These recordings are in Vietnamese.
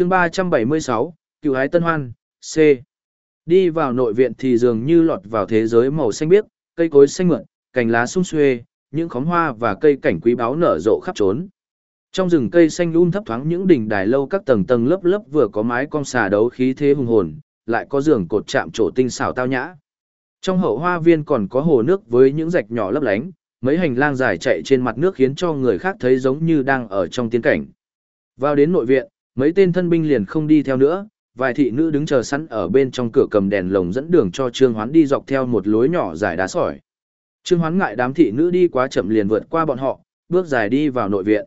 chương 376, Cựu Ái Tân Hoan, C. Đi vào nội viện thì dường như lọt vào thế giới màu xanh biếc, cây cối xanh mượn, cành lá sung xuê, những khóm hoa và cây cảnh quý báu nở rộ khắp trốn. Trong rừng cây xanh um thấp thoáng những đỉnh đài lâu các tầng tầng lớp lớp vừa có mái cong xà đấu khí thế hùng hồn, lại có giường cột chạm trổ tinh xảo tao nhã. Trong hậu hoa viên còn có hồ nước với những rạch nhỏ lấp lánh, mấy hành lang dài chạy trên mặt nước khiến cho người khác thấy giống như đang ở trong tiên cảnh. Vào đến nội viện, mấy tên thân binh liền không đi theo nữa, vài thị nữ đứng chờ sẵn ở bên trong cửa cầm đèn lồng dẫn đường cho Trương Hoán đi dọc theo một lối nhỏ dài đá sỏi. Trương Hoán ngại đám thị nữ đi quá chậm liền vượt qua bọn họ, bước dài đi vào nội viện.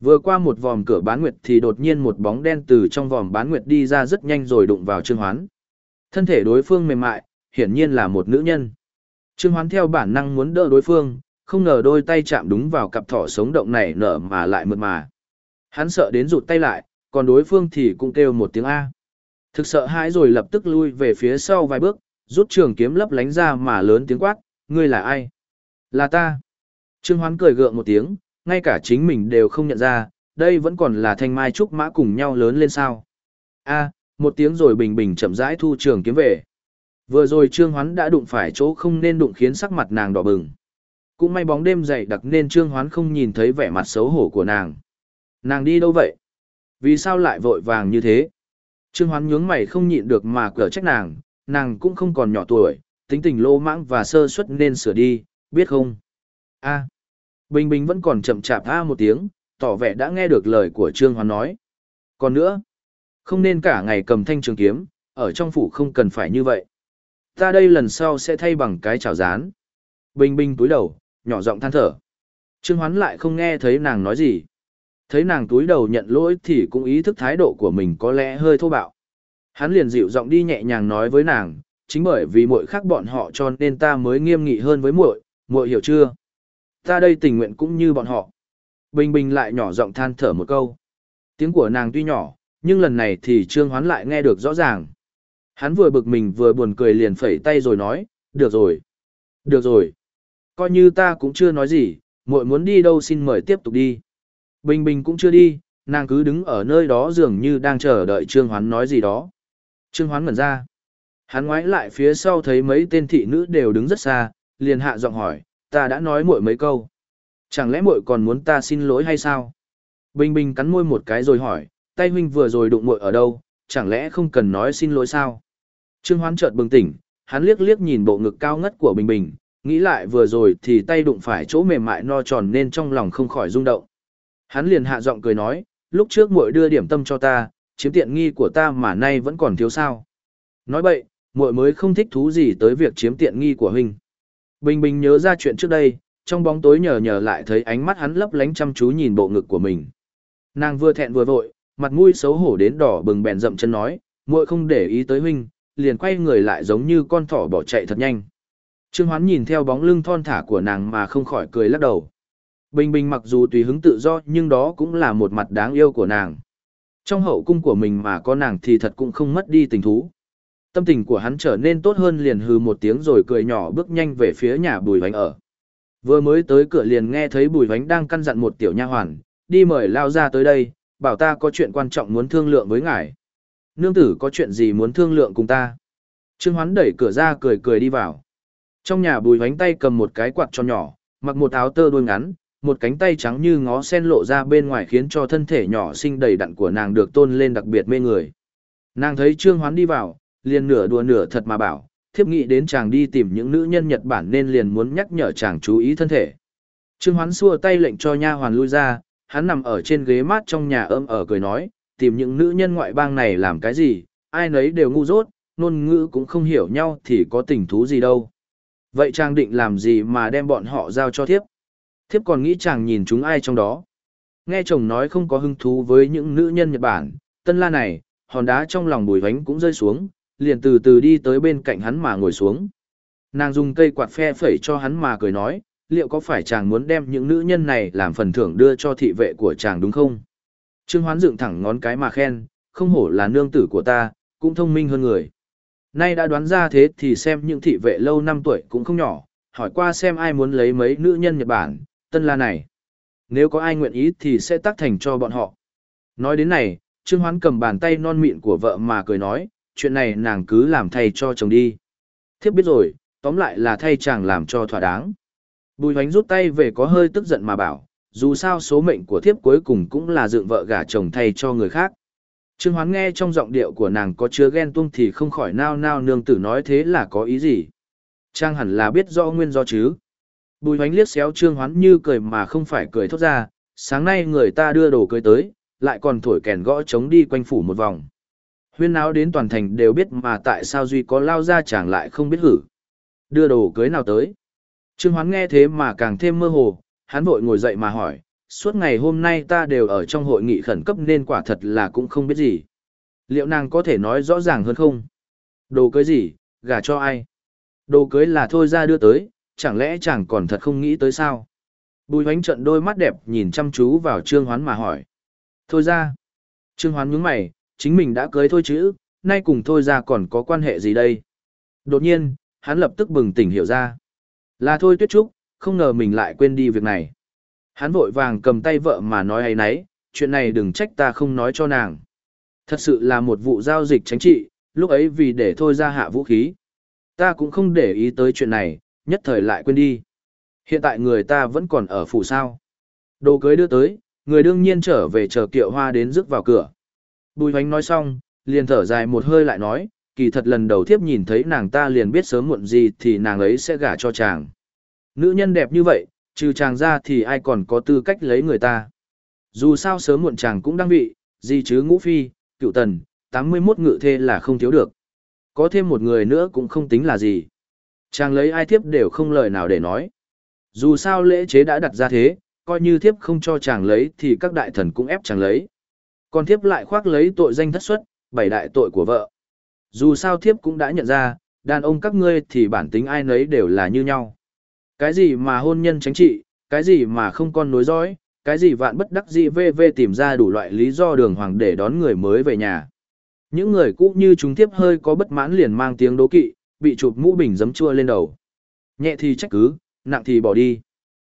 Vừa qua một vòm cửa bán nguyệt thì đột nhiên một bóng đen từ trong vòm bán nguyệt đi ra rất nhanh rồi đụng vào Trương Hoán. Thân thể đối phương mềm mại, hiển nhiên là một nữ nhân. Trương Hoán theo bản năng muốn đỡ đối phương, không ngờ đôi tay chạm đúng vào cặp thỏ sống động này nở mà lại mượt mà. Hắn sợ đến rụt tay lại, còn đối phương thì cũng kêu một tiếng A. Thực sợ hãi rồi lập tức lui về phía sau vài bước, rút trường kiếm lấp lánh ra mà lớn tiếng quát, ngươi là ai? Là ta. Trương Hoán cười gượng một tiếng, ngay cả chính mình đều không nhận ra, đây vẫn còn là thanh mai trúc mã cùng nhau lớn lên sao. A, một tiếng rồi bình bình chậm rãi thu trường kiếm về. Vừa rồi Trương Hoán đã đụng phải chỗ không nên đụng khiến sắc mặt nàng đỏ bừng. Cũng may bóng đêm dày đặc nên Trương Hoán không nhìn thấy vẻ mặt xấu hổ của nàng. Nàng đi đâu vậy? Vì sao lại vội vàng như thế? Trương Hoán nhướng mày không nhịn được mà cở trách nàng, nàng cũng không còn nhỏ tuổi, tính tình lô mãng và sơ suất nên sửa đi, biết không? A. Bình Bình vẫn còn chậm chạp a một tiếng, tỏ vẻ đã nghe được lời của Trương Hoán nói. Còn nữa, không nên cả ngày cầm thanh trường kiếm, ở trong phủ không cần phải như vậy. Ta đây lần sau sẽ thay bằng cái chảo rán. Bình Bình túi đầu, nhỏ giọng than thở. Trương Hoán lại không nghe thấy nàng nói gì. Thấy nàng túi đầu nhận lỗi thì cũng ý thức thái độ của mình có lẽ hơi thô bạo. Hắn liền dịu giọng đi nhẹ nhàng nói với nàng, chính bởi vì muội khác bọn họ cho nên ta mới nghiêm nghị hơn với muội, muội hiểu chưa? Ta đây tình nguyện cũng như bọn họ. Bình Bình lại nhỏ giọng than thở một câu. Tiếng của nàng tuy nhỏ, nhưng lần này thì Trương Hoán lại nghe được rõ ràng. Hắn vừa bực mình vừa buồn cười liền phẩy tay rồi nói, được rồi. Được rồi. Coi như ta cũng chưa nói gì, muội muốn đi đâu xin mời tiếp tục đi. Bình Bình cũng chưa đi, nàng cứ đứng ở nơi đó dường như đang chờ đợi Trương Hoán nói gì đó. Trương Hoán ngẩn ra. Hắn ngoái lại phía sau thấy mấy tên thị nữ đều đứng rất xa, liền hạ giọng hỏi, ta đã nói muội mấy câu. Chẳng lẽ muội còn muốn ta xin lỗi hay sao? Bình Bình cắn môi một cái rồi hỏi, tay huynh vừa rồi đụng muội ở đâu, chẳng lẽ không cần nói xin lỗi sao? Trương Hoán chợt bừng tỉnh, hắn liếc liếc nhìn bộ ngực cao ngất của Bình Bình, nghĩ lại vừa rồi thì tay đụng phải chỗ mềm mại no tròn nên trong lòng không khỏi rung động. Hắn liền hạ giọng cười nói, lúc trước muội đưa điểm tâm cho ta, chiếm tiện nghi của ta mà nay vẫn còn thiếu sao. Nói bậy, muội mới không thích thú gì tới việc chiếm tiện nghi của huynh. Bình Bình nhớ ra chuyện trước đây, trong bóng tối nhờ nhờ lại thấy ánh mắt hắn lấp lánh chăm chú nhìn bộ ngực của mình. Nàng vừa thẹn vừa vội, mặt mũi xấu hổ đến đỏ bừng bèn dậm chân nói, muội không để ý tới huynh, liền quay người lại giống như con thỏ bỏ chạy thật nhanh. Trương Hoán nhìn theo bóng lưng thon thả của nàng mà không khỏi cười lắc đầu. Bình Bình mặc dù tùy hứng tự do nhưng đó cũng là một mặt đáng yêu của nàng. Trong hậu cung của mình mà có nàng thì thật cũng không mất đi tình thú. Tâm tình của hắn trở nên tốt hơn liền hừ một tiếng rồi cười nhỏ bước nhanh về phía nhà Bùi Vánh ở. Vừa mới tới cửa liền nghe thấy Bùi Vánh đang căn dặn một tiểu nha hoàn, đi mời lao ra tới đây, bảo ta có chuyện quan trọng muốn thương lượng với ngài. Nương tử có chuyện gì muốn thương lượng cùng ta? Trương Hoán đẩy cửa ra cười cười đi vào. Trong nhà Bùi Vánh tay cầm một cái quạt cho nhỏ, mặc một áo tơ đuôi ngắn, một cánh tay trắng như ngó sen lộ ra bên ngoài khiến cho thân thể nhỏ xinh đầy đặn của nàng được tôn lên đặc biệt mê người. Nàng thấy Trương Hoán đi vào, liền nửa đùa nửa thật mà bảo, thiếp nghĩ đến chàng đi tìm những nữ nhân Nhật Bản nên liền muốn nhắc nhở chàng chú ý thân thể. Trương Hoán xua tay lệnh cho nha hoàn lui ra, hắn nằm ở trên ghế mát trong nhà ôm ở cười nói, tìm những nữ nhân ngoại bang này làm cái gì, ai nấy đều ngu dốt, ngôn ngữ cũng không hiểu nhau thì có tình thú gì đâu. Vậy chàng định làm gì mà đem bọn họ giao cho thiếp? Thiếp còn nghĩ chàng nhìn chúng ai trong đó. Nghe chồng nói không có hứng thú với những nữ nhân Nhật Bản, tân la này, hòn đá trong lòng bùi vánh cũng rơi xuống, liền từ từ đi tới bên cạnh hắn mà ngồi xuống. Nàng dùng cây quạt phe phẩy cho hắn mà cười nói, liệu có phải chàng muốn đem những nữ nhân này làm phần thưởng đưa cho thị vệ của chàng đúng không? Trương Hoán dựng thẳng ngón cái mà khen, không hổ là nương tử của ta, cũng thông minh hơn người. Nay đã đoán ra thế thì xem những thị vệ lâu năm tuổi cũng không nhỏ, hỏi qua xem ai muốn lấy mấy nữ nhân Nhật Bản, tân la này. Nếu có ai nguyện ý thì sẽ tác thành cho bọn họ. Nói đến này, Trương Hoán cầm bàn tay non mịn của vợ mà cười nói, chuyện này nàng cứ làm thay cho chồng đi. Thiếp biết rồi, tóm lại là thay chàng làm cho thỏa đáng. Bùi hoánh rút tay về có hơi tức giận mà bảo, dù sao số mệnh của thiếp cuối cùng cũng là dựng vợ gả chồng thay cho người khác. Trương Hoán nghe trong giọng điệu của nàng có chứa ghen tuông thì không khỏi nao nao nương tử nói thế là có ý gì. Trang hẳn là biết rõ nguyên do chứ. Bùi hoánh liếc xéo Trương Hoán như cười mà không phải cười thốt ra, sáng nay người ta đưa đồ cưới tới, lại còn thổi kèn gõ trống đi quanh phủ một vòng. Huyên náo đến toàn thành đều biết mà tại sao Duy có lao ra chàng lại không biết hử. Đưa đồ cưới nào tới. Trương Hoán nghe thế mà càng thêm mơ hồ, hắn vội ngồi dậy mà hỏi, suốt ngày hôm nay ta đều ở trong hội nghị khẩn cấp nên quả thật là cũng không biết gì. Liệu nàng có thể nói rõ ràng hơn không? Đồ cưới gì, gả cho ai? Đồ cưới là thôi ra đưa tới, chẳng lẽ chàng còn thật không nghĩ tới sao? Bùi hoánh trận đôi mắt đẹp nhìn chăm chú vào Trương Hoán mà hỏi. Thôi ra. Trương Hoán nhướng mày, chính mình đã cưới thôi chứ, nay cùng thôi ra còn có quan hệ gì đây? Đột nhiên, hắn lập tức bừng tỉnh hiểu ra. Là thôi tuyết trúc, không ngờ mình lại quên đi việc này. Hắn vội vàng cầm tay vợ mà nói hay nấy, chuyện này đừng trách ta không nói cho nàng. Thật sự là một vụ giao dịch chính trị, lúc ấy vì để thôi ra hạ vũ khí. Ta cũng không để ý tới chuyện này, nhất thời lại quên đi. Hiện tại người ta vẫn còn ở phủ sao. Đồ cưới đưa tới, người đương nhiên trở về chờ kiệu hoa đến rước vào cửa. Bùi hoánh nói xong, liền thở dài một hơi lại nói, kỳ thật lần đầu tiếp nhìn thấy nàng ta liền biết sớm muộn gì thì nàng ấy sẽ gả cho chàng. Nữ nhân đẹp như vậy, trừ chàng ra thì ai còn có tư cách lấy người ta. Dù sao sớm muộn chàng cũng đang bị, gì chứ ngũ phi, cựu tần, 81 ngự thê là không thiếu được. Có thêm một người nữa cũng không tính là gì. Chàng lấy ai thiếp đều không lời nào để nói. Dù sao lễ chế đã đặt ra thế, coi như thiếp không cho chàng lấy thì các đại thần cũng ép chàng lấy. Còn thiếp lại khoác lấy tội danh thất xuất, bảy đại tội của vợ. Dù sao thiếp cũng đã nhận ra, đàn ông các ngươi thì bản tính ai nấy đều là như nhau. Cái gì mà hôn nhân tránh trị, cái gì mà không con nối dõi, cái gì vạn bất đắc dĩ vê vê tìm ra đủ loại lý do đường hoàng để đón người mới về nhà. Những người cũ như chúng thiếp hơi có bất mãn liền mang tiếng đố kỵ, bị chụp mũ bình giấm chua lên đầu. Nhẹ thì trách cứ, nặng thì bỏ đi.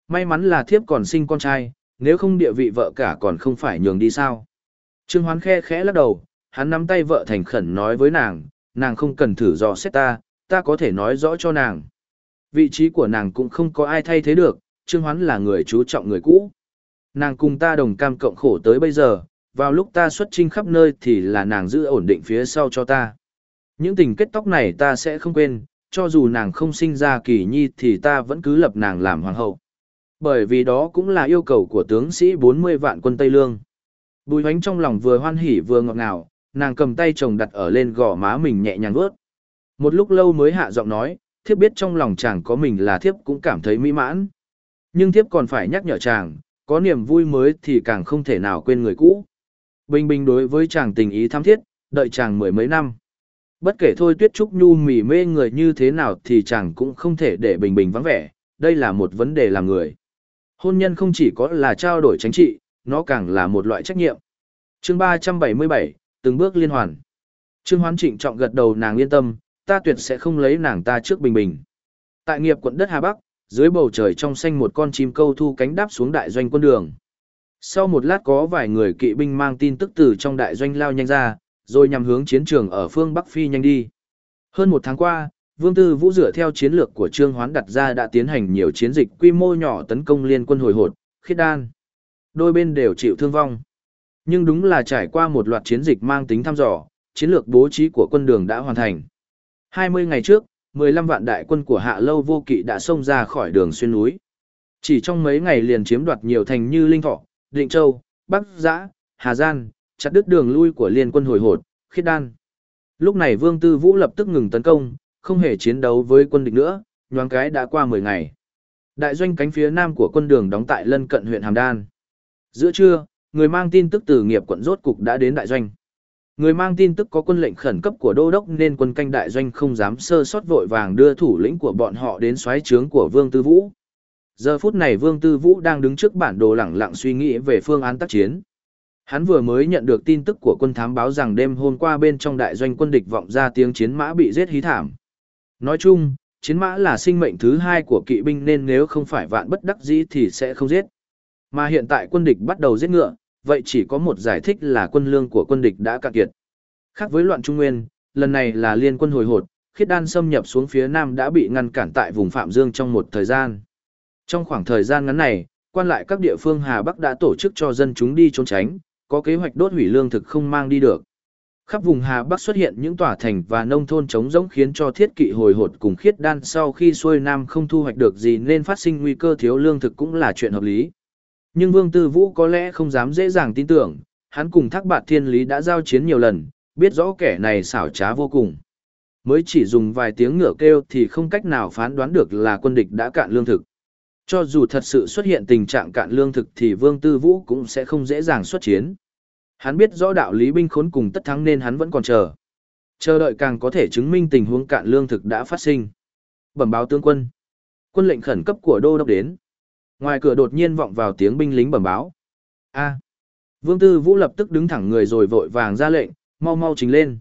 May mắn là thiếp còn sinh con trai, nếu không địa vị vợ cả còn không phải nhường đi sao. Trương Hoán khe khẽ lắc đầu, hắn nắm tay vợ thành khẩn nói với nàng, nàng không cần thử dò xét ta, ta có thể nói rõ cho nàng. Vị trí của nàng cũng không có ai thay thế được, Trương Hoán là người chú trọng người cũ. Nàng cùng ta đồng cam cộng khổ tới bây giờ, vào lúc ta xuất trinh khắp nơi thì là nàng giữ ổn định phía sau cho ta. Những tình kết tóc này ta sẽ không quên, cho dù nàng không sinh ra kỳ nhi thì ta vẫn cứ lập nàng làm hoàng hậu. Bởi vì đó cũng là yêu cầu của tướng sĩ 40 vạn quân Tây Lương. Bùi hoánh trong lòng vừa hoan hỉ vừa ngọt ngào, nàng cầm tay chồng đặt ở lên gò má mình nhẹ nhàng vuốt. Một lúc lâu mới hạ giọng nói, thiếp biết trong lòng chàng có mình là thiếp cũng cảm thấy mỹ mãn. Nhưng thiếp còn phải nhắc nhở chàng, có niềm vui mới thì càng không thể nào quên người cũ. Bình bình đối với chàng tình ý tham thiết, đợi chàng mười mấy năm. Bất kể thôi tuyết trúc nhu mỉ mê người như thế nào thì chàng cũng không thể để bình bình vắng vẻ, đây là một vấn đề làm người. Hôn nhân không chỉ có là trao đổi chính trị, nó càng là một loại trách nhiệm. chương 377, từng bước liên hoàn. Trương Hoán trịnh trọng gật đầu nàng yên tâm, ta tuyệt sẽ không lấy nàng ta trước bình bình. Tại nghiệp quận đất Hà Bắc, dưới bầu trời trong xanh một con chim câu thu cánh đáp xuống đại doanh quân đường. Sau một lát có vài người kỵ binh mang tin tức từ trong đại doanh lao nhanh ra, rồi nhằm hướng chiến trường ở phương Bắc phi nhanh đi. Hơn một tháng qua, Vương Tư Vũ dựa theo chiến lược của Trương Hoán đặt ra đã tiến hành nhiều chiến dịch quy mô nhỏ tấn công liên quân hồi hột, khiết đan. Đôi bên đều chịu thương vong. Nhưng đúng là trải qua một loạt chiến dịch mang tính thăm dò, chiến lược bố trí của quân đường đã hoàn thành. 20 ngày trước, 15 vạn đại quân của Hạ Lâu Vô Kỵ đã xông ra khỏi đường xuyên núi. Chỉ trong mấy ngày liền chiếm đoạt nhiều thành như Linh Thọ, Định Châu, Bắc Giã, Hà Giang, chặt đứt đường lui của liên quân hồi hột, khiết đan. Lúc này Vương Tư Vũ lập tức ngừng tấn công, không hề chiến đấu với quân địch nữa, nhoáng cái đã qua 10 ngày. Đại doanh cánh phía nam của quân đường đóng tại lân cận huyện Hàm Đan. Giữa trưa, người mang tin tức từ nghiệp quận rốt cục đã đến đại doanh. Người mang tin tức có quân lệnh khẩn cấp của đô đốc nên quân canh đại doanh không dám sơ sót vội vàng đưa thủ lĩnh của bọn họ đến xoáy trướng của Vương Tư Vũ. Giờ phút này Vương Tư Vũ đang đứng trước bản đồ lẳng lặng suy nghĩ về phương án tác chiến. Hắn vừa mới nhận được tin tức của quân thám báo rằng đêm hôm qua bên trong đại doanh quân địch vọng ra tiếng chiến mã bị giết hí thảm. Nói chung, chiến mã là sinh mệnh thứ hai của kỵ binh nên nếu không phải vạn bất đắc dĩ thì sẽ không giết. Mà hiện tại quân địch bắt đầu giết ngựa, vậy chỉ có một giải thích là quân lương của quân địch đã cạn kiệt. Khác với loạn Trung Nguyên, lần này là liên quân hồi hột, khiết đan xâm nhập xuống phía nam đã bị ngăn cản tại vùng Phạm Dương trong một thời gian. Trong khoảng thời gian ngắn này, quan lại các địa phương Hà Bắc đã tổ chức cho dân chúng đi trốn tránh, có kế hoạch đốt hủy lương thực không mang đi được. Khắp vùng Hà Bắc xuất hiện những tòa thành và nông thôn trống rỗng khiến cho thiết kỵ hồi hột cùng khiết đan sau khi xuôi nam không thu hoạch được gì nên phát sinh nguy cơ thiếu lương thực cũng là chuyện hợp lý. Nhưng Vương Tư Vũ có lẽ không dám dễ dàng tin tưởng, hắn cùng Thác Bạt Thiên Lý đã giao chiến nhiều lần, biết rõ kẻ này xảo trá vô cùng. Mới chỉ dùng vài tiếng ngựa kêu thì không cách nào phán đoán được là quân địch đã cạn lương thực. Cho dù thật sự xuất hiện tình trạng cạn lương thực thì Vương Tư Vũ cũng sẽ không dễ dàng xuất chiến. Hắn biết rõ đạo lý binh khốn cùng tất thắng nên hắn vẫn còn chờ. Chờ đợi càng có thể chứng minh tình huống cạn lương thực đã phát sinh. Bẩm báo tướng quân. Quân lệnh khẩn cấp của đô đốc đến. Ngoài cửa đột nhiên vọng vào tiếng binh lính bẩm báo. A. Vương Tư Vũ lập tức đứng thẳng người rồi vội vàng ra lệnh, mau mau trình lên.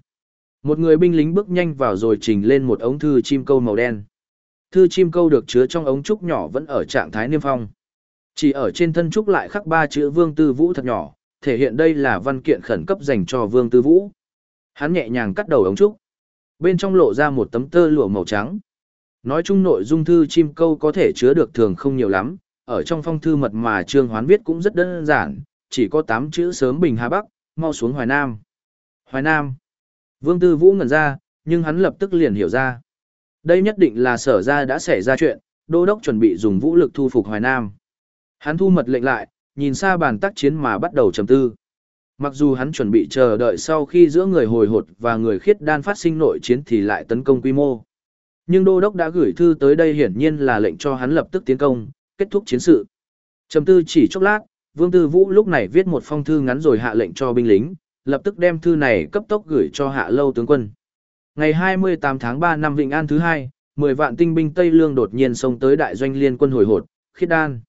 Một người binh lính bước nhanh vào rồi trình lên một ống thư chim câu màu đen. Thư chim câu được chứa trong ống trúc nhỏ vẫn ở trạng thái niêm phong. Chỉ ở trên thân trúc lại khắc ba chữ Vương Tư Vũ thật nhỏ, thể hiện đây là văn kiện khẩn cấp dành cho Vương Tư Vũ. Hắn nhẹ nhàng cắt đầu ống trúc. Bên trong lộ ra một tấm tơ lụa màu trắng. Nói chung nội dung thư chim câu có thể chứa được thường không nhiều lắm, ở trong phong thư mật mà Trương Hoán viết cũng rất đơn giản, chỉ có 8 chữ sớm bình Hà Bắc, mau xuống Hoài Nam. Hoài Nam. Vương Tư Vũ ngẩn ra, nhưng hắn lập tức liền hiểu ra. Đây nhất định là sở ra đã xảy ra chuyện, đô đốc chuẩn bị dùng vũ lực thu phục Hoài Nam. Hắn thu mật lệnh lại, nhìn xa bàn tác chiến mà bắt đầu trầm tư. Mặc dù hắn chuẩn bị chờ đợi sau khi giữa người hồi hột và người khiết đan phát sinh nội chiến thì lại tấn công quy mô. Nhưng đô đốc đã gửi thư tới đây hiển nhiên là lệnh cho hắn lập tức tiến công, kết thúc chiến sự. Trầm tư chỉ chốc lát, Vương Tư Vũ lúc này viết một phong thư ngắn rồi hạ lệnh cho binh lính, lập tức đem thư này cấp tốc gửi cho Hạ Lâu tướng quân. Ngày 28 tháng 3 năm Vịnh An thứ hai, 10 vạn tinh binh Tây Lương đột nhiên xông tới đại doanh liên quân hồi hột, khiết đan.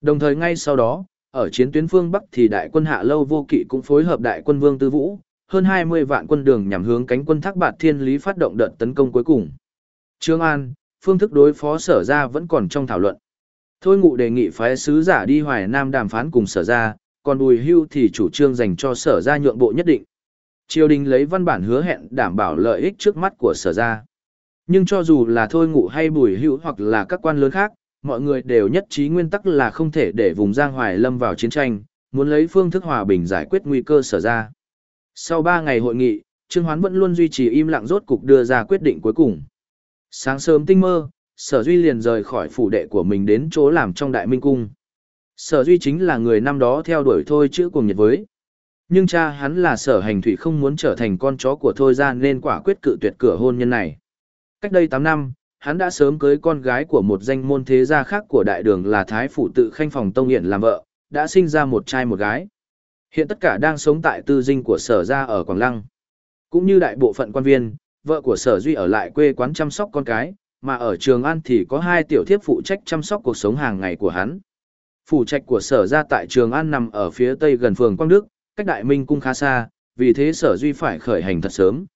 Đồng thời ngay sau đó, ở chiến tuyến phương Bắc thì đại quân Hạ Lâu vô kỵ cũng phối hợp đại quân Vương Tư Vũ, hơn 20 vạn quân đường nhằm hướng cánh quân Thác Bạt Thiên Lý phát động đợt tấn công cuối cùng. Trương An, phương thức đối phó sở ra vẫn còn trong thảo luận. Thôi ngụ đề nghị phái sứ giả đi Hoài Nam đàm phán cùng sở ra, còn Bùi Hưu thì chủ trương dành cho sở ra nhượng bộ nhất định. Triều đình lấy văn bản hứa hẹn đảm bảo lợi ích trước mắt của sở ra. Nhưng cho dù là thôi ngụ hay Bùi Hưu hoặc là các quan lớn khác, mọi người đều nhất trí nguyên tắc là không thể để vùng Giang Hoài lâm vào chiến tranh, muốn lấy phương thức hòa bình giải quyết nguy cơ sở ra. Sau 3 ngày hội nghị, Trương Hoán vẫn luôn duy trì im lặng rốt cục đưa ra quyết định cuối cùng. Sáng sớm tinh mơ, sở duy liền rời khỏi phủ đệ của mình đến chỗ làm trong đại minh cung. Sở duy chính là người năm đó theo đuổi thôi chữ cùng nhiệt với. Nhưng cha hắn là sở hành thủy không muốn trở thành con chó của thôi ra nên quả quyết cự tuyệt cửa hôn nhân này. Cách đây 8 năm, hắn đã sớm cưới con gái của một danh môn thế gia khác của đại đường là Thái phủ tự khanh phòng Tông Hiển làm vợ, đã sinh ra một trai một gái. Hiện tất cả đang sống tại tư dinh của sở gia ở Quảng Lăng. Cũng như đại bộ phận quan viên, vợ của sở duy ở lại quê quán chăm sóc con cái, mà ở Trường An thì có hai tiểu thiếp phụ trách chăm sóc cuộc sống hàng ngày của hắn. Phủ trạch của sở gia tại Trường An nằm ở phía tây gần phường Quang Đức, cách Đại Minh Cung khá xa, vì thế sở duy phải khởi hành thật sớm.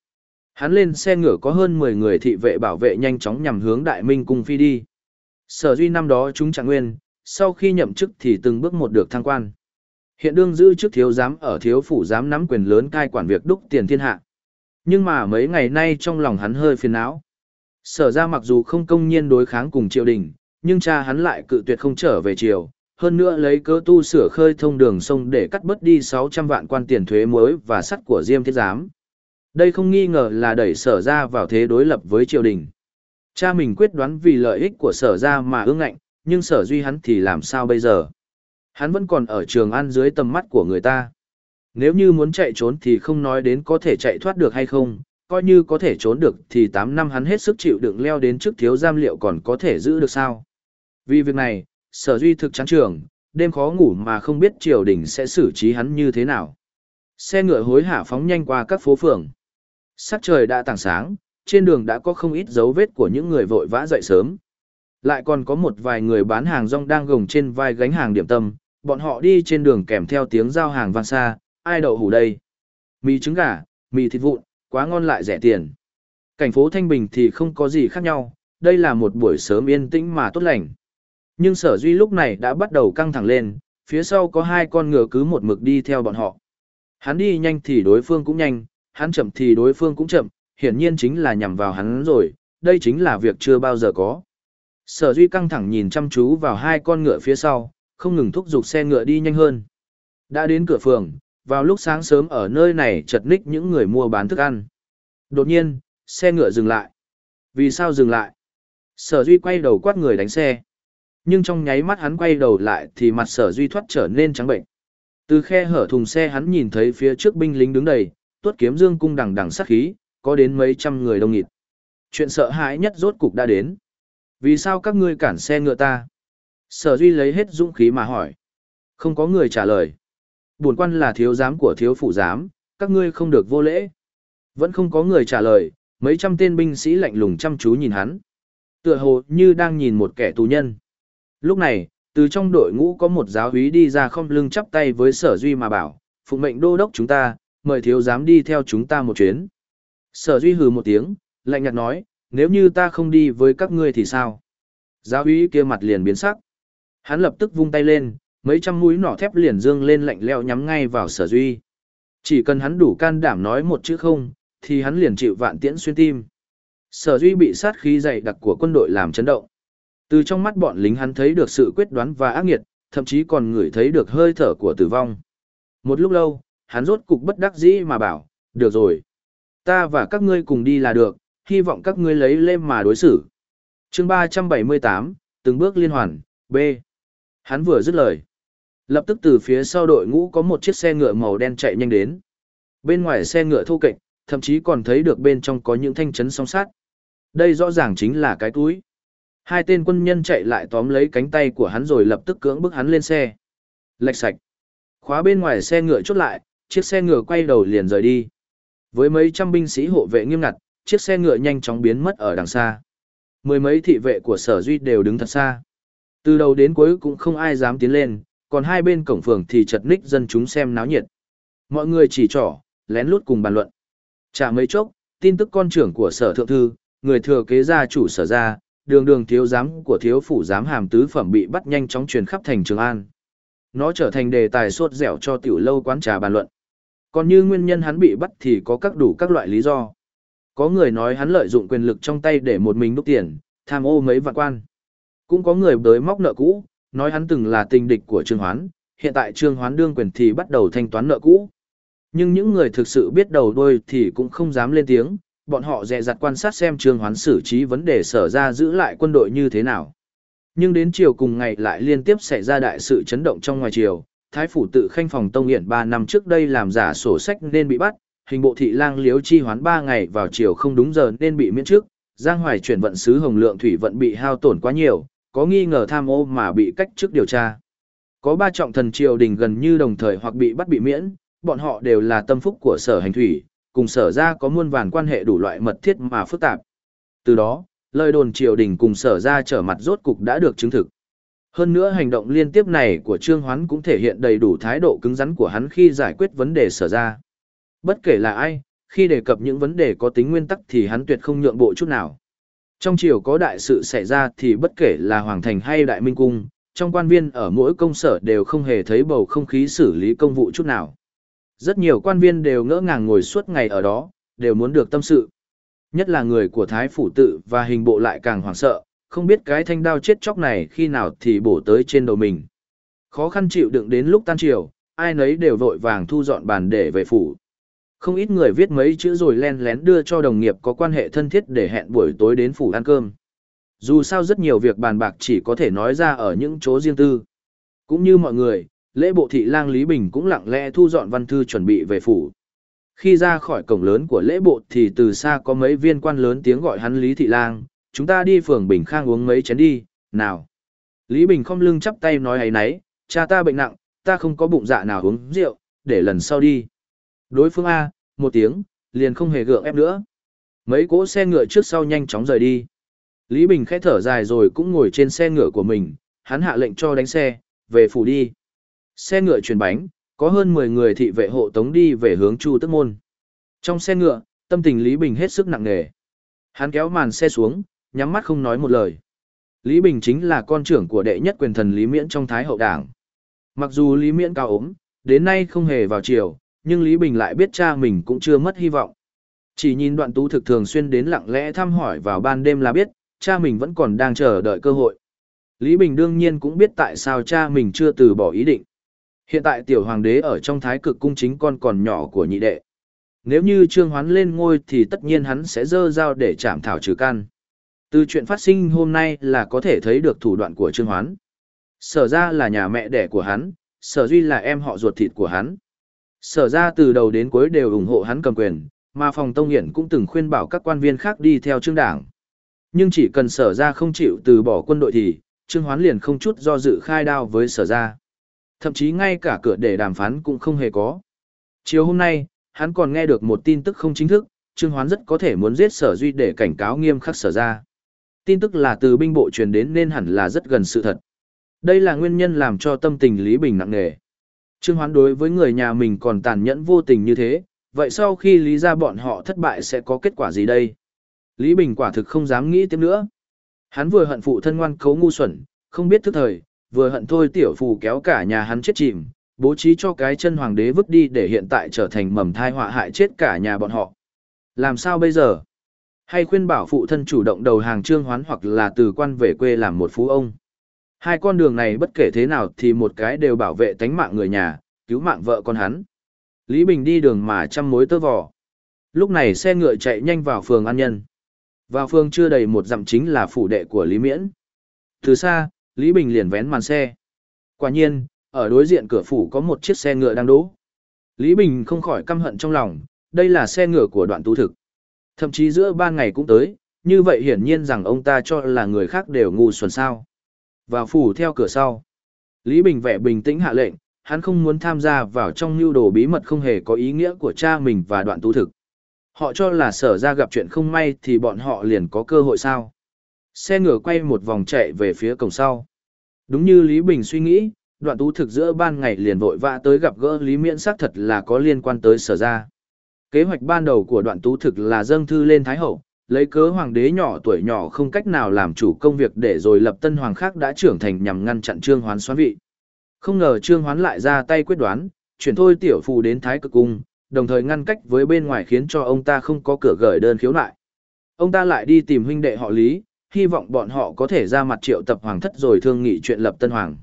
Hắn lên xe ngựa có hơn 10 người thị vệ bảo vệ nhanh chóng nhằm hướng Đại Minh Cung phi đi. Sở duy năm đó chúng trạng nguyên, sau khi nhậm chức thì từng bước một được thăng quan. Hiện đương giữ chức thiếu giám ở thiếu phủ giám nắm quyền lớn cai quản việc đúc tiền thiên hạ. Nhưng mà mấy ngày nay trong lòng hắn hơi phiền não. Sở ra mặc dù không công nhiên đối kháng cùng triều đình, nhưng cha hắn lại cự tuyệt không trở về triều, hơn nữa lấy cớ tu sửa khơi thông đường sông để cắt bớt đi 600 vạn quan tiền thuế muối và sắt của Diêm Thiết Giám. Đây không nghi ngờ là đẩy sở ra vào thế đối lập với triều đình. Cha mình quyết đoán vì lợi ích của sở ra mà ương ngạnh, nhưng sở duy hắn thì làm sao bây giờ? Hắn vẫn còn ở trường ăn dưới tầm mắt của người ta. Nếu như muốn chạy trốn thì không nói đến có thể chạy thoát được hay không, coi như có thể trốn được thì 8 năm hắn hết sức chịu đựng leo đến trước thiếu giam liệu còn có thể giữ được sao. Vì việc này, sở duy thực trắng trường, đêm khó ngủ mà không biết triều đình sẽ xử trí hắn như thế nào. Xe ngựa hối hả phóng nhanh qua các phố phường. Sắc trời đã tảng sáng, trên đường đã có không ít dấu vết của những người vội vã dậy sớm. Lại còn có một vài người bán hàng rong đang gồng trên vai gánh hàng điểm tâm, bọn họ đi trên đường kèm theo tiếng giao hàng vang xa, ai đậu hủ đây? Mì trứng gà, mì thịt vụn, quá ngon lại rẻ tiền. Cảnh phố Thanh Bình thì không có gì khác nhau, đây là một buổi sớm yên tĩnh mà tốt lành. Nhưng sở duy lúc này đã bắt đầu căng thẳng lên, phía sau có hai con ngựa cứ một mực đi theo bọn họ. Hắn đi nhanh thì đối phương cũng nhanh, hắn chậm thì đối phương cũng chậm, hiển nhiên chính là nhằm vào hắn rồi, đây chính là việc chưa bao giờ có. Sở Duy căng thẳng nhìn chăm chú vào hai con ngựa phía sau, không ngừng thúc giục xe ngựa đi nhanh hơn. Đã đến cửa phường, vào lúc sáng sớm ở nơi này chật ních những người mua bán thức ăn. Đột nhiên, xe ngựa dừng lại. Vì sao dừng lại? Sở Duy quay đầu quát người đánh xe. Nhưng trong nháy mắt hắn quay đầu lại thì mặt Sở Duy thoát trở nên trắng bệnh. Từ khe hở thùng xe hắn nhìn thấy phía trước binh lính đứng đầy, tuốt kiếm dương cung đằng đằng sát khí, có đến mấy trăm người đông nghịt. Chuyện sợ hãi nhất rốt cục đã đến. Vì sao các ngươi cản xe ngựa ta? Sở Duy lấy hết dũng khí mà hỏi. Không có người trả lời. Buồn quan là thiếu giám của thiếu phụ giám, các ngươi không được vô lễ. Vẫn không có người trả lời, mấy trăm tên binh sĩ lạnh lùng chăm chú nhìn hắn. Tựa hồ như đang nhìn một kẻ tù nhân. Lúc này, từ trong đội ngũ có một giáo úy đi ra không lưng chắp tay với sở duy mà bảo, phụng mệnh đô đốc chúng ta, mời thiếu giám đi theo chúng ta một chuyến. Sở duy hừ một tiếng, lạnh nhạt nói, nếu như ta không đi với các ngươi thì sao? Giáo úy kia mặt liền biến sắc. Hắn lập tức vung tay lên, mấy trăm mũi nỏ thép liền dương lên lạnh leo nhắm ngay vào sở duy. Chỉ cần hắn đủ can đảm nói một chữ không, thì hắn liền chịu vạn tiễn xuyên tim. Sở duy bị sát khí dày đặc của quân đội làm chấn động. Từ trong mắt bọn lính hắn thấy được sự quyết đoán và ác nghiệt, thậm chí còn ngửi thấy được hơi thở của tử vong. Một lúc lâu, hắn rốt cục bất đắc dĩ mà bảo, được rồi. Ta và các ngươi cùng đi là được, hy vọng các ngươi lấy lên mà đối xử. chương 378, từng bước liên hoàn, B. Hắn vừa dứt lời. Lập tức từ phía sau đội ngũ có một chiếc xe ngựa màu đen chạy nhanh đến. Bên ngoài xe ngựa thô kệch, thậm chí còn thấy được bên trong có những thanh chấn song sát. Đây rõ ràng chính là cái túi. Hai tên quân nhân chạy lại tóm lấy cánh tay của hắn rồi lập tức cưỡng bức hắn lên xe. Lệch sạch. Khóa bên ngoài xe ngựa chốt lại, chiếc xe ngựa quay đầu liền rời đi. Với mấy trăm binh sĩ hộ vệ nghiêm ngặt, chiếc xe ngựa nhanh chóng biến mất ở đằng xa. Mười mấy thị vệ của sở duy đều đứng thật xa. Từ đầu đến cuối cũng không ai dám tiến lên, còn hai bên cổng phường thì chật ních dân chúng xem náo nhiệt. Mọi người chỉ trỏ, lén lút cùng bàn luận. Chả mấy chốc, tin tức con trưởng của sở thượng thư, người thừa kế gia chủ sở ra, đường đường thiếu giám của thiếu phủ giám hàm tứ phẩm bị bắt nhanh chóng truyền khắp thành Trường An. Nó trở thành đề tài sốt dẻo cho tiểu lâu quán trà bàn luận. Còn như nguyên nhân hắn bị bắt thì có các đủ các loại lý do. Có người nói hắn lợi dụng quyền lực trong tay để một mình đúc tiền, tham ô mấy vạn quan. Cũng có người bới móc nợ cũ, nói hắn từng là tình địch của Trương Hoán, hiện tại Trương Hoán đương quyền thì bắt đầu thanh toán nợ cũ. Nhưng những người thực sự biết đầu đuôi thì cũng không dám lên tiếng, bọn họ dè dặt quan sát xem Trương Hoán xử trí vấn đề sở ra giữ lại quân đội như thế nào. Nhưng đến chiều cùng ngày lại liên tiếp xảy ra đại sự chấn động trong ngoài chiều, Thái phủ tự khanh phòng Tông Hiển 3 năm trước đây làm giả sổ sách nên bị bắt, hình bộ thị lang liếu chi hoán 3 ngày vào chiều không đúng giờ nên bị miễn trước, Giang Hoài chuyển vận sứ Hồng Lượng thủy vận bị hao tổn quá nhiều, có nghi ngờ tham ô mà bị cách chức điều tra. Có ba trọng thần triều đình gần như đồng thời hoặc bị bắt bị miễn, bọn họ đều là tâm phúc của sở hành thủy, cùng sở ra có muôn vàn quan hệ đủ loại mật thiết mà phức tạp. Từ đó, lời đồn triều đình cùng sở ra trở mặt rốt cục đã được chứng thực. Hơn nữa hành động liên tiếp này của Trương Hoán cũng thể hiện đầy đủ thái độ cứng rắn của hắn khi giải quyết vấn đề sở ra. Bất kể là ai, khi đề cập những vấn đề có tính nguyên tắc thì hắn tuyệt không nhượng bộ chút nào. Trong triều có đại sự xảy ra thì bất kể là Hoàng Thành hay Đại Minh Cung, trong quan viên ở mỗi công sở đều không hề thấy bầu không khí xử lý công vụ chút nào. Rất nhiều quan viên đều ngỡ ngàng ngồi suốt ngày ở đó, đều muốn được tâm sự. Nhất là người của Thái Phủ Tự và hình bộ lại càng hoảng sợ, không biết cái thanh đao chết chóc này khi nào thì bổ tới trên đầu mình. Khó khăn chịu đựng đến lúc tan chiều, ai nấy đều vội vàng thu dọn bàn để về phủ. Không ít người viết mấy chữ rồi len lén đưa cho đồng nghiệp có quan hệ thân thiết để hẹn buổi tối đến phủ ăn cơm. Dù sao rất nhiều việc bàn bạc chỉ có thể nói ra ở những chỗ riêng tư. Cũng như mọi người, lễ bộ thị lang Lý Bình cũng lặng lẽ thu dọn văn thư chuẩn bị về phủ. Khi ra khỏi cổng lớn của lễ bộ thì từ xa có mấy viên quan lớn tiếng gọi hắn Lý Thị Lang, chúng ta đi phường Bình Khang uống mấy chén đi, nào. Lý Bình không lưng chắp tay nói ấy nấy, cha ta bệnh nặng, ta không có bụng dạ nào uống rượu, để lần sau đi. Đối phương A, một tiếng, liền không hề gượng ép nữa. Mấy cỗ xe ngựa trước sau nhanh chóng rời đi. Lý Bình khẽ thở dài rồi cũng ngồi trên xe ngựa của mình, hắn hạ lệnh cho đánh xe, về phủ đi. Xe ngựa chuyển bánh, có hơn 10 người thị vệ hộ tống đi về hướng Chu Tức Môn. Trong xe ngựa, tâm tình Lý Bình hết sức nặng nề. Hắn kéo màn xe xuống, nhắm mắt không nói một lời. Lý Bình chính là con trưởng của đệ nhất quyền thần Lý Miễn trong Thái Hậu Đảng. Mặc dù Lý Miễn cao ốm, đến nay không hề vào chiều, nhưng Lý Bình lại biết cha mình cũng chưa mất hy vọng. Chỉ nhìn đoạn tú thực thường xuyên đến lặng lẽ thăm hỏi vào ban đêm là biết, cha mình vẫn còn đang chờ đợi cơ hội. Lý Bình đương nhiên cũng biết tại sao cha mình chưa từ bỏ ý định. Hiện tại tiểu hoàng đế ở trong thái cực cung chính con còn nhỏ của nhị đệ. Nếu như trương hoán lên ngôi thì tất nhiên hắn sẽ dơ dao để chạm thảo trừ can. Từ chuyện phát sinh hôm nay là có thể thấy được thủ đoạn của trương hoán. Sở ra là nhà mẹ đẻ của hắn, sở duy là em họ ruột thịt của hắn. Sở ra từ đầu đến cuối đều ủng hộ hắn cầm quyền, mà phòng tông hiển cũng từng khuyên bảo các quan viên khác đi theo trương đảng. Nhưng chỉ cần sở ra không chịu từ bỏ quân đội thì, trương hoán liền không chút do dự khai đao với sở ra. Thậm chí ngay cả cửa để đàm phán cũng không hề có. Chiều hôm nay, hắn còn nghe được một tin tức không chính thức, trương hoán rất có thể muốn giết sở duy để cảnh cáo nghiêm khắc sở ra. Tin tức là từ binh bộ truyền đến nên hẳn là rất gần sự thật. Đây là nguyên nhân làm cho tâm tình Lý Bình nặng nề. Trương Hoán đối với người nhà mình còn tàn nhẫn vô tình như thế, vậy sau khi lý ra bọn họ thất bại sẽ có kết quả gì đây? Lý Bình quả thực không dám nghĩ tiếp nữa. Hắn vừa hận phụ thân ngoan cấu ngu xuẩn, không biết thức thời, vừa hận thôi tiểu phù kéo cả nhà hắn chết chìm, bố trí cho cái chân hoàng đế vứt đi để hiện tại trở thành mầm thai họa hại chết cả nhà bọn họ. Làm sao bây giờ? Hay khuyên bảo phụ thân chủ động đầu hàng trương hoán hoặc là từ quan về quê làm một phú ông? Hai con đường này bất kể thế nào thì một cái đều bảo vệ tánh mạng người nhà, cứu mạng vợ con hắn. Lý Bình đi đường mà trăm mối tơ vò. Lúc này xe ngựa chạy nhanh vào phường An Nhân. Vào phường chưa đầy một dặm chính là phủ đệ của Lý Miễn. Từ xa, Lý Bình liền vén màn xe. Quả nhiên, ở đối diện cửa phủ có một chiếc xe ngựa đang đỗ. Lý Bình không khỏi căm hận trong lòng, đây là xe ngựa của đoạn tu thực. Thậm chí giữa ba ngày cũng tới, như vậy hiển nhiên rằng ông ta cho là người khác đều ngu xuẩn sao. Vào phủ theo cửa sau. Lý Bình vẻ bình tĩnh hạ lệnh, hắn không muốn tham gia vào trong mưu đồ bí mật không hề có ý nghĩa của cha mình và đoạn tu thực. Họ cho là sở ra gặp chuyện không may thì bọn họ liền có cơ hội sao. Xe ngựa quay một vòng chạy về phía cổng sau. Đúng như Lý Bình suy nghĩ, đoạn tú thực giữa ban ngày liền vội vã tới gặp gỡ Lý Miễn xác thật là có liên quan tới sở ra. Kế hoạch ban đầu của đoạn tú thực là dâng thư lên Thái Hậu, lấy cớ hoàng đế nhỏ tuổi nhỏ không cách nào làm chủ công việc để rồi lập tân hoàng khác đã trưởng thành nhằm ngăn chặn trương hoán xoán vị. Không ngờ trương hoán lại ra tay quyết đoán, chuyển thôi tiểu phù đến Thái Cực Cung, đồng thời ngăn cách với bên ngoài khiến cho ông ta không có cửa gửi đơn khiếu nại. Ông ta lại đi tìm huynh đệ họ Lý, hy vọng bọn họ có thể ra mặt triệu tập hoàng thất rồi thương nghị chuyện lập tân hoàng.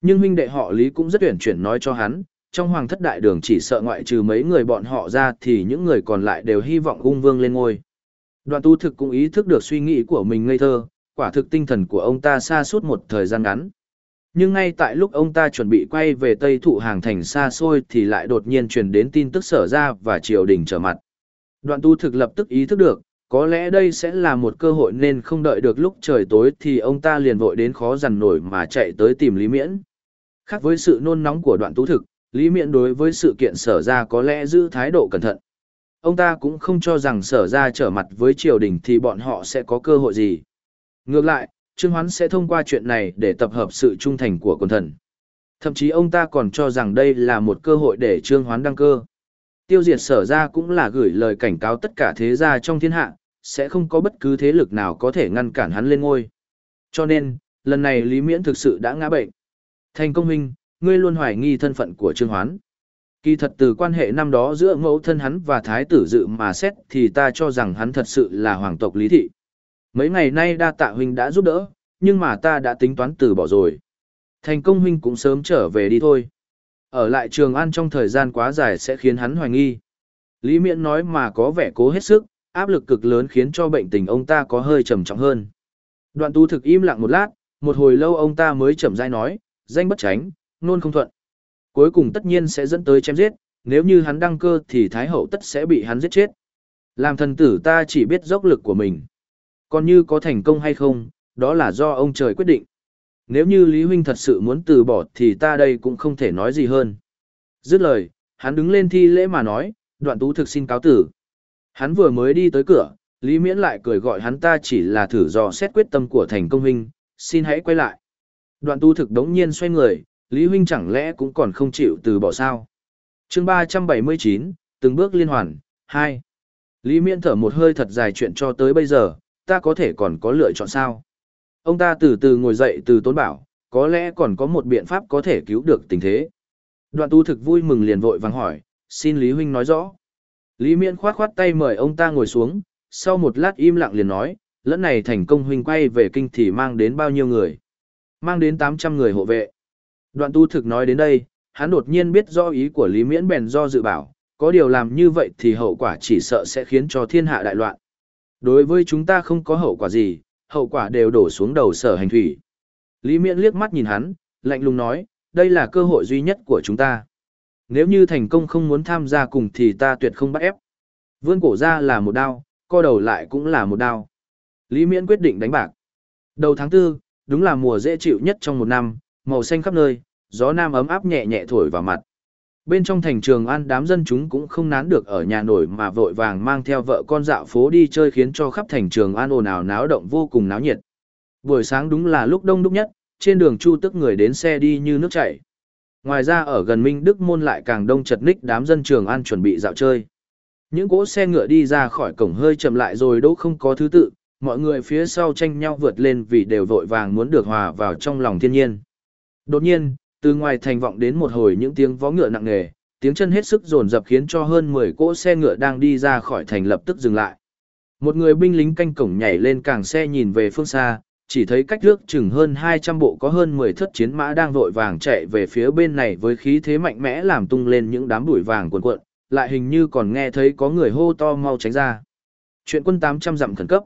Nhưng huynh đệ họ Lý cũng rất tuyển chuyển nói cho hắn, trong hoàng thất đại đường chỉ sợ ngoại trừ mấy người bọn họ ra thì những người còn lại đều hy vọng ung vương lên ngôi. Đoạn tu thực cũng ý thức được suy nghĩ của mình ngây thơ, quả thực tinh thần của ông ta xa suốt một thời gian ngắn. Nhưng ngay tại lúc ông ta chuẩn bị quay về Tây Thụ Hàng thành xa xôi thì lại đột nhiên truyền đến tin tức sở ra và triều đình trở mặt. Đoạn tu thực lập tức ý thức được, có lẽ đây sẽ là một cơ hội nên không đợi được lúc trời tối thì ông ta liền vội đến khó dằn nổi mà chạy tới tìm Lý Miễn. Khác với sự nôn nóng của đoạn tú thực, Lý Miễn đối với sự kiện sở ra có lẽ giữ thái độ cẩn thận. Ông ta cũng không cho rằng sở ra trở mặt với triều đình thì bọn họ sẽ có cơ hội gì. Ngược lại, Trương Hoán sẽ thông qua chuyện này để tập hợp sự trung thành của quần thần. Thậm chí ông ta còn cho rằng đây là một cơ hội để Trương Hoán đăng cơ. Tiêu diệt sở ra cũng là gửi lời cảnh cáo tất cả thế gia trong thiên hạ, sẽ không có bất cứ thế lực nào có thể ngăn cản hắn lên ngôi. Cho nên, lần này Lý Miễn thực sự đã ngã bệnh. Thành công huynh, ngươi luôn hoài nghi thân phận của Trương Hoán. Kỳ thật từ quan hệ năm đó giữa mẫu thân hắn và thái tử dự mà xét thì ta cho rằng hắn thật sự là hoàng tộc Lý Thị. Mấy ngày nay đa tạ huynh đã giúp đỡ, nhưng mà ta đã tính toán từ bỏ rồi. Thành công huynh cũng sớm trở về đi thôi. Ở lại trường an trong thời gian quá dài sẽ khiến hắn hoài nghi. Lý Miễn nói mà có vẻ cố hết sức, áp lực cực lớn khiến cho bệnh tình ông ta có hơi trầm trọng hơn. Đoạn tu thực im lặng một lát, một hồi lâu ông ta mới chậm rãi nói, danh bất tránh, nôn không thuận. Cuối cùng tất nhiên sẽ dẫn tới chém giết, nếu như hắn đăng cơ thì Thái Hậu tất sẽ bị hắn giết chết. Làm thần tử ta chỉ biết dốc lực của mình. Còn như có thành công hay không, đó là do ông trời quyết định. Nếu như Lý Huynh thật sự muốn từ bỏ thì ta đây cũng không thể nói gì hơn. Dứt lời, hắn đứng lên thi lễ mà nói, đoạn tú thực xin cáo tử. Hắn vừa mới đi tới cửa, Lý Miễn lại cười gọi hắn ta chỉ là thử dò xét quyết tâm của thành công huynh, xin hãy quay lại. Đoạn tu thực đống nhiên xoay người, Lý huynh chẳng lẽ cũng còn không chịu từ bỏ sao. chương 379, từng bước liên hoàn, 2. Lý Miễn thở một hơi thật dài chuyện cho tới bây giờ, ta có thể còn có lựa chọn sao. Ông ta từ từ ngồi dậy từ tốn bảo, có lẽ còn có một biện pháp có thể cứu được tình thế. Đoạn tu thực vui mừng liền vội vàng hỏi, xin Lý Huynh nói rõ. Lý Miễn khoát khoát tay mời ông ta ngồi xuống, sau một lát im lặng liền nói, lẫn này thành công huynh quay về kinh thì mang đến bao nhiêu người. Mang đến 800 người hộ vệ. Đoạn tu thực nói đến đây, hắn đột nhiên biết do ý của Lý Miễn bèn do dự bảo, có điều làm như vậy thì hậu quả chỉ sợ sẽ khiến cho thiên hạ đại loạn. Đối với chúng ta không có hậu quả gì, hậu quả đều đổ xuống đầu sở hành thủy. Lý Miễn liếc mắt nhìn hắn, lạnh lùng nói, đây là cơ hội duy nhất của chúng ta. Nếu như thành công không muốn tham gia cùng thì ta tuyệt không bắt ép. Vươn cổ ra là một đao, co đầu lại cũng là một đao. Lý Miễn quyết định đánh bạc. Đầu tháng 4, đúng là mùa dễ chịu nhất trong một năm, màu xanh khắp nơi, gió nam ấm áp nhẹ nhẹ thổi vào mặt. Bên trong thành trường an đám dân chúng cũng không nán được ở nhà nổi mà vội vàng mang theo vợ con dạo phố đi chơi khiến cho khắp thành trường an ồn ào náo động vô cùng náo nhiệt. Buổi sáng đúng là lúc đông đúc nhất, trên đường chu tức người đến xe đi như nước chảy. Ngoài ra ở gần Minh Đức Môn lại càng đông chật ních đám dân trường an chuẩn bị dạo chơi. Những cỗ xe ngựa đi ra khỏi cổng hơi chậm lại rồi đỗ không có thứ tự, mọi người phía sau tranh nhau vượt lên vì đều vội vàng muốn được hòa vào trong lòng thiên nhiên. Đột nhiên, từ ngoài thành vọng đến một hồi những tiếng vó ngựa nặng nề, tiếng chân hết sức dồn dập khiến cho hơn 10 cỗ xe ngựa đang đi ra khỏi thành lập tức dừng lại. Một người binh lính canh cổng nhảy lên càng xe nhìn về phương xa, chỉ thấy cách nước chừng hơn 200 bộ có hơn 10 thất chiến mã đang vội vàng chạy về phía bên này với khí thế mạnh mẽ làm tung lên những đám bụi vàng cuộn cuộn, lại hình như còn nghe thấy có người hô to mau tránh ra. Chuyện quân 800 dặm khẩn cấp.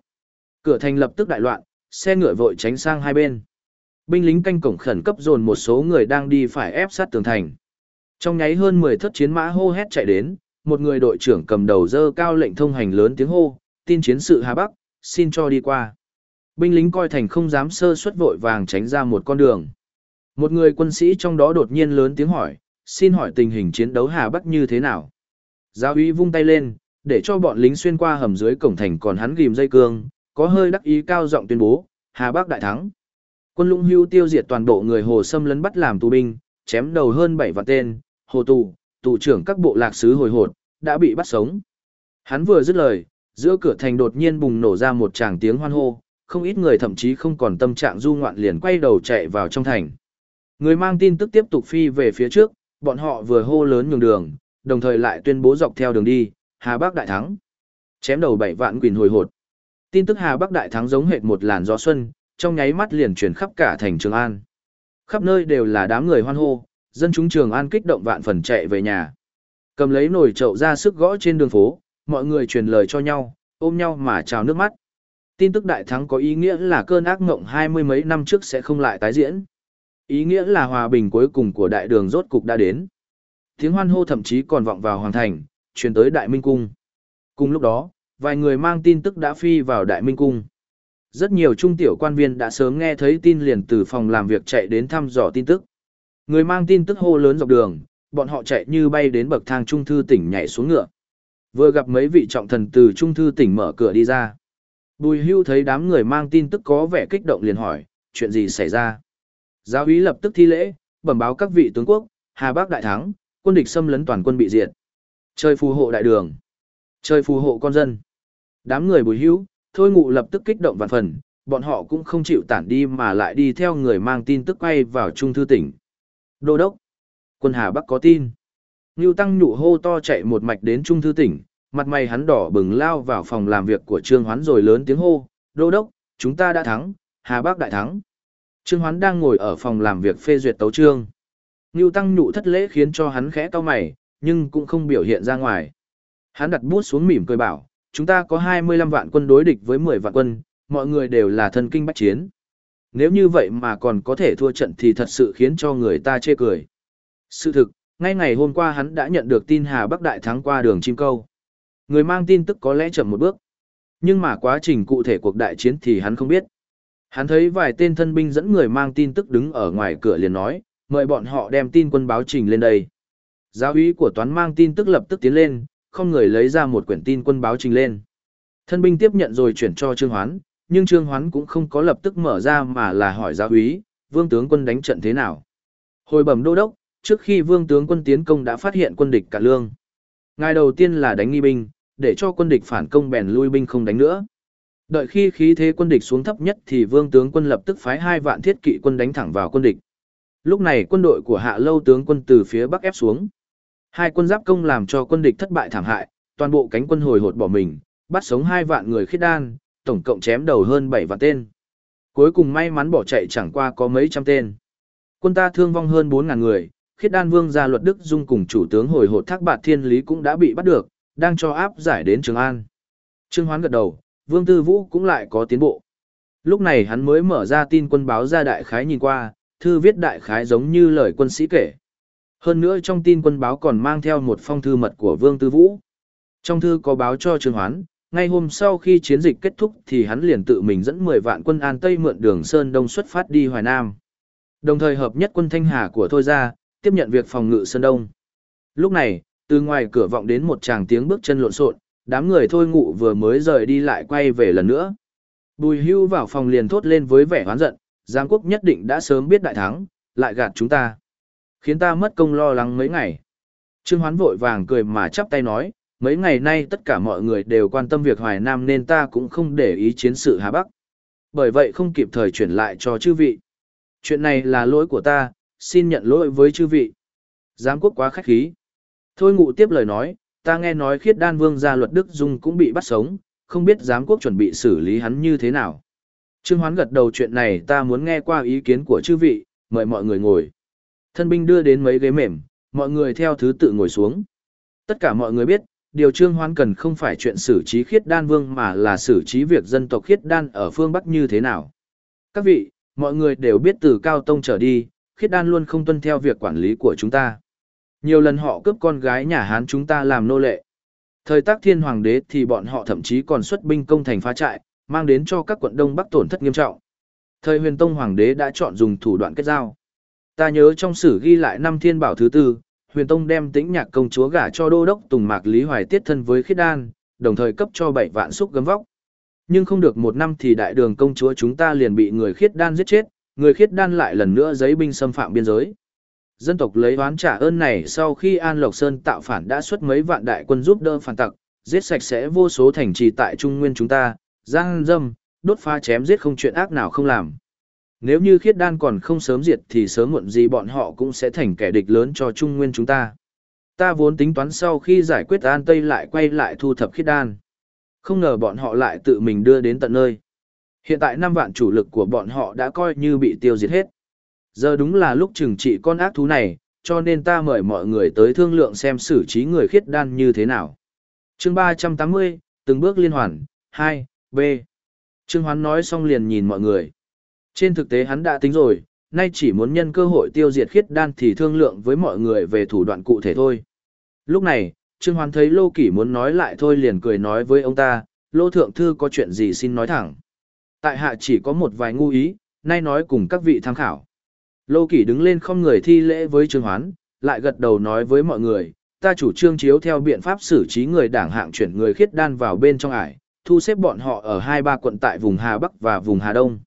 Cửa thành lập tức đại loạn, xe ngựa vội tránh sang hai bên. Binh lính canh cổng khẩn cấp dồn một số người đang đi phải ép sát tường thành. Trong nháy hơn 10 thất chiến mã hô hét chạy đến, một người đội trưởng cầm đầu dơ cao lệnh thông hành lớn tiếng hô, tin chiến sự Hà Bắc, xin cho đi qua. Binh lính coi thành không dám sơ suất vội vàng tránh ra một con đường. Một người quân sĩ trong đó đột nhiên lớn tiếng hỏi, xin hỏi tình hình chiến đấu Hà Bắc như thế nào? Giáo úy vung tay lên, để cho bọn lính xuyên qua hầm dưới cổng thành còn hắn ghim dây cương, có hơi đắc ý cao giọng tuyên bố, Hà Bắc đại thắng. Quân lũng hưu tiêu diệt toàn bộ người hồ Sâm lấn bắt làm tù binh, chém đầu hơn 7 vạn tên, hồ tù, tù trưởng các bộ lạc sứ hồi hột, đã bị bắt sống. Hắn vừa dứt lời, giữa cửa thành đột nhiên bùng nổ ra một tràng tiếng hoan hô, không ít người thậm chí không còn tâm trạng du ngoạn liền quay đầu chạy vào trong thành. Người mang tin tức tiếp tục phi về phía trước, bọn họ vừa hô lớn nhường đường, đồng thời lại tuyên bố dọc theo đường đi, Hà Bắc đại thắng. Chém đầu bảy vạn quỷ hồi hột. Tin tức Hà Bắc đại thắng giống hệt một làn gió xuân, trong nháy mắt liền truyền khắp cả thành Trường An. Khắp nơi đều là đám người hoan hô, dân chúng Trường An kích động vạn phần chạy về nhà. Cầm lấy nồi chậu ra sức gõ trên đường phố, mọi người truyền lời cho nhau, ôm nhau mà trào nước mắt. Tin tức đại thắng có ý nghĩa là cơn ác mộng hai mươi mấy năm trước sẽ không lại tái diễn. Ý nghĩa là hòa bình cuối cùng của đại đường rốt cục đã đến. Tiếng hoan hô thậm chí còn vọng vào hoàng thành, truyền tới đại minh cung. Cùng lúc đó, vài người mang tin tức đã phi vào đại minh cung. Rất nhiều trung tiểu quan viên đã sớm nghe thấy tin liền từ phòng làm việc chạy đến thăm dò tin tức. Người mang tin tức hô lớn dọc đường, bọn họ chạy như bay đến bậc thang trung thư tỉnh nhảy xuống ngựa. Vừa gặp mấy vị trọng thần từ trung thư tỉnh mở cửa đi ra. Bùi hưu thấy đám người mang tin tức có vẻ kích động liền hỏi, chuyện gì xảy ra? Giáo úy lập tức thi lễ, bẩm báo các vị tướng quốc, Hà Bắc đại thắng, quân địch xâm lấn toàn quân bị diệt. Chơi phù hộ đại đường. Chơi phù hộ con dân. Đám người bùi hưu thôi ngụ lập tức kích động vạn phần, bọn họ cũng không chịu tản đi mà lại đi theo người mang tin tức quay vào trung thư tỉnh. Đô đốc. Quân Hà Bắc có tin. Ngưu Tăng nhụ hô to chạy một mạch đến trung thư tỉnh, mặt mày hắn đỏ bừng lao vào phòng làm việc của Trương Hoán rồi lớn tiếng hô, Đô đốc, chúng ta đã thắng, Hà Bắc đại thắng. Trương Hoán đang ngồi ở phòng làm việc phê duyệt tấu trương. Ngưu Tăng nhụ thất lễ khiến cho hắn khẽ cau mày, nhưng cũng không biểu hiện ra ngoài. Hắn đặt bút xuống mỉm cười bảo, chúng ta có 25 vạn quân đối địch với 10 vạn quân, mọi người đều là thân kinh bách chiến. Nếu như vậy mà còn có thể thua trận thì thật sự khiến cho người ta chê cười. Sự thực, ngay ngày hôm qua hắn đã nhận được tin Hà Bắc Đại thắng qua đường chim câu. Người mang tin tức có lẽ chậm một bước. Nhưng mà quá trình cụ thể cuộc đại chiến thì hắn không biết. Hắn thấy vài tên thân binh dẫn người mang tin tức đứng ở ngoài cửa liền nói, mời bọn họ đem tin quân báo trình lên đây. Giáo úy của toán mang tin tức lập tức tiến lên, không người lấy ra một quyển tin quân báo trình lên. Thân binh tiếp nhận rồi chuyển cho Trương Hoán, nhưng Trương Hoán cũng không có lập tức mở ra mà là hỏi giáo úy, vương tướng quân đánh trận thế nào. Hồi bẩm đô đốc, trước khi vương tướng quân tiến công đã phát hiện quân địch cả lương. Ngài đầu tiên là đánh nghi binh, để cho quân địch phản công bèn lui binh không đánh nữa. Đợi khi khí thế quân địch xuống thấp nhất thì vương tướng quân lập tức phái hai vạn thiết kỵ quân đánh thẳng vào quân địch. Lúc này quân đội của hạ lâu tướng quân từ phía bắc ép xuống. Hai quân giáp công làm cho quân địch thất bại thảm hại, toàn bộ cánh quân hồi hột bỏ mình, bắt sống hai vạn người khiết đan, tổng cộng chém đầu hơn bảy vạn tên. Cuối cùng may mắn bỏ chạy chẳng qua có mấy trăm tên. Quân ta thương vong hơn bốn ngàn người, khiết đan vương gia luật Đức Dung cùng chủ tướng hồi hột thác bạt thiên lý cũng đã bị bắt được, đang cho áp giải đến Trường An. Trương Hoán gật đầu, Vương Tư Vũ cũng lại có tiến bộ. Lúc này hắn mới mở ra tin quân báo ra đại khái nhìn qua, thư viết đại khái giống như lời quân sĩ kể. Hơn nữa trong tin quân báo còn mang theo một phong thư mật của Vương Tư Vũ. Trong thư có báo cho Trương Hoán, ngay hôm sau khi chiến dịch kết thúc thì hắn liền tự mình dẫn 10 vạn quân An Tây mượn đường Sơn Đông xuất phát đi Hoài Nam. Đồng thời hợp nhất quân Thanh Hà của Thôi Gia, tiếp nhận việc phòng ngự Sơn Đông. Lúc này, từ ngoài cửa vọng đến một tràng tiếng bước chân lộn xộn, đám người Thôi Ngụ vừa mới rời đi lại quay về lần nữa. Bùi hưu vào phòng liền thốt lên với vẻ hoán giận, Giang quốc nhất định đã sớm biết đại thắng, lại gạt chúng ta. Khiến ta mất công lo lắng mấy ngày. Trương Hoán vội vàng cười mà chắp tay nói, mấy ngày nay tất cả mọi người đều quan tâm việc Hoài Nam nên ta cũng không để ý chiến sự Hà Bắc. Bởi vậy không kịp thời chuyển lại cho chư vị. Chuyện này là lỗi của ta, xin nhận lỗi với chư vị. Giám quốc quá khách khí. Thôi ngụ tiếp lời nói, ta nghe nói khiết đan vương gia luật Đức Dung cũng bị bắt sống, không biết giám quốc chuẩn bị xử lý hắn như thế nào. Trương Hoán gật đầu chuyện này ta muốn nghe qua ý kiến của chư vị, mời mọi người ngồi. Thân binh đưa đến mấy ghế mềm, mọi người theo thứ tự ngồi xuống. Tất cả mọi người biết, điều Trương Hoán cần không phải chuyện xử trí khiết đan vương mà là xử trí việc dân tộc khiết đan ở phương Bắc như thế nào. Các vị, mọi người đều biết từ Cao Tông trở đi, khiết đan luôn không tuân theo việc quản lý của chúng ta. Nhiều lần họ cướp con gái nhà Hán chúng ta làm nô lệ. Thời tác thiên hoàng đế thì bọn họ thậm chí còn xuất binh công thành phá trại, mang đến cho các quận Đông Bắc tổn thất nghiêm trọng. Thời huyền tông hoàng đế đã chọn dùng thủ đoạn kết giao. Ta nhớ trong sử ghi lại năm thiên bảo thứ tư, huyền tông đem tĩnh nhạc công chúa gả cho đô đốc Tùng Mạc Lý Hoài tiết thân với khiết đan, đồng thời cấp cho bảy vạn xúc gấm vóc. Nhưng không được một năm thì đại đường công chúa chúng ta liền bị người khiết đan giết chết, người khiết đan lại lần nữa giấy binh xâm phạm biên giới. Dân tộc lấy oán trả ơn này sau khi An Lộc Sơn tạo phản đã xuất mấy vạn đại quân giúp đỡ phản tặc, giết sạch sẽ vô số thành trì tại Trung Nguyên chúng ta, giang dâm, đốt pha chém giết không chuyện ác nào không làm. Nếu như khiết đan còn không sớm diệt thì sớm muộn gì bọn họ cũng sẽ thành kẻ địch lớn cho Trung Nguyên chúng ta. Ta vốn tính toán sau khi giải quyết An Tây lại quay lại thu thập khiết đan. Không ngờ bọn họ lại tự mình đưa đến tận nơi. Hiện tại năm vạn chủ lực của bọn họ đã coi như bị tiêu diệt hết. Giờ đúng là lúc trừng trị con ác thú này, cho nên ta mời mọi người tới thương lượng xem xử trí người khiết đan như thế nào. chương 380, từng bước liên hoàn, 2, B. Trương Hoán nói xong liền nhìn mọi người. Trên thực tế hắn đã tính rồi, nay chỉ muốn nhân cơ hội tiêu diệt khiết đan thì thương lượng với mọi người về thủ đoạn cụ thể thôi. Lúc này, Trương Hoán thấy Lô Kỷ muốn nói lại thôi liền cười nói với ông ta, Lô Thượng Thư có chuyện gì xin nói thẳng. Tại hạ chỉ có một vài ngu ý, nay nói cùng các vị tham khảo. Lô Kỷ đứng lên không người thi lễ với Trương Hoán, lại gật đầu nói với mọi người, ta chủ trương chiếu theo biện pháp xử trí người đảng hạng chuyển người khiết đan vào bên trong ải, thu xếp bọn họ ở hai ba quận tại vùng Hà Bắc và vùng Hà Đông.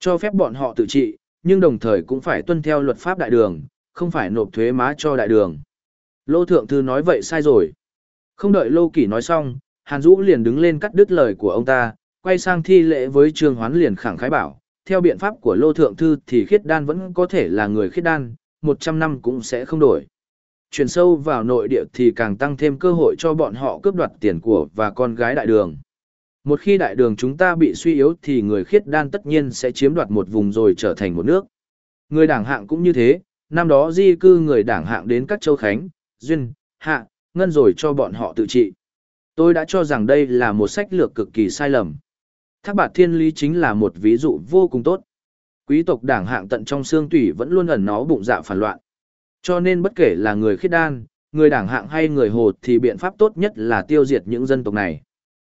Cho phép bọn họ tự trị, nhưng đồng thời cũng phải tuân theo luật pháp đại đường, không phải nộp thuế má cho đại đường. Lô Thượng Thư nói vậy sai rồi. Không đợi Lô Kỷ nói xong, Hàn Dũ liền đứng lên cắt đứt lời của ông ta, quay sang thi lễ với Trương Hoán liền khẳng khái bảo, theo biện pháp của Lô Thượng Thư thì khiết đan vẫn có thể là người khiết đan, 100 năm cũng sẽ không đổi. Chuyển sâu vào nội địa thì càng tăng thêm cơ hội cho bọn họ cướp đoạt tiền của và con gái đại đường. Một khi đại đường chúng ta bị suy yếu thì người khiết đan tất nhiên sẽ chiếm đoạt một vùng rồi trở thành một nước. Người đảng hạng cũng như thế, năm đó di cư người đảng hạng đến các châu Khánh, Duyên, Hạ, Ngân rồi cho bọn họ tự trị. Tôi đã cho rằng đây là một sách lược cực kỳ sai lầm. Thác bạt thiên lý chính là một ví dụ vô cùng tốt. Quý tộc đảng hạng tận trong xương tủy vẫn luôn ẩn nó bụng dạ phản loạn. Cho nên bất kể là người khiết đan, người đảng hạng hay người hồ thì biện pháp tốt nhất là tiêu diệt những dân tộc này.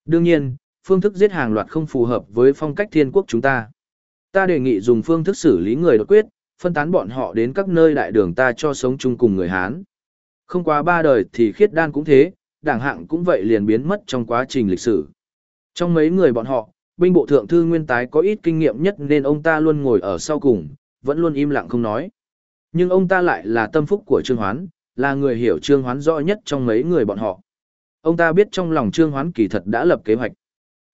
Đương nhiên, phương thức giết hàng loạt không phù hợp với phong cách thiên quốc chúng ta. Ta đề nghị dùng phương thức xử lý người đột quyết, phân tán bọn họ đến các nơi đại đường ta cho sống chung cùng người Hán. Không quá ba đời thì khiết đan cũng thế, đảng hạng cũng vậy liền biến mất trong quá trình lịch sử. Trong mấy người bọn họ, binh bộ thượng thư nguyên tái có ít kinh nghiệm nhất nên ông ta luôn ngồi ở sau cùng, vẫn luôn im lặng không nói. Nhưng ông ta lại là tâm phúc của Trương Hoán, là người hiểu Trương Hoán rõ nhất trong mấy người bọn họ. Ông ta biết trong lòng Trương Hoán kỳ thật đã lập kế hoạch.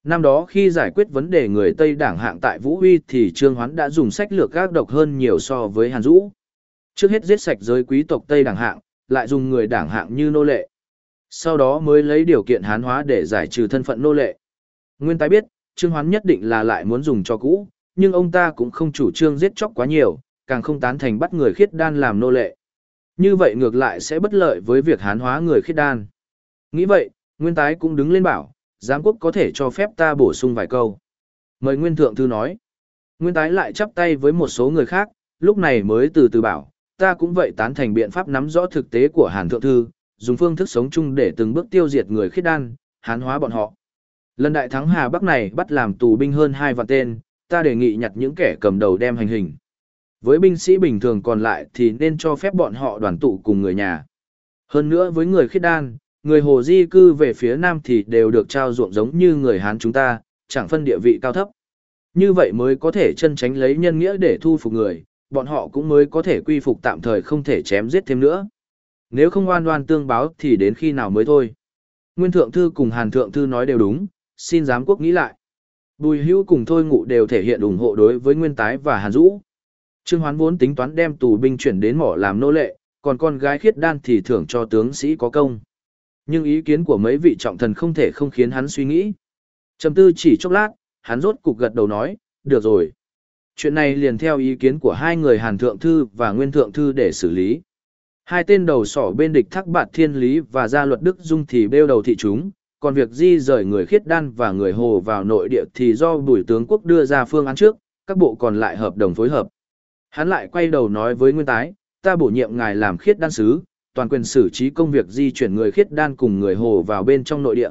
năm đó khi giải quyết vấn đề người Tây đảng hạng tại Vũ Huy thì Trương Hoán đã dùng sách lược gác độc hơn nhiều so với Hàn Dũ. Trước hết giết sạch giới quý tộc Tây đảng hạng, lại dùng người đảng hạng như nô lệ. Sau đó mới lấy điều kiện hán hóa để giải trừ thân phận nô lệ. Nguyên tái biết, Trương Hoán nhất định là lại muốn dùng cho cũ, nhưng ông ta cũng không chủ trương giết chóc quá nhiều, càng không tán thành bắt người khiết đan làm nô lệ. Như vậy ngược lại sẽ bất lợi với việc hán hóa người khiết đan. Nghĩ vậy, Nguyên tái cũng đứng lên bảo, giám quốc có thể cho phép ta bổ sung vài câu. Mời Nguyên Thượng Thư nói. Nguyên tái lại chắp tay với một số người khác, lúc này mới từ từ bảo, ta cũng vậy tán thành biện pháp nắm rõ thực tế của Hàn Thượng Thư, dùng phương thức sống chung để từng bước tiêu diệt người khiết đan, hán hóa bọn họ. Lần đại thắng Hà Bắc này bắt làm tù binh hơn hai vạn tên, ta đề nghị nhặt những kẻ cầm đầu đem hành hình. Với binh sĩ bình thường còn lại thì nên cho phép bọn họ đoàn tụ cùng người nhà. Hơn nữa với người khiết đan, người Hồ di cư về phía Nam thì đều được trao ruộng giống như người Hán chúng ta, chẳng phân địa vị cao thấp. Như vậy mới có thể chân tránh lấy nhân nghĩa để thu phục người, bọn họ cũng mới có thể quy phục tạm thời không thể chém giết thêm nữa. Nếu không oan oan tương báo thì đến khi nào mới thôi. Nguyên Thượng Thư cùng Hàn Thượng Thư nói đều đúng, xin giám quốc nghĩ lại. Bùi hữu cùng Thôi Ngụ đều thể hiện ủng hộ đối với Nguyên Tái và Hàn Dũ. Trương Hoán vốn tính toán đem tù binh chuyển đến mỏ làm nô lệ, còn con gái khiết đan thì thưởng cho tướng sĩ có công. Nhưng ý kiến của mấy vị trọng thần không thể không khiến hắn suy nghĩ. Trầm tư chỉ chốc lát, hắn rốt cục gật đầu nói, được rồi. Chuyện này liền theo ý kiến của hai người Hàn Thượng Thư và Nguyên Thượng Thư để xử lý. Hai tên đầu sỏ bên địch thắc bạt thiên lý và gia luật Đức Dung thì bêu đầu thị chúng, còn việc di rời người khiết đan và người hồ vào nội địa thì do bùi tướng quốc đưa ra phương án trước, các bộ còn lại hợp đồng phối hợp. Hắn lại quay đầu nói với Nguyên Tái, ta bổ nhiệm ngài làm khiết đan sứ, toàn quyền xử trí công việc di chuyển người khiết đan cùng người hồ vào bên trong nội địa.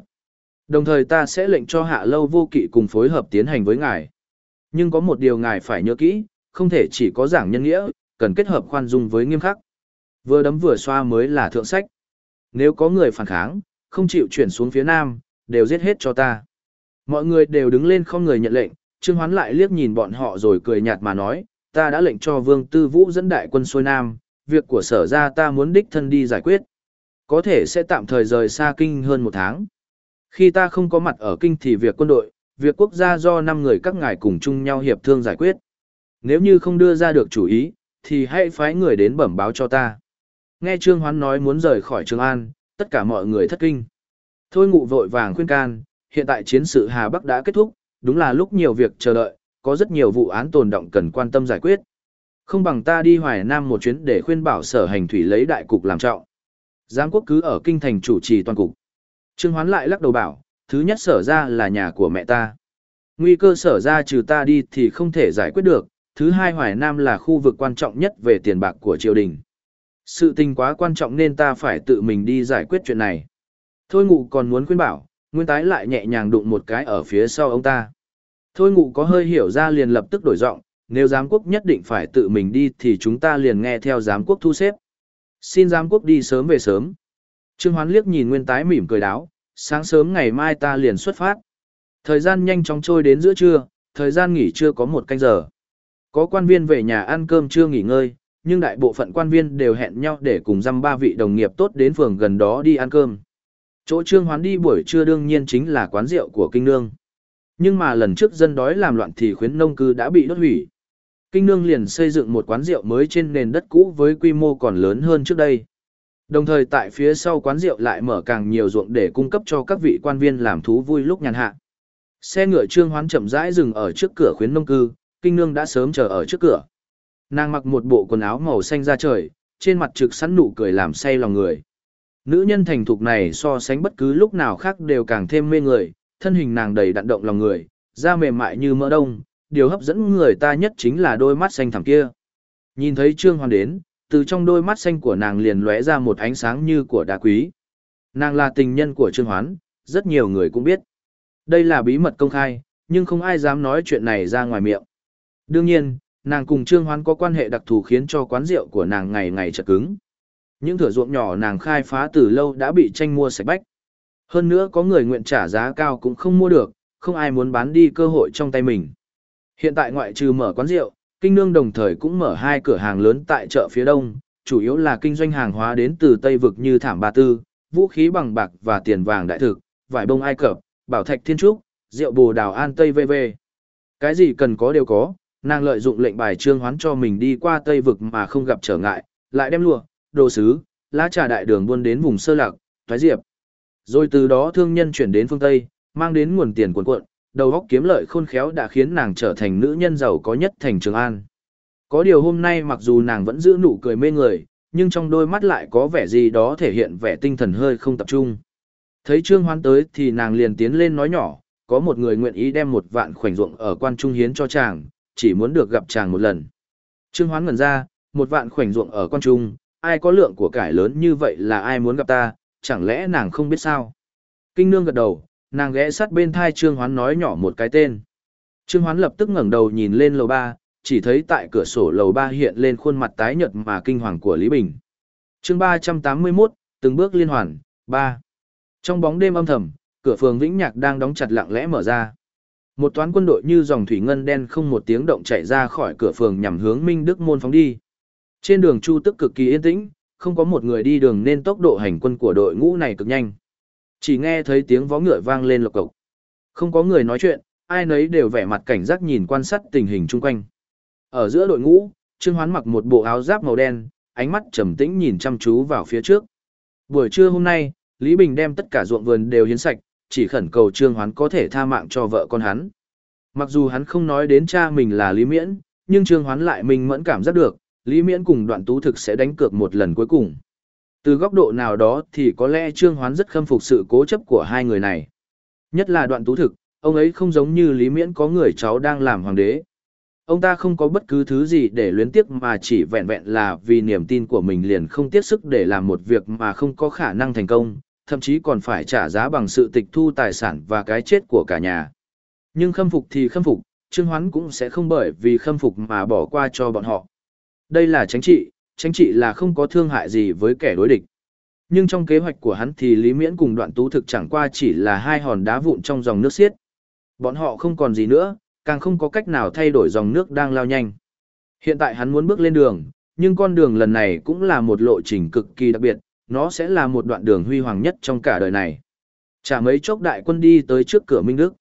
Đồng thời ta sẽ lệnh cho hạ lâu vô kỵ cùng phối hợp tiến hành với ngài. Nhưng có một điều ngài phải nhớ kỹ, không thể chỉ có giảng nhân nghĩa, cần kết hợp khoan dung với nghiêm khắc. Vừa đấm vừa xoa mới là thượng sách. Nếu có người phản kháng, không chịu chuyển xuống phía nam, đều giết hết cho ta. Mọi người đều đứng lên không người nhận lệnh, Trương Hoán lại liếc nhìn bọn họ rồi cười nhạt mà nói, ta đã lệnh cho Vương Tư Vũ dẫn đại quân xuôi nam, việc của sở ra ta muốn đích thân đi giải quyết. Có thể sẽ tạm thời rời xa kinh hơn một tháng. Khi ta không có mặt ở kinh thì việc quân đội, việc quốc gia do 5 người các ngài cùng chung nhau hiệp thương giải quyết. Nếu như không đưa ra được chủ ý, thì hãy phái người đến bẩm báo cho ta. Nghe Trương Hoán nói muốn rời khỏi Trường An, tất cả mọi người thất kinh. Thôi ngụ vội vàng khuyên can, hiện tại chiến sự Hà Bắc đã kết thúc, đúng là lúc nhiều việc chờ đợi, có rất nhiều vụ án tồn động cần quan tâm giải quyết. Không bằng ta đi Hoài Nam một chuyến để khuyên bảo sở hành thủy lấy đại cục làm trọng. Giám quốc cứ ở kinh thành chủ trì toàn cục. Trương Hoán lại lắc đầu bảo, thứ nhất sở ra là nhà của mẹ ta. Nguy cơ sở ra trừ ta đi thì không thể giải quyết được, thứ hai Hoài Nam là khu vực quan trọng nhất về tiền bạc của triều đình. Sự tình quá quan trọng nên ta phải tự mình đi giải quyết chuyện này. Thôi ngụ còn muốn khuyên bảo, nguyên tái lại nhẹ nhàng đụng một cái ở phía sau ông ta. Thôi ngụ có hơi hiểu ra liền lập tức đổi giọng, nếu giám quốc nhất định phải tự mình đi thì chúng ta liền nghe theo giám quốc thu xếp. Xin giám quốc đi sớm về sớm. Trương Hoán liếc nhìn nguyên tái mỉm cười đáo, sáng sớm ngày mai ta liền xuất phát. Thời gian nhanh chóng trôi đến giữa trưa, thời gian nghỉ trưa có một canh giờ. Có quan viên về nhà ăn cơm trưa nghỉ ngơi, nhưng đại bộ phận quan viên đều hẹn nhau để cùng dăm ba vị đồng nghiệp tốt đến phường gần đó đi ăn cơm. Chỗ Trương Hoán đi buổi trưa đương nhiên chính là quán rượu của kinh nương. Nhưng mà lần trước dân đói làm loạn thì khuyến nông cư đã bị đốt hủy. Kinh nương liền xây dựng một quán rượu mới trên nền đất cũ với quy mô còn lớn hơn trước đây. Đồng thời tại phía sau quán rượu lại mở càng nhiều ruộng để cung cấp cho các vị quan viên làm thú vui lúc nhàn hạ. Xe ngựa trương hoán chậm rãi dừng ở trước cửa khuyến nông cư, kinh nương đã sớm chờ ở trước cửa. Nàng mặc một bộ quần áo màu xanh da trời, trên mặt trực sẵn nụ cười làm say lòng người. Nữ nhân thành thục này so sánh bất cứ lúc nào khác đều càng thêm mê người, thân hình nàng đầy đặn động lòng người, da mềm mại như mỡ đông, điều hấp dẫn người ta nhất chính là đôi mắt xanh thẳm kia. Nhìn thấy Trương Hoan đến, từ trong đôi mắt xanh của nàng liền lóe ra một ánh sáng như của đá quý. Nàng là tình nhân của Trương Hoán, rất nhiều người cũng biết. Đây là bí mật công khai, nhưng không ai dám nói chuyện này ra ngoài miệng. Đương nhiên, nàng cùng Trương Hoán có quan hệ đặc thù khiến cho quán rượu của nàng ngày ngày chật cứng. Những thửa ruộng nhỏ nàng khai phá từ lâu đã bị tranh mua sạch bách. Hơn nữa có người nguyện trả giá cao cũng không mua được, không ai muốn bán đi cơ hội trong tay mình. Hiện tại ngoại trừ mở quán rượu, Kinh Nương đồng thời cũng mở hai cửa hàng lớn tại chợ phía đông, chủ yếu là kinh doanh hàng hóa đến từ Tây vực như thảm ba tư, vũ khí bằng bạc và tiền vàng đại thực, vải bông Ai Cập, bảo thạch thiên trúc, rượu bồ đào an Tây VV. Cái gì cần có đều có, nàng lợi dụng lệnh bài trương hoán cho mình đi qua Tây vực mà không gặp trở ngại, lại đem lụa, đồ sứ, lá trà đại đường buôn đến vùng sơ lạc, thoái diệp. Rồi từ đó thương nhân chuyển đến phương Tây, mang đến nguồn tiền cuộn cuộn, đầu óc kiếm lợi khôn khéo đã khiến nàng trở thành nữ nhân giàu có nhất thành Trường An. Có điều hôm nay mặc dù nàng vẫn giữ nụ cười mê người, nhưng trong đôi mắt lại có vẻ gì đó thể hiện vẻ tinh thần hơi không tập trung. Thấy Trương Hoán tới thì nàng liền tiến lên nói nhỏ, có một người nguyện ý đem một vạn khoảnh ruộng ở quan trung hiến cho chàng, chỉ muốn được gặp chàng một lần. Trương Hoán ngẩn ra, một vạn khoảnh ruộng ở quan trung, ai có lượng của cải lớn như vậy là ai muốn gặp ta, chẳng lẽ nàng không biết sao? Kinh nương gật đầu, nàng ghé sát bên thai Trương Hoán nói nhỏ một cái tên. Trương Hoán lập tức ngẩng đầu nhìn lên lầu ba, chỉ thấy tại cửa sổ lầu ba hiện lên khuôn mặt tái nhợt mà kinh hoàng của Lý Bình. chương 381, từng bước liên hoàn, 3. Trong bóng đêm âm thầm, cửa phường Vĩnh Nhạc đang đóng chặt lặng lẽ mở ra. Một toán quân đội như dòng thủy ngân đen không một tiếng động chạy ra khỏi cửa phường nhằm hướng Minh Đức Môn phóng đi. Trên đường Chu Tức cực kỳ yên tĩnh, không có một người đi đường nên tốc độ hành quân của đội ngũ này cực nhanh. Chỉ nghe thấy tiếng vó ngựa vang lên lộc cộc. Không có người nói chuyện, ai nấy đều vẻ mặt cảnh giác nhìn quan sát tình hình chung quanh. Ở giữa đội ngũ, Trương Hoán mặc một bộ áo giáp màu đen, ánh mắt trầm tĩnh nhìn chăm chú vào phía trước. Buổi trưa hôm nay, Lý Bình đem tất cả ruộng vườn đều hiến sạch, chỉ khẩn cầu Trương Hoán có thể tha mạng cho vợ con hắn. Mặc dù hắn không nói đến cha mình là Lý Miễn, nhưng Trương Hoán lại mình mẫn cảm giác được, Lý Miễn cùng đoạn tú thực sẽ đánh cược một lần cuối cùng. Từ góc độ nào đó thì có lẽ Trương Hoán rất khâm phục sự cố chấp của hai người này. Nhất là đoạn tú thực, ông ấy không giống như Lý Miễn có người cháu đang làm hoàng đế. Ông ta không có bất cứ thứ gì để luyến tiếc mà chỉ vẹn vẹn là vì niềm tin của mình liền không tiếc sức để làm một việc mà không có khả năng thành công, thậm chí còn phải trả giá bằng sự tịch thu tài sản và cái chết của cả nhà. Nhưng khâm phục thì khâm phục, Trương Hoán cũng sẽ không bởi vì khâm phục mà bỏ qua cho bọn họ. Đây là tránh trị, tránh trị là không có thương hại gì với kẻ đối địch. Nhưng trong kế hoạch của hắn thì Lý Miễn cùng đoạn tú thực chẳng qua chỉ là hai hòn đá vụn trong dòng nước xiết. Bọn họ không còn gì nữa, càng không có cách nào thay đổi dòng nước đang lao nhanh. Hiện tại hắn muốn bước lên đường, nhưng con đường lần này cũng là một lộ trình cực kỳ đặc biệt, nó sẽ là một đoạn đường huy hoàng nhất trong cả đời này. Chả mấy chốc đại quân đi tới trước cửa Minh Đức.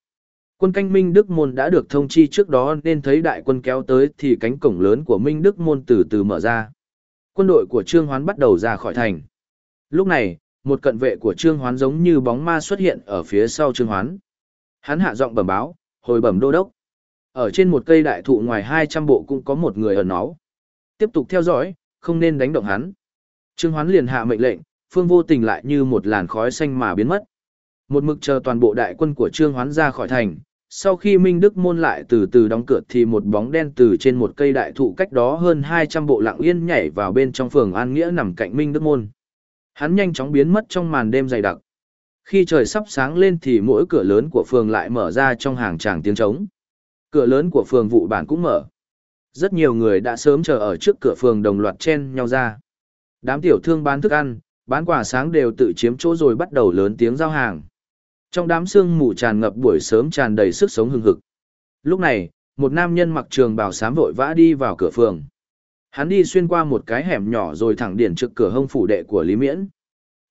Quân canh Minh Đức Môn đã được thông chi trước đó nên thấy đại quân kéo tới thì cánh cổng lớn của Minh Đức Môn từ từ mở ra. Quân đội của Trương Hoán bắt đầu ra khỏi thành. Lúc này, một cận vệ của Trương Hoán giống như bóng ma xuất hiện ở phía sau Trương Hoán. Hắn hạ giọng bẩm báo, hồi bẩm đô đốc. Ở trên một cây đại thụ ngoài 200 bộ cũng có một người ở nó. Tiếp tục theo dõi, không nên đánh động hắn. Trương Hoán liền hạ mệnh lệnh, phương vô tình lại như một làn khói xanh mà biến mất. Một mực chờ toàn bộ đại quân của Trương Hoán ra khỏi thành, sau khi Minh Đức môn lại từ từ đóng cửa thì một bóng đen từ trên một cây đại thụ cách đó hơn 200 bộ lặng yên nhảy vào bên trong phường An Nghĩa nằm cạnh Minh Đức môn. Hắn nhanh chóng biến mất trong màn đêm dày đặc. Khi trời sắp sáng lên thì mỗi cửa lớn của phường lại mở ra trong hàng tràng tiếng trống. Cửa lớn của phường vụ bản cũng mở. Rất nhiều người đã sớm chờ ở trước cửa phường đồng loạt chen nhau ra. Đám tiểu thương bán thức ăn, bán quả sáng đều tự chiếm chỗ rồi bắt đầu lớn tiếng giao hàng. Trong đám sương mù tràn ngập buổi sớm tràn đầy sức sống hừng hực. Lúc này, một nam nhân mặc trường bào sám vội vã đi vào cửa phường. Hắn đi xuyên qua một cái hẻm nhỏ rồi thẳng điển trước cửa hông phủ đệ của Lý Miễn.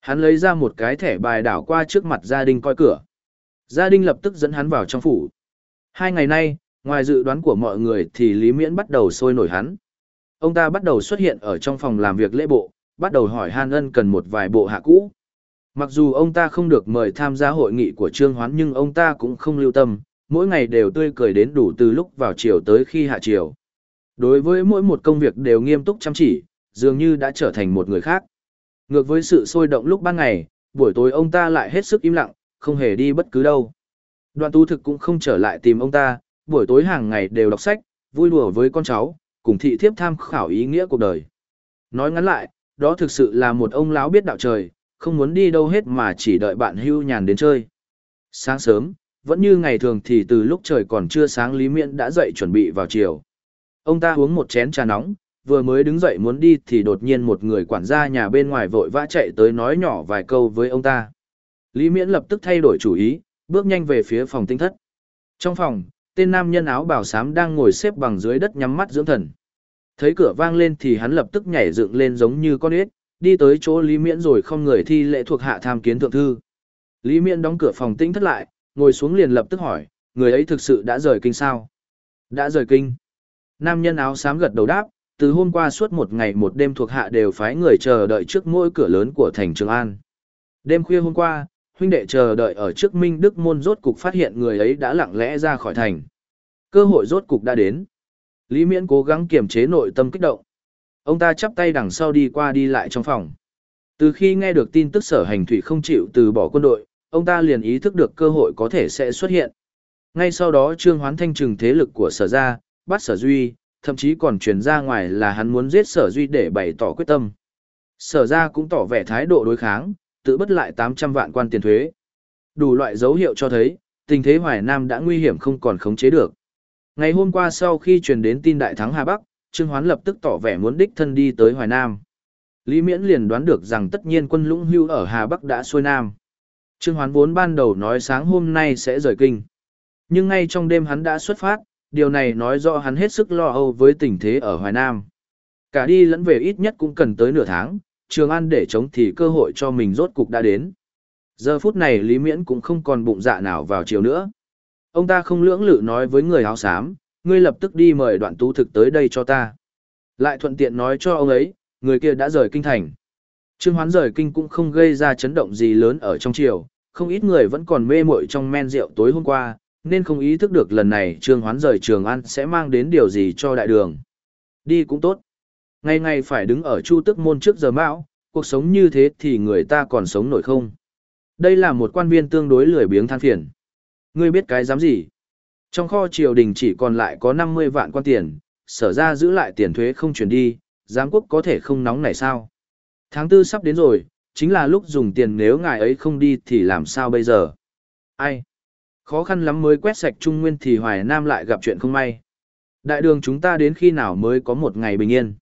Hắn lấy ra một cái thẻ bài đảo qua trước mặt gia đình coi cửa. Gia đình lập tức dẫn hắn vào trong phủ. Hai ngày nay, ngoài dự đoán của mọi người thì Lý Miễn bắt đầu sôi nổi hắn. Ông ta bắt đầu xuất hiện ở trong phòng làm việc lễ bộ, bắt đầu hỏi Han Ân cần một vài bộ hạ cũ. Mặc dù ông ta không được mời tham gia hội nghị của Trương Hoán nhưng ông ta cũng không lưu tâm, mỗi ngày đều tươi cười đến đủ từ lúc vào chiều tới khi hạ chiều. Đối với mỗi một công việc đều nghiêm túc chăm chỉ, dường như đã trở thành một người khác. Ngược với sự sôi động lúc ban ngày, buổi tối ông ta lại hết sức im lặng, không hề đi bất cứ đâu. Đoàn tu thực cũng không trở lại tìm ông ta, buổi tối hàng ngày đều đọc sách, vui đùa với con cháu, cùng thị thiếp tham khảo ý nghĩa cuộc đời. Nói ngắn lại, đó thực sự là một ông lão biết đạo trời, không muốn đi đâu hết mà chỉ đợi bạn hưu nhàn đến chơi. Sáng sớm, vẫn như ngày thường thì từ lúc trời còn chưa sáng Lý Miễn đã dậy chuẩn bị vào chiều. Ông ta uống một chén trà nóng, vừa mới đứng dậy muốn đi thì đột nhiên một người quản gia nhà bên ngoài vội vã chạy tới nói nhỏ vài câu với ông ta. Lý Miễn lập tức thay đổi chủ ý, bước nhanh về phía phòng tinh thất. Trong phòng, tên nam nhân áo bào xám đang ngồi xếp bằng dưới đất nhắm mắt dưỡng thần. Thấy cửa vang lên thì hắn lập tức nhảy dựng lên giống như con ếch, đi tới chỗ Lý Miễn rồi không người thi lễ thuộc hạ tham kiến thượng thư. Lý Miễn đóng cửa phòng tĩnh thất lại, ngồi xuống liền lập tức hỏi, người ấy thực sự đã rời kinh sao? Đã rời kinh. Nam nhân áo xám gật đầu đáp, từ hôm qua suốt một ngày một đêm thuộc hạ đều phái người chờ đợi trước mỗi cửa lớn của thành Trường An. Đêm khuya hôm qua, huynh đệ chờ đợi ở trước Minh Đức Môn rốt cục phát hiện người ấy đã lặng lẽ ra khỏi thành. Cơ hội rốt cục đã đến. Lý Miễn cố gắng kiềm chế nội tâm kích động. Ông ta chắp tay đằng sau đi qua đi lại trong phòng. Từ khi nghe được tin tức sở hành thủy không chịu từ bỏ quân đội, ông ta liền ý thức được cơ hội có thể sẽ xuất hiện. Ngay sau đó Trương Hoán thanh trừng thế lực của sở gia, bắt sở duy, thậm chí còn truyền ra ngoài là hắn muốn giết sở duy để bày tỏ quyết tâm. Sở gia cũng tỏ vẻ thái độ đối kháng, tự bất lại 800 vạn quan tiền thuế. Đủ loại dấu hiệu cho thấy, tình thế Hoài Nam đã nguy hiểm không còn khống chế được. Ngày hôm qua sau khi truyền đến tin đại thắng Hà Bắc, Trương Hoán lập tức tỏ vẻ muốn đích thân đi tới Hoài Nam. Lý Miễn liền đoán được rằng tất nhiên quân lũng hưu ở Hà Bắc đã xuôi Nam. Trương Hoán vốn ban đầu nói sáng hôm nay sẽ rời kinh. Nhưng ngay trong đêm hắn đã xuất phát, điều này nói rõ hắn hết sức lo âu với tình thế ở Hoài Nam. Cả đi lẫn về ít nhất cũng cần tới nửa tháng, Trường An để chống thì cơ hội cho mình rốt cục đã đến. Giờ phút này Lý Miễn cũng không còn bụng dạ nào vào chiều nữa. Ông ta không lưỡng lự nói với người áo xám, ngươi lập tức đi mời đoạn tú thực tới đây cho ta. Lại thuận tiện nói cho ông ấy, người kia đã rời kinh thành. Trương Hoán rời kinh cũng không gây ra chấn động gì lớn ở trong triều, không ít người vẫn còn mê muội trong men rượu tối hôm qua, nên không ý thức được lần này Trương Hoán rời Trường An sẽ mang đến điều gì cho đại đường. Đi cũng tốt. Ngày ngày phải đứng ở chu tức môn trước giờ mão, cuộc sống như thế thì người ta còn sống nổi không? Đây là một quan viên tương đối lười biếng than phiền. Ngươi biết cái dám gì? Trong kho triều đình chỉ còn lại có 50 vạn quan tiền, sở ra giữ lại tiền thuế không chuyển đi, giám quốc có thể không nóng này sao? Tháng tư sắp đến rồi, chính là lúc dùng tiền nếu ngài ấy không đi thì làm sao bây giờ? Ai? Khó khăn lắm mới quét sạch Trung Nguyên thì Hoài Nam lại gặp chuyện không may. Đại đường chúng ta đến khi nào mới có một ngày bình yên?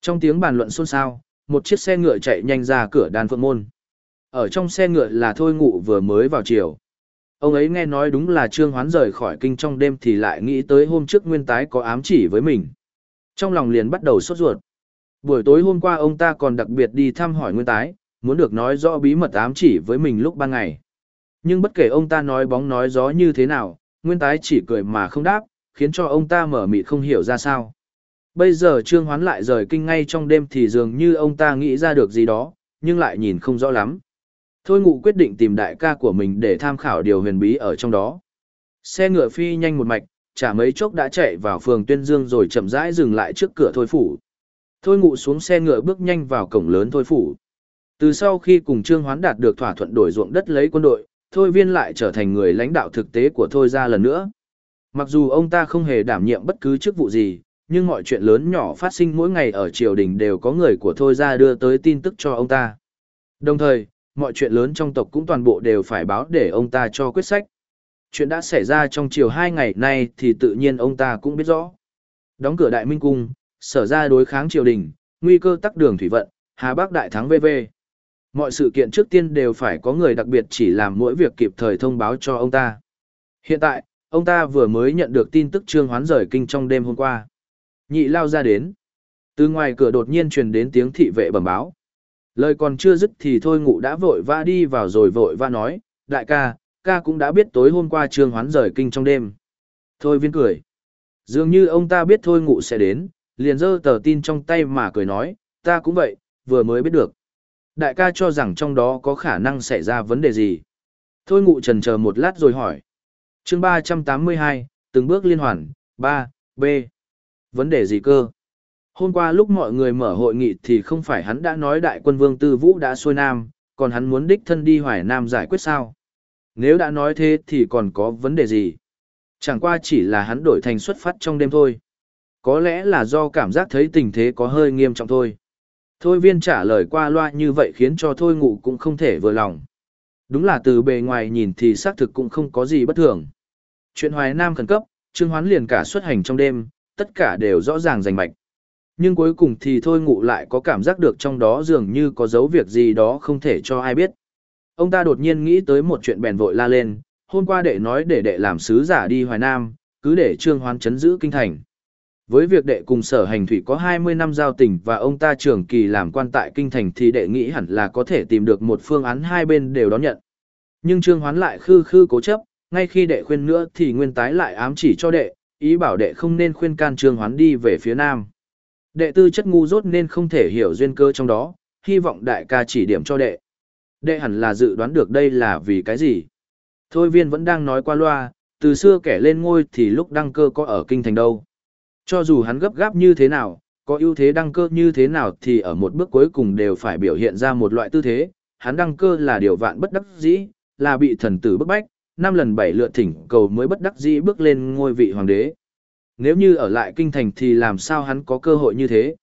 Trong tiếng bàn luận xôn xao, một chiếc xe ngựa chạy nhanh ra cửa đàn phượng môn. Ở trong xe ngựa là Thôi Ngụ vừa mới vào chiều. Ông ấy nghe nói đúng là Trương Hoán rời khỏi kinh trong đêm thì lại nghĩ tới hôm trước nguyên tái có ám chỉ với mình. Trong lòng liền bắt đầu sốt ruột. Buổi tối hôm qua ông ta còn đặc biệt đi thăm hỏi nguyên tái, muốn được nói rõ bí mật ám chỉ với mình lúc ban ngày. Nhưng bất kể ông ta nói bóng nói gió như thế nào, nguyên tái chỉ cười mà không đáp, khiến cho ông ta mở mịt không hiểu ra sao. Bây giờ Trương Hoán lại rời kinh ngay trong đêm thì dường như ông ta nghĩ ra được gì đó, nhưng lại nhìn không rõ lắm. Thôi ngụ quyết định tìm đại ca của mình để tham khảo điều huyền bí ở trong đó. Xe ngựa phi nhanh một mạch, chả mấy chốc đã chạy vào phường Tuyên Dương rồi chậm rãi dừng lại trước cửa Thôi Phủ. Thôi ngụ xuống xe ngựa bước nhanh vào cổng lớn Thôi Phủ. Từ sau khi cùng Trương Hoán đạt được thỏa thuận đổi ruộng đất lấy quân đội, Thôi Viên lại trở thành người lãnh đạo thực tế của Thôi ra lần nữa. Mặc dù ông ta không hề đảm nhiệm bất cứ chức vụ gì, nhưng mọi chuyện lớn nhỏ phát sinh mỗi ngày ở triều đình đều có người của Thôi ra đưa tới tin tức cho ông ta. Đồng thời, mọi chuyện lớn trong tộc cũng toàn bộ đều phải báo để ông ta cho quyết sách. Chuyện đã xảy ra trong chiều hai ngày nay thì tự nhiên ông ta cũng biết rõ. Đóng cửa đại minh cung, sở ra đối kháng triều đình, nguy cơ tắc đường thủy vận, Hà Bắc đại thắng VV. Mọi sự kiện trước tiên đều phải có người đặc biệt chỉ làm mỗi việc kịp thời thông báo cho ông ta. Hiện tại, ông ta vừa mới nhận được tin tức trương hoán rời kinh trong đêm hôm qua. Nhị lao ra đến. Từ ngoài cửa đột nhiên truyền đến tiếng thị vệ bẩm báo. Lời còn chưa dứt thì thôi ngụ đã vội vã đi vào rồi vội vã nói, đại ca, ca cũng đã biết tối hôm qua trương hoán rời kinh trong đêm. Thôi viên cười. Dường như ông ta biết thôi ngụ sẽ đến, liền giơ tờ tin trong tay mà cười nói, ta cũng vậy, vừa mới biết được. Đại ca cho rằng trong đó có khả năng xảy ra vấn đề gì. Thôi ngụ trần chờ một lát rồi hỏi. chương 382, từng bước liên hoàn, 3, B. Vấn đề gì cơ? Hôm qua lúc mọi người mở hội nghị thì không phải hắn đã nói đại quân vương tư vũ đã xuôi nam, còn hắn muốn đích thân đi hoài nam giải quyết sao? Nếu đã nói thế thì còn có vấn đề gì? Chẳng qua chỉ là hắn đổi thành xuất phát trong đêm thôi. Có lẽ là do cảm giác thấy tình thế có hơi nghiêm trọng thôi. Thôi viên trả lời qua loa như vậy khiến cho thôi ngụ cũng không thể vừa lòng. Đúng là từ bề ngoài nhìn thì xác thực cũng không có gì bất thường. Chuyện hoài nam khẩn cấp, Trương Hoán liền cả xuất hành trong đêm, tất cả đều rõ ràng rành mạch. Nhưng cuối cùng thì thôi ngụ lại có cảm giác được trong đó dường như có dấu việc gì đó không thể cho ai biết. Ông ta đột nhiên nghĩ tới một chuyện bèn vội la lên, hôm qua đệ nói để đệ làm sứ giả đi Hoài Nam, cứ để Trương Hoán chấn giữ kinh thành. Với việc đệ cùng sở hành thủy có 20 năm giao tình và ông ta trưởng kỳ làm quan tại kinh thành thì đệ nghĩ hẳn là có thể tìm được một phương án hai bên đều đón nhận. Nhưng Trương Hoán lại khư khư cố chấp, ngay khi đệ khuyên nữa thì nguyên tái lại ám chỉ cho đệ, ý bảo đệ không nên khuyên can trương hoán đi về phía nam. Đệ tư chất ngu dốt nên không thể hiểu duyên cơ trong đó, hy vọng đại ca chỉ điểm cho đệ. Đệ hẳn là dự đoán được đây là vì cái gì. Thôi viên vẫn đang nói qua loa, từ xưa kẻ lên ngôi thì lúc đăng cơ có ở kinh thành đâu. Cho dù hắn gấp gáp như thế nào, có ưu thế đăng cơ như thế nào thì ở một bước cuối cùng đều phải biểu hiện ra một loại tư thế. Hắn đăng cơ là điều vạn bất đắc dĩ, là bị thần tử bức bách, năm lần bảy lượt thỉnh cầu mới bất đắc dĩ bước lên ngôi vị hoàng đế. Nếu như ở lại kinh thành thì làm sao hắn có cơ hội như thế?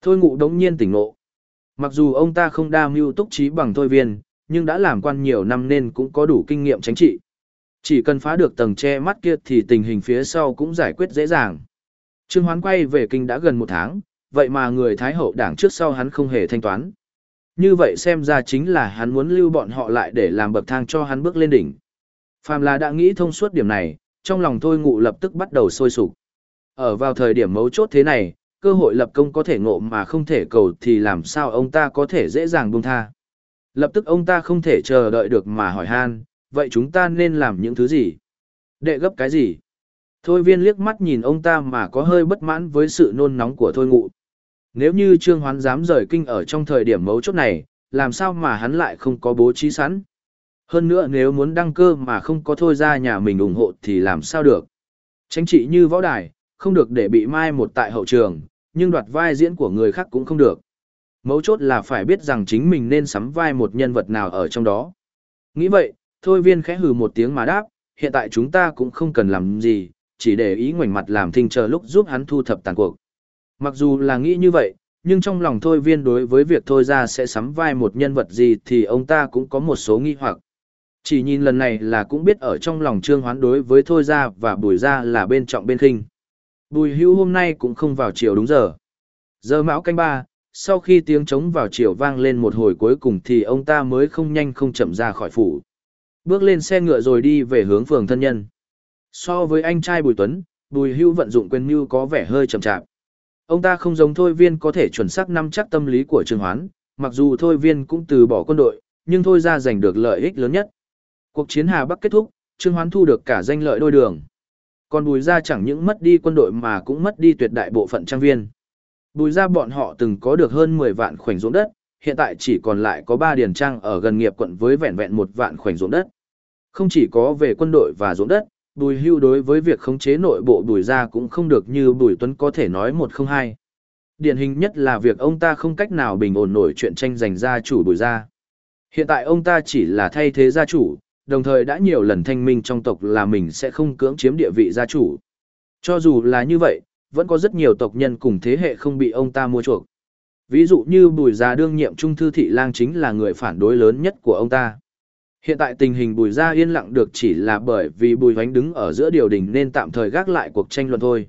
Thôi ngụ đống nhiên tỉnh ngộ. Mặc dù ông ta không đa mưu túc trí bằng thôi viên, nhưng đã làm quan nhiều năm nên cũng có đủ kinh nghiệm chính trị. Chỉ cần phá được tầng che mắt kia thì tình hình phía sau cũng giải quyết dễ dàng. Trương Hoán quay về kinh đã gần một tháng, vậy mà người Thái Hậu đảng trước sau hắn không hề thanh toán. Như vậy xem ra chính là hắn muốn lưu bọn họ lại để làm bậc thang cho hắn bước lên đỉnh. Phàm là đã nghĩ thông suốt điểm này, trong lòng thôi ngụ lập tức bắt đầu sôi sục. Ở vào thời điểm mấu chốt thế này, cơ hội lập công có thể ngộ mà không thể cầu thì làm sao ông ta có thể dễ dàng buông tha. Lập tức ông ta không thể chờ đợi được mà hỏi han, vậy chúng ta nên làm những thứ gì? Đệ gấp cái gì? Thôi viên liếc mắt nhìn ông ta mà có hơi bất mãn với sự nôn nóng của thôi ngụ. Nếu như Trương Hoán dám rời kinh ở trong thời điểm mấu chốt này, làm sao mà hắn lại không có bố trí sẵn? Hơn nữa nếu muốn đăng cơ mà không có thôi ra nhà mình ủng hộ thì làm sao được? Tránh trị như võ đài, không được để bị mai một tại hậu trường, nhưng đoạt vai diễn của người khác cũng không được. Mấu chốt là phải biết rằng chính mình nên sắm vai một nhân vật nào ở trong đó. Nghĩ vậy, thôi viên khẽ hừ một tiếng mà đáp, hiện tại chúng ta cũng không cần làm gì, chỉ để ý ngoảnh mặt làm thinh chờ lúc giúp hắn thu thập tàn cuộc. Mặc dù là nghĩ như vậy, nhưng trong lòng thôi viên đối với việc thôi ra sẽ sắm vai một nhân vật gì thì ông ta cũng có một số nghi hoặc. Chỉ nhìn lần này là cũng biết ở trong lòng trương hoán đối với thôi ra và bùi ra là bên trọng bên khinh. Bùi hưu hôm nay cũng không vào chiều đúng giờ. Giờ mão canh ba, sau khi tiếng trống vào chiều vang lên một hồi cuối cùng thì ông ta mới không nhanh không chậm ra khỏi phủ. Bước lên xe ngựa rồi đi về hướng phường thân nhân. So với anh trai Bùi Tuấn, Bùi Hưu vận dụng quyền mưu có vẻ hơi chậm chạp. Ông ta không giống Thôi Viên có thể chuẩn xác nắm chắc tâm lý của Trương Hoán, mặc dù Thôi Viên cũng từ bỏ quân đội, nhưng Thôi ra giành được lợi ích lớn nhất. Cuộc chiến Hà Bắc kết thúc, Trương Hoán thu được cả danh lợi đôi đường. Còn Bùi ra chẳng những mất đi quân đội mà cũng mất đi tuyệt đại bộ phận trang viên. Bùi ra bọn họ từng có được hơn 10 vạn khoảnh ruộng đất, hiện tại chỉ còn lại có 3 điền trang ở gần nghiệp quận với vẹn vẹn một vạn khoảnh ruộng đất. Không chỉ có về quân đội và ruộng đất, Bùi hưu đối với việc khống chế nội bộ bùi ra cũng không được như bùi tuấn có thể nói một không hai. Điển hình nhất là việc ông ta không cách nào bình ổn nổi chuyện tranh giành gia chủ bùi ra. Hiện tại ông ta chỉ là thay thế gia chủ, đồng thời đã nhiều lần thanh minh trong tộc là mình sẽ không cưỡng chiếm địa vị gia chủ. Cho dù là như vậy, vẫn có rất nhiều tộc nhân cùng thế hệ không bị ông ta mua chuộc. Ví dụ như bùi gia đương nhiệm trung thư thị lang chính là người phản đối lớn nhất của ông ta. Hiện tại tình hình bùi gia yên lặng được chỉ là bởi vì bùi hoánh đứng ở giữa điều đình nên tạm thời gác lại cuộc tranh luận thôi.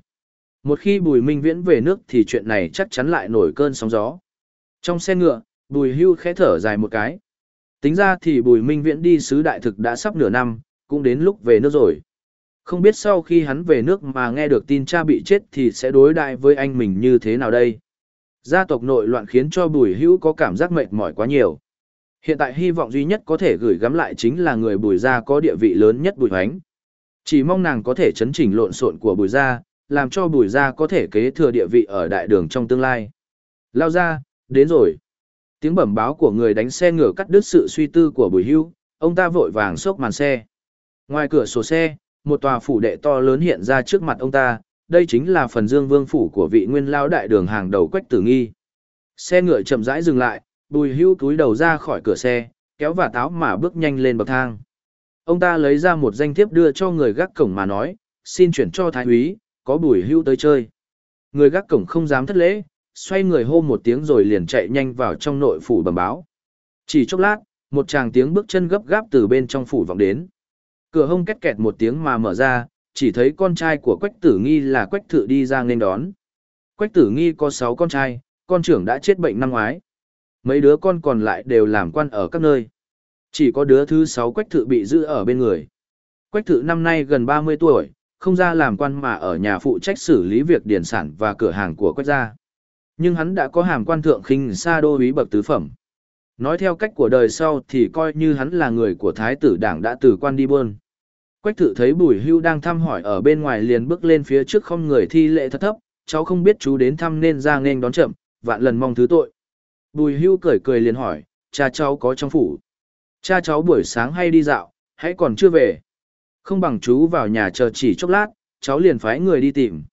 Một khi bùi minh viễn về nước thì chuyện này chắc chắn lại nổi cơn sóng gió. Trong xe ngựa, bùi hưu khẽ thở dài một cái. Tính ra thì bùi minh viễn đi sứ đại thực đã sắp nửa năm, cũng đến lúc về nước rồi. Không biết sau khi hắn về nước mà nghe được tin cha bị chết thì sẽ đối đại với anh mình như thế nào đây. Gia tộc nội loạn khiến cho bùi hữu có cảm giác mệt mỏi quá nhiều. Hiện tại hy vọng duy nhất có thể gửi gắm lại chính là người bùi gia có địa vị lớn nhất bùi hoánh. Chỉ mong nàng có thể chấn chỉnh lộn xộn của bùi gia, làm cho bùi gia có thể kế thừa địa vị ở đại đường trong tương lai. Lao ra, đến rồi. Tiếng bẩm báo của người đánh xe ngựa cắt đứt sự suy tư của bùi hưu, ông ta vội vàng xốc màn xe. Ngoài cửa sổ xe, một tòa phủ đệ to lớn hiện ra trước mặt ông ta, đây chính là phần dương vương phủ của vị nguyên lao đại đường hàng đầu quách tử nghi. Xe ngựa chậm rãi dừng lại, Bùi hưu túi đầu ra khỏi cửa xe, kéo và táo mà bước nhanh lên bậc thang. Ông ta lấy ra một danh thiếp đưa cho người gác cổng mà nói, xin chuyển cho thái úy, có bùi hưu tới chơi. Người gác cổng không dám thất lễ, xoay người hô một tiếng rồi liền chạy nhanh vào trong nội phủ bẩm báo. Chỉ chốc lát, một chàng tiếng bước chân gấp gáp từ bên trong phủ vọng đến. Cửa hông két kẹt một tiếng mà mở ra, chỉ thấy con trai của Quách Tử Nghi là Quách Thự đi ra nên đón. Quách Tử Nghi có 6 con trai, con trưởng đã chết bệnh năm ngoái. Mấy đứa con còn lại đều làm quan ở các nơi. Chỉ có đứa thứ sáu quách thự bị giữ ở bên người. Quách thự năm nay gần 30 tuổi, không ra làm quan mà ở nhà phụ trách xử lý việc điển sản và cửa hàng của quách gia. Nhưng hắn đã có hàm quan thượng khinh xa đô úy bậc tứ phẩm. Nói theo cách của đời sau thì coi như hắn là người của thái tử đảng đã từ quan đi buôn. Quách thử thấy bùi hưu đang thăm hỏi ở bên ngoài liền bước lên phía trước không người thi lệ thất thấp, cháu không biết chú đến thăm nên ra nghênh đón chậm, vạn lần mong thứ tội. Bùi hưu cười cười liền hỏi, cha cháu có trong phủ. Cha cháu buổi sáng hay đi dạo, hãy còn chưa về. Không bằng chú vào nhà chờ chỉ chốc lát, cháu liền phái người đi tìm.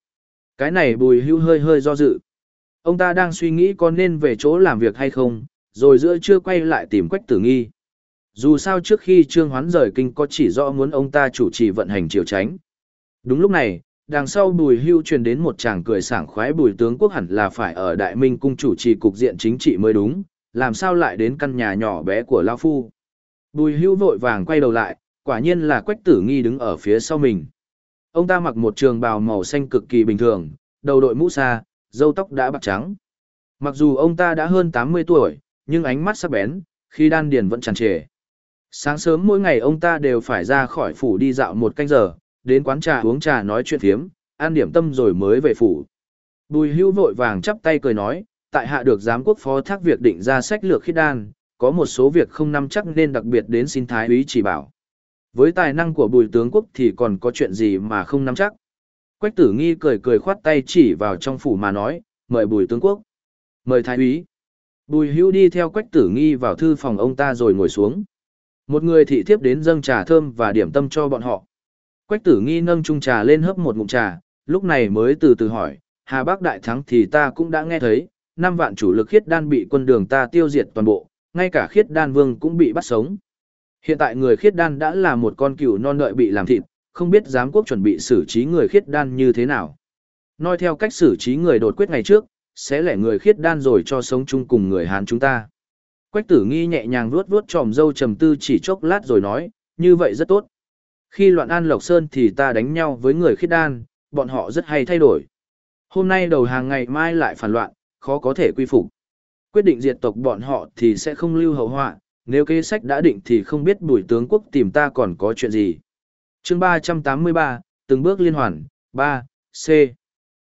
Cái này bùi hưu hơi hơi do dự. Ông ta đang suy nghĩ có nên về chỗ làm việc hay không, rồi giữa trưa quay lại tìm quách tử nghi. Dù sao trước khi Trương Hoán rời kinh có chỉ rõ muốn ông ta chủ trì vận hành triều tránh. Đúng lúc này, đằng sau bùi hưu truyền đến một chàng cười sảng khoái bùi tướng quốc hẳn là phải ở đại minh cung chủ trì cục diện chính trị mới đúng, làm sao lại đến căn nhà nhỏ bé của Lao Phu. Bùi hưu vội vàng quay đầu lại, quả nhiên là quách tử nghi đứng ở phía sau mình. Ông ta mặc một trường bào màu xanh cực kỳ bình thường, đầu đội mũ xa, râu tóc đã bạc trắng. Mặc dù ông ta đã hơn 80 tuổi, nhưng ánh mắt sắc bén, khi đan điền vẫn tràn trề. Sáng sớm mỗi ngày ông ta đều phải ra khỏi phủ đi dạo một canh giờ, đến quán trà uống trà nói chuyện thiếm, ăn điểm tâm rồi mới về phủ. Bùi hưu vội vàng chắp tay cười nói, tại hạ được giám quốc phó thác việc định ra sách lược khi đan, có một số việc không nắm chắc nên đặc biệt đến xin thái úy chỉ bảo. Với tài năng của bùi tướng quốc thì còn có chuyện gì mà không nắm chắc. Quách tử nghi cười cười khoát tay chỉ vào trong phủ mà nói, mời bùi tướng quốc. Mời thái úy. Bùi hưu đi theo quách tử nghi vào thư phòng ông ta rồi ngồi xuống. Một người thị thiếp đến dâng trà thơm và điểm tâm cho bọn họ. Quách tử nghi nâng chung trà lên hấp một ngụm trà, lúc này mới từ từ hỏi, Hà Bắc đại thắng thì ta cũng đã nghe thấy, năm vạn chủ lực khiết đan bị quân đường ta tiêu diệt toàn bộ, ngay cả khiết đan vương cũng bị bắt sống. Hiện tại người khiết đan đã là một con cừu non đợi bị làm thịt, không biết giám quốc chuẩn bị xử trí người khiết đan như thế nào. Nói theo cách xử trí người đột quyết ngày trước, sẽ lẻ người khiết đan rồi cho sống chung cùng người Hán chúng ta. Quách tử nghi nhẹ nhàng vuốt vuốt tròm dâu trầm tư chỉ chốc lát rồi nói, như vậy rất tốt. Khi loạn an Lộc Sơn thì ta đánh nhau với người khiết đan, bọn họ rất hay thay đổi. Hôm nay đầu hàng ngày mai lại phản loạn, khó có thể quy phục. Quyết định diệt tộc bọn họ thì sẽ không lưu hậu họa, nếu kế sách đã định thì không biết bùi tướng quốc tìm ta còn có chuyện gì chương 383, từng bước liên hoàn, 3, C.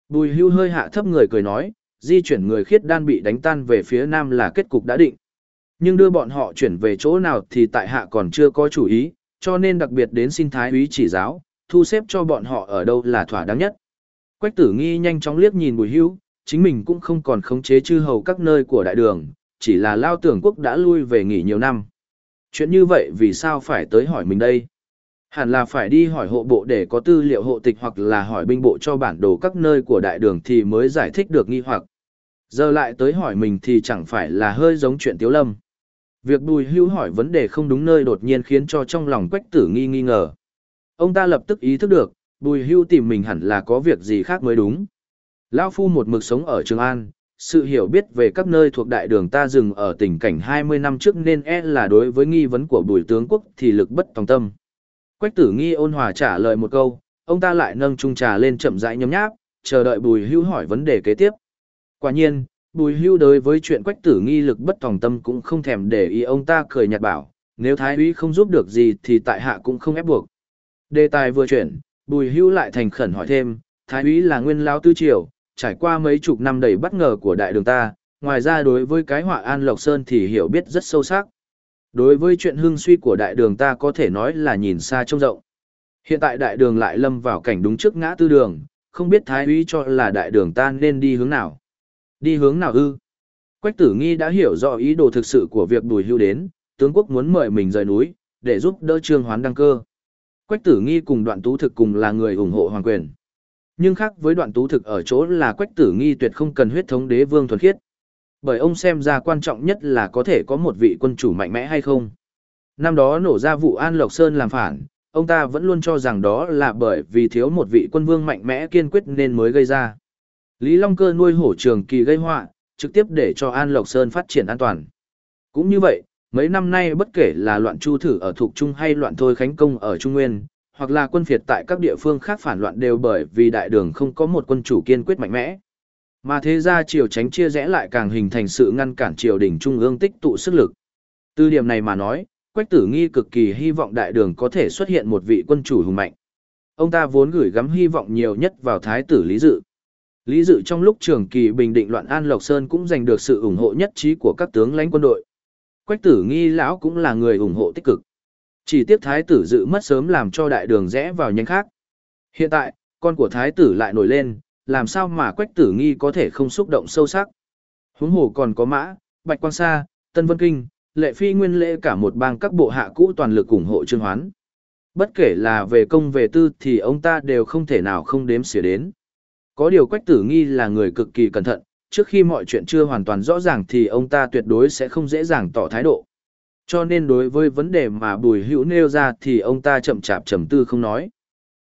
Bùi hưu hơi hạ thấp người cười nói, di chuyển người khiết đan bị đánh tan về phía nam là kết cục đã định. Nhưng đưa bọn họ chuyển về chỗ nào thì tại hạ còn chưa có chủ ý, cho nên đặc biệt đến xin thái úy chỉ giáo, thu xếp cho bọn họ ở đâu là thỏa đáng nhất. Quách tử nghi nhanh chóng liếc nhìn bùi hưu, chính mình cũng không còn khống chế chư hầu các nơi của đại đường, chỉ là lao tưởng quốc đã lui về nghỉ nhiều năm. Chuyện như vậy vì sao phải tới hỏi mình đây? Hẳn là phải đi hỏi hộ bộ để có tư liệu hộ tịch hoặc là hỏi binh bộ cho bản đồ các nơi của đại đường thì mới giải thích được nghi hoặc. Giờ lại tới hỏi mình thì chẳng phải là hơi giống chuyện tiếu lâm. Việc bùi hưu hỏi vấn đề không đúng nơi đột nhiên khiến cho trong lòng quách tử nghi nghi ngờ. Ông ta lập tức ý thức được, bùi hưu tìm mình hẳn là có việc gì khác mới đúng. Lao phu một mực sống ở Trường An, sự hiểu biết về các nơi thuộc đại đường ta dừng ở tình cảnh 20 năm trước nên e là đối với nghi vấn của bùi tướng quốc thì lực bất tòng tâm. Quách tử nghi ôn hòa trả lời một câu, ông ta lại nâng chung trà lên chậm rãi nhấm nháp, chờ đợi bùi hưu hỏi vấn đề kế tiếp. Quả nhiên, bùi hưu đối với chuyện quách tử nghi lực bất tòng tâm cũng không thèm để ý ông ta cười nhạt bảo, nếu thái úy không giúp được gì thì tại hạ cũng không ép buộc. Đề tài vừa chuyển, bùi hưu lại thành khẩn hỏi thêm, thái úy là nguyên lao tư triều, trải qua mấy chục năm đầy bất ngờ của đại đường ta, ngoài ra đối với cái họa An Lộc Sơn thì hiểu biết rất sâu sắc. Đối với chuyện hưng suy của đại đường ta có thể nói là nhìn xa trông rộng. Hiện tại đại đường lại lâm vào cảnh đúng trước ngã tư đường, không biết thái úy cho là đại đường ta nên đi hướng nào. Đi hướng nào ư? Quách tử nghi đã hiểu rõ ý đồ thực sự của việc đùi hưu đến, tướng quốc muốn mời mình rời núi, để giúp đỡ trương hoán đăng cơ. Quách tử nghi cùng đoạn tú thực cùng là người ủng hộ hoàng quyền. Nhưng khác với đoạn tú thực ở chỗ là quách tử nghi tuyệt không cần huyết thống đế vương thuần khiết. Bởi ông xem ra quan trọng nhất là có thể có một vị quân chủ mạnh mẽ hay không. Năm đó nổ ra vụ An Lộc Sơn làm phản, ông ta vẫn luôn cho rằng đó là bởi vì thiếu một vị quân vương mạnh mẽ kiên quyết nên mới gây ra. Lý Long Cơ nuôi hổ trường kỳ gây họa, trực tiếp để cho An Lộc Sơn phát triển an toàn. Cũng như vậy, mấy năm nay bất kể là loạn chu thử ở Thục Trung hay loạn thôi khánh công ở Trung Nguyên, hoặc là quân phiệt tại các địa phương khác phản loạn đều bởi vì đại đường không có một quân chủ kiên quyết mạnh mẽ. Mà thế ra triều tránh chia rẽ lại càng hình thành sự ngăn cản triều đình trung ương tích tụ sức lực. Từ điểm này mà nói, Quách Tử Nghi cực kỳ hy vọng đại đường có thể xuất hiện một vị quân chủ hùng mạnh. Ông ta vốn gửi gắm hy vọng nhiều nhất vào thái tử Lý Dự. Lý Dự trong lúc trường kỳ bình định loạn An Lộc Sơn cũng giành được sự ủng hộ nhất trí của các tướng lãnh quân đội. Quách Tử Nghi lão cũng là người ủng hộ tích cực. Chỉ tiếc thái tử dự mất sớm làm cho đại đường rẽ vào nhánh khác. Hiện tại, con của thái tử lại nổi lên, làm sao mà quách tử nghi có thể không xúc động sâu sắc. Huống hồ còn có mã, bạch quang sa, tân vân kinh, lệ phi nguyên lễ cả một bang các bộ hạ cũ toàn lực ủng hộ trương hoán. Bất kể là về công về tư thì ông ta đều không thể nào không đếm xỉa đến. Có điều quách tử nghi là người cực kỳ cẩn thận, trước khi mọi chuyện chưa hoàn toàn rõ ràng thì ông ta tuyệt đối sẽ không dễ dàng tỏ thái độ. Cho nên đối với vấn đề mà bùi hữu nêu ra thì ông ta chậm chạp trầm tư không nói.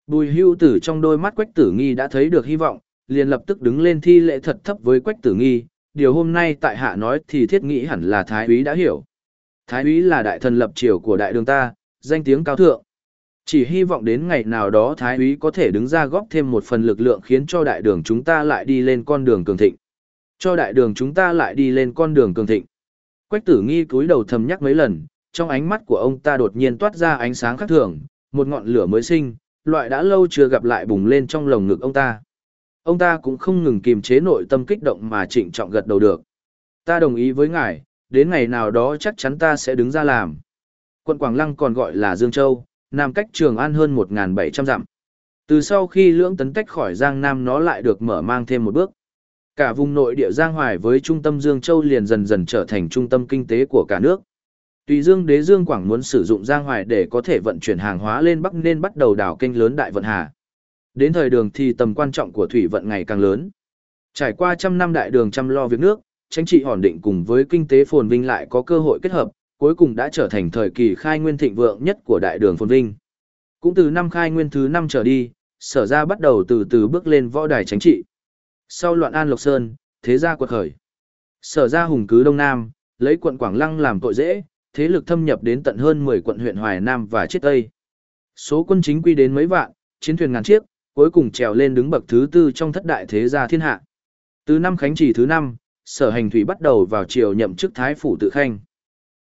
Bùi hữu tử trong đôi mắt quách tử nghi đã thấy được hy vọng, liền lập tức đứng lên thi lễ thật thấp với quách tử nghi. Điều hôm nay tại hạ nói thì thiết nghĩ hẳn là Thái úy đã hiểu. Thái úy là đại thần lập triều của đại đường ta, danh tiếng cao thượng. Chỉ hy vọng đến ngày nào đó Thái úy có thể đứng ra góp thêm một phần lực lượng khiến cho đại đường chúng ta lại đi lên con đường cường thịnh. Cho đại đường chúng ta lại đi lên con đường cường thịnh. Quách tử nghi cúi đầu thầm nhắc mấy lần, trong ánh mắt của ông ta đột nhiên toát ra ánh sáng khác thường, một ngọn lửa mới sinh, loại đã lâu chưa gặp lại bùng lên trong lồng ngực ông ta. Ông ta cũng không ngừng kiềm chế nội tâm kích động mà trịnh trọng gật đầu được. Ta đồng ý với ngài, đến ngày nào đó chắc chắn ta sẽ đứng ra làm. Quận Quảng Lăng còn gọi là Dương Châu, nằm cách Trường An hơn 1.700 dặm. Từ sau khi lưỡng tấn tách khỏi Giang Nam nó lại được mở mang thêm một bước. Cả vùng nội địa Giang Hoài với trung tâm Dương Châu liền dần dần trở thành trung tâm kinh tế của cả nước. Tùy Dương Đế Dương Quảng muốn sử dụng Giang Hoài để có thể vận chuyển hàng hóa lên Bắc nên bắt đầu đảo kênh lớn Đại Vận Hà. Đến thời đường thì tầm quan trọng của thủy vận ngày càng lớn. Trải qua trăm năm đại đường chăm lo việc nước, chính trị ổn định cùng với kinh tế phồn vinh lại có cơ hội kết hợp, cuối cùng đã trở thành thời kỳ khai nguyên thịnh vượng nhất của đại đường phồn vinh. Cũng từ năm khai nguyên thứ năm trở đi, sở ra bắt đầu từ từ bước lên võ đài chính trị. Sau loạn An Lộc Sơn, thế gia quật khởi. Sở ra hùng cứ Đông Nam, lấy quận Quảng Lăng làm tội dễ, thế lực thâm nhập đến tận hơn 10 quận huyện Hoài Nam và Chiết Tây. Số quân chính quy đến mấy vạn, chiến thuyền ngàn chiếc, cuối cùng trèo lên đứng bậc thứ tư trong thất đại thế gia thiên hạ. Từ năm khánh trì thứ năm, sở hành thủy bắt đầu vào triều nhậm chức thái phủ tự khanh.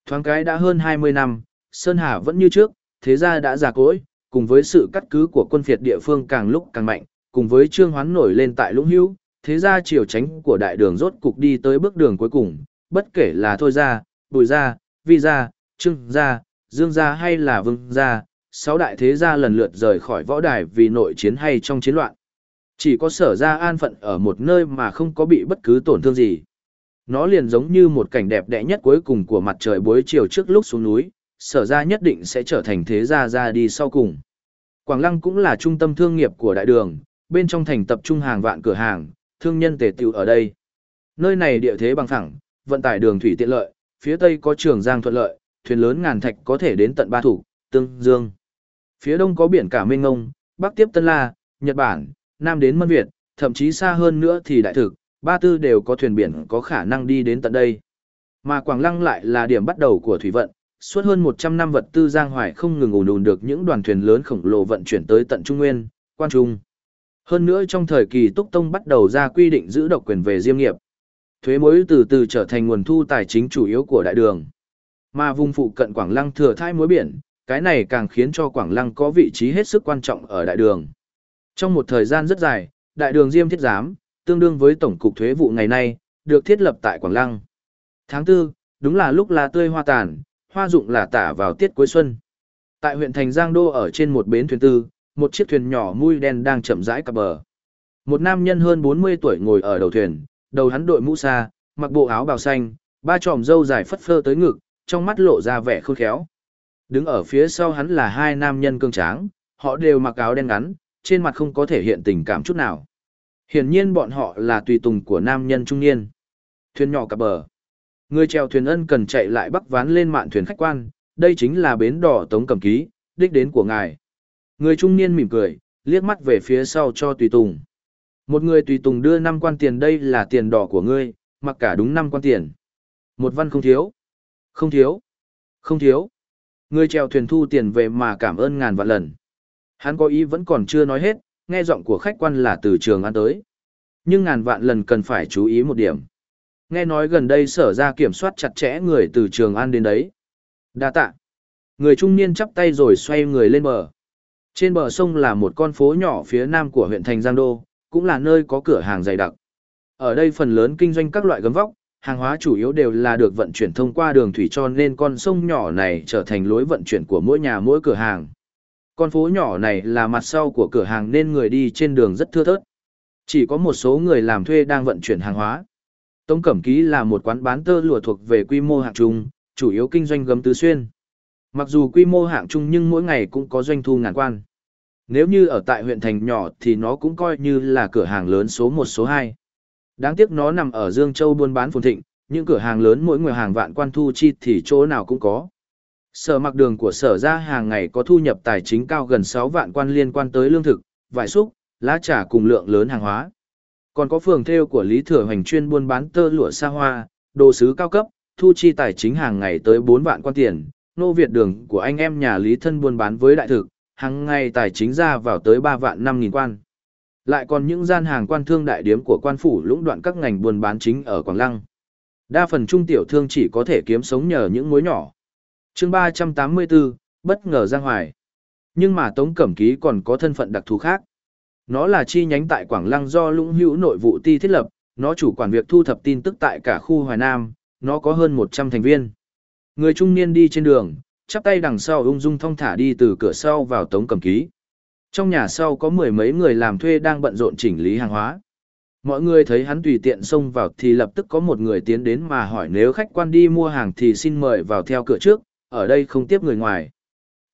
Thoáng cái đã hơn 20 năm, Sơn Hà vẫn như trước, thế gia đã già cỗi, cùng với sự cắt cứ của quân phiệt địa phương càng lúc càng mạnh, cùng với trương hoán nổi lên tại lũng hữu, thế gia triều tránh của đại đường rốt cục đi tới bước đường cuối cùng, bất kể là thôi gia, bùi gia, vi gia, trương gia, dương gia hay là vương gia, sáu đại thế gia lần lượt rời khỏi võ đài vì nội chiến hay trong chiến loạn. Chỉ có sở gia an phận ở một nơi mà không có bị bất cứ tổn thương gì. Nó liền giống như một cảnh đẹp đẽ nhất cuối cùng của mặt trời buổi chiều trước lúc xuống núi, sở gia nhất định sẽ trở thành thế gia ra đi sau cùng. Quảng Lăng cũng là trung tâm thương nghiệp của đại đường, bên trong thành tập trung hàng vạn cửa hàng, thương nhân tề tiểu ở đây. Nơi này địa thế bằng phẳng, vận tải đường thủy tiện lợi, phía tây có trường giang thuận lợi, thuyền lớn ngàn thạch có thể đến tận Ba Thủ, Tương Dương. Phía đông có biển cả mênh ngông, bắc tiếp Tân La, Nhật Bản, nam đến Mân Việt, thậm chí xa hơn nữa thì đại thực, ba tư đều có thuyền biển có khả năng đi đến tận đây. Mà Quảng Lăng lại là điểm bắt đầu của thủy vận, suốt hơn 100 năm vật tư giang hoài không ngừng ùn ùn được những đoàn thuyền lớn khổng lồ vận chuyển tới tận Trung Nguyên, Quan Trung. Hơn nữa trong thời kỳ Túc Tông bắt đầu ra quy định giữ độc quyền về diêm nghiệp. Thuế mối từ từ trở thành nguồn thu tài chính chủ yếu của đại đường. Mà vùng phụ cận Quảng Lăng thừa thai muối biển, cái này càng khiến cho Quảng Lăng có vị trí hết sức quan trọng ở đại đường. Trong một thời gian rất dài, đại đường Diêm Thiết Giám, tương đương với tổng cục thuế vụ ngày nay, được thiết lập tại Quảng Lăng. Tháng 4, đúng là lúc lá tươi hoa tàn, hoa dụng là tả vào tiết cuối xuân. Tại huyện thành Giang Đô ở trên một bến thuyền tư, một chiếc thuyền nhỏ mui đen đang chậm rãi cập bờ. Một nam nhân hơn 40 tuổi ngồi ở đầu thuyền, đầu hắn đội mũ xa, mặc bộ áo bào xanh, ba tròm râu dài phất phơ tới ngực, trong mắt lộ ra vẻ khôn khéo. Đứng ở phía sau hắn là hai nam nhân cương tráng, họ đều mặc áo đen ngắn, trên mặt không có thể hiện tình cảm chút nào. Hiển nhiên bọn họ là tùy tùng của nam nhân trung niên. Thuyền nhỏ cập bờ. Người chèo thuyền ân cần chạy lại bắc ván lên mạn thuyền khách quan, đây chính là bến đỏ tống cầm ký, đích đến của ngài. Người trung niên mỉm cười, liếc mắt về phía sau cho tùy tùng. Một người tùy tùng đưa năm quan tiền đây là tiền đỏ của ngươi, mặc cả đúng năm quan tiền. Một văn không thiếu. Không thiếu. Không thiếu. Người chèo thuyền thu tiền về mà cảm ơn ngàn vạn lần. Hắn có ý vẫn còn chưa nói hết, nghe giọng của khách quan là từ trường an tới. Nhưng ngàn vạn lần cần phải chú ý một điểm. Nghe nói gần đây sở ra kiểm soát chặt chẽ người từ trường an đến đấy. Đa tạ. Người trung niên chắp tay rồi xoay người lên bờ. Trên bờ sông là một con phố nhỏ phía nam của huyện thành Giang Đô, cũng là nơi có cửa hàng dày đặc. Ở đây phần lớn kinh doanh các loại gấm vóc, Hàng hóa chủ yếu đều là được vận chuyển thông qua đường thủy cho nên con sông nhỏ này trở thành lối vận chuyển của mỗi nhà mỗi cửa hàng. Con phố nhỏ này là mặt sau của cửa hàng nên người đi trên đường rất thưa thớt. Chỉ có một số người làm thuê đang vận chuyển hàng hóa. Tống Cẩm Ký là một quán bán tơ lụa thuộc về quy mô hạng trung, chủ yếu kinh doanh gấm tứ xuyên. Mặc dù quy mô hạng trung nhưng mỗi ngày cũng có doanh thu ngàn quan. Nếu như ở tại huyện thành nhỏ thì nó cũng coi như là cửa hàng lớn số 1 số 2. Đáng tiếc nó nằm ở Dương Châu buôn bán phồn thịnh, những cửa hàng lớn mỗi người hàng vạn quan thu chi thì chỗ nào cũng có. Sở mặc đường của sở ra hàng ngày có thu nhập tài chính cao gần 6 vạn quan liên quan tới lương thực, vải xúc, lá trà cùng lượng lớn hàng hóa. Còn có phường theo của Lý Thừa Hoành chuyên buôn bán tơ lụa xa hoa, đồ sứ cao cấp, thu chi tài chính hàng ngày tới 4 vạn quan tiền, nô Việt đường của anh em nhà Lý thân buôn bán với đại thực, hàng ngày tài chính ra vào tới 3 vạn 5 nghìn quan. Lại còn những gian hàng quan thương đại điếm của quan phủ lũng đoạn các ngành buôn bán chính ở Quảng Lăng. Đa phần trung tiểu thương chỉ có thể kiếm sống nhờ những mối nhỏ. chương 384, bất ngờ Giang Hoài. Nhưng mà Tống Cẩm Ký còn có thân phận đặc thù khác. Nó là chi nhánh tại Quảng Lăng do lũng hữu nội vụ ti thiết lập, nó chủ quản việc thu thập tin tức tại cả khu Hoài Nam, nó có hơn 100 thành viên. Người trung niên đi trên đường, chắp tay đằng sau ung dung thong thả đi từ cửa sau vào Tống Cẩm Ký. Trong nhà sau có mười mấy người làm thuê đang bận rộn chỉnh lý hàng hóa. Mọi người thấy hắn tùy tiện xông vào thì lập tức có một người tiến đến mà hỏi nếu khách quan đi mua hàng thì xin mời vào theo cửa trước, ở đây không tiếp người ngoài.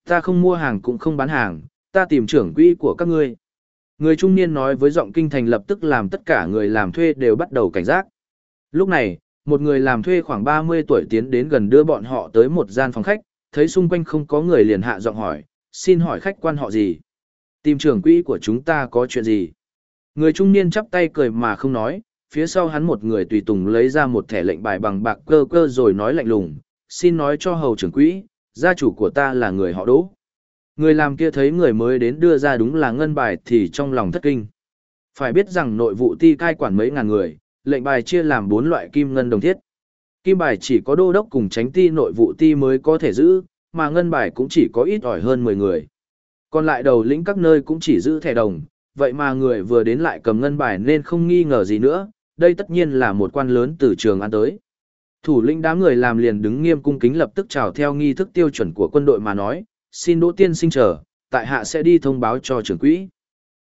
Ta không mua hàng cũng không bán hàng, ta tìm trưởng quỹ của các ngươi. Người trung niên nói với giọng kinh thành lập tức làm tất cả người làm thuê đều bắt đầu cảnh giác. Lúc này, một người làm thuê khoảng 30 tuổi tiến đến gần đưa bọn họ tới một gian phòng khách, thấy xung quanh không có người liền hạ giọng hỏi, xin hỏi khách quan họ gì? Tìm trưởng quỹ của chúng ta có chuyện gì? Người trung niên chắp tay cười mà không nói, phía sau hắn một người tùy tùng lấy ra một thẻ lệnh bài bằng bạc cơ cơ rồi nói lạnh lùng, xin nói cho hầu trưởng quỹ, gia chủ của ta là người họ đỗ. Người làm kia thấy người mới đến đưa ra đúng là ngân bài thì trong lòng thất kinh. Phải biết rằng nội vụ ti cai quản mấy ngàn người, lệnh bài chia làm bốn loại kim ngân đồng thiết. Kim bài chỉ có đô đốc cùng tránh ti nội vụ ti mới có thể giữ, mà ngân bài cũng chỉ có ít ỏi hơn 10 người. Còn lại đầu lĩnh các nơi cũng chỉ giữ thẻ đồng, vậy mà người vừa đến lại cầm ngân bài nên không nghi ngờ gì nữa, đây tất nhiên là một quan lớn từ trường an tới. Thủ lĩnh đám người làm liền đứng nghiêm cung kính lập tức chào theo nghi thức tiêu chuẩn của quân đội mà nói, xin đỗ tiên sinh chờ, tại hạ sẽ đi thông báo cho trưởng quỹ.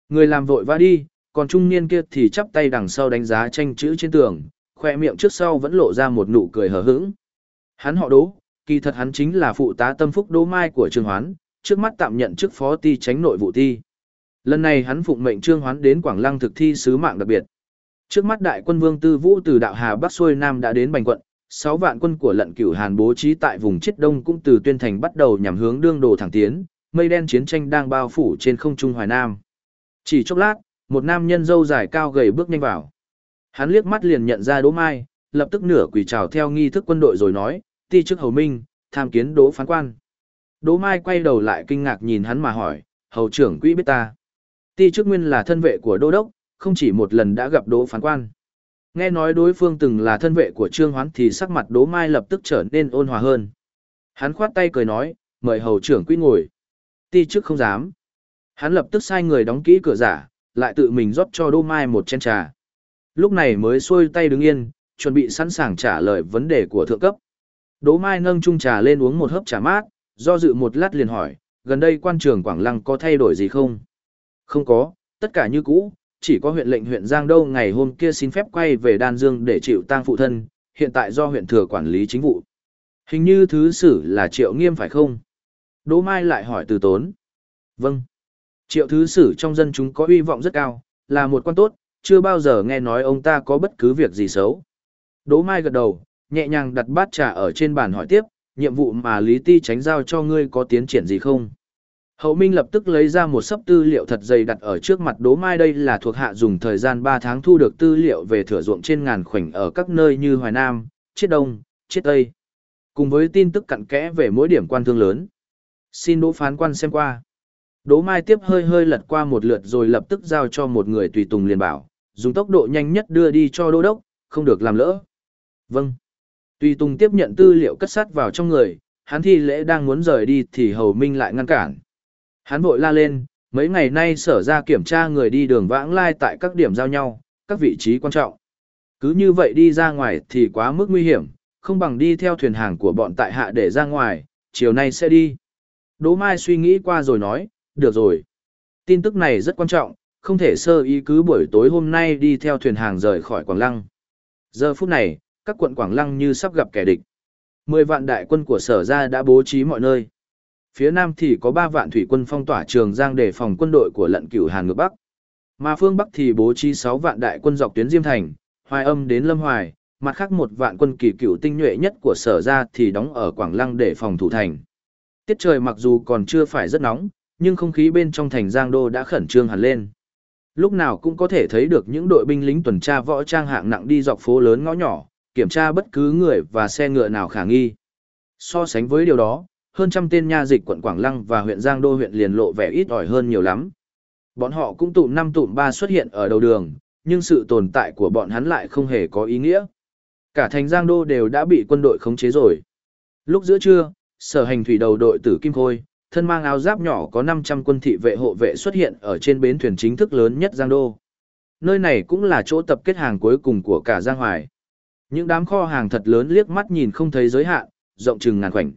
Người làm vội va đi, còn trung niên kia thì chắp tay đằng sau đánh giá tranh chữ trên tường, khoe miệng trước sau vẫn lộ ra một nụ cười hờ hững. Hắn họ đỗ, kỳ thật hắn chính là phụ tá tâm phúc đỗ mai của Trương Hoán, trước mắt tạm nhận chức phó ti tránh nội vụ ti. Lần này hắn phụng mệnh Trương Hoán đến Quảng Lăng thực thi sứ mạng đặc biệt. Trước mắt đại quân Vương Tư Vũ từ đạo Hà Bắc xuôi Nam đã đến Bành quận, 6 vạn quân của lận cửu Hàn bố trí tại vùng chiết đông cũng từ tuyên thành bắt đầu nhằm hướng đương đồ thẳng tiến, mây đen chiến tranh đang bao phủ trên không trung Hoài Nam. Chỉ chốc lát, một nam nhân dâu dài cao gầy bước nhanh vào. Hắn liếc mắt liền nhận ra Đỗ Mai, lập tức nửa quỳ chào theo nghi thức quân đội rồi nói, ti chức hầu minh, tham kiến Đỗ phán quan. Đỗ Mai quay đầu lại kinh ngạc nhìn hắn mà hỏi, hầu trưởng quỹ biết ta. Ti chức nguyên là thân vệ của đô đốc, không chỉ một lần đã gặp Đỗ phán quan. Nghe nói đối phương từng là thân vệ của Trương Hoán thì sắc mặt Đỗ Mai lập tức trở nên ôn hòa hơn. Hắn khoát tay cười nói, mời hầu trưởng quỹ ngồi. Ti chức không dám. Hắn lập tức sai người đóng kỹ cửa giả, lại tự mình rót cho Đỗ Mai một chén trà. Lúc này mới xuôi tay đứng yên, chuẩn bị sẵn sàng trả lời vấn đề của thượng cấp. Đỗ Mai nâng chung trà lên uống một hớp trà mát, do dự một lát liền hỏi, gần đây quan trường Quảng Lăng có thay đổi gì không? Không có, tất cả như cũ, chỉ có huyện lệnh huyện Giang Đâu ngày hôm kia xin phép quay về Đan Dương để chịu tang phụ thân, hiện tại do huyện thừa quản lý chính vụ. Hình như thứ sử là Triệu Nghiêm phải không? Đỗ Mai lại hỏi từ tốn. Vâng. Triệu thứ sử trong dân chúng có uy vọng rất cao, là một quan tốt, chưa bao giờ nghe nói ông ta có bất cứ việc gì xấu. Đỗ Mai gật đầu, nhẹ nhàng đặt bát trà ở trên bàn hỏi tiếp, nhiệm vụ mà Lý Ti tránh giao cho ngươi có tiến triển gì không? Hậu Minh lập tức lấy ra một sấp tư liệu thật dày đặt ở trước mặt Đỗ Mai đây là thuộc hạ dùng thời gian 3 tháng thu được tư liệu về thửa ruộng trên ngàn khoảnh ở các nơi như Hoài Nam, Chiết Đông, Chiết Tây. Cùng với tin tức cặn kẽ về mỗi điểm quan thương lớn. Xin Đỗ phán quan xem qua. Đỗ Mai tiếp hơi hơi lật qua một lượt rồi lập tức giao cho một người tùy tùng liền bảo, dùng tốc độ nhanh nhất đưa đi cho Đô Đốc, không được làm lỡ. Vâng. Tùy tùng tiếp nhận tư liệu cất sát vào trong người, hắn thi lễ đang muốn rời đi thì Hầu Minh lại ngăn cản. Hắn vội la lên, mấy ngày nay sở ra kiểm tra người đi đường vãng lai tại các điểm giao nhau, các vị trí quan trọng. Cứ như vậy đi ra ngoài thì quá mức nguy hiểm, không bằng đi theo thuyền hàng của bọn tại hạ để ra ngoài, chiều nay sẽ đi. Đỗ Mai suy nghĩ qua rồi nói, được rồi. Tin tức này rất quan trọng, không thể sơ ý cứ buổi tối hôm nay đi theo thuyền hàng rời khỏi Quảng Lăng. Giờ phút này, các quận Quảng Lăng như sắp gặp kẻ địch. Mười vạn đại quân của sở gia đã bố trí mọi nơi. Phía nam thì có ba vạn thủy quân phong tỏa trường giang để phòng quân đội của lận cửu Hàn ngược Bắc. Mà phương Bắc thì bố trí sáu vạn đại quân dọc tuyến Diêm Thành, Hoài Âm đến Lâm Hoài, mặt khác một vạn quân kỳ cựu tinh nhuệ nhất của sở gia thì đóng ở Quảng Lăng để phòng thủ thành. Tiết trời mặc dù còn chưa phải rất nóng, nhưng không khí bên trong thành Giang Đô đã khẩn trương hẳn lên. Lúc nào cũng có thể thấy được những đội binh lính tuần tra võ trang hạng nặng đi dọc phố lớn ngõ nhỏ, kiểm tra bất cứ người và xe ngựa nào khả nghi. So sánh với điều đó, hơn trăm tên nha dịch quận Quảng Lăng và huyện Giang Đô huyện liền lộ vẻ ít ỏi hơn nhiều lắm. Bọn họ cũng tụm năm tụm ba xuất hiện ở đầu đường, nhưng sự tồn tại của bọn hắn lại không hề có ý nghĩa. Cả thành Giang Đô đều đã bị quân đội khống chế rồi. Lúc giữa trưa, sở hành thủy đầu đội tử Kim Khôi, thân mang áo giáp nhỏ có 500 quân thị vệ hộ vệ xuất hiện ở trên bến thuyền chính thức lớn nhất Giang Đô. Nơi này cũng là chỗ tập kết hàng cuối cùng của cả Giang Hoài. Những đám kho hàng thật lớn liếc mắt nhìn không thấy giới hạn, rộng chừng ngàn khoảnh.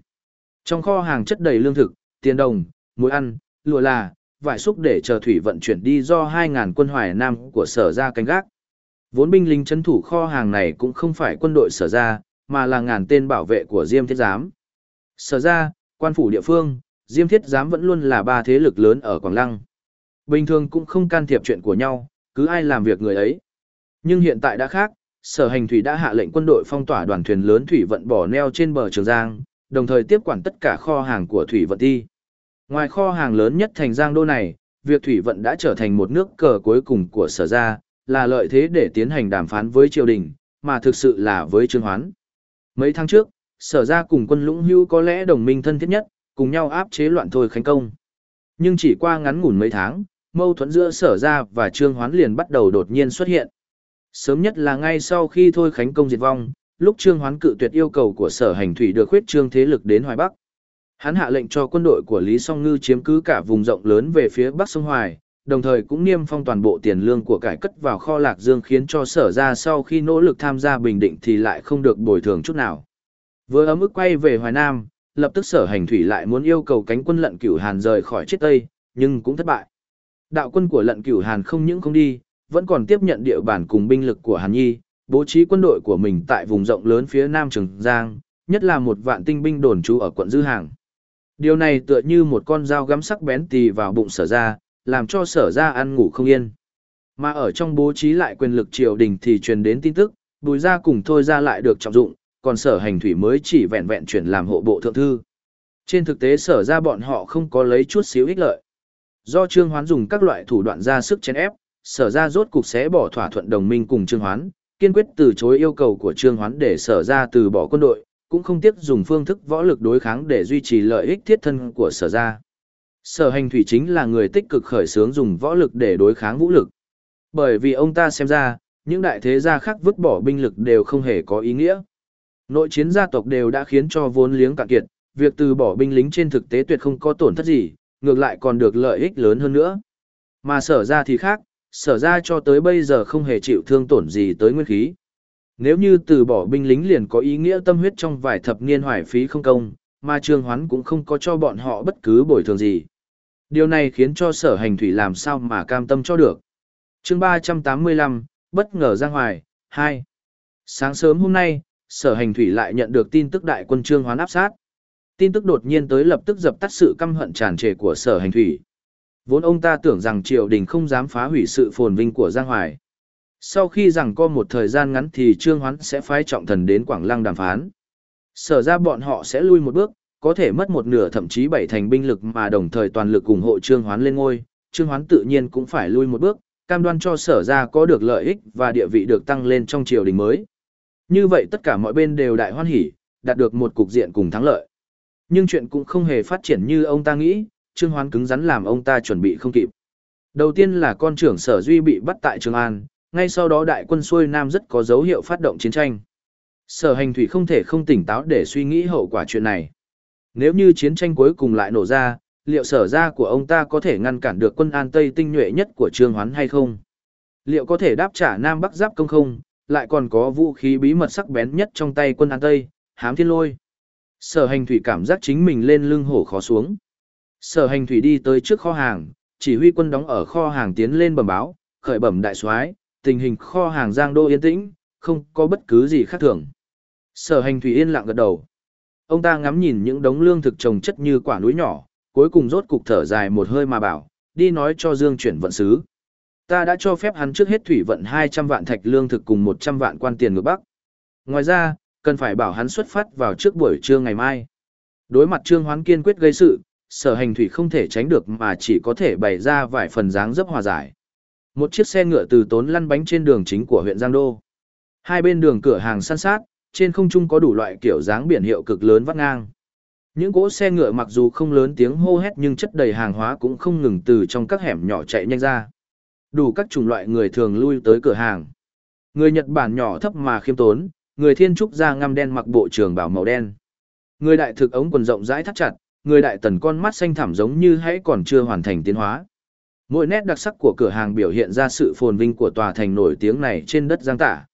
Trong kho hàng chất đầy lương thực, tiền đồng, muối ăn, lụa là, vải xúc để chờ thủy vận chuyển đi do 2.000 quân hoài nam của sở ra canh gác. Vốn binh lính chấn thủ kho hàng này cũng không phải quân đội sở ra, mà là ngàn tên bảo vệ của Diêm Thiết Giám. Sở ra, quan phủ địa phương, Diêm Thiết Giám vẫn luôn là ba thế lực lớn ở Quảng Lăng. Bình thường cũng không can thiệp chuyện của nhau, cứ ai làm việc người ấy. Nhưng hiện tại đã khác, sở hành thủy đã hạ lệnh quân đội phong tỏa đoàn thuyền lớn thủy vận bỏ neo trên bờ Trường Giang, đồng thời tiếp quản tất cả kho hàng của thủy vận thi. Ngoài kho hàng lớn nhất thành Giang Đô này, việc thủy vận đã trở thành một nước cờ cuối cùng của sở gia, là lợi thế để tiến hành đàm phán với triều đình, mà thực sự là với Trương Hoán. Mấy tháng trước, sở gia cùng quân lũng hưu có lẽ đồng minh thân thiết nhất, cùng nhau áp chế loạn thôi khánh công. Nhưng chỉ qua ngắn ngủn mấy tháng, mâu thuẫn giữa sở gia và Trương Hoán liền bắt đầu đột nhiên xuất hiện. Sớm nhất là ngay sau khi thôi khánh công diệt vong, lúc Trương Hoán cự tuyệt yêu cầu của sở hành thủy được khuyết trương thế lực đến Hoài Bắc. Hắn hạ lệnh cho quân đội của Lý Song Ngư chiếm cứ cả vùng rộng lớn về phía bắc sông Hoài, đồng thời cũng niêm phong toàn bộ tiền lương của cải cất vào kho lạc dương khiến cho sở ra sau khi nỗ lực tham gia bình định thì lại không được bồi thường chút nào. Vừa ấm ức quay về Hoài Nam, lập tức sở hành thủy lại muốn yêu cầu cánh quân lận cửu Hàn rời khỏi chết Tây, nhưng cũng thất bại. Đạo quân của lận cửu Hàn không những không đi, vẫn còn tiếp nhận địa bàn cùng binh lực của Hàn Nhi, bố trí quân đội của mình tại vùng rộng lớn phía Nam Trường Giang, nhất là một vạn tinh binh đồn trú ở quận Dư Hàng. Điều này tựa như một con dao găm sắc bén tì vào bụng sở ra, làm cho sở ra ăn ngủ không yên. Mà ở trong bố trí lại quyền lực triều đình thì truyền đến tin tức, bùi ra cùng thôi ra lại được trọng dụng, còn sở hành thủy mới chỉ vẹn vẹn chuyển làm hộ bộ thượng thư. Trên thực tế sở ra bọn họ không có lấy chút xíu ích lợi. Do Trương Hoán dùng các loại thủ đoạn ra sức chèn ép, sở ra rốt cục sẽ bỏ thỏa thuận đồng minh cùng Trương Hoán, kiên quyết từ chối yêu cầu của Trương Hoán để sở ra từ bỏ quân đội, cũng không tiếc dùng phương thức võ lực đối kháng để duy trì lợi ích thiết thân của sở gia. Sở hành thủy chính là người tích cực khởi xướng dùng võ lực để đối kháng vũ lực. Bởi vì ông ta xem ra, những đại thế gia khác vứt bỏ binh lực đều không hề có ý nghĩa. Nội chiến gia tộc đều đã khiến cho vốn liếng cạn kiệt, việc từ bỏ binh lính trên thực tế tuyệt không có tổn thất gì, ngược lại còn được lợi ích lớn hơn nữa. Mà sở ra thì khác, sở ra cho tới bây giờ không hề chịu thương tổn gì tới nguyên khí. Nếu như từ bỏ binh lính liền có ý nghĩa tâm huyết trong vài thập niên hoài phí không công, mà Trương Hoán cũng không có cho bọn họ bất cứ bồi thường gì. Điều này khiến cho sở hành thủy làm sao mà cam tâm cho được. chương 385, bất ngờ ra Hoài, 2. Sáng sớm hôm nay, sở hành thủy lại nhận được tin tức đại quân Trương Hoán áp sát. Tin tức đột nhiên tới lập tức dập tắt sự căm hận tràn trề của sở hành thủy. Vốn ông ta tưởng rằng triều đình không dám phá hủy sự phồn vinh của Giang Hoài. Sau khi rằng có một thời gian ngắn thì Trương Hoán sẽ phái trọng thần đến Quảng Lăng đàm phán. Sở ra bọn họ sẽ lui một bước, có thể mất một nửa thậm chí bảy thành binh lực mà đồng thời toàn lực ủng hộ Trương Hoán lên ngôi. Trương Hoán tự nhiên cũng phải lui một bước, cam đoan cho sở ra có được lợi ích và địa vị được tăng lên trong triều đình mới. Như vậy tất cả mọi bên đều đại hoan hỉ, đạt được một cục diện cùng thắng lợi. Nhưng chuyện cũng không hề phát triển như ông ta nghĩ, Trương Hoán cứng rắn làm ông ta chuẩn bị không kịp. Đầu tiên là con trưởng sở duy bị bắt tại Trường An, ngay sau đó đại quân xuôi nam rất có dấu hiệu phát động chiến tranh. Sở hành thủy không thể không tỉnh táo để suy nghĩ hậu quả chuyện này. Nếu như chiến tranh cuối cùng lại nổ ra, liệu sở ra của ông ta có thể ngăn cản được quân an Tây tinh nhuệ nhất của Trương Hoán hay không? Liệu có thể đáp trả Nam Bắc giáp công không, lại còn có vũ khí bí mật sắc bén nhất trong tay quân An Tây, hám thiên lôi. Sở hành thủy cảm giác chính mình lên lưng hổ khó xuống. Sở hành thủy đi tới trước kho hàng, chỉ huy quân đóng ở kho hàng tiến lên bẩm báo, khởi bẩm đại soái, tình hình kho hàng Giang Đô yên tĩnh, không có bất cứ gì khác thường. Sở hành thủy yên lặng gật đầu. Ông ta ngắm nhìn những đống lương thực trồng chất như quả núi nhỏ, cuối cùng rốt cục thở dài một hơi mà bảo, đi nói cho Dương chuyển vận sứ. Ta đã cho phép hắn trước hết thủy vận 200 vạn thạch lương thực cùng 100 vạn quan tiền ngược Bắc. Ngoài ra, cần phải bảo hắn xuất phát vào trước buổi trưa ngày mai. Đối mặt Trương Hoán kiên quyết gây sự, sở hành thủy không thể tránh được mà chỉ có thể bày ra vài phần dáng dấp hòa giải. Một chiếc xe ngựa từ tốn lăn bánh trên đường chính của huyện Giang Đô. Hai bên đường cửa hàng săn sát, trên không trung có đủ loại kiểu dáng biển hiệu cực lớn vắt ngang. Những cỗ xe ngựa mặc dù không lớn tiếng hô hét nhưng chất đầy hàng hóa cũng không ngừng từ trong các hẻm nhỏ chạy nhanh ra. Đủ các chủng loại người thường lui tới cửa hàng. Người Nhật Bản nhỏ thấp mà khiêm tốn, người Thiên Trúc da ngăm đen mặc bộ trường bảo màu đen. Người đại thực ống quần rộng rãi thắt chặt, người đại tần con mắt xanh thẳm giống như hãy còn chưa hoàn thành tiến hóa. Mỗi nét đặc sắc của cửa hàng biểu hiện ra sự phồn vinh của tòa thành nổi tiếng này trên đất giang tả.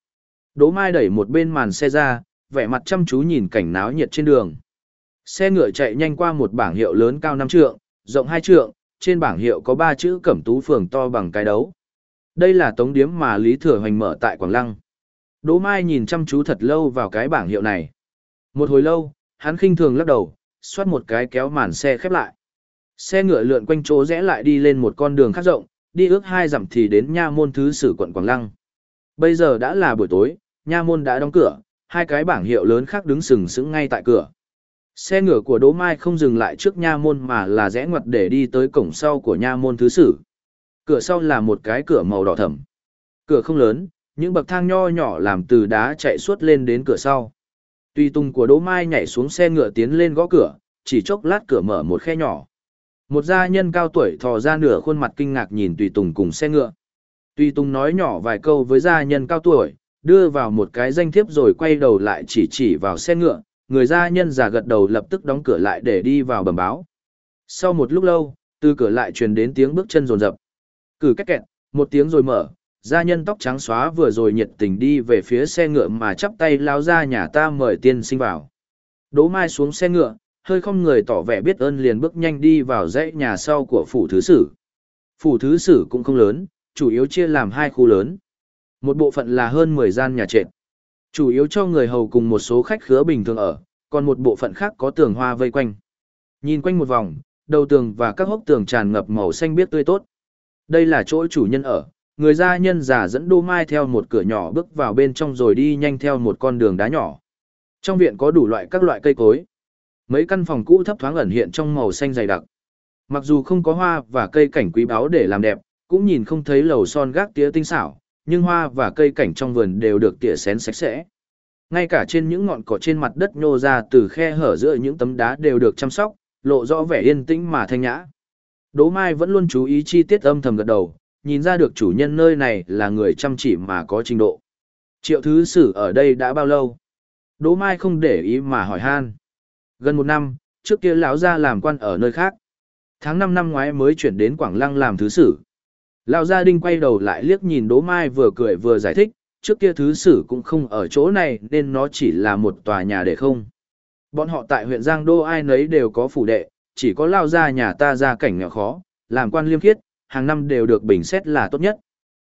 Đỗ Mai đẩy một bên màn xe ra, vẻ mặt chăm chú nhìn cảnh náo nhiệt trên đường. Xe ngựa chạy nhanh qua một bảng hiệu lớn cao 5 trượng, rộng 2 trượng, trên bảng hiệu có 3 chữ Cẩm Tú phường to bằng cái đấu. Đây là tống điếm mà Lý Thừa Hoành mở tại Quảng Lăng. Đỗ Mai nhìn chăm chú thật lâu vào cái bảng hiệu này. Một hồi lâu, hắn khinh thường lắc đầu, xoát một cái kéo màn xe khép lại. Xe ngựa lượn quanh chỗ rẽ lại đi lên một con đường khác rộng, đi ước hai dặm thì đến nha môn thứ sử quận Quảng Lăng. Bây giờ đã là buổi tối, nha môn đã đóng cửa, hai cái bảng hiệu lớn khác đứng sừng sững ngay tại cửa. Xe ngựa của Đỗ Mai không dừng lại trước nha môn mà là rẽ ngoặt để đi tới cổng sau của nha môn thứ sử. Cửa sau là một cái cửa màu đỏ thẫm. Cửa không lớn, những bậc thang nho nhỏ làm từ đá chạy suốt lên đến cửa sau. Tùy Tùng của Đỗ Mai nhảy xuống xe ngựa tiến lên gõ cửa, chỉ chốc lát cửa mở một khe nhỏ. Một gia nhân cao tuổi thò ra nửa khuôn mặt kinh ngạc nhìn Tùy Tùng cùng xe ngựa. Tùy Tùng nói nhỏ vài câu với gia nhân cao tuổi, đưa vào một cái danh thiếp rồi quay đầu lại chỉ chỉ vào xe ngựa, người gia nhân già gật đầu lập tức đóng cửa lại để đi vào bẩm báo. Sau một lúc lâu, từ cửa lại truyền đến tiếng bước chân rồn rập. Cử cách kẹt, một tiếng rồi mở, gia nhân tóc trắng xóa vừa rồi nhiệt tình đi về phía xe ngựa mà chắp tay lao ra nhà ta mời tiên sinh vào. Đỗ Mai xuống xe ngựa, hơi không người tỏ vẻ biết ơn liền bước nhanh đi vào dãy nhà sau của phủ thứ sử. Phủ thứ sử cũng không lớn, chủ yếu chia làm hai khu lớn. Một bộ phận là hơn 10 gian nhà trệt. Chủ yếu cho người hầu cùng một số khách khứa bình thường ở, còn một bộ phận khác có tường hoa vây quanh. Nhìn quanh một vòng, đầu tường và các hốc tường tràn ngập màu xanh biếc tươi tốt. Đây là chỗ chủ nhân ở, người gia nhân già dẫn Đô Mai theo một cửa nhỏ bước vào bên trong rồi đi nhanh theo một con đường đá nhỏ. Trong viện có đủ loại các loại cây cối. Mấy căn phòng cũ thấp thoáng ẩn hiện trong màu xanh dày đặc. Mặc dù không có hoa và cây cảnh quý báu để làm đẹp, cũng nhìn không thấy lầu son gác tía tinh xảo, nhưng hoa và cây cảnh trong vườn đều được tỉa xén sạch sẽ. Ngay cả trên những ngọn cỏ trên mặt đất nhô ra từ khe hở giữa những tấm đá đều được chăm sóc, lộ rõ vẻ yên tĩnh mà thanh nhã. Đỗ Mai vẫn luôn chú ý chi tiết âm thầm gật đầu, nhìn ra được chủ nhân nơi này là người chăm chỉ mà có trình độ. Triệu thứ sử ở đây đã bao lâu? Đỗ Mai không để ý mà hỏi han. Gần một năm, trước kia lão gia làm quan ở nơi khác. Tháng 5 năm ngoái mới chuyển đến Quảng Lăng làm thứ sử. Lão gia đinh quay đầu lại liếc nhìn Đỗ Mai vừa cười vừa giải thích, trước kia thứ sử cũng không ở chỗ này nên nó chỉ là một tòa nhà để không. Bọn họ tại huyện Giang Đô ai nấy đều có phủ đệ, chỉ có lao gia nhà ta ra cảnh nghèo khó, làm quan liêm khiết, hàng năm đều được bình xét là tốt nhất.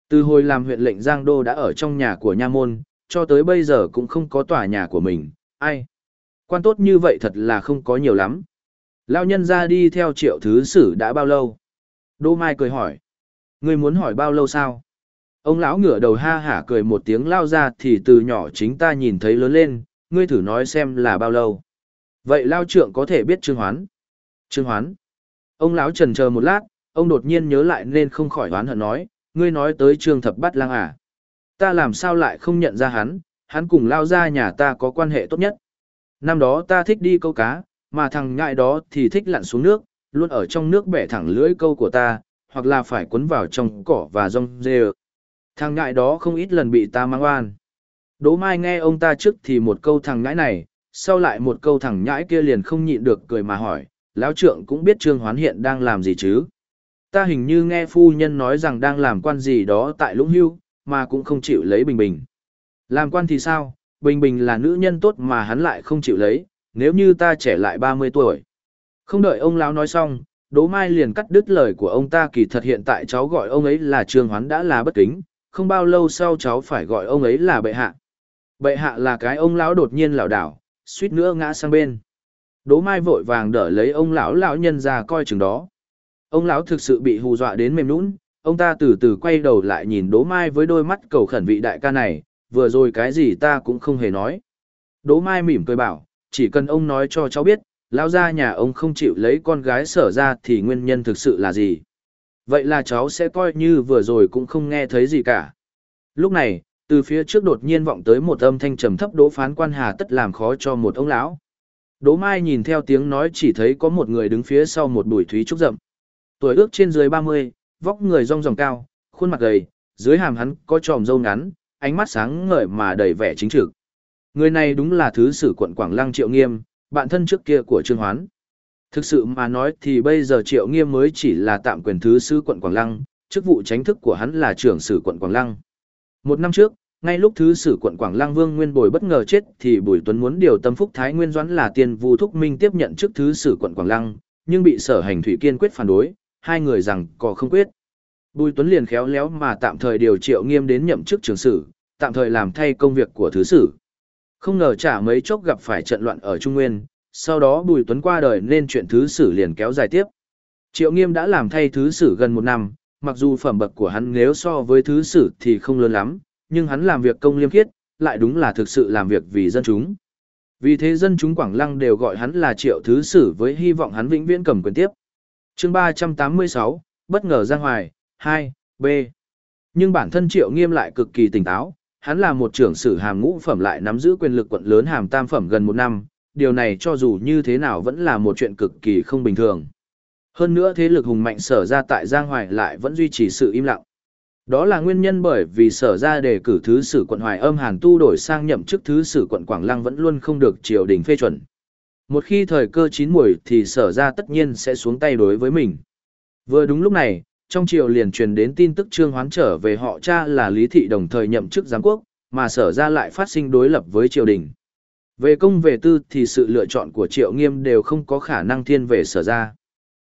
Từ hồi làm huyện lệnh Giang Đô đã ở trong nhà của nha môn, cho tới bây giờ cũng không có tòa nhà của mình, ai. Quan tốt như vậy thật là không có nhiều lắm. Lao nhân ra đi theo triệu thứ sử đã bao lâu? Đô Mai cười hỏi. Ngươi muốn hỏi bao lâu sao? Ông lão ngửa đầu ha hả cười một tiếng lao ra thì từ nhỏ chính ta nhìn thấy lớn lên, ngươi thử nói xem là bao lâu. Vậy lao trượng có thể biết Trương Hoán. Trương Hoán. Ông lão trần chờ một lát, ông đột nhiên nhớ lại nên không khỏi hoán hận nói, ngươi nói tới Trương Thập Bát Lang à. Ta làm sao lại không nhận ra hắn, hắn cùng lao ra nhà ta có quan hệ tốt nhất. Năm đó ta thích đi câu cá, mà thằng ngại đó thì thích lặn xuống nước, luôn ở trong nước bẻ thẳng lưỡi câu của ta, hoặc là phải quấn vào trong cỏ và rong dê. Thằng ngại đó không ít lần bị ta mang oan. Đỗ Mai nghe ông ta trước thì một câu thằng ngãi này, sau lại một câu thằng nhãi kia liền không nhịn được cười mà hỏi, lão trượng cũng biết Trương Hoán hiện đang làm gì chứ. Ta hình như nghe phu nhân nói rằng đang làm quan gì đó tại Lũng Hưu, mà cũng không chịu lấy bình bình. Làm quan thì sao, Bình Bình là nữ nhân tốt mà hắn lại không chịu lấy, nếu như ta trẻ lại 30 tuổi. Không đợi ông lão nói xong, Đỗ Mai liền cắt đứt lời của ông ta kỳ thật hiện tại cháu gọi ông ấy là Trương Hoán đã là bất kính, không bao lâu sau cháu phải gọi ông ấy là bệ hạ. Bệ hạ là cái ông lão đột nhiên lảo đảo, suýt nữa ngã sang bên. Đỗ Mai vội vàng đỡ lấy ông lão lão nhân ra coi chừng đó. Ông lão thực sự bị hù dọa đến mềm nhũn, ông ta từ từ quay đầu lại nhìn Đỗ Mai với đôi mắt cầu khẩn vị đại ca này, vừa rồi cái gì ta cũng không hề nói. Đỗ Mai mỉm cười bảo, chỉ cần ông nói cho cháu biết, lão gia nhà ông không chịu lấy con gái sở ra thì nguyên nhân thực sự là gì. Vậy là cháu sẽ coi như vừa rồi cũng không nghe thấy gì cả. Lúc này, từ phía trước đột nhiên vọng tới một âm thanh trầm thấp đỗ phán quan hà tất làm khó cho một ông lão. Đỗ Mai nhìn theo tiếng nói chỉ thấy có một người đứng phía sau một bụi thúy trúc rậm. Tuổi ước trên dưới 30, vóc người rong ròng cao, khuôn mặt gầy, dưới hàm hắn có tròm râu ngắn, ánh mắt sáng ngời mà đầy vẻ chính trực. Người này đúng là thứ sử quận Quảng Lăng Triệu Nghiêm, bạn thân trước kia của Trương Hoán. Thực sự mà nói thì bây giờ Triệu Nghiêm mới chỉ là tạm quyền thứ sứ quận Quảng Lăng, chức vụ chính thức của hắn là trưởng sử quận Quảng Lăng. Một năm trước, ngay lúc thứ sử quận Quảng Lăng Vương Nguyên Bồi bất ngờ chết thì Bùi Tuấn muốn điều tâm phúc Thái Nguyên Doãn là tiền vu thúc minh tiếp nhận chức thứ sử quận Quảng Lăng, nhưng bị sở hành thủy kiên quyết phản đối, hai người rằng có không quyết. Bùi Tuấn liền khéo léo mà tạm thời điều triệu nghiêm đến nhậm chức trưởng sử, tạm thời làm thay công việc của thứ sử. Không ngờ chả mấy chốc gặp phải trận loạn ở Trung Nguyên, sau đó Bùi Tuấn qua đời nên chuyện thứ sử liền kéo dài tiếp. Triệu Nghiêm đã làm thay thứ sử gần một năm, mặc dù phẩm bậc của hắn nếu so với thứ sử thì không lớn lắm, nhưng hắn làm việc công liêm khiết, lại đúng là thực sự làm việc vì dân chúng. Vì thế dân chúng Quảng Lăng đều gọi hắn là triệu thứ sử với hy vọng hắn vĩnh viễn cầm quyền tiếp chương 386, bất ngờ Giang Hoài, 2, B. Nhưng bản thân triệu nghiêm lại cực kỳ tỉnh táo, hắn là một trưởng sử hàm ngũ phẩm lại nắm giữ quyền lực quận lớn hàm tam phẩm gần một năm, điều này cho dù như thế nào vẫn là một chuyện cực kỳ không bình thường. Hơn nữa thế lực hùng mạnh sở ra tại Giang Hoài lại vẫn duy trì sự im lặng. Đó là nguyên nhân bởi vì sở ra đề cử thứ sử quận Hoài âm Hàn Tu đổi sang nhậm chức thứ sử quận Quảng Lăng vẫn luôn không được triều đình phê chuẩn. Một khi thời cơ chín muồi thì sở ra tất nhiên sẽ xuống tay đối với mình. Vừa đúng lúc này, trong triều liền truyền đến tin tức Trương Hoán trở về họ cha là Lý Thị đồng thời nhậm chức giám quốc, mà sở ra lại phát sinh đối lập với triều đình. Về công về tư thì sự lựa chọn của Triệu Nghiêm đều không có khả năng thiên về sở ra.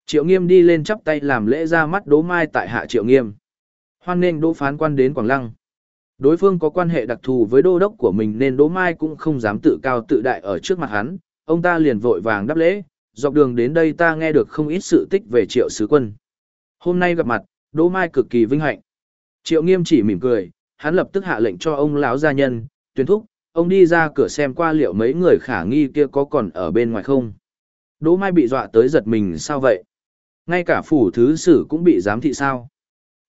Triệu Nghiêm đi lên chắp tay làm lễ ra mắt Đỗ Mai tại hạ Triệu Nghiêm. Hoan nên Đỗ phán quan đến Quảng Lăng. Đối phương có quan hệ đặc thù với đô đốc của mình nên Đỗ Mai cũng không dám tự cao tự đại ở trước mặt hắn, ông ta liền vội vàng đáp lễ, dọc đường đến đây ta nghe được không ít sự tích về Triệu Sứ Quân. Hôm nay gặp mặt, Đỗ Mai cực kỳ vinh hạnh. Triệu Nghiêm chỉ mỉm cười, hắn lập tức hạ lệnh cho ông lão gia nhân, tuyên thúc, ông đi ra cửa xem qua liệu mấy người khả nghi kia có còn ở bên ngoài không. Đỗ Mai bị dọa tới giật mình sao vậy? Ngay cả phủ thứ sử cũng bị giám thị sao?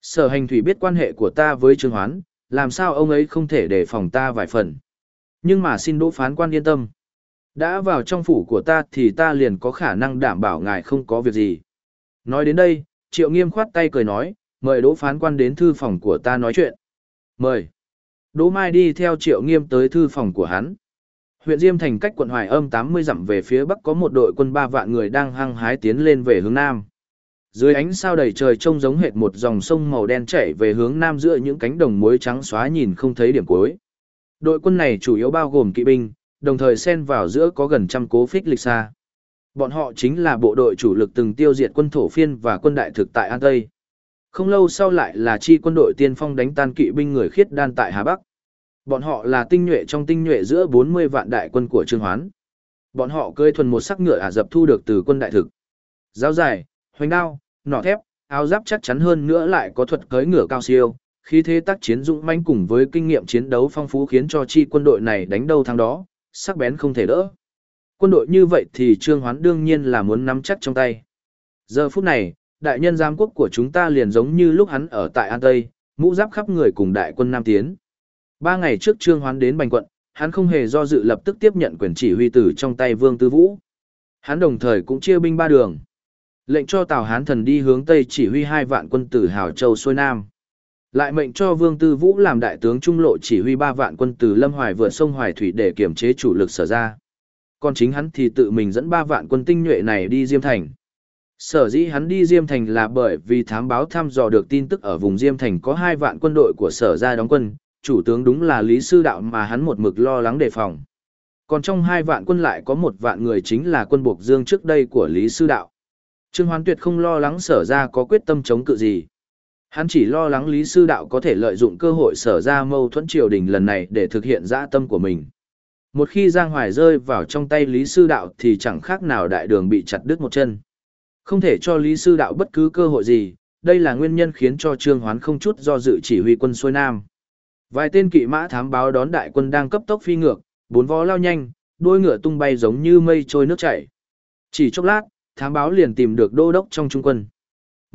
Sở hành thủy biết quan hệ của ta với Trương Hoán, làm sao ông ấy không thể đề phòng ta vài phần. Nhưng mà xin đỗ phán quan yên tâm. Đã vào trong phủ của ta thì ta liền có khả năng đảm bảo ngài không có việc gì. Nói đến đây, triệu nghiêm khoát tay cười nói, mời đỗ phán quan đến thư phòng của ta nói chuyện. Mời. Đỗ Mai đi theo triệu nghiêm tới thư phòng của hắn. Huyện Diêm thành cách quận Hoài âm 80 dặm về phía bắc có một đội quân ba vạn người đang hăng hái tiến lên về hướng nam. Dưới ánh sao đầy trời trông giống hệt một dòng sông màu đen chảy về hướng nam giữa những cánh đồng muối trắng xóa nhìn không thấy điểm cuối. Đội quân này chủ yếu bao gồm kỵ binh, đồng thời xen vào giữa có gần trăm cố phích lịch xa. Bọn họ chính là bộ đội chủ lực từng tiêu diệt quân thổ phiên và quân đại thực tại An Tây. Không lâu sau lại là chi quân đội tiên phong đánh tan kỵ binh người khiết đan tại Hà Bắc. Bọn họ là tinh nhuệ trong tinh nhuệ giữa 40 vạn đại quân của Trương Hoán. Bọn họ cơi thuần một sắc ngựa Ả Dập thu được từ quân đại thực. Giáo dài, hoành đao, nỏ thép, áo giáp chắc chắn hơn nữa lại có thuật cưỡi ngựa cao siêu, khi thế tác chiến dũng mãnh cùng với kinh nghiệm chiến đấu phong phú khiến cho chi quân đội này đánh đâu thắng đó, sắc bén không thể đỡ. Quân đội như vậy thì Trương Hoán đương nhiên là muốn nắm chắc trong tay. Giờ phút này, đại nhân giám quốc của chúng ta liền giống như lúc hắn ở tại An Tây, mũ giáp khắp người cùng đại quân Nam Tiến. Ba ngày trước Trương Hoán đến Bành quận, hắn không hề do dự lập tức tiếp nhận quyền chỉ huy từ trong tay Vương Tư Vũ. Hắn đồng thời cũng chia binh ba đường. Lệnh cho Tào Hán thần đi hướng Tây chỉ huy hai vạn quân từ Hào Châu xuôi Nam. Lại mệnh cho Vương Tư Vũ làm đại tướng trung lộ chỉ huy ba vạn quân từ Lâm Hoài vượt sông Hoài Thủy để kiểm chế chủ lực sở ra. Còn chính hắn thì tự mình dẫn ba vạn quân tinh nhuệ này đi Diêm Thành. Sở dĩ hắn đi Diêm Thành là bởi vì thám báo thăm dò được tin tức ở vùng Diêm Thành có hai vạn quân đội của sở ra đóng quân, chủ tướng đúng là Lý Sư Đạo mà hắn một mực lo lắng đề phòng. Còn trong hai vạn quân lại có một vạn người chính là quân buộc dương trước đây của Lý Sư Đạo. Trương Hoán Tuyệt không lo lắng sở ra có quyết tâm chống cự gì. Hắn chỉ lo lắng Lý Sư Đạo có thể lợi dụng cơ hội sở ra mâu thuẫn triều đình lần này để thực hiện dã tâm của mình. Một khi Giang Hoài rơi vào trong tay Lý Sư Đạo thì chẳng khác nào đại đường bị chặt đứt một chân. Không thể cho Lý Sư Đạo bất cứ cơ hội gì, đây là nguyên nhân khiến cho Trương Hoán không chút do dự chỉ huy quân xuôi Nam. Vài tên kỵ mã thám báo đón đại quân đang cấp tốc phi ngược, bốn vó lao nhanh, đuôi ngựa tung bay giống như mây trôi nước chảy. Chỉ chốc lát, thám báo liền tìm được đô đốc trong trung quân.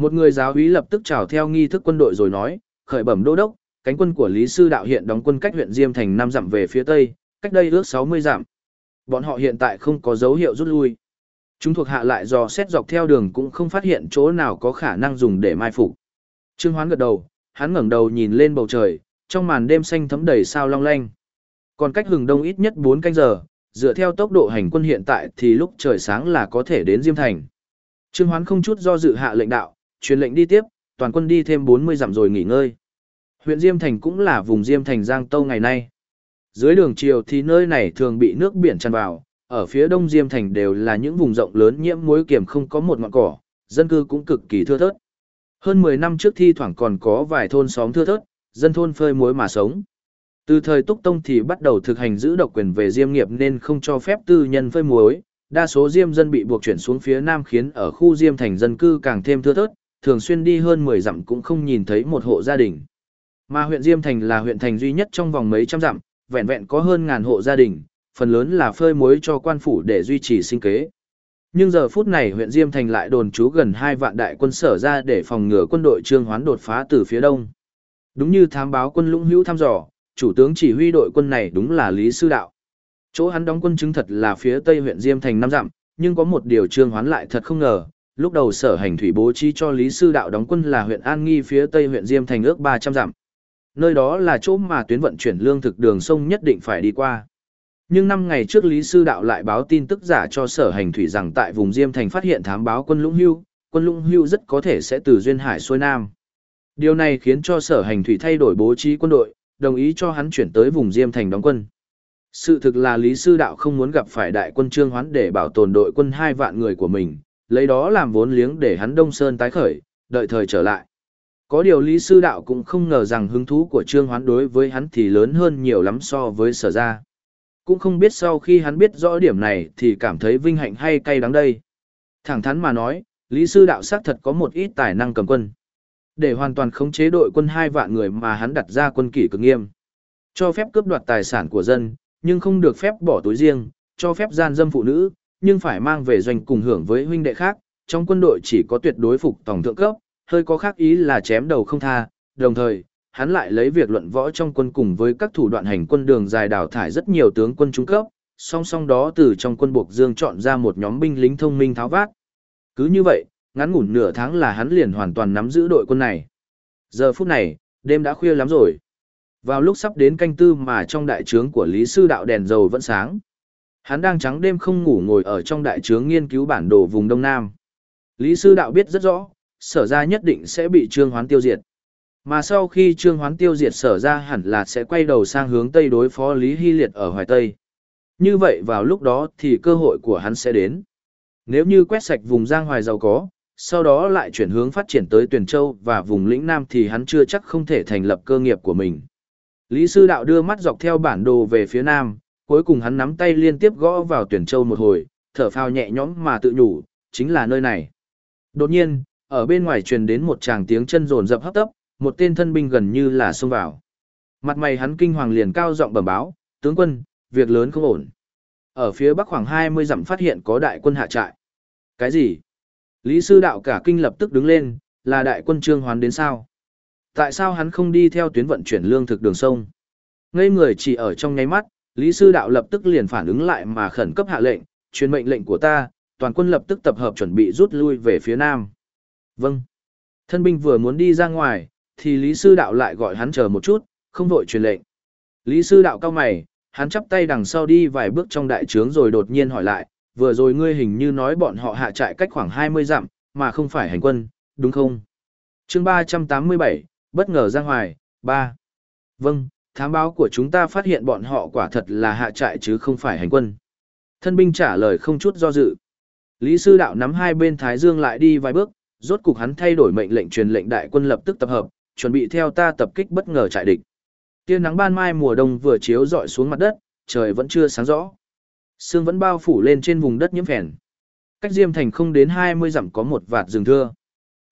Một người giáo úy lập tức chào theo nghi thức quân đội rồi nói, khởi bẩm đô đốc, cánh quân của Lý Sư Đạo hiện đóng quân cách huyện Diêm Thành năm dặm về phía tây, cách đây ước 60 dặm. Bọn họ hiện tại không có dấu hiệu rút lui. Chúng thuộc hạ lại dò xét dọc theo đường cũng không phát hiện chỗ nào có khả năng dùng để mai phục. Trương Hoán gật đầu, hắn ngẩng đầu nhìn lên bầu trời, trong màn đêm xanh thấm đầy sao long lanh. Còn cách hừng đông ít nhất 4 canh giờ, dựa theo tốc độ hành quân hiện tại thì lúc trời sáng là có thể đến Diêm Thành. Trương Hoán không chút do dự hạ lệnh đạo, truyền lệnh đi tiếp, toàn quân đi thêm 40 dặm rồi nghỉ ngơi. Huyện Diêm Thành cũng là vùng Diêm Thành Giang Tâu ngày nay. Dưới đường chiều thì nơi này thường bị nước biển tràn vào, ở phía đông Diêm Thành đều là những vùng rộng lớn nhiễm muối kiềm không có một ngọn cỏ, dân cư cũng cực kỳ thưa thớt. Hơn 10 năm trước thi thoảng còn có vài thôn xóm thưa thớt, dân thôn phơi muối mà sống. Từ thời Túc Tông thì bắt đầu thực hành giữ độc quyền về diêm nghiệp nên không cho phép tư nhân phơi muối, đa số diêm dân bị buộc chuyển xuống phía nam khiến ở khu diêm thành dân cư càng thêm thưa thớt, thường xuyên đi hơn 10 dặm cũng không nhìn thấy một hộ gia đình. Mà huyện Diêm Thành là huyện thành duy nhất trong vòng mấy trăm dặm, vẹn vẹn có hơn ngàn hộ gia đình, phần lớn là phơi muối cho quan phủ để duy trì sinh kế. Nhưng giờ phút này huyện Diêm Thành lại đồn trú gần 2 vạn đại quân sở ra để phòng ngừa quân đội trương hoán đột phá từ phía đông. Đúng như thám báo quân lũng hữu thăm dò, chủ tướng chỉ huy đội quân này đúng là Lý Sư Đạo. Chỗ hắn đóng quân chứng thật là phía tây huyện Diêm Thành năm dặm, nhưng có một điều trương hoán lại thật không ngờ, lúc đầu sở hành thủy bố trí cho Lý Sư Đạo đóng quân là huyện An Nghi phía tây huyện Diêm Thành ước 300 dặm. Nơi đó là chỗ mà tuyến vận chuyển lương thực đường sông nhất định phải đi qua. Nhưng năm ngày trước Lý Sư Đạo lại báo tin tức giả cho sở hành thủy rằng tại vùng Diêm Thành phát hiện thám báo quân Lũng Hưu, quân Lũng Hưu rất có thể sẽ từ Duyên Hải xuôi Nam. Điều này khiến cho sở hành thủy thay đổi bố trí quân đội, đồng ý cho hắn chuyển tới vùng Diêm Thành đóng quân. Sự thực là Lý Sư Đạo không muốn gặp phải đại quân Trương Hoán để bảo tồn đội quân hai vạn người của mình, lấy đó làm vốn liếng để hắn Đông Sơn tái khởi, đợi thời trở lại. Có điều Lý Sư Đạo cũng không ngờ rằng hứng thú của Trương Hoán đối với hắn thì lớn hơn nhiều lắm so với sở ra. Cũng không biết sau khi hắn biết rõ điểm này thì cảm thấy vinh hạnh hay cay đắng đây. Thẳng thắn mà nói, Lý Sư Đạo xác thật có một ít tài năng cầm quân. Để hoàn toàn khống chế đội quân hai vạn người mà hắn đặt ra quân kỷ cực nghiêm. Cho phép cướp đoạt tài sản của dân, nhưng không được phép bỏ túi riêng, cho phép gian dâm phụ nữ, nhưng phải mang về doanh cùng hưởng với huynh đệ khác. Trong quân đội chỉ có tuyệt đối phục tổng thượng cấp, hơi có khác ý là chém đầu không tha, đồng thời, hắn lại lấy việc luận võ trong quân cùng với các thủ đoạn hành quân đường dài đào thải rất nhiều tướng quân trung cấp, song song đó từ trong quân buộc dương chọn ra một nhóm binh lính thông minh tháo vát. Cứ như vậy, ngắn ngủn nửa tháng là hắn liền hoàn toàn nắm giữ đội quân này. Giờ phút này, đêm đã khuya lắm rồi. Vào lúc sắp đến canh tư mà trong đại trướng của Lý Sư Đạo đèn dầu vẫn sáng. Hắn đang trắng đêm không ngủ ngồi ở trong đại trướng nghiên cứu bản đồ vùng Đông Nam. Lý Sư Đạo biết rất rõ, sở ra nhất định sẽ bị Trương Hoán tiêu diệt. Mà sau khi Trương Hoán tiêu diệt sở ra hẳn là sẽ quay đầu sang hướng Tây đối phó Lý Hy Liệt ở Hoài Tây. Như vậy vào lúc đó thì cơ hội của hắn sẽ đến. Nếu như quét sạch vùng Giang Hoài giàu có, sau đó lại chuyển hướng phát triển tới Tuyền Châu và vùng lĩnh Nam thì hắn chưa chắc không thể thành lập cơ nghiệp của mình. Lý Sư Đạo đưa mắt dọc theo bản đồ về phía Nam, cuối cùng hắn nắm tay liên tiếp gõ vào tuyển Châu một hồi, thở phào nhẹ nhõm mà tự nhủ, chính là nơi này. Đột nhiên, ở bên ngoài truyền đến một tràng tiếng chân rồn rập hấp tấp, một tên thân binh gần như là xông vào. Mặt mày hắn kinh hoàng liền cao giọng bẩm báo, tướng quân, việc lớn không ổn. Ở phía bắc khoảng 20 dặm phát hiện có đại quân hạ trại. Cái gì? Lý sư đạo cả kinh lập tức đứng lên, là đại quân trương hoán đến sao? Tại sao hắn không đi theo tuyến vận chuyển lương thực đường sông? Ngây người chỉ ở trong nháy mắt, Lý sư đạo lập tức liền phản ứng lại mà khẩn cấp hạ lệnh, truyền mệnh lệnh của ta, toàn quân lập tức tập hợp chuẩn bị rút lui về phía nam. Vâng. Thân binh vừa muốn đi ra ngoài, thì Lý Sư Đạo lại gọi hắn chờ một chút, không vội truyền lệnh. Lý Sư Đạo cao mày, hắn chắp tay đằng sau đi vài bước trong đại trướng rồi đột nhiên hỏi lại, vừa rồi ngươi hình như nói bọn họ hạ trại cách khoảng 20 dặm, mà không phải hành quân, đúng không? chương 387, bất ngờ Giang Hoài, 3. Vâng, thám báo của chúng ta phát hiện bọn họ quả thật là hạ trại chứ không phải hành quân. Thân binh trả lời không chút do dự. Lý sư đạo nắm hai bên Thái Dương lại đi vài bước, rốt cục hắn thay đổi mệnh lệnh truyền lệnh đại quân lập tức tập hợp, chuẩn bị theo ta tập kích bất ngờ trại địch. Tia nắng ban mai mùa đông vừa chiếu rọi xuống mặt đất, trời vẫn chưa sáng rõ. Sương vẫn bao phủ lên trên vùng đất nhiễm phèn. Cách Diêm Thành không đến 20 dặm có một vạt rừng thưa.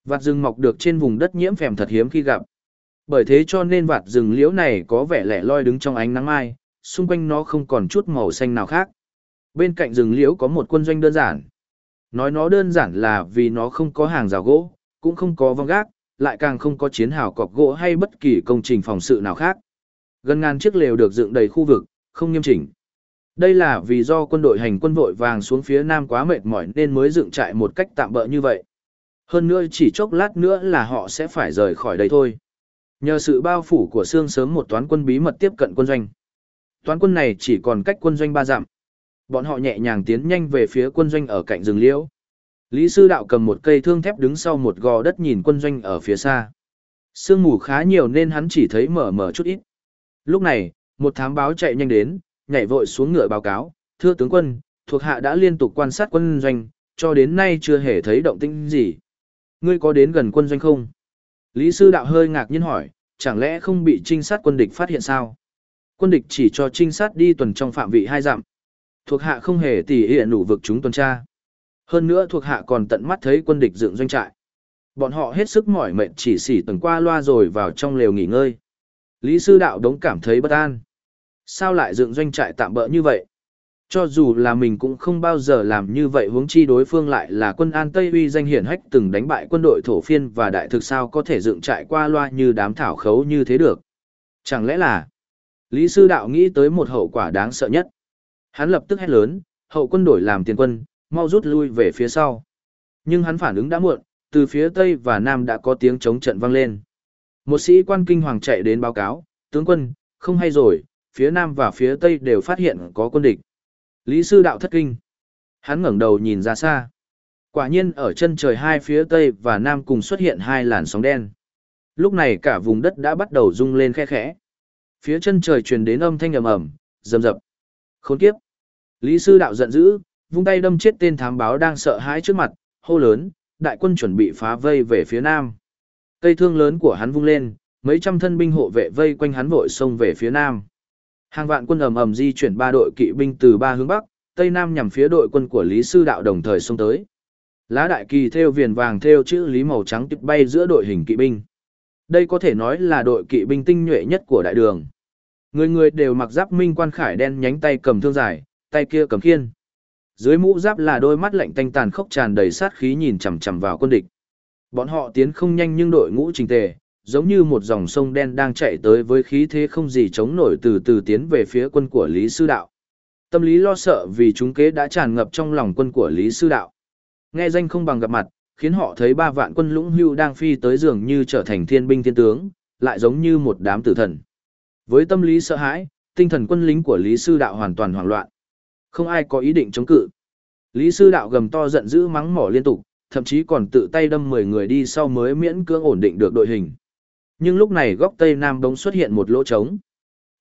Vạt rừng mọc được trên vùng đất nhiễm phèn thật hiếm khi gặp. Bởi thế cho nên vạt rừng liễu này có vẻ lẻ loi đứng trong ánh nắng mai, xung quanh nó không còn chút màu xanh nào khác. Bên cạnh rừng liễu có một quân doanh đơn giản. Nói nó đơn giản là vì nó không có hàng rào gỗ, cũng không có vong gác, lại càng không có chiến hào cọc gỗ hay bất kỳ công trình phòng sự nào khác. Gần ngàn chiếc lều được dựng đầy khu vực, không nghiêm chỉnh. Đây là vì do quân đội hành quân vội vàng xuống phía nam quá mệt mỏi nên mới dựng trại một cách tạm bỡ như vậy. Hơn nữa chỉ chốc lát nữa là họ sẽ phải rời khỏi đây thôi. Nhờ sự bao phủ của xương sớm một toán quân bí mật tiếp cận quân doanh. Toán quân này chỉ còn cách quân doanh ba dặm. Bọn họ nhẹ nhàng tiến nhanh về phía quân doanh ở cạnh rừng liễu. Lý sư đạo cầm một cây thương thép đứng sau một gò đất nhìn quân doanh ở phía xa. Sương mù khá nhiều nên hắn chỉ thấy mở mở chút ít. Lúc này, một thám báo chạy nhanh đến, nhảy vội xuống ngựa báo cáo, thưa tướng quân, thuộc hạ đã liên tục quan sát quân doanh, cho đến nay chưa hề thấy động tĩnh gì. Ngươi có đến gần quân doanh không? Lý sư đạo hơi ngạc nhiên hỏi, chẳng lẽ không bị trinh sát quân địch phát hiện sao? Quân địch chỉ cho trinh sát đi tuần trong phạm vị hai dặm. Thuộc hạ không hề tỉ hiện đủ vực chúng tuần tra. Hơn nữa thuộc hạ còn tận mắt thấy quân địch dựng doanh trại. Bọn họ hết sức mỏi mệt chỉ xỉ tuần qua loa rồi vào trong lều nghỉ ngơi. Lý sư đạo đống cảm thấy bất an. Sao lại dựng doanh trại tạm bỡ như vậy? Cho dù là mình cũng không bao giờ làm như vậy huống chi đối phương lại là quân an Tây uy danh hiển hách từng đánh bại quân đội thổ phiên và đại thực sao có thể dựng trại qua loa như đám thảo khấu như thế được. Chẳng lẽ là Lý sư đạo nghĩ tới một hậu quả đáng sợ nhất. Hắn lập tức hét lớn, hậu quân đổi làm tiền quân, mau rút lui về phía sau. Nhưng hắn phản ứng đã muộn, từ phía Tây và Nam đã có tiếng chống trận vang lên. Một sĩ quan kinh hoàng chạy đến báo cáo, tướng quân, không hay rồi, phía Nam và phía Tây đều phát hiện có quân địch. Lý sư đạo thất kinh. Hắn ngẩng đầu nhìn ra xa. Quả nhiên ở chân trời hai phía Tây và Nam cùng xuất hiện hai làn sóng đen. Lúc này cả vùng đất đã bắt đầu rung lên khe khẽ. Phía chân trời truyền đến âm thanh ầm ầm, rầm rập. Khốn kiếp. Lý sư đạo giận dữ, vung tay đâm chết tên thám báo đang sợ hãi trước mặt, hô lớn, đại quân chuẩn bị phá vây về phía nam. Cây thương lớn của hắn vung lên, mấy trăm thân binh hộ vệ vây quanh hắn vội xông về phía nam. Hàng vạn quân ầm ầm di chuyển ba đội kỵ binh từ ba hướng bắc, tây nam nhằm phía đội quân của Lý sư đạo đồng thời xông tới. Lá đại kỳ theo viền vàng theo chữ Lý màu trắng tiếp bay giữa đội hình kỵ binh. Đây có thể nói là đội kỵ binh tinh nhuệ nhất của đại đường. Người người đều mặc giáp minh quan khải đen nhánh tay cầm thương dài, tay kia cầm khiên. Dưới mũ giáp là đôi mắt lạnh tanh tàn khốc tràn đầy sát khí nhìn chằm chằm vào quân địch. Bọn họ tiến không nhanh nhưng đội ngũ trình tề, giống như một dòng sông đen đang chạy tới với khí thế không gì chống nổi từ từ tiến về phía quân của Lý Sư Đạo. Tâm lý lo sợ vì chúng kế đã tràn ngập trong lòng quân của Lý Sư Đạo. Nghe danh không bằng gặp mặt, khiến họ thấy ba vạn quân lũng hưu đang phi tới dường như trở thành thiên binh thiên tướng, lại giống như một đám tử thần. Với tâm lý sợ hãi, tinh thần quân lính của Lý Sư Đạo hoàn toàn hoảng loạn. Không ai có ý định chống cự. Lý sư đạo gầm to giận dữ mắng mỏ liên tục, thậm chí còn tự tay đâm 10 người đi sau mới miễn cưỡng ổn định được đội hình. Nhưng lúc này góc tây nam bỗng xuất hiện một lỗ trống.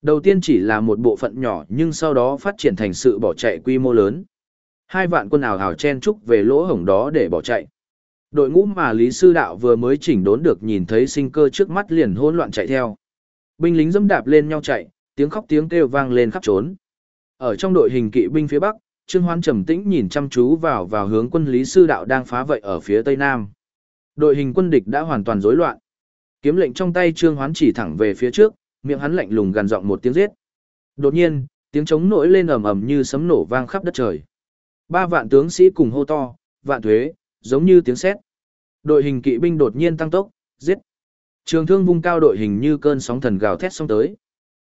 Đầu tiên chỉ là một bộ phận nhỏ nhưng sau đó phát triển thành sự bỏ chạy quy mô lớn. Hai vạn quân ảo hào chen trúc về lỗ hổng đó để bỏ chạy. Đội ngũ mà Lý Sư Đạo vừa mới chỉnh đốn được nhìn thấy sinh cơ trước mắt liền hỗn loạn chạy theo. Binh lính dẫm đạp lên nhau chạy, tiếng khóc tiếng kêu vang lên khắp trốn. Ở trong đội hình kỵ binh phía Bắc, Trương Hoan trầm tĩnh nhìn chăm chú vào vào hướng quân Lý Sư Đạo đang phá vậy ở phía Tây Nam. Đội hình quân địch đã hoàn toàn rối loạn. Kiếm lệnh trong tay Trương Hoán chỉ thẳng về phía trước, miệng hắn lạnh lùng gằn giọng một tiếng giết. Đột nhiên, tiếng trống nổi lên ầm ầm như sấm nổ vang khắp đất trời. Ba vạn tướng sĩ cùng hô to, vạn thuế, giống như tiếng sét. Đội hình kỵ binh đột nhiên tăng tốc, giết. Trường thương vung cao đội hình như cơn sóng thần gào thét xông tới.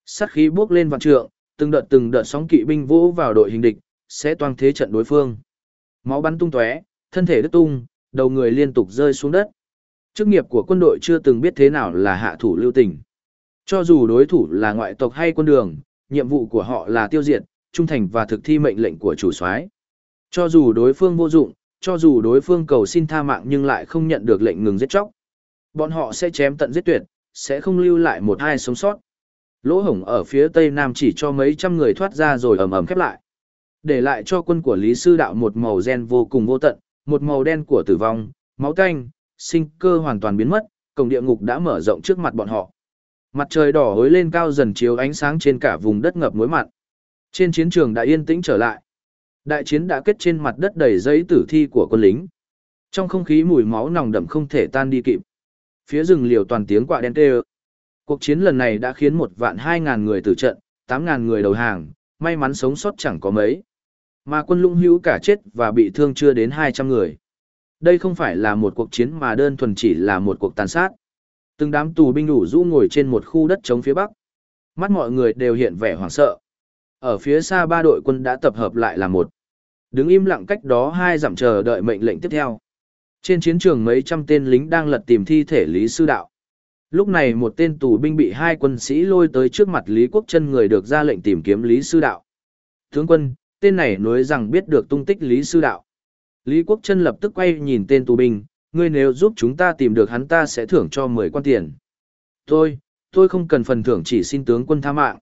Sát khí bước lên vạn trượng, từng đợt từng đợt sóng kỵ binh vỗ vào đội hình địch, sẽ toang thế trận đối phương. Máu bắn tung tóe, thân thể đứt tung, đầu người liên tục rơi xuống đất. Chức nghiệp của quân đội chưa từng biết thế nào là hạ thủ lưu tình. Cho dù đối thủ là ngoại tộc hay quân đường, nhiệm vụ của họ là tiêu diệt, trung thành và thực thi mệnh lệnh của chủ soái. Cho dù đối phương vô dụng, cho dù đối phương cầu xin tha mạng nhưng lại không nhận được lệnh ngừng giết chóc, bọn họ sẽ chém tận giết tuyệt, sẽ không lưu lại một hai sống sót. Lỗ hổng ở phía tây nam chỉ cho mấy trăm người thoát ra rồi ầm ầm khép lại. Để lại cho quân của Lý Sư Đạo một màu gen vô cùng vô tận, một màu đen của tử vong, máu tanh, sinh cơ hoàn toàn biến mất, cổng địa ngục đã mở rộng trước mặt bọn họ. Mặt trời đỏ hối lên cao dần chiếu ánh sáng trên cả vùng đất ngập muối mặn. Trên chiến trường đã yên tĩnh trở lại. Đại chiến đã kết trên mặt đất đầy giấy tử thi của quân lính. Trong không khí mùi máu nồng đậm không thể tan đi kịp. Phía rừng liều toàn tiếng quạ đen kêu. Cuộc chiến lần này đã khiến một vạn hai ngàn người tử trận, tám ngàn người đầu hàng, may mắn sống sót chẳng có mấy. Mà quân lũng hữu cả chết và bị thương chưa đến hai trăm người. Đây không phải là một cuộc chiến mà đơn thuần chỉ là một cuộc tàn sát. Từng đám tù binh đủ rũ ngồi trên một khu đất trống phía bắc. Mắt mọi người đều hiện vẻ hoảng sợ. Ở phía xa ba đội quân đã tập hợp lại là một. Đứng im lặng cách đó hai dặm chờ đợi mệnh lệnh tiếp theo. Trên chiến trường mấy trăm tên lính đang lật tìm thi thể Lý Sư Đạo. Lúc này một tên tù binh bị hai quân sĩ lôi tới trước mặt Lý Quốc chân người được ra lệnh tìm kiếm Lý Sư Đạo. Tướng quân, tên này nói rằng biết được tung tích Lý Sư Đạo. Lý Quốc Trân lập tức quay nhìn tên tù binh, ngươi nếu giúp chúng ta tìm được hắn ta sẽ thưởng cho 10 quan tiền. Tôi, tôi không cần phần thưởng chỉ xin tướng quân tha mạng.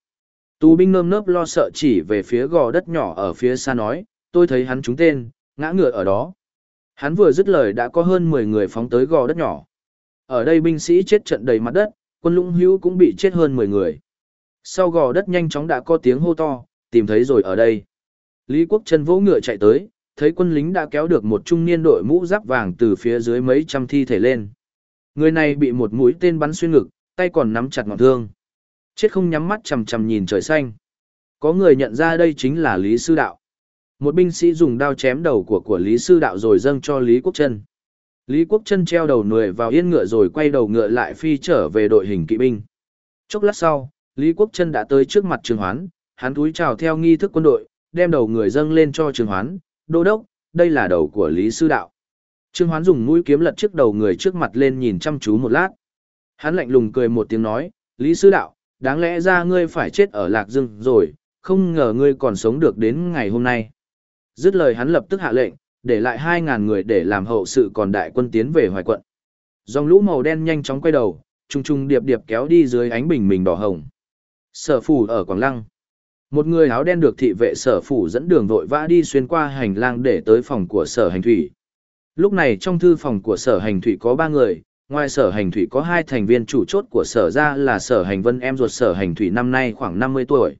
Tù binh nơm nớp lo sợ chỉ về phía gò đất nhỏ ở phía xa nói, tôi thấy hắn trúng tên, ngã ngựa ở đó. Hắn vừa dứt lời đã có hơn 10 người phóng tới gò đất nhỏ. Ở đây binh sĩ chết trận đầy mặt đất, quân lũng hữu cũng bị chết hơn 10 người. Sau gò đất nhanh chóng đã có tiếng hô to, tìm thấy rồi ở đây. Lý Quốc Trân vỗ ngựa chạy tới, thấy quân lính đã kéo được một trung niên đội mũ giáp vàng từ phía dưới mấy trăm thi thể lên. Người này bị một mũi tên bắn xuyên ngực, tay còn nắm chặt ngọn thương. Chết không nhắm mắt chằm chằm nhìn trời xanh. Có người nhận ra đây chính là Lý Sư Đạo. Một binh sĩ dùng đao chém đầu của của Lý Sư Đạo rồi dâng cho Lý Quốc Trân. Lý Quốc Trân treo đầu người vào yên ngựa rồi quay đầu ngựa lại phi trở về đội hình kỵ binh. Chốc lát sau, Lý Quốc Trân đã tới trước mặt Trường Hoán, hắn túi chào theo nghi thức quân đội, đem đầu người dâng lên cho Trường Hoán, đô đốc, đây là đầu của Lý Sư Đạo. Trương Hoán dùng mũi kiếm lật trước đầu người trước mặt lên nhìn chăm chú một lát. Hắn lạnh lùng cười một tiếng nói, Lý Sư Đạo, đáng lẽ ra ngươi phải chết ở Lạc Dương rồi, không ngờ ngươi còn sống được đến ngày hôm nay. Dứt lời hắn lập tức hạ lệnh, để lại 2.000 người để làm hậu sự còn đại quân tiến về hoài quận. Dòng lũ màu đen nhanh chóng quay đầu, trùng trùng điệp điệp kéo đi dưới ánh bình mình đỏ hồng. Sở phủ ở Quảng Lăng. Một người áo đen được thị vệ sở phủ dẫn đường vội vã đi xuyên qua hành lang để tới phòng của sở hành thủy. Lúc này trong thư phòng của sở hành thủy có ba người, ngoài sở hành thủy có hai thành viên chủ chốt của sở ra là sở hành vân em ruột sở hành thủy năm nay khoảng 50 tuổi.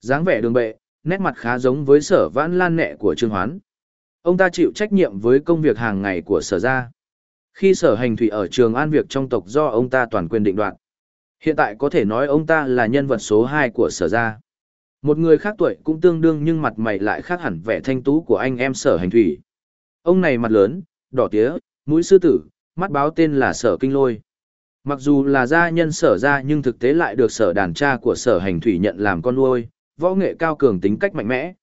dáng vẻ đường bệ, nét mặt khá giống với sở vãn lan nẹ của Trương Hoán. Ông ta chịu trách nhiệm với công việc hàng ngày của sở gia. Khi sở hành thủy ở trường an việc trong tộc do ông ta toàn quyền định đoạt. Hiện tại có thể nói ông ta là nhân vật số 2 của sở gia. Một người khác tuổi cũng tương đương nhưng mặt mày lại khác hẳn vẻ thanh tú của anh em sở hành thủy. Ông này mặt lớn, đỏ tía, mũi sư tử, mắt báo tên là sở kinh lôi. Mặc dù là gia nhân sở gia nhưng thực tế lại được sở đàn cha của sở hành thủy nhận làm con nuôi, võ nghệ cao cường tính cách mạnh mẽ.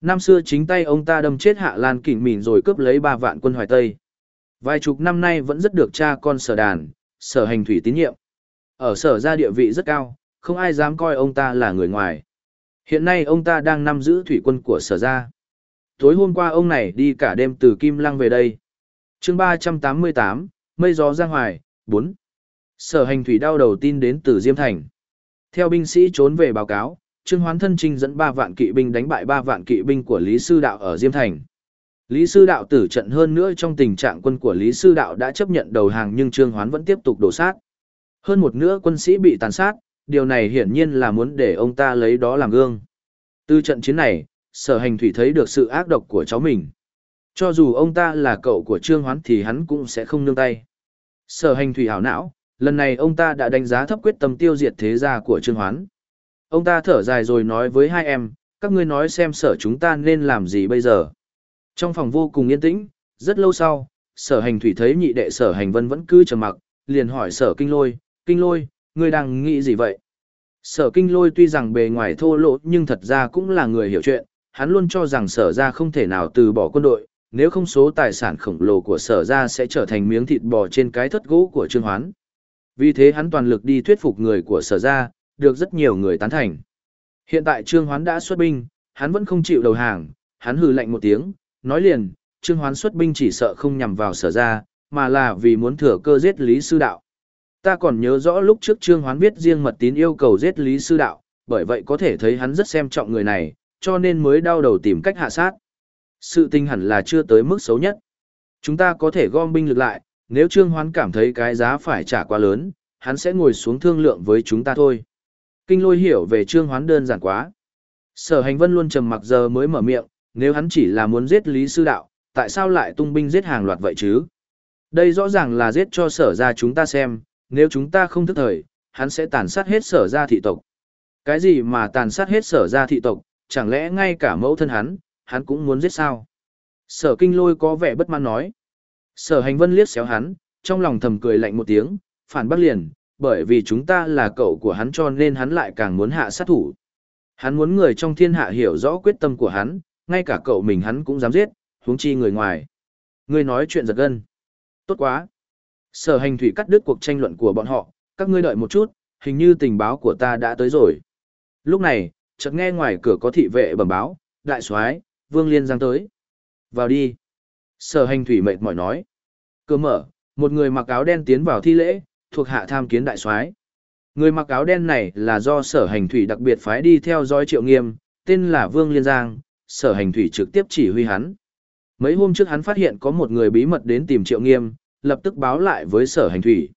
Năm xưa chính tay ông ta đâm chết Hạ Lan kỉnh Mìn rồi cướp lấy ba vạn quân Hoài Tây. Vài chục năm nay vẫn rất được cha con sở đàn, sở hành thủy tín nhiệm. Ở sở gia địa vị rất cao, không ai dám coi ông ta là người ngoài. Hiện nay ông ta đang nắm giữ thủy quân của sở gia. Tối hôm qua ông này đi cả đêm từ Kim Lăng về đây. chương 388, Mây gió giang hoài, 4. Sở hành thủy đau đầu tin đến từ Diêm Thành. Theo binh sĩ trốn về báo cáo, Trương Hoán thân trinh dẫn 3 vạn kỵ binh đánh bại 3 vạn kỵ binh của Lý Sư Đạo ở Diêm Thành. Lý Sư Đạo tử trận hơn nữa trong tình trạng quân của Lý Sư Đạo đã chấp nhận đầu hàng nhưng Trương Hoán vẫn tiếp tục đổ sát. Hơn một nửa quân sĩ bị tàn sát, điều này hiển nhiên là muốn để ông ta lấy đó làm gương. Từ trận chiến này, sở hành thủy thấy được sự ác độc của cháu mình. Cho dù ông ta là cậu của Trương Hoán thì hắn cũng sẽ không nương tay. Sở hành thủy hảo não, lần này ông ta đã đánh giá thấp quyết tâm tiêu diệt thế gia của Trương Hoán. Ông ta thở dài rồi nói với hai em, các ngươi nói xem sở chúng ta nên làm gì bây giờ. Trong phòng vô cùng yên tĩnh, rất lâu sau, sở hành thủy thấy nhị đệ sở hành vân vẫn cứ trầm mặc, liền hỏi sở kinh lôi, kinh lôi, ngươi đang nghĩ gì vậy? Sở kinh lôi tuy rằng bề ngoài thô lỗ nhưng thật ra cũng là người hiểu chuyện, hắn luôn cho rằng sở ra không thể nào từ bỏ quân đội, nếu không số tài sản khổng lồ của sở ra sẽ trở thành miếng thịt bò trên cái thất gỗ của Trương Hoán. Vì thế hắn toàn lực đi thuyết phục người của sở ra, được rất nhiều người tán thành. Hiện tại Trương Hoán đã xuất binh, hắn vẫn không chịu đầu hàng, hắn hừ lạnh một tiếng, nói liền, Trương Hoán xuất binh chỉ sợ không nhằm vào sở ra, mà là vì muốn thừa cơ giết Lý Sư Đạo. Ta còn nhớ rõ lúc trước Trương Hoán viết riêng mật tín yêu cầu giết Lý Sư Đạo, bởi vậy có thể thấy hắn rất xem trọng người này, cho nên mới đau đầu tìm cách hạ sát. Sự tình hẳn là chưa tới mức xấu nhất. Chúng ta có thể gom binh lực lại, nếu Trương Hoán cảm thấy cái giá phải trả quá lớn, hắn sẽ ngồi xuống thương lượng với chúng ta thôi. Kinh lôi hiểu về Trương Hoán đơn giản quá. Sở hành vân luôn trầm mặc giờ mới mở miệng, nếu hắn chỉ là muốn giết Lý Sư Đạo, tại sao lại tung binh giết hàng loạt vậy chứ? Đây rõ ràng là giết cho sở ra chúng ta xem, nếu chúng ta không thức thời, hắn sẽ tàn sát hết sở gia thị tộc. Cái gì mà tàn sát hết sở gia thị tộc, chẳng lẽ ngay cả mẫu thân hắn, hắn cũng muốn giết sao? Sở kinh lôi có vẻ bất mãn nói. Sở hành vân liếc xéo hắn, trong lòng thầm cười lạnh một tiếng, phản bác liền, bởi vì chúng ta là cậu của hắn cho nên hắn lại càng muốn hạ sát thủ. Hắn muốn người trong thiên hạ hiểu rõ quyết tâm của hắn, ngay cả cậu mình hắn cũng dám giết, huống chi người ngoài. Ngươi nói chuyện giật gân. Tốt quá. Sở hành thủy cắt đứt cuộc tranh luận của bọn họ, các ngươi đợi một chút, hình như tình báo của ta đã tới rồi. Lúc này, chợt nghe ngoài cửa có thị vệ bẩm báo, đại soái, Vương Liên Giang tới. Vào đi. Sở hành thủy mệt mỏi nói. Cửa mở, một người mặc áo đen tiến vào thi lễ, thuộc hạ tham kiến đại soái. Người mặc áo đen này là do sở hành thủy đặc biệt phái đi theo dõi triệu nghiêm, tên là Vương Liên Giang, sở hành thủy trực tiếp chỉ huy hắn. Mấy hôm trước hắn phát hiện có một người bí mật đến tìm triệu nghiêm, lập tức báo lại với sở hành thủy.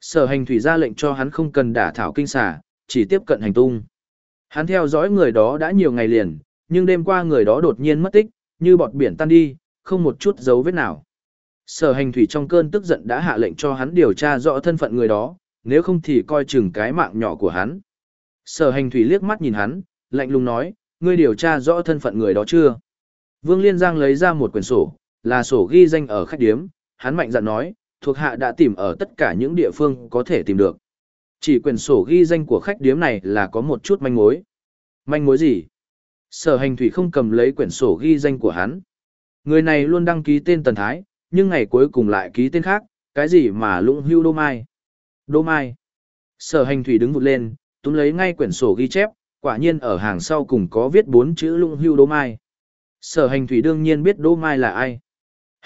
Sở hành thủy ra lệnh cho hắn không cần đả thảo kinh xà, chỉ tiếp cận hành tung. Hắn theo dõi người đó đã nhiều ngày liền, nhưng đêm qua người đó đột nhiên mất tích, như bọt biển tan đi, không một chút dấu vết nào. Sở hành thủy trong cơn tức giận đã hạ lệnh cho hắn điều tra rõ thân phận người đó, nếu không thì coi chừng cái mạng nhỏ của hắn. Sở hành thủy liếc mắt nhìn hắn, lạnh lùng nói, ngươi điều tra rõ thân phận người đó chưa? Vương Liên Giang lấy ra một quyển sổ, là sổ ghi danh ở khách điếm, hắn mạnh dạn nói, thuộc hạ đã tìm ở tất cả những địa phương có thể tìm được. Chỉ quyển sổ ghi danh của khách điếm này là có một chút manh mối. Manh mối gì? Sở hành thủy không cầm lấy quyển sổ ghi danh của hắn. Người này luôn đăng ký tên Tần Thái, nhưng ngày cuối cùng lại ký tên khác, cái gì mà lũng hưu đô mai. Đô mai. Sở hành thủy đứng vụt lên, túm lấy ngay quyển sổ ghi chép, quả nhiên ở hàng sau cùng có viết bốn chữ lũng hưu đô mai. Sở hành thủy đương nhiên biết đô mai là ai.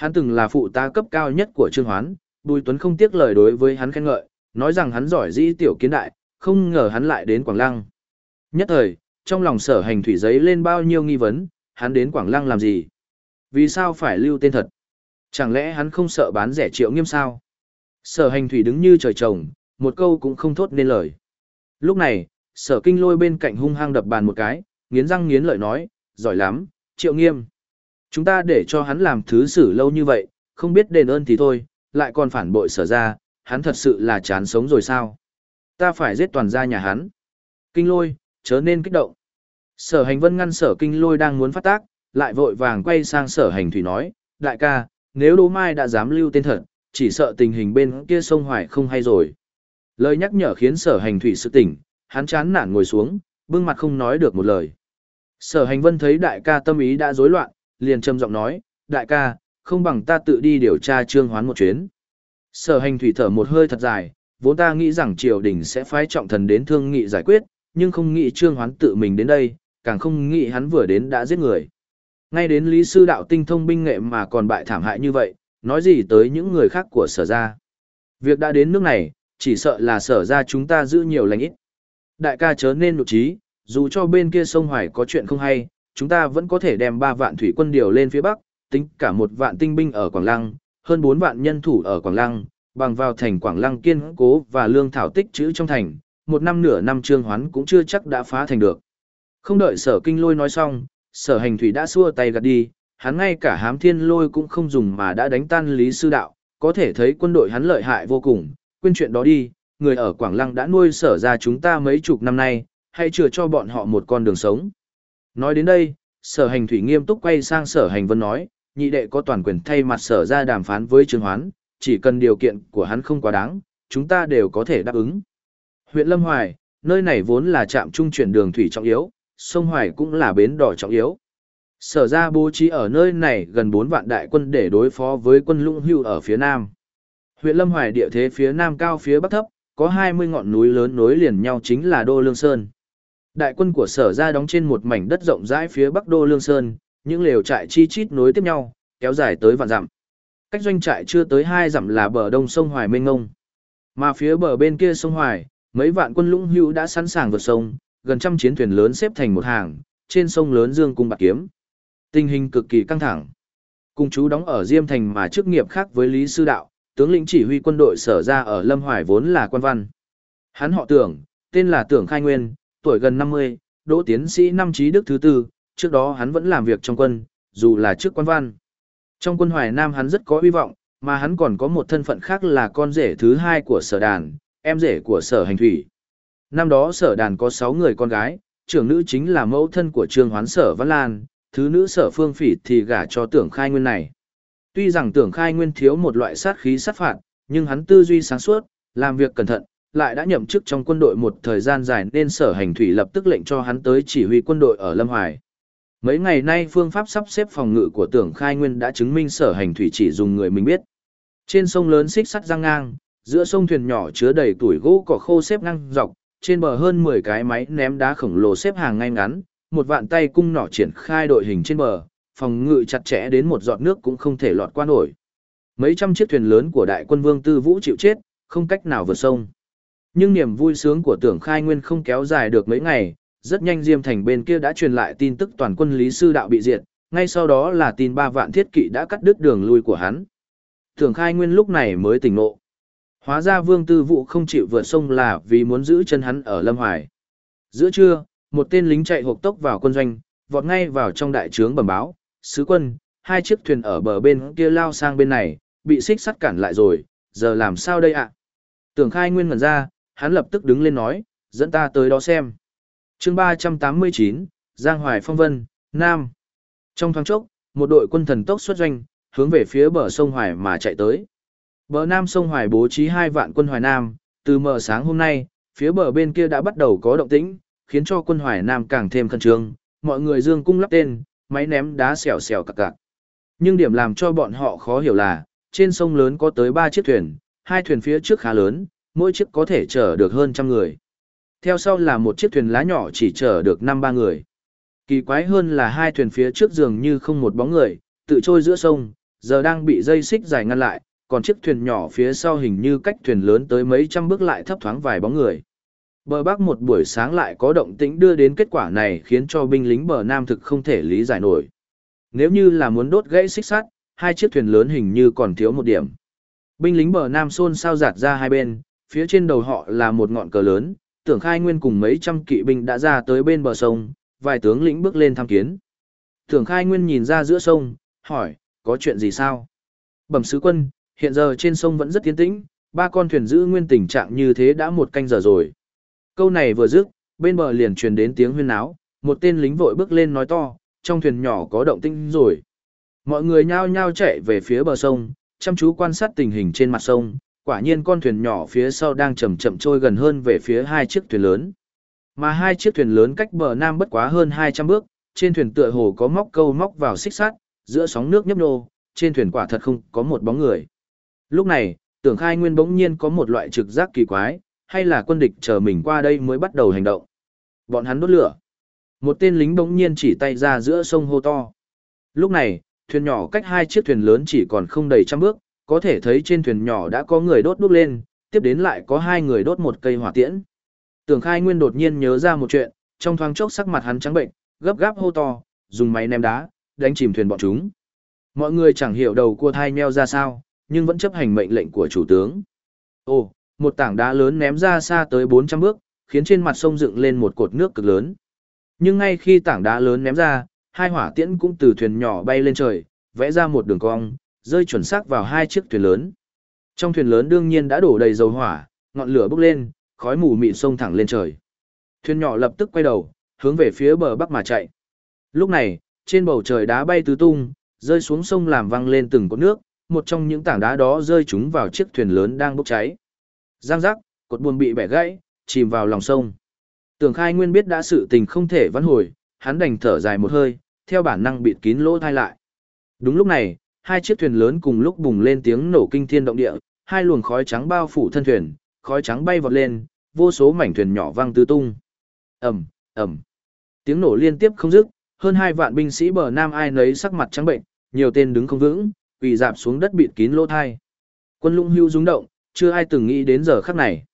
Hắn từng là phụ tá cấp cao nhất của Trương Hoán, Bùi Tuấn không tiếc lời đối với hắn khen ngợi, nói rằng hắn giỏi dĩ tiểu kiến đại, không ngờ hắn lại đến Quảng Lăng. Nhất thời, trong lòng sở hành thủy giấy lên bao nhiêu nghi vấn, hắn đến Quảng Lăng làm gì? Vì sao phải lưu tên thật? Chẳng lẽ hắn không sợ bán rẻ triệu nghiêm sao? Sở hành thủy đứng như trời trồng, một câu cũng không thốt nên lời. Lúc này, sở kinh lôi bên cạnh hung hăng đập bàn một cái, nghiến răng nghiến lợi nói, giỏi lắm, triệu nghiêm. Chúng ta để cho hắn làm thứ xử lâu như vậy, không biết đền ơn thì thôi, lại còn phản bội sở ra, hắn thật sự là chán sống rồi sao? Ta phải giết toàn gia nhà hắn. Kinh lôi, chớ nên kích động. Sở hành vân ngăn sở kinh lôi đang muốn phát tác, lại vội vàng quay sang sở hành thủy nói, đại ca, nếu Đỗ Mai đã dám lưu tên thật, chỉ sợ tình hình bên kia sông Hoài không hay rồi. Lời nhắc nhở khiến sở hành thủy sự tỉnh, hắn chán nản ngồi xuống, bưng mặt không nói được một lời. Sở hành vân thấy đại ca tâm ý đã rối loạn, liền trầm giọng nói, đại ca, không bằng ta tự đi điều tra trương hoán một chuyến. Sở hành thủy thở một hơi thật dài, vốn ta nghĩ rằng triều đình sẽ phái trọng thần đến thương nghị giải quyết, nhưng không nghĩ trương hoán tự mình đến đây, càng không nghĩ hắn vừa đến đã giết người. Ngay đến lý sư đạo tinh thông binh nghệ mà còn bại thảm hại như vậy, nói gì tới những người khác của sở gia. Việc đã đến nước này, chỉ sợ là sở gia chúng ta giữ nhiều lành ít. Đại ca chớ nên nụ trí, dù cho bên kia sông Hoài có chuyện không hay, chúng ta vẫn có thể đem 3 vạn thủy quân điều lên phía Bắc, tính cả một vạn tinh binh ở Quảng Lăng, hơn 4 vạn nhân thủ ở Quảng Lăng, bằng vào thành Quảng Lăng kiên cố và lương thảo tích trữ trong thành, một năm nửa năm trương hoán cũng chưa chắc đã phá thành được. Không đợi sở kinh lôi nói xong, sở hành thủy đã xua tay gạt đi, hắn ngay cả hám thiên lôi cũng không dùng mà đã đánh tan lý sư đạo, có thể thấy quân đội hắn lợi hại vô cùng, quên chuyện đó đi, người ở Quảng Lăng đã nuôi sở ra chúng ta mấy chục năm nay, hãy chừa cho bọn họ một con đường sống. Nói đến đây, sở hành thủy nghiêm túc quay sang sở hành vân nói, nhị đệ có toàn quyền thay mặt sở ra đàm phán với Trương Hoán, chỉ cần điều kiện của hắn không quá đáng, chúng ta đều có thể đáp ứng. Huyện Lâm Hoài, nơi này vốn là trạm trung chuyển đường thủy trọng yếu, sông Hoài cũng là bến đỏ trọng yếu. Sở ra bố trí ở nơi này gần 4 vạn đại quân để đối phó với quân lũng hưu ở phía nam. Huyện Lâm Hoài địa thế phía nam cao phía bắc thấp, có 20 ngọn núi lớn nối liền nhau chính là Đô Lương Sơn. Đại quân của sở ra đóng trên một mảnh đất rộng rãi phía bắc Đô Lương Sơn, những lều trại chi chít nối tiếp nhau, kéo dài tới vạn dặm. Cách doanh trại chưa tới hai dặm là bờ đông sông Hoài Mênh Ngông. Mà phía bờ bên kia sông Hoài, mấy vạn quân lũng hữu đã sẵn sàng vượt sông, gần trăm chiến thuyền lớn xếp thành một hàng, trên sông lớn Dương cung bạc kiếm. Tình hình cực kỳ căng thẳng. Cung chú đóng ở Diêm Thành mà chức nghiệp khác với Lý Sư Đạo, tướng lĩnh chỉ huy quân đội sở ra ở Lâm Hoài vốn là quan văn. Hắn họ tưởng, tên là Tưởng Khai Nguyên, tuổi gần 50, đỗ tiến sĩ năm trí đức thứ tư, trước đó hắn vẫn làm việc trong quân, dù là trước quan văn. Trong quân Hoài Nam hắn rất có hy vọng, mà hắn còn có một thân phận khác là con rể thứ hai của sở đàn, em rể của sở hành thủy. Năm đó sở đàn có 6 người con gái, trưởng nữ chính là mẫu thân của trương hoán sở Văn Lan, thứ nữ sở phương phỉ thì gả cho tưởng khai nguyên này. Tuy rằng tưởng khai nguyên thiếu một loại sát khí sát phạt, nhưng hắn tư duy sáng suốt, làm việc cẩn thận, lại đã nhậm chức trong quân đội một thời gian dài nên sở hành thủy lập tức lệnh cho hắn tới chỉ huy quân đội ở Lâm Hoài. Mấy ngày nay phương pháp sắp xếp phòng ngự của tưởng khai nguyên đã chứng minh sở hành thủy chỉ dùng người mình biết. Trên sông lớn xích sắt răng ngang, giữa sông thuyền nhỏ chứa đầy tuổi gỗ cỏ khô xếp ngang dọc, trên bờ hơn 10 cái máy ném đá khổng lồ xếp hàng ngay ngắn, một vạn tay cung nỏ triển khai đội hình trên bờ, phòng ngự chặt chẽ đến một giọt nước cũng không thể lọt qua nổi. Mấy trăm chiếc thuyền lớn của đại quân Vương Tư Vũ chịu chết, không cách nào vượt sông. Nhưng niềm vui sướng của Tưởng Khai Nguyên không kéo dài được mấy ngày, rất nhanh Diêm Thành bên kia đã truyền lại tin tức toàn quân Lý Sư Đạo bị diệt, ngay sau đó là tin ba vạn thiết kỵ đã cắt đứt đường lui của hắn. Tưởng Khai Nguyên lúc này mới tỉnh ngộ. Hóa ra Vương Tư Vũ không chịu vượt sông là vì muốn giữ chân hắn ở Lâm Hoài. Giữa trưa, một tên lính chạy hộp tốc vào quân doanh, vọt ngay vào trong đại trướng bẩm báo, sứ quân, hai chiếc thuyền ở bờ bên kia lao sang bên này, bị xích sắt cản lại rồi, giờ làm sao đây ạ? Tưởng khai nguyên ngẩn ra, hắn lập tức đứng lên nói, dẫn ta tới đó xem. chương 389, Giang Hoài Phong Vân, Nam. Trong thoáng chốc, một đội quân thần tốc xuất doanh, hướng về phía bờ sông Hoài mà chạy tới. Bờ Nam sông Hoài bố trí hai vạn quân Hoài Nam, từ mờ sáng hôm nay, phía bờ bên kia đã bắt đầu có động tĩnh, khiến cho quân Hoài Nam càng thêm khẩn trương, mọi người dương cung lắp tên, máy ném đá xèo xèo cạc cạc. Nhưng điểm làm cho bọn họ khó hiểu là, trên sông lớn có tới 3 chiếc thuyền, hai thuyền phía trước khá lớn, mỗi chiếc có thể chở được hơn trăm người. Theo sau là một chiếc thuyền lá nhỏ chỉ chở được 5-3 người. Kỳ quái hơn là hai thuyền phía trước dường như không một bóng người, tự trôi giữa sông, giờ đang bị dây xích dài ngăn lại, còn chiếc thuyền nhỏ phía sau hình như cách thuyền lớn tới mấy trăm bước lại thấp thoáng vài bóng người. Bờ Bắc một buổi sáng lại có động tĩnh đưa đến kết quả này khiến cho binh lính bờ Nam thực không thể lý giải nổi. Nếu như là muốn đốt gãy xích sắt, hai chiếc thuyền lớn hình như còn thiếu một điểm. Binh lính bờ Nam xôn xao giạt ra hai bên, phía trên đầu họ là một ngọn cờ lớn, tưởng khai nguyên cùng mấy trăm kỵ binh đã ra tới bên bờ sông, vài tướng lĩnh bước lên tham kiến. Tưởng khai nguyên nhìn ra giữa sông, hỏi, có chuyện gì sao? Bẩm sứ quân, hiện giờ trên sông vẫn rất tiến tĩnh, ba con thuyền giữ nguyên tình trạng như thế đã một canh giờ rồi. Câu này vừa dứt, bên bờ liền truyền đến tiếng huyên náo, một tên lính vội bước lên nói to, trong thuyền nhỏ có động tĩnh rồi. Mọi người nhao nhao chạy về phía bờ sông, chăm chú quan sát tình hình trên mặt sông, quả nhiên con thuyền nhỏ phía sau đang chậm chậm trôi gần hơn về phía hai chiếc thuyền lớn. Mà hai chiếc thuyền lớn cách bờ nam bất quá hơn 200 bước, trên thuyền tựa hồ có móc câu móc vào xích sắt, giữa sóng nước nhấp nô, trên thuyền quả thật không có một bóng người. Lúc này, tưởng khai nguyên bỗng nhiên có một loại trực giác kỳ quái, hay là quân địch chờ mình qua đây mới bắt đầu hành động. Bọn hắn đốt lửa. Một tên lính bỗng nhiên chỉ tay ra giữa sông hô to. Lúc này, thuyền nhỏ cách hai chiếc thuyền lớn chỉ còn không đầy trăm bước, có thể thấy trên thuyền nhỏ đã có người đốt đuốc lên, tiếp đến lại có hai người đốt một cây hỏa tiễn. Tưởng khai nguyên đột nhiên nhớ ra một chuyện, trong thoáng chốc sắc mặt hắn trắng bệnh, gấp gáp hô to, dùng máy ném đá, đánh chìm thuyền bọn chúng. Mọi người chẳng hiểu đầu cua thai nheo ra sao, nhưng vẫn chấp hành mệnh lệnh của chủ tướng. Ồ, một tảng đá lớn ném ra xa tới 400 bước, khiến trên mặt sông dựng lên một cột nước cực lớn. Nhưng ngay khi tảng đá lớn ném ra, hai hỏa tiễn cũng từ thuyền nhỏ bay lên trời, vẽ ra một đường cong, rơi chuẩn xác vào hai chiếc thuyền lớn. Trong thuyền lớn đương nhiên đã đổ đầy dầu hỏa, ngọn lửa bốc lên, khói mù mịn sông thẳng lên trời. Thuyền nhỏ lập tức quay đầu, hướng về phía bờ bắc mà chạy. Lúc này, trên bầu trời đá bay tứ tung, rơi xuống sông làm văng lên từng cột nước, một trong những tảng đá đó rơi trúng vào chiếc thuyền lớn đang bốc cháy. Giang giác, cột buồm bị bẻ gãy, chìm vào lòng sông. Tưởng khai nguyên biết đã sự tình không thể vãn hồi, hắn đành thở dài một hơi, theo bản năng bịt kín lỗ thai lại. Đúng lúc này, hai chiếc thuyền lớn cùng lúc bùng lên tiếng nổ kinh thiên động địa, hai luồng khói trắng bao phủ thân thuyền, khói trắng bay vọt lên, vô số mảnh thuyền nhỏ văng tứ tung. Ầm, ầm. Tiếng nổ liên tiếp không dứt, hơn hai vạn binh sĩ bờ nam ai nấy sắc mặt trắng bệnh, nhiều tên đứng không vững, quỳ dạp xuống đất bịt kín lỗ thai. Quân Lũng Hưu rung động, chưa ai từng nghĩ đến giờ khắc này.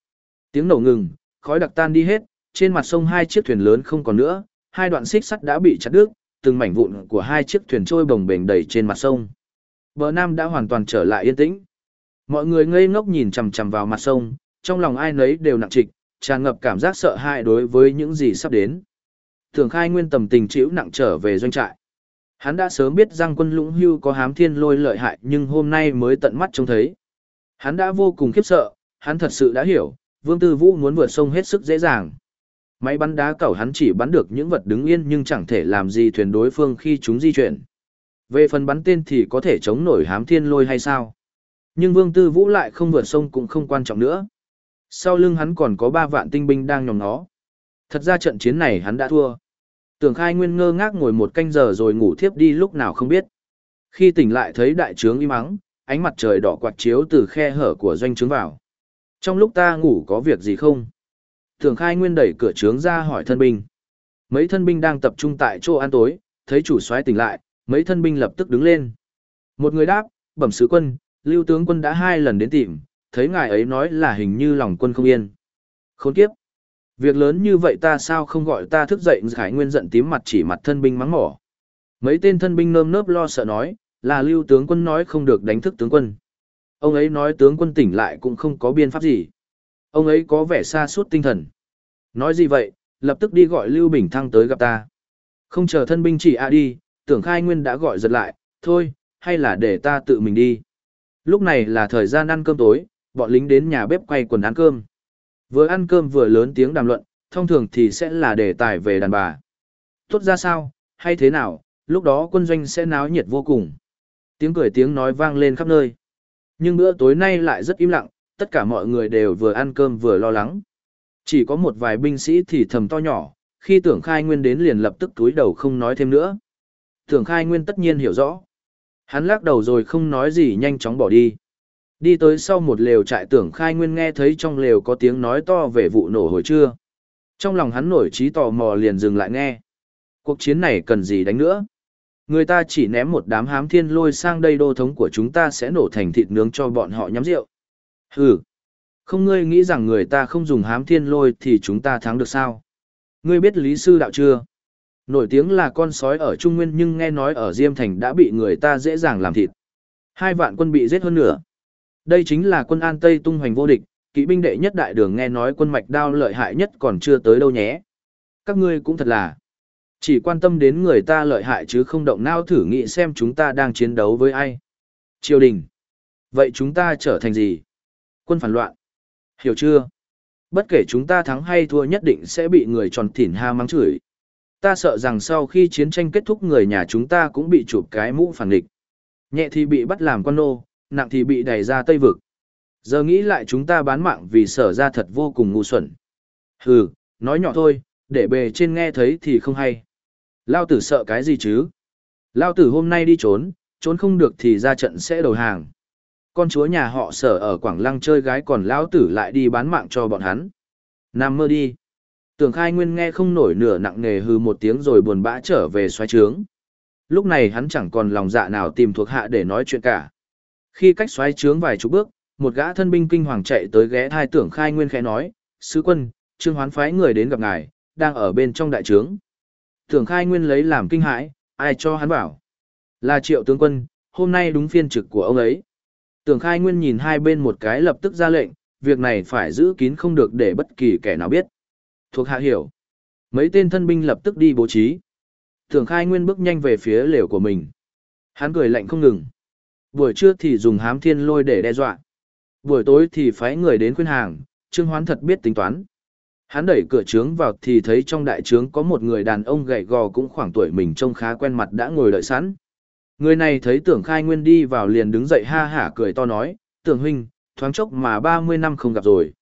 Tiếng nổ ngừng, khói đặc tan đi hết, trên mặt sông hai chiếc thuyền lớn không còn nữa, hai đoạn xích sắt đã bị chặt đứt, từng mảnh vụn của hai chiếc thuyền trôi bồng bềnh đầy trên mặt sông. Bờ Nam đã hoàn toàn trở lại yên tĩnh. Mọi người ngây ngốc nhìn chằm chằm vào mặt sông, trong lòng ai nấy đều nặng trịch, tràn ngập cảm giác sợ hãi đối với những gì sắp đến. Thường khai nguyên tầm tình chịu nặng trở về doanh trại. Hắn đã sớm biết rằng quân lũng hưu có hám thiên lôi lợi hại nhưng hôm nay mới tận mắt trông thấy. Hắn đã vô cùng khiếp sợ, hắn thật sự đã hiểu, Vương Tư Vũ muốn vượt sông hết sức dễ dàng. Máy bắn đá cẩu hắn chỉ bắn được những vật đứng yên nhưng chẳng thể làm gì thuyền đối phương khi chúng di chuyển. Về phần bắn tên thì có thể chống nổi hám thiên lôi hay sao? Nhưng Vương Tư Vũ lại không vượt sông cũng không quan trọng nữa. Sau lưng hắn còn có 3 vạn tinh binh đang nhòm nó. Thật ra trận chiến này hắn đã thua. Tưởng khai nguyên ngơ ngác ngồi một canh giờ rồi ngủ thiếp đi lúc nào không biết. Khi tỉnh lại thấy đại trướng im mắng, ánh mặt trời đỏ quạt chiếu từ khe hở của doanh trướng vào. Trong lúc ta ngủ có việc gì không? Tưởng khai nguyên đẩy cửa trướng ra hỏi thân binh. Mấy thân binh đang tập trung tại chỗ ăn tối, thấy chủ soái tỉnh lại, mấy thân binh lập tức đứng lên. Một người đáp, bẩm sứ quân, lưu tướng quân đã hai lần đến tìm, thấy ngài ấy nói là hình như lòng quân không yên. Khốn kiếp! Việc lớn như vậy ta sao không gọi ta thức dậy Khải Nguyên giận tím mặt chỉ mặt thân binh mắng mỏ. Mấy tên thân binh nơm nớp lo sợ nói, là lưu tướng quân nói không được đánh thức tướng quân. Ông ấy nói tướng quân tỉnh lại cũng không có biên pháp gì. Ông ấy có vẻ xa suốt tinh thần. Nói gì vậy, lập tức đi gọi Lưu Bình Thăng tới gặp ta. Không chờ thân binh chỉ a đi, tưởng khai nguyên đã gọi giật lại, thôi, hay là để ta tự mình đi. Lúc này là thời gian ăn cơm tối, bọn lính đến nhà bếp quay quần ăn cơm. Vừa ăn cơm vừa lớn tiếng đàm luận, thông thường thì sẽ là đề tài về đàn bà. Tốt ra sao, hay thế nào, lúc đó quân doanh sẽ náo nhiệt vô cùng. Tiếng cười tiếng nói vang lên khắp nơi. Nhưng bữa tối nay lại rất im lặng, tất cả mọi người đều vừa ăn cơm vừa lo lắng. Chỉ có một vài binh sĩ thì thầm to nhỏ, khi tưởng khai nguyên đến liền lập tức túi đầu không nói thêm nữa. Tưởng khai nguyên tất nhiên hiểu rõ. Hắn lắc đầu rồi không nói gì nhanh chóng bỏ đi. Đi tới sau một lều trại tưởng khai nguyên nghe thấy trong lều có tiếng nói to về vụ nổ hồi trưa. Trong lòng hắn nổi trí tò mò liền dừng lại nghe. Cuộc chiến này cần gì đánh nữa? Người ta chỉ ném một đám hám thiên lôi sang đây đô thống của chúng ta sẽ nổ thành thịt nướng cho bọn họ nhắm rượu. Hừ, không ngươi nghĩ rằng người ta không dùng hám thiên lôi thì chúng ta thắng được sao? Ngươi biết lý sư đạo chưa? Nổi tiếng là con sói ở Trung Nguyên nhưng nghe nói ở Diêm Thành đã bị người ta dễ dàng làm thịt. Hai vạn quân bị giết hơn nửa. Đây chính là quân An Tây tung hoành vô địch, kỵ binh đệ nhất đại đường nghe nói quân mạch đao lợi hại nhất còn chưa tới đâu nhé. Các ngươi cũng thật là chỉ quan tâm đến người ta lợi hại chứ không động não thử nghĩ xem chúng ta đang chiến đấu với ai. Triều đình. Vậy chúng ta trở thành gì? Quân phản loạn. Hiểu chưa? Bất kể chúng ta thắng hay thua nhất định sẽ bị người tròn thỉn ha mắng chửi. Ta sợ rằng sau khi chiến tranh kết thúc người nhà chúng ta cũng bị chụp cái mũ phản địch. Nhẹ thì bị bắt làm quan nô, nặng thì bị đẩy ra Tây Vực. Giờ nghĩ lại chúng ta bán mạng vì sở ra thật vô cùng ngu xuẩn. Hừ, nói nhỏ thôi, để bề trên nghe thấy thì không hay. Lao tử sợ cái gì chứ? Lao tử hôm nay đi trốn, trốn không được thì ra trận sẽ đầu hàng. Con chúa nhà họ sở ở Quảng Lăng chơi gái còn Lao tử lại đi bán mạng cho bọn hắn. Nằm mơ đi. Tưởng khai nguyên nghe không nổi nửa nặng nề hư một tiếng rồi buồn bã trở về xoay trướng. Lúc này hắn chẳng còn lòng dạ nào tìm thuộc hạ để nói chuyện cả. Khi cách xoay trướng vài chục bước, một gã thân binh kinh hoàng chạy tới ghé thai tưởng khai nguyên khẽ nói, Sứ quân, trương hoán phái người đến gặp ngài, đang ở bên trong đại trướng. Tưởng khai nguyên lấy làm kinh hãi, ai cho hắn bảo. Là triệu tướng quân, hôm nay đúng phiên trực của ông ấy. Tưởng khai nguyên nhìn hai bên một cái lập tức ra lệnh, việc này phải giữ kín không được để bất kỳ kẻ nào biết. Thuộc hạ hiểu. Mấy tên thân binh lập tức đi bố trí. Thường khai nguyên bước nhanh về phía lều của mình. Hắn cười lạnh không ngừng. Buổi trưa thì dùng hám thiên lôi để đe dọa. Buổi tối thì phái người đến khuyên hàng, Trương Hoán thật biết tính toán. Hắn đẩy cửa trướng vào thì thấy trong đại trướng có một người đàn ông gầy gò cũng khoảng tuổi mình trông khá quen mặt đã ngồi đợi sẵn. Người này thấy tưởng khai nguyên đi vào liền đứng dậy ha hả cười to nói, tưởng huynh, thoáng chốc mà 30 năm không gặp rồi.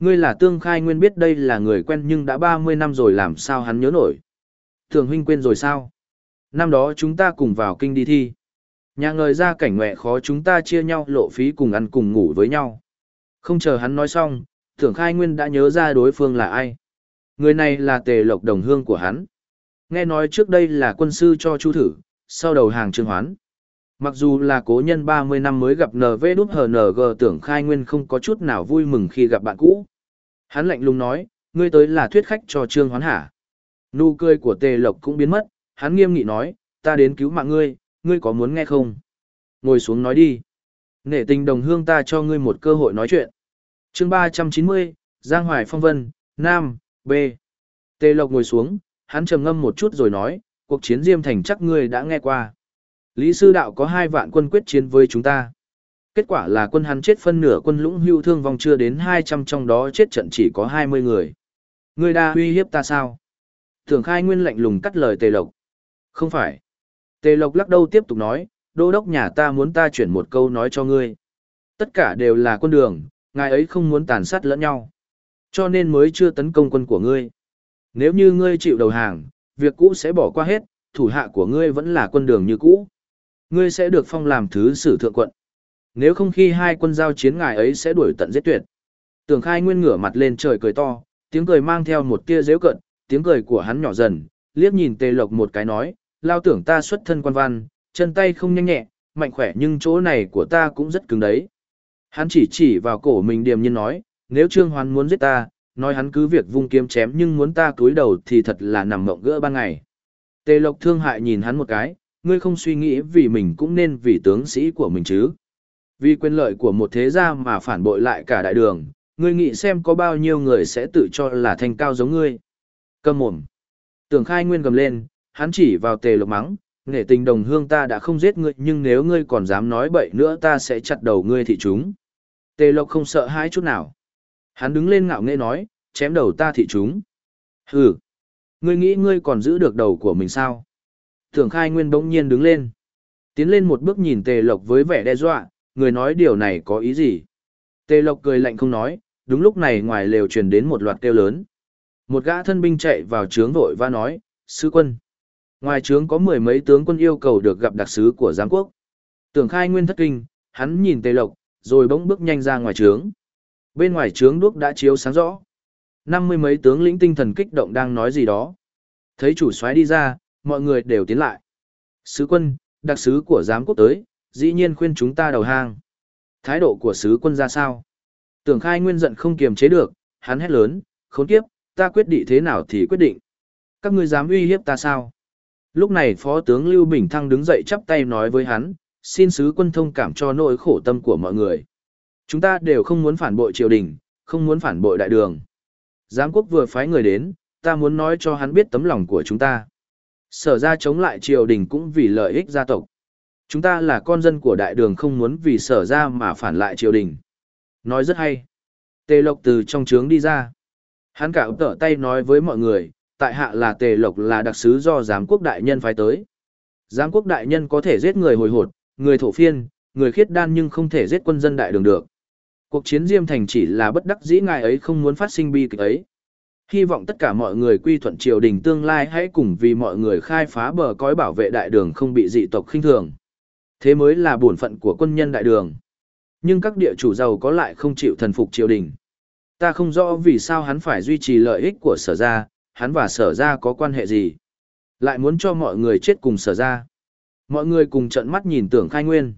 Ngươi là tương khai nguyên biết đây là người quen nhưng đã 30 năm rồi làm sao hắn nhớ nổi. Thường huynh quên rồi sao? Năm đó chúng ta cùng vào kinh đi thi. Nhà ngời ra cảnh mẹ khó chúng ta chia nhau lộ phí cùng ăn cùng ngủ với nhau. Không chờ hắn nói xong, tưởng khai nguyên đã nhớ ra đối phương là ai. Người này là tề lộc đồng hương của hắn. Nghe nói trước đây là quân sư cho chu thử, sau đầu hàng trương hoán. Mặc dù là cố nhân 30 năm mới gặp NV đút HNG tưởng khai nguyên không có chút nào vui mừng khi gặp bạn cũ. Hắn lạnh lùng nói, ngươi tới là thuyết khách cho Trương Hoán hả? Nụ cười của Tề Lộc cũng biến mất, hắn nghiêm nghị nói, ta đến cứu mạng ngươi, ngươi có muốn nghe không? Ngồi xuống nói đi. Nể tình đồng hương ta cho ngươi một cơ hội nói chuyện. chương 390, Giang Hoài Phong Vân, Nam, B. Tề Lộc ngồi xuống, hắn trầm ngâm một chút rồi nói, cuộc chiến Diêm Thành chắc ngươi đã nghe qua. Lý Sư Đạo có hai vạn quân quyết chiến với chúng ta. Kết quả là quân hắn chết phân nửa quân lũng hưu thương vong chưa đến 200 trong đó chết trận chỉ có 20 người. Ngươi đa uy hiếp ta sao? Tưởng khai nguyên lạnh lùng cắt lời Tề Lộc. Không phải. Tề Lộc lắc đầu tiếp tục nói, đô đốc nhà ta muốn ta chuyển một câu nói cho ngươi. Tất cả đều là quân đường, ngài ấy không muốn tàn sát lẫn nhau. Cho nên mới chưa tấn công quân của ngươi. Nếu như ngươi chịu đầu hàng, việc cũ sẽ bỏ qua hết, thủ hạ của ngươi vẫn là quân đường như cũ. Ngươi sẽ được phong làm thứ sử thượng quận. Nếu không khi hai quân giao chiến ngài ấy sẽ đuổi tận giết tuyệt. Tưởng khai nguyên ngửa mặt lên trời cười to, tiếng cười mang theo một tia dễu cận, tiếng cười của hắn nhỏ dần, liếc nhìn tề lộc một cái nói, lao tưởng ta xuất thân quan văn, chân tay không nhanh nhẹ, mạnh khỏe nhưng chỗ này của ta cũng rất cứng đấy. Hắn chỉ chỉ vào cổ mình điềm nhiên nói, nếu Trương Hoán muốn giết ta, nói hắn cứ việc vung kiếm chém nhưng muốn ta cúi đầu thì thật là nằm mộng gỡ ban ngày. Tề Lộc thương hại nhìn hắn một cái, ngươi không suy nghĩ vì mình cũng nên vì tướng sĩ của mình chứ. Vì quyền lợi của một thế gia mà phản bội lại cả đại đường, ngươi nghĩ xem có bao nhiêu người sẽ tự cho là thanh cao giống ngươi. Cầm mồm. Tưởng khai nguyên gầm lên, hắn chỉ vào tề lộc mắng, nghệ tình đồng hương ta đã không giết ngươi nhưng nếu ngươi còn dám nói bậy nữa ta sẽ chặt đầu ngươi thị chúng. Tề lộc không sợ hãi chút nào. Hắn đứng lên ngạo nghễ nói, chém đầu ta thị chúng. Hừ, ngươi nghĩ ngươi còn giữ được đầu của mình sao? Tưởng khai nguyên bỗng nhiên đứng lên. Tiến lên một bước nhìn tề lộc với vẻ đe dọa, người nói điều này có ý gì? Tề lộc cười lạnh không nói, đúng lúc này ngoài lều truyền đến một loạt kêu lớn. Một gã thân binh chạy vào trướng vội và nói, "Sứ quân. Ngoài trướng có mười mấy tướng quân yêu cầu được gặp đặc sứ của giám quốc. Tưởng khai nguyên thất kinh, hắn nhìn tề lộc, rồi bỗng bước nhanh ra ngoài trướng. Bên ngoài trướng đuốc đã chiếu sáng rõ. Năm mươi mấy tướng lĩnh tinh thần kích động đang nói gì đó. Thấy chủ soái đi ra, mọi người đều tiến lại. Sứ quân, đặc sứ của giám quốc tới, dĩ nhiên khuyên chúng ta đầu hàng. Thái độ của sứ quân ra sao? Tưởng khai nguyên giận không kiềm chế được, hắn hét lớn, khốn kiếp, ta quyết định thế nào thì quyết định. Các ngươi dám uy hiếp ta sao? Lúc này Phó tướng Lưu Bình Thăng đứng dậy chắp tay nói với hắn, xin sứ quân thông cảm cho nỗi khổ tâm của mọi người. Chúng ta đều không muốn phản bội triều đình, không muốn phản bội đại đường. Giám quốc vừa phái người đến, ta muốn nói cho hắn biết tấm lòng của chúng ta. Sở ra chống lại triều đình cũng vì lợi ích gia tộc. Chúng ta là con dân của đại đường không muốn vì sở ra mà phản lại triều đình. Nói rất hay. Tề lộc từ trong trướng đi ra. Hắn cả tở tay nói với mọi người, tại hạ là tề lộc là đặc sứ do giám quốc đại nhân phái tới. Giám quốc đại nhân có thể giết người hồi hột, người thổ phiên, người khiết đan nhưng không thể giết quân dân đại đường được. Cuộc chiến Diêm Thành chỉ là bất đắc dĩ ngài ấy không muốn phát sinh bi kịch ấy. Hy vọng tất cả mọi người quy thuận triều đình tương lai hãy cùng vì mọi người khai phá bờ cõi bảo vệ đại đường không bị dị tộc khinh thường. Thế mới là bổn phận của quân nhân đại đường. Nhưng các địa chủ giàu có lại không chịu thần phục triều đình. Ta không rõ vì sao hắn phải duy trì lợi ích của sở gia, hắn và sở gia có quan hệ gì. Lại muốn cho mọi người chết cùng sở gia. Mọi người cùng trận mắt nhìn tưởng khai nguyên.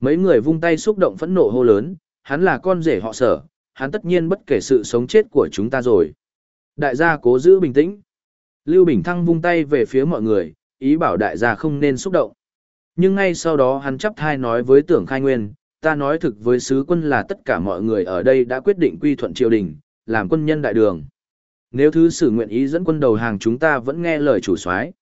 Mấy người vung tay xúc động phẫn nộ hô lớn, hắn là con rể họ sở, hắn tất nhiên bất kể sự sống chết của chúng ta rồi. Đại gia cố giữ bình tĩnh. Lưu Bình Thăng vung tay về phía mọi người, ý bảo đại gia không nên xúc động. Nhưng ngay sau đó hắn chắp thai nói với tưởng khai nguyên, ta nói thực với sứ quân là tất cả mọi người ở đây đã quyết định quy thuận triều đình, làm quân nhân đại đường. Nếu thứ sử nguyện ý dẫn quân đầu hàng chúng ta vẫn nghe lời chủ soái.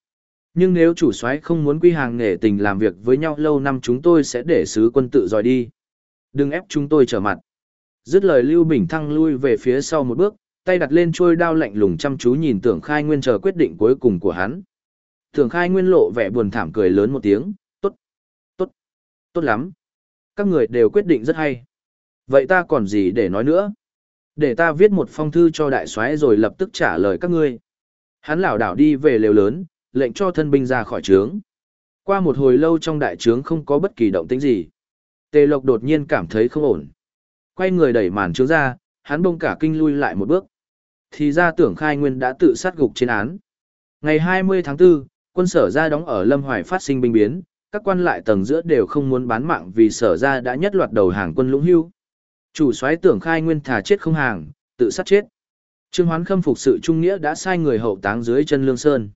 Nhưng nếu chủ soái không muốn quy hàng nghề tình làm việc với nhau lâu năm chúng tôi sẽ để sứ quân tự dòi đi. Đừng ép chúng tôi trở mặt. Dứt lời Lưu Bình Thăng lui về phía sau một bước, tay đặt lên trôi đao lạnh lùng chăm chú nhìn Tưởng Khai Nguyên chờ quyết định cuối cùng của hắn. Tưởng Khai Nguyên lộ vẻ buồn thảm cười lớn một tiếng, tốt lắm. Các người đều quyết định rất hay. Vậy ta còn gì để nói nữa? Để ta viết một phong thư cho đại soái rồi lập tức trả lời các ngươi. Hắn lảo đảo đi về lều lớn, lệnh cho thân binh ra khỏi trướng. Qua một hồi lâu trong đại trướng không có bất kỳ động tĩnh gì. Tề Lộc đột nhiên cảm thấy không ổn. Quay người đẩy màn trướng ra, hắn bông cả kinh lui lại một bước. Thì ra tưởng khai nguyên đã tự sát gục trên án. Ngày 20 tháng 4, quân sở ra đóng ở Lâm Hoài phát sinh binh biến, các quan lại tầng giữa đều không muốn bán mạng vì sở ra đã nhất loạt đầu hàng quân lũng hưu. Chủ soái tưởng khai nguyên thả chết không hàng, tự sát chết. Trương Hoán khâm phục sự trung nghĩa đã sai người hậu táng dưới chân Lương Sơn.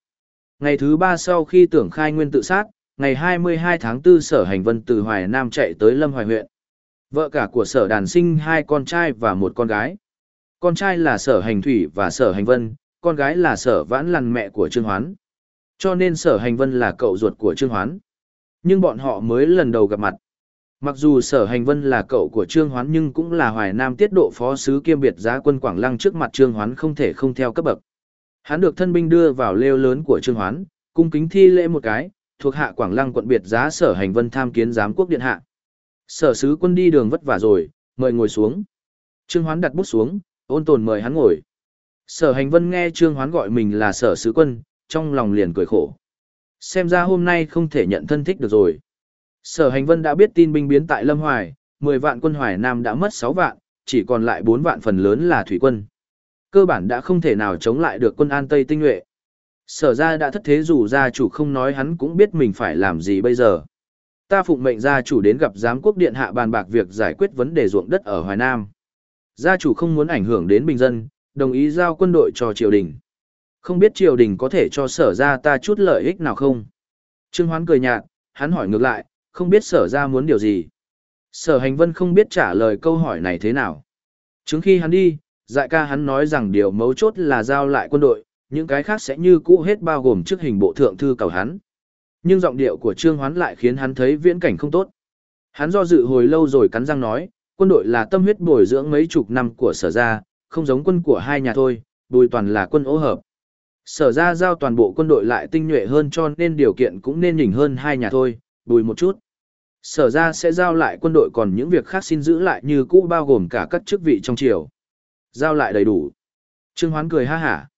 Ngày thứ ba sau khi tưởng khai nguyên tự sát, ngày 22 tháng 4 sở hành vân từ Hoài Nam chạy tới Lâm Hoài huyện. Vợ cả của sở đàn sinh hai con trai và một con gái. Con trai là sở hành thủy và sở hành vân, con gái là sở vãn lằn mẹ của Trương Hoán. Cho nên sở hành vân là cậu ruột của Trương Hoán. Nhưng bọn họ mới lần đầu gặp mặt. Mặc dù sở hành vân là cậu của Trương Hoán nhưng cũng là hoài nam tiết độ phó sứ kiêm biệt giá quân Quảng Lăng trước mặt Trương Hoán không thể không theo cấp bậc. Hắn được thân binh đưa vào lêu lớn của Trương Hoán, cung kính thi lễ một cái, thuộc hạ Quảng Lăng quận biệt giá sở hành vân tham kiến giám quốc điện hạ. Sở sứ quân đi đường vất vả rồi, mời ngồi xuống. Trương Hoán đặt bút xuống, ôn tồn mời hắn ngồi. Sở hành vân nghe Trương Hoán gọi mình là sở sứ quân, trong lòng liền cười khổ. Xem ra hôm nay không thể nhận thân thích được rồi. Sở hành vân đã biết tin binh biến tại Lâm Hoài, 10 vạn quân Hoài Nam đã mất 6 vạn, chỉ còn lại 4 vạn phần lớn là thủy quân. Cơ bản đã không thể nào chống lại được quân An Tây tinh nhuệ. Sở ra đã thất thế dù gia chủ không nói hắn cũng biết mình phải làm gì bây giờ. Ta phụng mệnh gia chủ đến gặp giám quốc điện hạ bàn bạc việc giải quyết vấn đề ruộng đất ở Hoài Nam. Gia chủ không muốn ảnh hưởng đến bình dân, đồng ý giao quân đội cho triều đình. Không biết triều đình có thể cho sở ra ta chút lợi ích nào không? Trương Hoán cười nhạt, hắn hỏi ngược lại, không biết sở ra muốn điều gì. Sở hành vân không biết trả lời câu hỏi này thế nào. Chứng khi hắn đi, dại ca hắn nói rằng điều mấu chốt là giao lại quân đội, những cái khác sẽ như cũ hết bao gồm trước hình bộ thượng thư cầu hắn. Nhưng giọng điệu của Trương Hoán lại khiến hắn thấy viễn cảnh không tốt. Hắn do dự hồi lâu rồi cắn răng nói, quân đội là tâm huyết bồi dưỡng mấy chục năm của sở ra không giống quân của hai nhà thôi, bùi toàn là quân ố hợp. Sở ra giao toàn bộ quân đội lại tinh nhuệ hơn cho nên điều kiện cũng nên nhỉnh hơn hai nhà thôi, bùi một chút. Sở ra sẽ giao lại quân đội còn những việc khác xin giữ lại như cũ bao gồm cả các chức vị trong triều. Giao lại đầy đủ. Trương Hoán cười ha hả.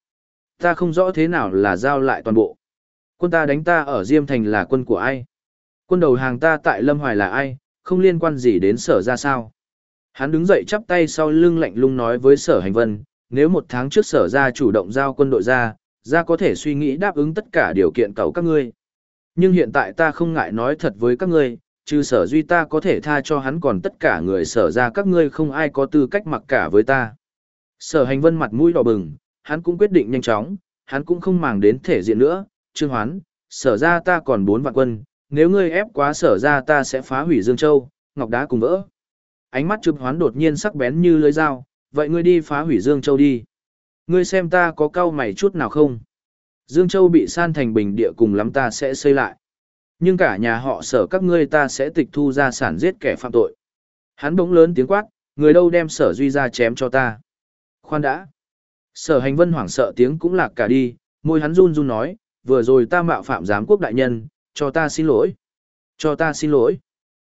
Ta không rõ thế nào là giao lại toàn bộ. Quân ta đánh ta ở Diêm Thành là quân của ai? Quân đầu hàng ta tại Lâm Hoài là ai? Không liên quan gì đến sở ra sao? Hắn đứng dậy chắp tay sau lưng lạnh lùng nói với sở hành vân, nếu một tháng trước sở ra chủ động giao quân đội ra, ra có thể suy nghĩ đáp ứng tất cả điều kiện cầu các ngươi. Nhưng hiện tại ta không ngại nói thật với các ngươi, trừ sở duy ta có thể tha cho hắn còn tất cả người sở ra các ngươi không ai có tư cách mặc cả với ta. Sở hành vân mặt mũi đỏ bừng, hắn cũng quyết định nhanh chóng, hắn cũng không màng đến thể diện nữa, trương hoán, sở ra ta còn bốn vạn quân, nếu ngươi ép quá sở ra ta sẽ phá hủy Dương Châu, ngọc đá cùng vỡ. Ánh mắt trương hoán đột nhiên sắc bén như lưỡi dao, vậy ngươi đi phá hủy Dương Châu đi. Ngươi xem ta có cao mày chút nào không? Dương Châu bị san thành bình địa cùng lắm ta sẽ xây lại. Nhưng cả nhà họ sở các ngươi ta sẽ tịch thu gia sản giết kẻ phạm tội. Hắn bỗng lớn tiếng quát, người đâu đem sở duy ra chém cho ta. Khoan đã. Sở hành vân hoảng sợ tiếng cũng lạc cả đi, môi hắn run run nói, vừa rồi ta mạo phạm giám quốc đại nhân, cho ta xin lỗi. Cho ta xin lỗi.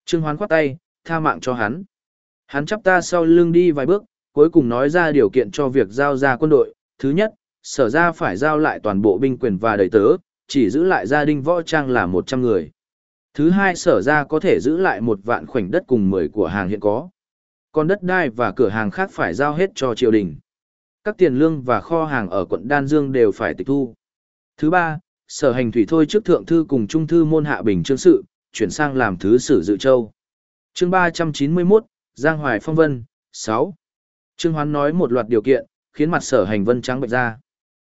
Trương Hoán khoát tay, tha mạng cho hắn. Hắn chắp ta sau lưng đi vài bước, cuối cùng nói ra điều kiện cho việc giao ra quân đội. Thứ nhất, sở ra phải giao lại toàn bộ binh quyền và đầy tớ, chỉ giữ lại gia đình võ trang là 100 người. Thứ hai sở ra có thể giữ lại một vạn khoảnh đất cùng 10 của hàng hiện có. Còn đất đai và cửa hàng khác phải giao hết cho triều đình. Các tiền lương và kho hàng ở quận Đan Dương đều phải tịch thu. Thứ ba, sở hành thủy thôi trước thượng thư cùng trung thư môn hạ bình trương sự, chuyển sang làm thứ sử dự châu. chương 391, Giang Hoài Phong Vân, 6. Trương Hoán nói một loạt điều kiện, khiến mặt sở hành vân trắng bệch ra.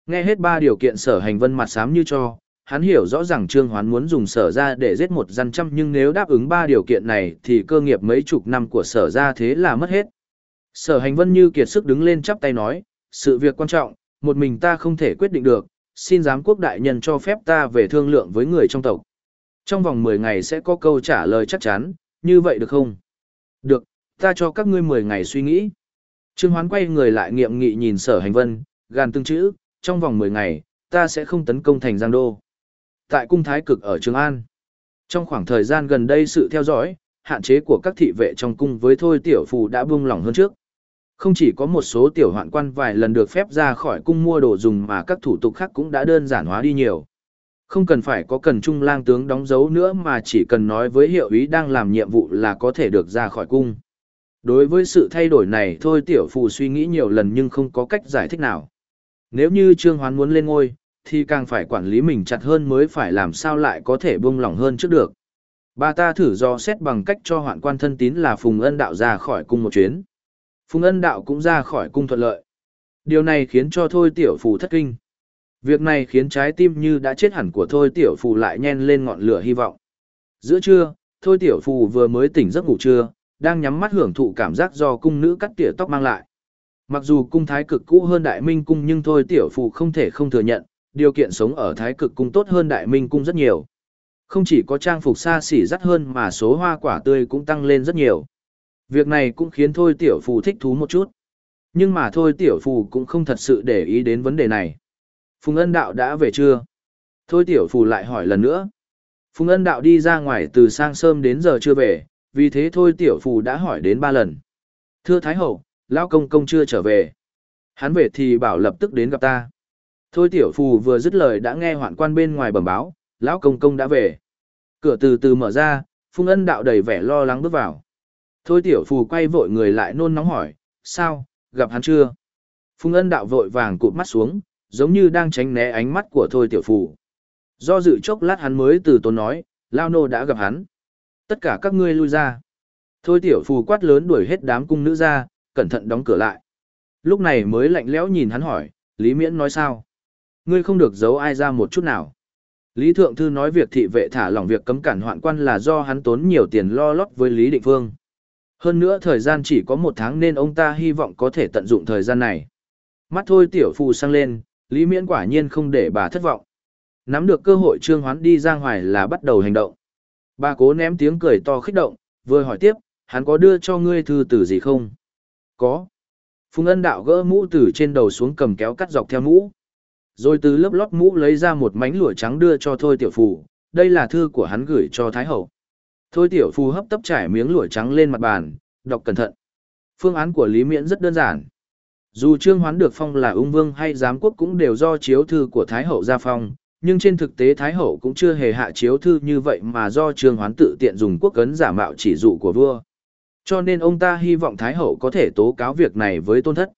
Nghe hết ba điều kiện sở hành vân mặt xám như cho, hắn hiểu rõ ràng Trương Hoán muốn dùng sở ra để giết một dân trăm nhưng nếu đáp ứng ba điều kiện này thì cơ nghiệp mấy chục năm của sở ra thế là mất hết. Sở hành vân như kiệt sức đứng lên chắp tay nói, sự việc quan trọng, một mình ta không thể quyết định được, xin giám quốc đại nhân cho phép ta về thương lượng với người trong tộc. Trong vòng 10 ngày sẽ có câu trả lời chắc chắn, như vậy được không? Được, ta cho các ngươi 10 ngày suy nghĩ. Trương Hoán quay người lại nghiệm nghị nhìn sở hành vân, gàn từng chữ, trong vòng 10 ngày, ta sẽ không tấn công thành Giang Đô. Tại cung thái cực ở Trường An, trong khoảng thời gian gần đây sự theo dõi, hạn chế của các thị vệ trong cung với thôi tiểu phù đã buông lỏng hơn trước. Không chỉ có một số tiểu hoạn quan vài lần được phép ra khỏi cung mua đồ dùng mà các thủ tục khác cũng đã đơn giản hóa đi nhiều. Không cần phải có cần trung lang tướng đóng dấu nữa mà chỉ cần nói với hiệu ý đang làm nhiệm vụ là có thể được ra khỏi cung. Đối với sự thay đổi này thôi tiểu phù suy nghĩ nhiều lần nhưng không có cách giải thích nào. Nếu như Trương Hoán muốn lên ngôi, thì càng phải quản lý mình chặt hơn mới phải làm sao lại có thể buông lỏng hơn trước được. Bà ta thử do xét bằng cách cho hoạn quan thân tín là Phùng Ân Đạo ra khỏi cung một chuyến. Phùng Ân Đạo cũng ra khỏi cung thuận lợi. Điều này khiến cho Thôi Tiểu Phù thất kinh. Việc này khiến trái tim như đã chết hẳn của Thôi Tiểu Phù lại nhen lên ngọn lửa hy vọng. Giữa trưa, Thôi Tiểu Phù vừa mới tỉnh giấc ngủ trưa, đang nhắm mắt hưởng thụ cảm giác do cung nữ cắt tỉa tóc mang lại. Mặc dù cung thái cực cũ hơn Đại Minh cung nhưng Thôi Tiểu Phù không thể không thừa nhận, điều kiện sống ở thái cực cung tốt hơn Đại Minh cung rất nhiều. Không chỉ có trang phục xa xỉ rất hơn mà số hoa quả tươi cũng tăng lên rất nhiều. Việc này cũng khiến Thôi Tiểu Phù thích thú một chút. Nhưng mà thôi Tiểu Phù cũng không thật sự để ý đến vấn đề này. Phùng Ân Đạo đã về chưa? Thôi Tiểu Phù lại hỏi lần nữa. Phùng Ân Đạo đi ra ngoài từ sang sớm đến giờ chưa về, vì thế thôi Tiểu Phù đã hỏi đến ba lần. Thưa Thái Hậu, Lão Công Công chưa trở về. Hắn về thì bảo lập tức đến gặp ta. Thôi Tiểu Phù vừa dứt lời đã nghe hoạn quan bên ngoài bẩm báo, Lão Công Công đã về. Cửa từ từ mở ra, Phùng Ân Đạo đầy vẻ lo lắng bước vào. Thôi Tiểu Phù quay vội người lại nôn nóng hỏi, sao, gặp hắn chưa? Phùng Ân Đạo vội vàng cụp mắt xuống, giống như đang tránh né ánh mắt của Thôi Tiểu Phù. Do dự chốc lát hắn mới từ tốn nói, Lao Nô đã gặp hắn. Tất cả các ngươi lui ra. Thôi Tiểu Phù quát lớn đuổi hết đám cung nữ ra, cẩn thận đóng cửa lại. Lúc này mới lạnh lẽo nhìn hắn hỏi, Lý Miễn nói sao? Ngươi không được giấu ai ra một chút nào. Lý Thượng Thư nói việc thị vệ thả lỏng việc cấm cản hoạn quan là do hắn tốn nhiều tiền lo lót với Lý Định Phương. Hơn nữa thời gian chỉ có một tháng nên ông ta hy vọng có thể tận dụng thời gian này. Mắt thôi tiểu phù sang lên, Lý Miễn quả nhiên không để bà thất vọng. Nắm được cơ hội trương hoán đi ra ngoài là bắt đầu hành động. Bà cố ném tiếng cười to khích động, vừa hỏi tiếp, hắn có đưa cho ngươi thư tử gì không? Có. Phùng ân đạo gỡ mũ từ trên đầu xuống cầm kéo cắt dọc theo mũ. Rồi từ lớp lót mũ lấy ra một mảnh lụa trắng đưa cho thôi tiểu phù, đây là thư của hắn gửi cho Thái Hậu. Thôi tiểu phù hấp tấp trải miếng lụa trắng lên mặt bàn, đọc cẩn thận. Phương án của Lý Miễn rất đơn giản. Dù Trương Hoán được phong là ung vương hay giám quốc cũng đều do chiếu thư của Thái Hậu ra phong, nhưng trên thực tế Thái Hậu cũng chưa hề hạ chiếu thư như vậy mà do Trương Hoán tự tiện dùng quốc cấn giả mạo chỉ dụ của vua. Cho nên ông ta hy vọng Thái Hậu có thể tố cáo việc này với tôn thất.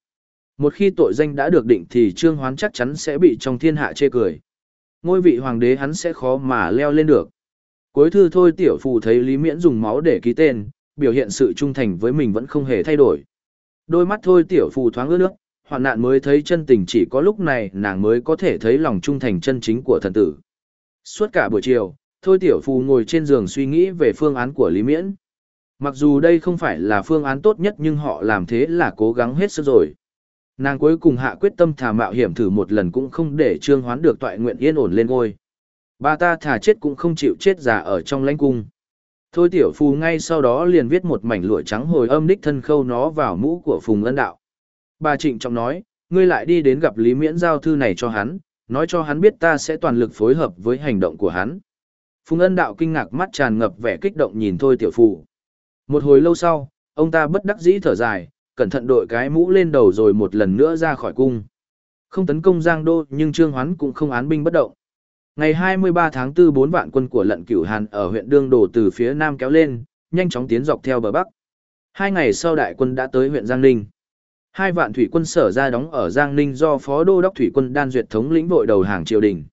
Một khi tội danh đã được định thì Trương Hoán chắc chắn sẽ bị trong thiên hạ chê cười. Ngôi vị hoàng đế hắn sẽ khó mà leo lên được. Cuối thư thôi tiểu phù thấy Lý Miễn dùng máu để ký tên, biểu hiện sự trung thành với mình vẫn không hề thay đổi. Đôi mắt thôi tiểu phù thoáng ướt nước, hoạn nạn mới thấy chân tình chỉ có lúc này nàng mới có thể thấy lòng trung thành chân chính của thần tử. Suốt cả buổi chiều, thôi tiểu phù ngồi trên giường suy nghĩ về phương án của Lý Miễn. Mặc dù đây không phải là phương án tốt nhất nhưng họ làm thế là cố gắng hết sức rồi. Nàng cuối cùng hạ quyết tâm thả mạo hiểm thử một lần cũng không để trương hoán được toại nguyện yên ổn lên ngôi. Bà ta thả chết cũng không chịu chết già ở trong lãnh cung. Thôi tiểu phù ngay sau đó liền viết một mảnh lụa trắng hồi âm đích thân khâu nó vào mũ của phùng ân đạo. Bà trịnh trọng nói, ngươi lại đi đến gặp Lý Miễn giao thư này cho hắn, nói cho hắn biết ta sẽ toàn lực phối hợp với hành động của hắn. Phùng ân đạo kinh ngạc mắt tràn ngập vẻ kích động nhìn thôi tiểu phụ. Một hồi lâu sau, ông ta bất đắc dĩ thở dài, cẩn thận đội cái mũ lên đầu rồi một lần nữa ra khỏi cung. Không tấn công Giang Đô nhưng Trương Hoán cũng không án binh bất động. Ngày 23 tháng 4 bốn vạn quân của lận cửu Hàn ở huyện Đương Đồ từ phía nam kéo lên, nhanh chóng tiến dọc theo bờ bắc. Hai ngày sau đại quân đã tới huyện Giang Ninh. Hai vạn thủy quân sở ra đóng ở Giang Ninh do Phó Đô Đốc Thủy quân Đan Duyệt thống lĩnh vội đầu hàng triều đình.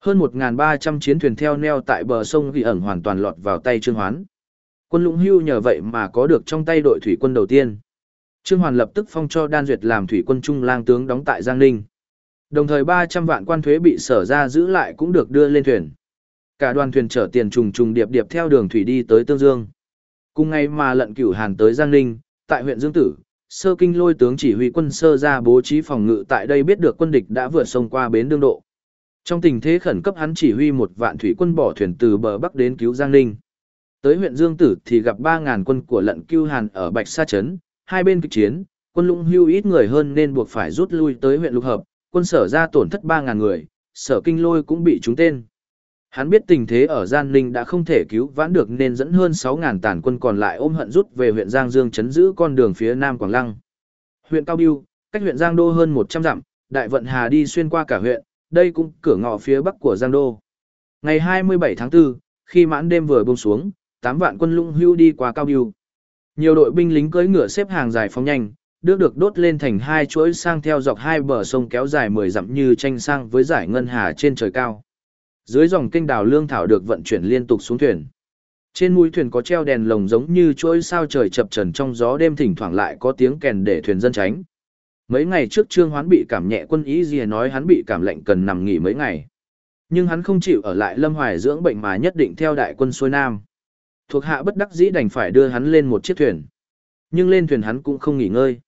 Hơn 1.300 chiến thuyền theo neo tại bờ sông Ghi ẩn hoàn toàn lọt vào tay Trương Hoán. Quân Lũng Hưu nhờ vậy mà có được trong tay đội thủy quân đầu tiên. Trương Hoàn lập tức phong cho Đan Duyệt làm thủy quân trung lang tướng đóng tại Giang Ninh. Đồng thời 300 vạn quan thuế bị sở ra giữ lại cũng được đưa lên thuyền. Cả đoàn thuyền chở tiền trùng trùng điệp điệp theo đường thủy đi tới Tương Dương. Cùng ngày mà lận cửu hàn tới Giang Ninh, tại huyện Dương Tử, sơ kinh lôi tướng chỉ huy quân sơ ra bố trí phòng ngự tại đây biết được quân địch đã vượt sông qua bến đương độ. Trong tình thế khẩn cấp hắn chỉ huy một vạn thủy quân bỏ thuyền từ bờ bắc đến cứu Giang Ninh. Tới huyện Dương Tử thì gặp 3.000 quân của lận cưu hàn ở Bạch Sa Trấn, hai bên kịch chiến, quân lũng hưu ít người hơn nên buộc phải rút lui tới huyện Lục Hợp, quân sở ra tổn thất 3.000 người, sở kinh lôi cũng bị trúng tên. Hắn biết tình thế ở Gian Ninh đã không thể cứu vãn được nên dẫn hơn 6.000 tàn quân còn lại ôm hận rút về huyện Giang Dương chấn giữ con đường phía nam Quảng Lăng. Huyện Cao Biêu, cách huyện Giang Đô hơn 100 dặm, đại vận hà đi xuyên qua cả huyện, đây cũng cửa ngõ phía bắc của Giang Đô. Ngày 27 tháng 4, khi mãn đêm vừa buông xuống, 8 vạn quân lũng hưu đi qua Cao Biêu. Nhiều đội binh lính cưỡi ngựa xếp hàng dài phóng nhanh, được được đốt lên thành hai chuỗi sang theo dọc hai bờ sông kéo dài mười dặm như tranh sang với giải ngân hà trên trời cao. Dưới dòng kênh đào lương thảo được vận chuyển liên tục xuống thuyền. Trên mũi thuyền có treo đèn lồng giống như chuỗi sao trời chập trần trong gió đêm thỉnh thoảng lại có tiếng kèn để thuyền dân tránh. Mấy ngày trước Trương Hoán bị cảm nhẹ quân ý gì nói hắn bị cảm lạnh cần nằm nghỉ mấy ngày. Nhưng hắn không chịu ở lại Lâm Hoài dưỡng bệnh mà nhất định theo đại quân xuôi nam. Thuộc hạ bất đắc dĩ đành phải đưa hắn lên một chiếc thuyền. Nhưng lên thuyền hắn cũng không nghỉ ngơi.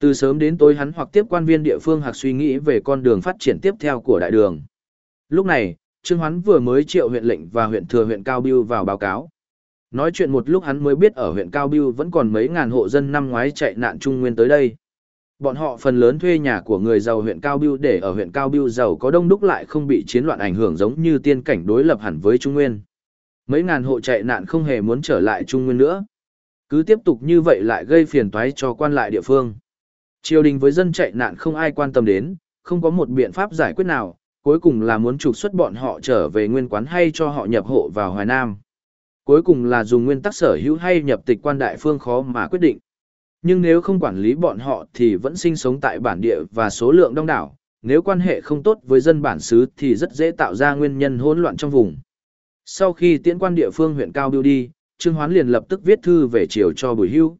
Từ sớm đến tối hắn hoặc tiếp quan viên địa phương hoặc suy nghĩ về con đường phát triển tiếp theo của đại đường. Lúc này, Trương Hoán vừa mới triệu huyện lệnh và huyện thừa huyện Cao Biêu vào báo cáo. Nói chuyện một lúc hắn mới biết ở huyện Cao Biêu vẫn còn mấy ngàn hộ dân năm ngoái chạy nạn Trung Nguyên tới đây. Bọn họ phần lớn thuê nhà của người giàu huyện Cao Biêu để ở huyện Cao Biêu giàu có đông đúc lại không bị chiến loạn ảnh hưởng giống như tiên cảnh đối lập hẳn với Trung Nguyên. Mấy ngàn hộ chạy nạn không hề muốn trở lại Trung Nguyên nữa. Cứ tiếp tục như vậy lại gây phiền toái cho quan lại địa phương. Triều đình với dân chạy nạn không ai quan tâm đến, không có một biện pháp giải quyết nào, cuối cùng là muốn trục xuất bọn họ trở về nguyên quán hay cho họ nhập hộ vào Hoài Nam. Cuối cùng là dùng nguyên tắc sở hữu hay nhập tịch quan đại phương khó mà quyết định. Nhưng nếu không quản lý bọn họ thì vẫn sinh sống tại bản địa và số lượng đông đảo, nếu quan hệ không tốt với dân bản xứ thì rất dễ tạo ra nguyên nhân hỗn loạn trong vùng. Sau khi tiễn quan địa phương huyện Cao Biêu đi, Trương Hoán liền lập tức viết thư về triều cho Bùi Hưu.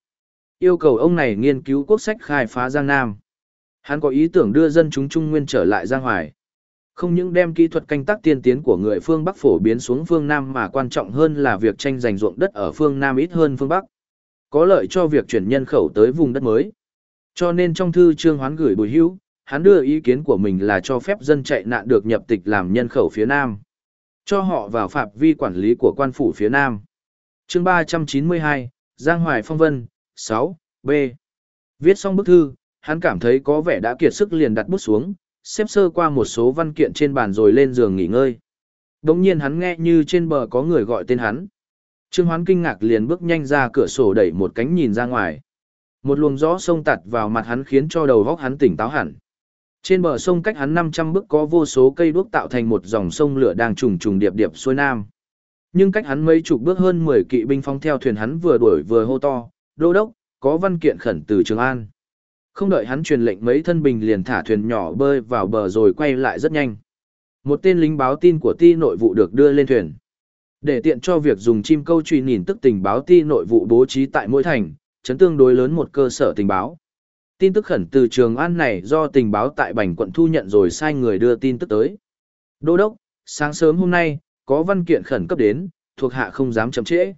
Yêu cầu ông này nghiên cứu quốc sách khai phá Giang Nam. Hắn có ý tưởng đưa dân chúng Trung Nguyên trở lại Giang Hoài. Không những đem kỹ thuật canh tác tiên tiến của người phương Bắc phổ biến xuống phương Nam mà quan trọng hơn là việc tranh giành ruộng đất ở phương Nam ít hơn phương Bắc. Có lợi cho việc chuyển nhân khẩu tới vùng đất mới. Cho nên trong thư Trương Hoán gửi Bùi Hữu, hắn đưa ý kiến của mình là cho phép dân chạy nạn được nhập tịch làm nhân khẩu phía Nam. Cho họ vào phạm vi quản lý của quan phủ phía Nam. chương 392, Giang Hoài Phong Vân, 6, B. Viết xong bức thư, hắn cảm thấy có vẻ đã kiệt sức liền đặt bút xuống, xếp sơ qua một số văn kiện trên bàn rồi lên giường nghỉ ngơi. Đống nhiên hắn nghe như trên bờ có người gọi tên hắn. Trương Hoán kinh ngạc liền bước nhanh ra cửa sổ đẩy một cánh nhìn ra ngoài. Một luồng gió sông tạt vào mặt hắn khiến cho đầu óc hắn tỉnh táo hẳn. Trên bờ sông cách hắn 500 bước có vô số cây đuốc tạo thành một dòng sông lửa đang trùng trùng điệp điệp xuôi nam. Nhưng cách hắn mấy chục bước hơn 10 kỵ binh phong theo thuyền hắn vừa đuổi vừa hô to, đô đốc, có văn kiện khẩn từ Trường An. Không đợi hắn truyền lệnh mấy thân bình liền thả thuyền nhỏ bơi vào bờ rồi quay lại rất nhanh. Một tên lính báo tin của ti nội vụ được đưa lên thuyền. Để tiện cho việc dùng chim câu truy nhìn tức tình báo ti nội vụ bố trí tại mỗi thành, chấn tương đối lớn một cơ sở tình báo. Tin tức khẩn từ Trường An này do tình báo tại Bành quận thu nhận rồi sai người đưa tin tức tới. Đô đốc, sáng sớm hôm nay, có văn kiện khẩn cấp đến, thuộc hạ không dám chậm trễ.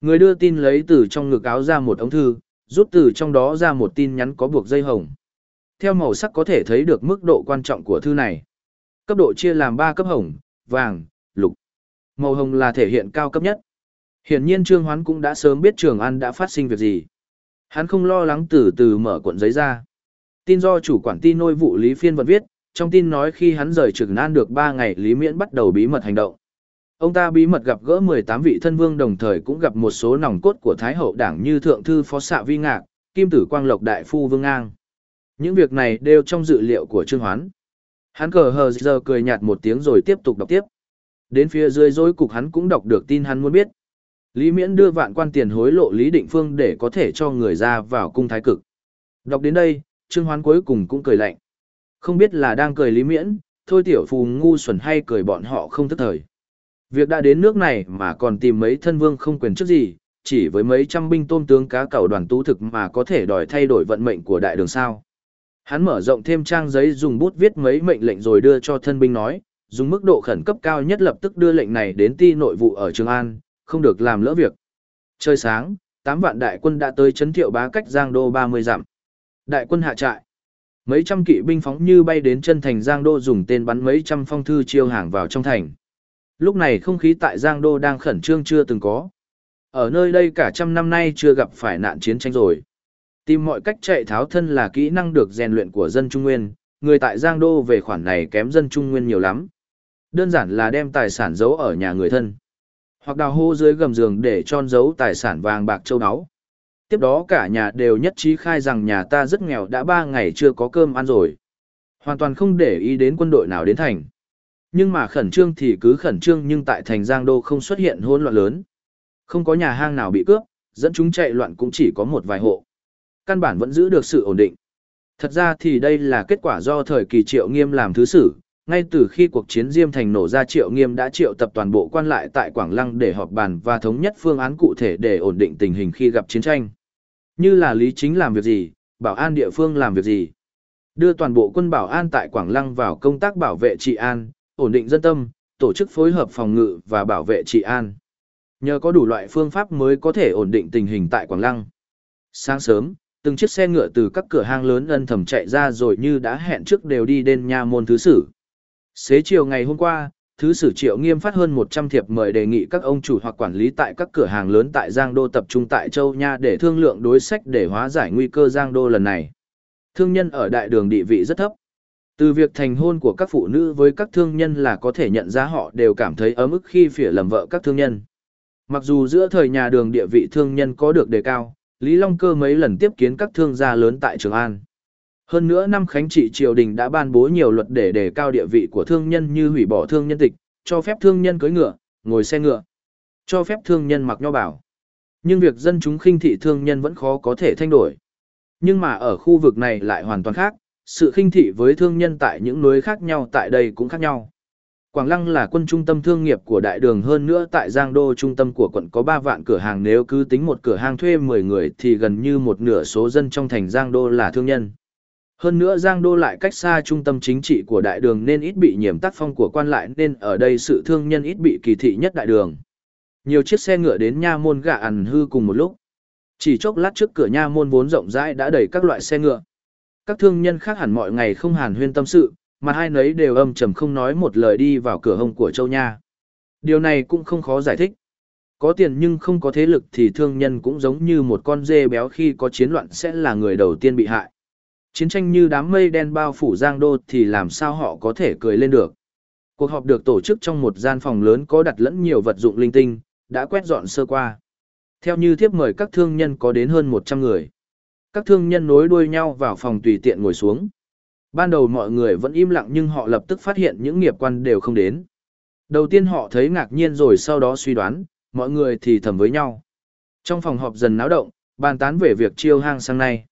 Người đưa tin lấy từ trong ngực áo ra một ống thư, rút từ trong đó ra một tin nhắn có buộc dây hồng. Theo màu sắc có thể thấy được mức độ quan trọng của thư này. Cấp độ chia làm 3 cấp hồng, vàng, lục. Màu hồng là thể hiện cao cấp nhất. Hiển nhiên Trương Hoán cũng đã sớm biết Trường An đã phát sinh việc gì. Hắn không lo lắng từ từ mở cuộn giấy ra. Tin do chủ quản tin nôi vụ Lý Phiên vật viết, trong tin nói khi hắn rời Trường An được 3 ngày Lý Miễn bắt đầu bí mật hành động. Ông ta bí mật gặp gỡ 18 vị thân vương đồng thời cũng gặp một số nòng cốt của Thái hậu đảng như Thượng thư Phó xạ Vi Ngạc, Kim tử Quang Lộc Đại Phu Vương Ngang. Những việc này đều trong dự liệu của Trương Hoán. Hắn cờ hờ giờ cười nhạt một tiếng rồi tiếp tục đọc tiếp. Đến phía dưới dối cục hắn cũng đọc được tin hắn muốn biết. Lý Miễn đưa vạn quan tiền hối lộ Lý Định Phương để có thể cho người ra vào cung thái cực. Đọc đến đây, Trương Hoán cuối cùng cũng cười lạnh. Không biết là đang cười Lý Miễn, thôi tiểu phù ngu xuẩn hay cười bọn họ không thức thời. Việc đã đến nước này mà còn tìm mấy thân vương không quyền chức gì, chỉ với mấy trăm binh tôn tướng cá cầu đoàn tú thực mà có thể đòi thay đổi vận mệnh của đại đường sao. Hắn mở rộng thêm trang giấy dùng bút viết mấy mệnh lệnh rồi đưa cho thân binh nói, dùng mức độ khẩn cấp cao nhất lập tức đưa lệnh này đến ti nội vụ ở Trường An, không được làm lỡ việc. Trời sáng, 8 vạn đại quân đã tới chấn thiệu bá cách Giang Đô 30 dặm. Đại quân hạ trại. Mấy trăm kỵ binh phóng như bay đến chân thành Giang Đô dùng tên bắn mấy trăm phong thư chiêu hàng vào trong thành. Lúc này không khí tại Giang Đô đang khẩn trương chưa từng có. Ở nơi đây cả trăm năm nay chưa gặp phải nạn chiến tranh rồi. Tìm mọi cách chạy tháo thân là kỹ năng được rèn luyện của dân Trung Nguyên, người tại Giang Đô về khoản này kém dân Trung Nguyên nhiều lắm. Đơn giản là đem tài sản giấu ở nhà người thân. Hoặc đào hô dưới gầm giường để trôn giấu tài sản vàng bạc châu áo. Tiếp đó cả nhà đều nhất trí khai rằng nhà ta rất nghèo đã ba ngày chưa có cơm ăn rồi. Hoàn toàn không để ý đến quân đội nào đến thành. Nhưng mà khẩn trương thì cứ khẩn trương nhưng tại thành Giang Đô không xuất hiện hỗn loạn lớn. Không có nhà hang nào bị cướp, dẫn chúng chạy loạn cũng chỉ có một vài hộ. Căn bản vẫn giữ được sự ổn định. Thật ra thì đây là kết quả do thời kỳ triệu nghiêm làm thứ sử, Ngay từ khi cuộc chiến Diêm Thành nổ ra Triệu Nghiêm đã triệu tập toàn bộ quan lại tại Quảng Lăng để họp bàn và thống nhất phương án cụ thể để ổn định tình hình khi gặp chiến tranh. Như là Lý Chính làm việc gì, bảo an địa phương làm việc gì. Đưa toàn bộ quân bảo an tại Quảng Lăng vào công tác bảo vệ trị an, ổn định dân tâm, tổ chức phối hợp phòng ngự và bảo vệ trị an. Nhờ có đủ loại phương pháp mới có thể ổn định tình hình tại Quảng Lăng. Sáng sớm, từng chiếc xe ngựa từ các cửa hang lớn ân thầm chạy ra rồi như đã hẹn trước đều đi đến nha môn thứ sử. Xế chiều ngày hôm qua, Thứ sử Triệu Nghiêm phát hơn 100 thiệp mời đề nghị các ông chủ hoặc quản lý tại các cửa hàng lớn tại Giang Đô tập trung tại Châu Nha để thương lượng đối sách để hóa giải nguy cơ Giang Đô lần này. Thương nhân ở đại đường địa vị rất thấp. Từ việc thành hôn của các phụ nữ với các thương nhân là có thể nhận ra họ đều cảm thấy ấm ức khi phỉa lầm vợ các thương nhân. Mặc dù giữa thời nhà đường địa vị thương nhân có được đề cao, Lý Long Cơ mấy lần tiếp kiến các thương gia lớn tại Trường An. Hơn nữa năm khánh trị triều đình đã ban bố nhiều luật để đề cao địa vị của thương nhân như hủy bỏ thương nhân tịch, cho phép thương nhân cưỡi ngựa, ngồi xe ngựa, cho phép thương nhân mặc nho bảo. Nhưng việc dân chúng khinh thị thương nhân vẫn khó có thể thay đổi. Nhưng mà ở khu vực này lại hoàn toàn khác, sự khinh thị với thương nhân tại những núi khác nhau tại đây cũng khác nhau. Quảng Lăng là quân trung tâm thương nghiệp của đại đường hơn nữa tại Giang Đô trung tâm của quận có 3 vạn cửa hàng, nếu cứ tính một cửa hàng thuê 10 người thì gần như một nửa số dân trong thành Giang Đô là thương nhân. Hơn nữa Giang Đô lại cách xa trung tâm chính trị của đại đường nên ít bị nhiễm tác phong của quan lại, nên ở đây sự thương nhân ít bị kỳ thị nhất đại đường. Nhiều chiếc xe ngựa đến nha môn gạ ẩn hư cùng một lúc. Chỉ chốc lát trước cửa nha môn vốn rộng rãi đã đầy các loại xe ngựa. Các thương nhân khác hẳn mọi ngày không hàn huyên tâm sự, mà hai nấy đều âm trầm không nói một lời đi vào cửa hông của châu nha. Điều này cũng không khó giải thích. Có tiền nhưng không có thế lực thì thương nhân cũng giống như một con dê béo khi có chiến loạn sẽ là người đầu tiên bị hại. Chiến tranh như đám mây đen bao phủ Giang Đô thì làm sao họ có thể cười lên được. Cuộc họp được tổ chức trong một gian phòng lớn có đặt lẫn nhiều vật dụng linh tinh, đã quét dọn sơ qua. Theo như thiếp mời các thương nhân có đến hơn 100 người. Các thương nhân nối đuôi nhau vào phòng tùy tiện ngồi xuống. Ban đầu mọi người vẫn im lặng nhưng họ lập tức phát hiện những nghiệp quan đều không đến. Đầu tiên họ thấy ngạc nhiên rồi sau đó suy đoán, mọi người thì thầm với nhau. Trong phòng họp dần náo động, bàn tán về việc chiêu hang sang nay.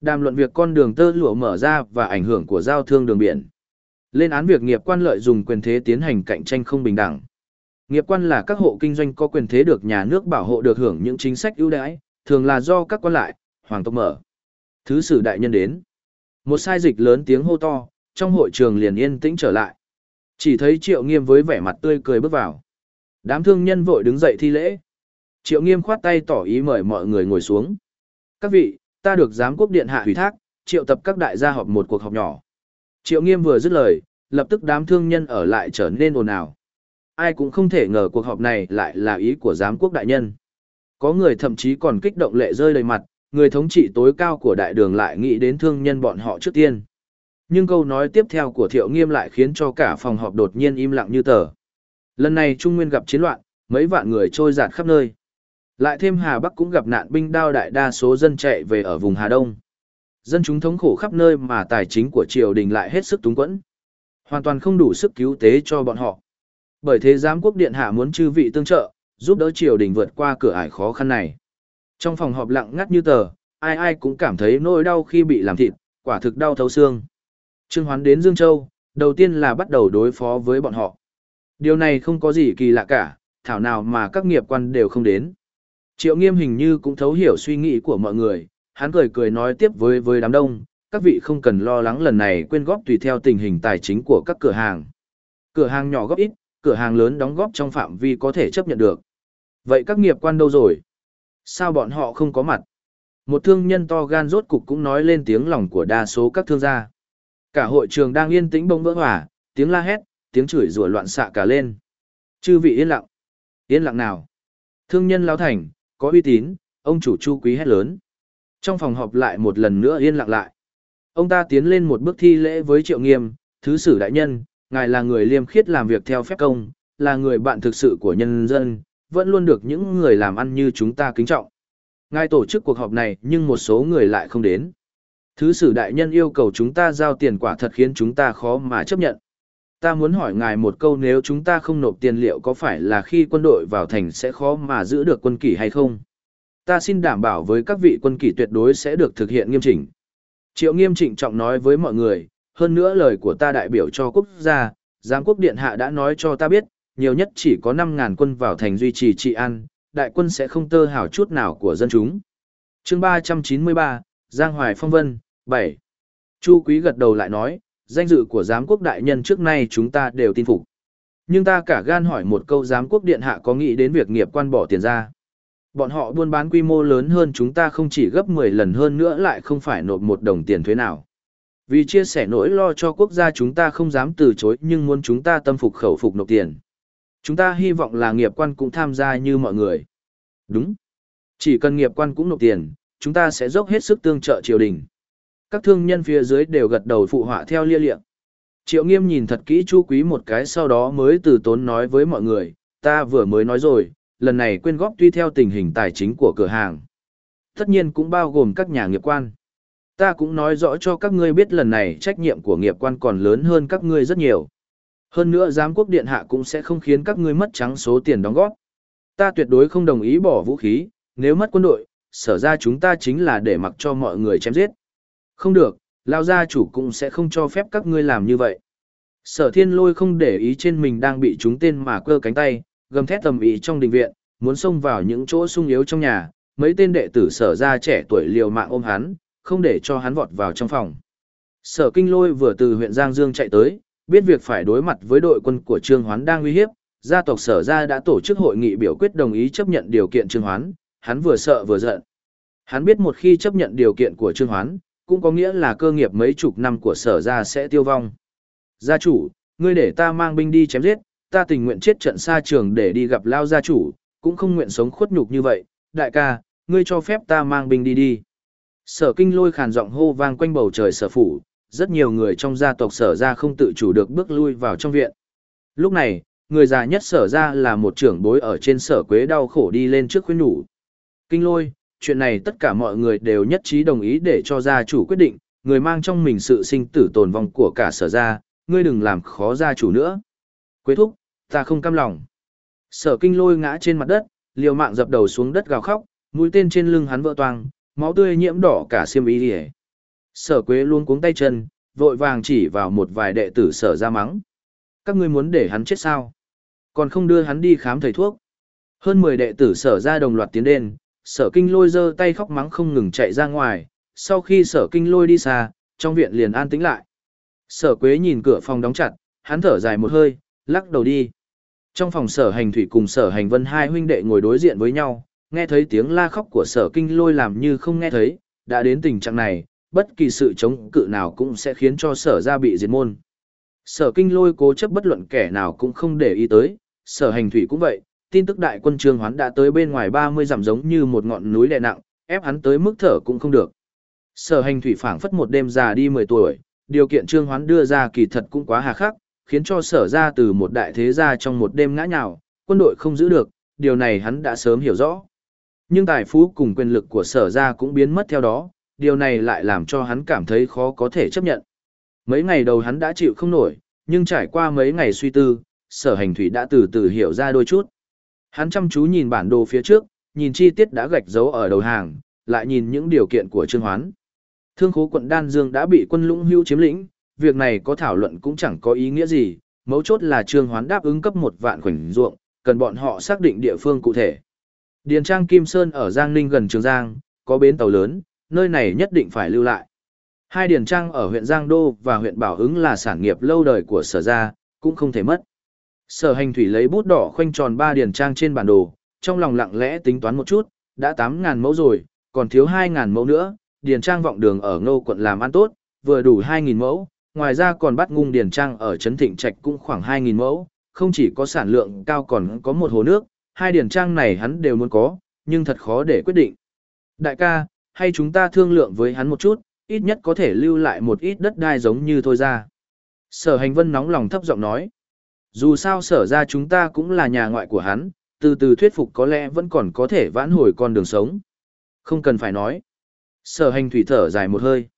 Đàm luận việc con đường tơ lụa mở ra và ảnh hưởng của giao thương đường biển. Lên án việc nghiệp quan lợi dùng quyền thế tiến hành cạnh tranh không bình đẳng. Nghiệp quan là các hộ kinh doanh có quyền thế được nhà nước bảo hộ được hưởng những chính sách ưu đãi, thường là do các quan lại, hoàng tộc mở. Thứ sử đại nhân đến. Một sai dịch lớn tiếng hô to, trong hội trường liền yên tĩnh trở lại. Chỉ thấy triệu nghiêm với vẻ mặt tươi cười bước vào. Đám thương nhân vội đứng dậy thi lễ. Triệu nghiêm khoát tay tỏ ý mời mọi người ngồi xuống. Các vị, ta được giám quốc điện hạ ủy thác, triệu tập các đại gia họp một cuộc họp nhỏ. Triệu nghiêm vừa dứt lời, lập tức đám thương nhân ở lại trở nên ồn ào. Ai cũng không thể ngờ cuộc họp này lại là ý của giám quốc đại nhân. Có người thậm chí còn kích động lệ rơi đầy mặt, người thống trị tối cao của đại đường lại nghĩ đến thương nhân bọn họ trước tiên. Nhưng câu nói tiếp theo của thiệu nghiêm lại khiến cho cả phòng họp đột nhiên im lặng như tờ. Lần này Trung Nguyên gặp chiến loạn, mấy vạn người trôi giạt khắp nơi. Lại thêm Hà Bắc cũng gặp nạn binh đao đại đa số dân chạy về ở vùng Hà Đông. Dân chúng thống khổ khắp nơi mà tài chính của triều đình lại hết sức túng quẫn. Hoàn toàn không đủ sức cứu tế cho bọn họ. Bởi thế giám quốc điện hạ muốn chư vị tương trợ, giúp đỡ triều đình vượt qua cửa ải khó khăn này. Trong phòng họp lặng ngắt như tờ, ai ai cũng cảm thấy nỗi đau khi bị làm thịt, quả thực đau thấu xương. Trương Hoán đến Dương Châu, đầu tiên là bắt đầu đối phó với bọn họ. Điều này không có gì kỳ lạ cả, thảo nào mà các nghiệp quan đều không đến. Triệu nghiêm hình như cũng thấu hiểu suy nghĩ của mọi người, hắn cười cười nói tiếp với với đám đông, các vị không cần lo lắng lần này quyên góp tùy theo tình hình tài chính của các cửa hàng. Cửa hàng nhỏ góp ít, cửa hàng lớn đóng góp trong phạm vi có thể chấp nhận được. Vậy các nghiệp quan đâu rồi? Sao bọn họ không có mặt? Một thương nhân to gan rốt cục cũng nói lên tiếng lòng của đa số các thương gia. Cả hội trường đang yên tĩnh bông vỡ hỏa, tiếng la hét, tiếng chửi rủa loạn xạ cả lên. Chư vị yên lặng. Yên lặng nào? Thương nhân lao thành, có uy tín, ông chủ chu quý hét lớn. Trong phòng họp lại một lần nữa yên lặng lại. Ông ta tiến lên một bước thi lễ với triệu nghiêm, thứ sử đại nhân, ngài là người liêm khiết làm việc theo phép công, là người bạn thực sự của nhân dân, vẫn luôn được những người làm ăn như chúng ta kính trọng. Ngài tổ chức cuộc họp này nhưng một số người lại không đến. Thứ sử đại nhân yêu cầu chúng ta giao tiền quả thật khiến chúng ta khó mà chấp nhận. Ta muốn hỏi ngài một câu nếu chúng ta không nộp tiền liệu có phải là khi quân đội vào thành sẽ khó mà giữ được quân kỷ hay không? Ta xin đảm bảo với các vị quân kỷ tuyệt đối sẽ được thực hiện nghiêm chỉnh. Triệu nghiêm trịnh trọng nói với mọi người, hơn nữa lời của ta đại biểu cho quốc gia, giám quốc điện hạ đã nói cho ta biết, nhiều nhất chỉ có 5.000 quân vào thành duy trì trị an, đại quân sẽ không tơ hào chút nào của dân chúng. chương 393, Giang Hoài Phong Vân, 7. Chu Quý gật đầu lại nói, danh dự của giám quốc đại nhân trước nay chúng ta đều tin phục. Nhưng ta cả gan hỏi một câu giám quốc điện hạ có nghĩ đến việc nghiệp quan bỏ tiền ra. Bọn họ buôn bán quy mô lớn hơn chúng ta không chỉ gấp 10 lần hơn nữa lại không phải nộp một đồng tiền thuế nào. Vì chia sẻ nỗi lo cho quốc gia chúng ta không dám từ chối nhưng muốn chúng ta tâm phục khẩu phục nộp tiền. Chúng ta hy vọng là nghiệp quan cũng tham gia như mọi người. Đúng. Chỉ cần nghiệp quan cũng nộp tiền, chúng ta sẽ dốc hết sức tương trợ triều đình. Các thương nhân phía dưới đều gật đầu phụ họa theo lia liệng. Triệu nghiêm nhìn thật kỹ chu quý một cái sau đó mới từ tốn nói với mọi người, ta vừa mới nói rồi, lần này quyên góp tuy theo tình hình tài chính của cửa hàng. Tất nhiên cũng bao gồm các nhà nghiệp quan. Ta cũng nói rõ cho các ngươi biết lần này trách nhiệm của nghiệp quan còn lớn hơn các ngươi rất nhiều. Hơn nữa giám quốc điện hạ cũng sẽ không khiến các ngươi mất trắng số tiền đóng góp. Ta tuyệt đối không đồng ý bỏ vũ khí, nếu mất quân đội, sở ra chúng ta chính là để mặc cho mọi người chém giết. Không được, lao gia chủ cũng sẽ không cho phép các ngươi làm như vậy. Sở thiên lôi không để ý trên mình đang bị trúng tên mà cơ cánh tay, gầm thét tầm ý trong đình viện, muốn xông vào những chỗ sung yếu trong nhà, mấy tên đệ tử sở ra trẻ tuổi liều mạng ôm hắn, không để cho hắn vọt vào trong phòng. Sở kinh lôi vừa từ huyện Giang Dương chạy tới, biết việc phải đối mặt với đội quân của Trương Hoán đang uy hiếp, gia tộc sở gia đã tổ chức hội nghị biểu quyết đồng ý chấp nhận điều kiện Trương Hoán, hắn vừa sợ vừa giận. Hắn biết một khi chấp nhận điều kiện của Trương Hoán, cũng có nghĩa là cơ nghiệp mấy chục năm của sở gia sẽ tiêu vong. Gia chủ, ngươi để ta mang binh đi chém giết, ta tình nguyện chết trận xa trường để đi gặp lao gia chủ, cũng không nguyện sống khuất nhục như vậy, đại ca, ngươi cho phép ta mang binh đi đi. Sở kinh lôi khàn giọng hô vang quanh bầu trời sở phủ, rất nhiều người trong gia tộc sở ra không tự chủ được bước lui vào trong viện. Lúc này, người già nhất sở ra là một trưởng bối ở trên sở quế đau khổ đi lên trước khuyên nhủ. Kinh lôi, chuyện này tất cả mọi người đều nhất trí đồng ý để cho gia chủ quyết định, người mang trong mình sự sinh tử tồn vong của cả sở ra, ngươi đừng làm khó gia chủ nữa. Quế thúc, ta không cam lòng. Sở kinh lôi ngã trên mặt đất, liều mạng dập đầu xuống đất gào khóc, mũi tên trên lưng hắn vỡ toang, máu tươi nhiễm đỏ cả xiêm y lìa. Sở quế luôn cuống tay chân, vội vàng chỉ vào một vài đệ tử sở ra mắng. Các ngươi muốn để hắn chết sao? Còn không đưa hắn đi khám thầy thuốc. Hơn 10 đệ tử sở ra đồng loạt tiến đến, sở kinh lôi giơ tay khóc mắng không ngừng chạy ra ngoài. Sau khi sở kinh lôi đi xa, trong viện liền an tĩnh lại. Sở quế nhìn cửa phòng đóng chặt, hắn thở dài một hơi, lắc đầu đi. Trong phòng sở hành thủy cùng sở hành vân hai huynh đệ ngồi đối diện với nhau, nghe thấy tiếng la khóc của sở kinh lôi làm như không nghe thấy, đã đến tình trạng này, bất kỳ sự chống cự nào cũng sẽ khiến cho sở ra bị diệt môn. Sở kinh lôi cố chấp bất luận kẻ nào cũng không để ý tới, sở hành thủy cũng vậy, tin tức đại quân trương hoán đã tới bên ngoài 30 dặm giống như một ngọn núi đè nặng, ép hắn tới mức thở cũng không được. Sở hành thủy phảng phất một đêm già đi 10 tuổi, điều kiện trương hoán đưa ra kỳ thật cũng quá hà khắc, khiến cho sở ra từ một đại thế gia trong một đêm ngã nhào, quân đội không giữ được, điều này hắn đã sớm hiểu rõ. Nhưng tài phú cùng quyền lực của sở ra cũng biến mất theo đó, điều này lại làm cho hắn cảm thấy khó có thể chấp nhận. Mấy ngày đầu hắn đã chịu không nổi, nhưng trải qua mấy ngày suy tư, sở hành thủy đã từ từ hiểu ra đôi chút. Hắn chăm chú nhìn bản đồ phía trước, nhìn chi tiết đã gạch dấu ở đầu hàng, lại nhìn những điều kiện của Trương Hoán. Thương khố quận Đan Dương đã bị quân lũng hưu chiếm lĩnh, việc này có thảo luận cũng chẳng có ý nghĩa gì, mấu chốt là Trương Hoán đáp ứng cấp một vạn khoảnh ruộng, cần bọn họ xác định địa phương cụ thể. Điền Trang Kim Sơn ở Giang Ninh gần Trường Giang, có bến tàu lớn, nơi này nhất định phải lưu lại. Hai điền trang ở huyện Giang Đô và huyện Bảo Ứng là sản nghiệp lâu đời của sở gia, cũng không thể mất. Sở hành thủy lấy bút đỏ khoanh tròn ba điền trang trên bản đồ, trong lòng lặng lẽ tính toán một chút, đã 8.000 mẫu rồi, còn thiếu 2.000 mẫu nữa, điền trang vọng đường ở ngô quận làm ăn tốt, vừa đủ 2.000 mẫu, ngoài ra còn bắt ngung điền trang ở Trấn Thịnh Trạch cũng khoảng 2.000 mẫu, không chỉ có sản lượng cao còn có một hồ nước, hai điền trang này hắn đều muốn có, nhưng thật khó để quyết định. Đại ca, hay chúng ta thương lượng với hắn một chút, ít nhất có thể lưu lại một ít đất đai giống như thôi ra. Sở hành vân nóng lòng thấp giọng nói. Dù sao sở ra chúng ta cũng là nhà ngoại của hắn, từ từ thuyết phục có lẽ vẫn còn có thể vãn hồi con đường sống. Không cần phải nói. Sở hành thủy thở dài một hơi.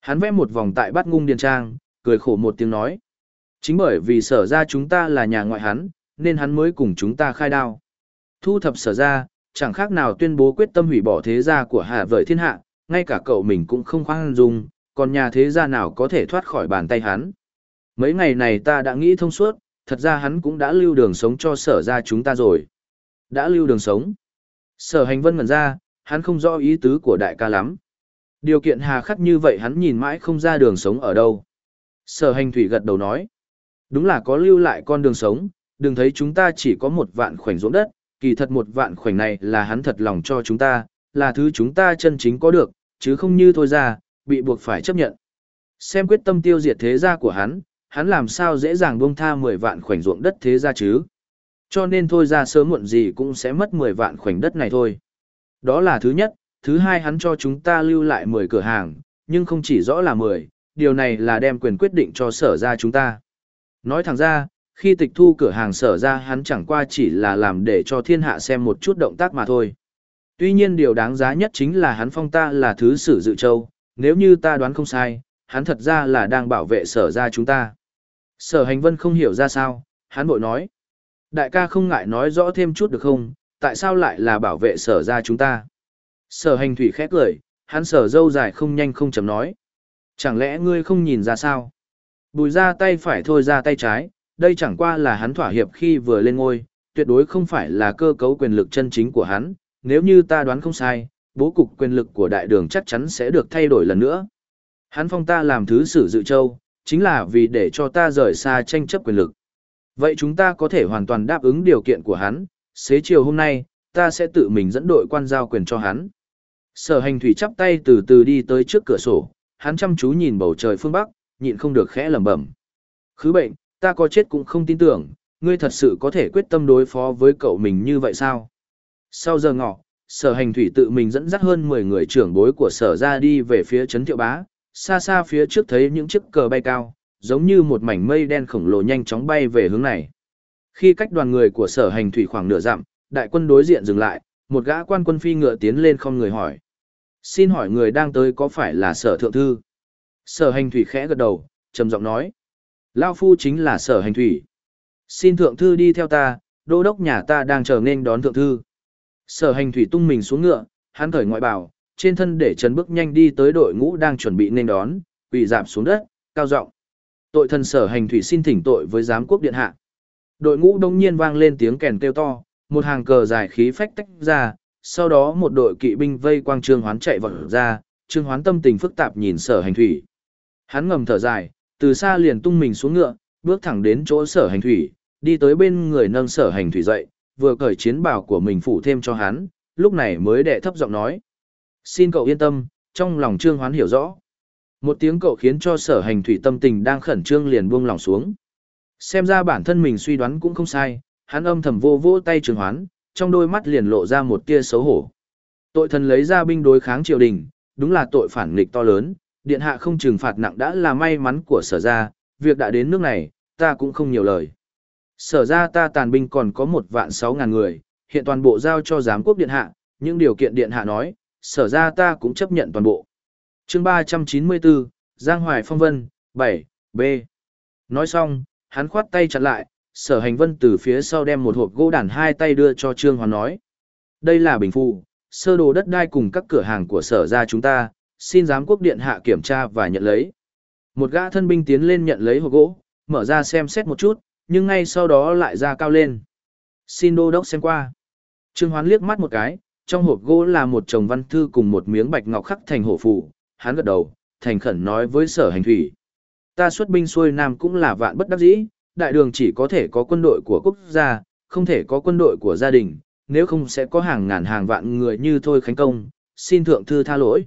Hắn vẽ một vòng tại bát ngung điền trang, cười khổ một tiếng nói. Chính bởi vì sở ra chúng ta là nhà ngoại hắn, nên hắn mới cùng chúng ta khai đao. Thu thập sở ra, chẳng khác nào tuyên bố quyết tâm hủy bỏ thế gia của hạ vợi thiên hạ, ngay cả cậu mình cũng không khoan dung, còn nhà thế gia nào có thể thoát khỏi bàn tay hắn. Mấy ngày này ta đã nghĩ thông suốt, thật ra hắn cũng đã lưu đường sống cho sở ra chúng ta rồi. Đã lưu đường sống. Sở hành vân ngẩn ra, hắn không rõ ý tứ của đại ca lắm. Điều kiện hà khắc như vậy hắn nhìn mãi không ra đường sống ở đâu. Sở hành thủy gật đầu nói. Đúng là có lưu lại con đường sống, đừng thấy chúng ta chỉ có một vạn khoảnh ruộng đất, kỳ thật một vạn khoảnh này là hắn thật lòng cho chúng ta, là thứ chúng ta chân chính có được, chứ không như thôi ra, bị buộc phải chấp nhận. Xem quyết tâm tiêu diệt thế gia của hắn, hắn làm sao dễ dàng buông tha 10 vạn khoảnh ruộng đất thế gia chứ. Cho nên thôi ra sớm muộn gì cũng sẽ mất 10 vạn khoảnh đất này thôi. Đó là thứ nhất, thứ hai hắn cho chúng ta lưu lại 10 cửa hàng, nhưng không chỉ rõ là 10, điều này là đem quyền quyết định cho sở ra chúng ta. Nói thẳng ra, khi tịch thu cửa hàng sở ra hắn chẳng qua chỉ là làm để cho thiên hạ xem một chút động tác mà thôi. Tuy nhiên điều đáng giá nhất chính là hắn phong ta là thứ sử dự châu, nếu như ta đoán không sai, hắn thật ra là đang bảo vệ sở ra chúng ta. Sở hành vân không hiểu ra sao, hắn bội nói. Đại ca không ngại nói rõ thêm chút được không, tại sao lại là bảo vệ sở ra chúng ta? Sở hành thủy khét lời, hắn sở dâu dài không nhanh không chấm nói. Chẳng lẽ ngươi không nhìn ra sao? Bùi ra tay phải thôi ra tay trái, đây chẳng qua là hắn thỏa hiệp khi vừa lên ngôi, tuyệt đối không phải là cơ cấu quyền lực chân chính của hắn, nếu như ta đoán không sai, bố cục quyền lực của đại đường chắc chắn sẽ được thay đổi lần nữa. Hắn phong ta làm thứ sử dự châu, chính là vì để cho ta rời xa tranh chấp quyền lực. Vậy chúng ta có thể hoàn toàn đáp ứng điều kiện của hắn, xế chiều hôm nay, ta sẽ tự mình dẫn đội quan giao quyền cho hắn. Sở hành thủy chắp tay từ từ đi tới trước cửa sổ, hắn chăm chú nhìn bầu trời phương Bắc, nhịn không được khẽ lẩm bẩm. Khứ bệnh, ta có chết cũng không tin tưởng, ngươi thật sự có thể quyết tâm đối phó với cậu mình như vậy sao? Sau giờ ngọ, sở hành thủy tự mình dẫn dắt hơn 10 người trưởng bối của sở ra đi về phía trấn thiệu bá, xa xa phía trước thấy những chiếc cờ bay cao, giống như một mảnh mây đen khổng lồ nhanh chóng bay về hướng này. Khi cách đoàn người của sở hành thủy khoảng nửa dặm, đại quân đối diện dừng lại, một gã quan quân phi ngựa tiến lên không người hỏi. Xin hỏi người đang tới có phải là sở thượng thư? Sở hành thủy khẽ gật đầu, trầm giọng nói. Lao phu chính là sở hành thủy. Xin thượng thư đi theo ta, đô đốc nhà ta đang chờ nên đón thượng thư. Sở hành thủy tung mình xuống ngựa, hắn thời ngoại bảo, trên thân để trần bước nhanh đi tới đội ngũ đang chuẩn bị nên đón, quỳ dạp xuống đất, cao giọng. Tội thần sở hành thủy xin thỉnh tội với giám quốc điện hạ. Đội ngũ đông nhiên vang lên tiếng kèn kêu to, một hàng cờ dài khí phách tách ra, sau đó một đội kỵ binh vây quang trương hoán chạy vọt ra, trương hoán tâm tình phức tạp nhìn sở hành thủy. Hắn ngầm thở dài, từ xa liền tung mình xuống ngựa, bước thẳng đến chỗ sở hành thủy, đi tới bên người nâng sở hành thủy dậy, vừa cởi chiến bào của mình phủ thêm cho hắn, lúc này mới đệ thấp giọng nói. Xin cậu yên tâm, trong lòng trương hoán hiểu rõ. Một tiếng cậu khiến cho sở hành thủy tâm tình đang khẩn trương liền buông lòng xuống. Xem ra bản thân mình suy đoán cũng không sai, hắn âm thầm vô vô tay trương hoán, trong đôi mắt liền lộ ra một tia xấu hổ. Tội thần lấy ra binh đối kháng triều đình, đúng là tội phản nghịch to lớn, điện hạ không trừng phạt nặng đã là may mắn của sở gia, việc đã đến nước này, ta cũng không nhiều lời. Sở ra ta tàn binh còn có một vạn sáu ngàn người, hiện toàn bộ giao cho giám quốc điện hạ, những điều kiện điện hạ nói, sở ra ta cũng chấp nhận toàn bộ. chương ba trăm chín mươi bốn Giang Hoài Phong Vân, bảy B. Nói xong, hắn khoát tay chặn lại, sở hành vân từ phía sau đem một hộp gỗ đàn hai tay đưa cho Trương Hoàn nói. Đây là bình phụ, sơ đồ đất đai cùng các cửa hàng của sở ra chúng ta, xin giám quốc điện hạ kiểm tra và nhận lấy. Một gã thân binh tiến lên nhận lấy hộp gỗ, mở ra xem xét một chút, nhưng ngay sau đó lại ra cao lên. Xin đô đốc xem qua. Trương Hoán liếc mắt một cái, trong hộp gỗ là một chồng văn thư cùng một miếng bạch ngọc khắc thành hổ phù, hắn gật đầu, thành khẩn nói với sở hành thủy. Ta xuất binh xuôi nam cũng là vạn bất đắc dĩ, đại đường chỉ có thể có quân đội của quốc gia, không thể có quân đội của gia đình, nếu không sẽ có hàng ngàn hàng vạn người như thôi khánh công, xin thượng thư tha lỗi.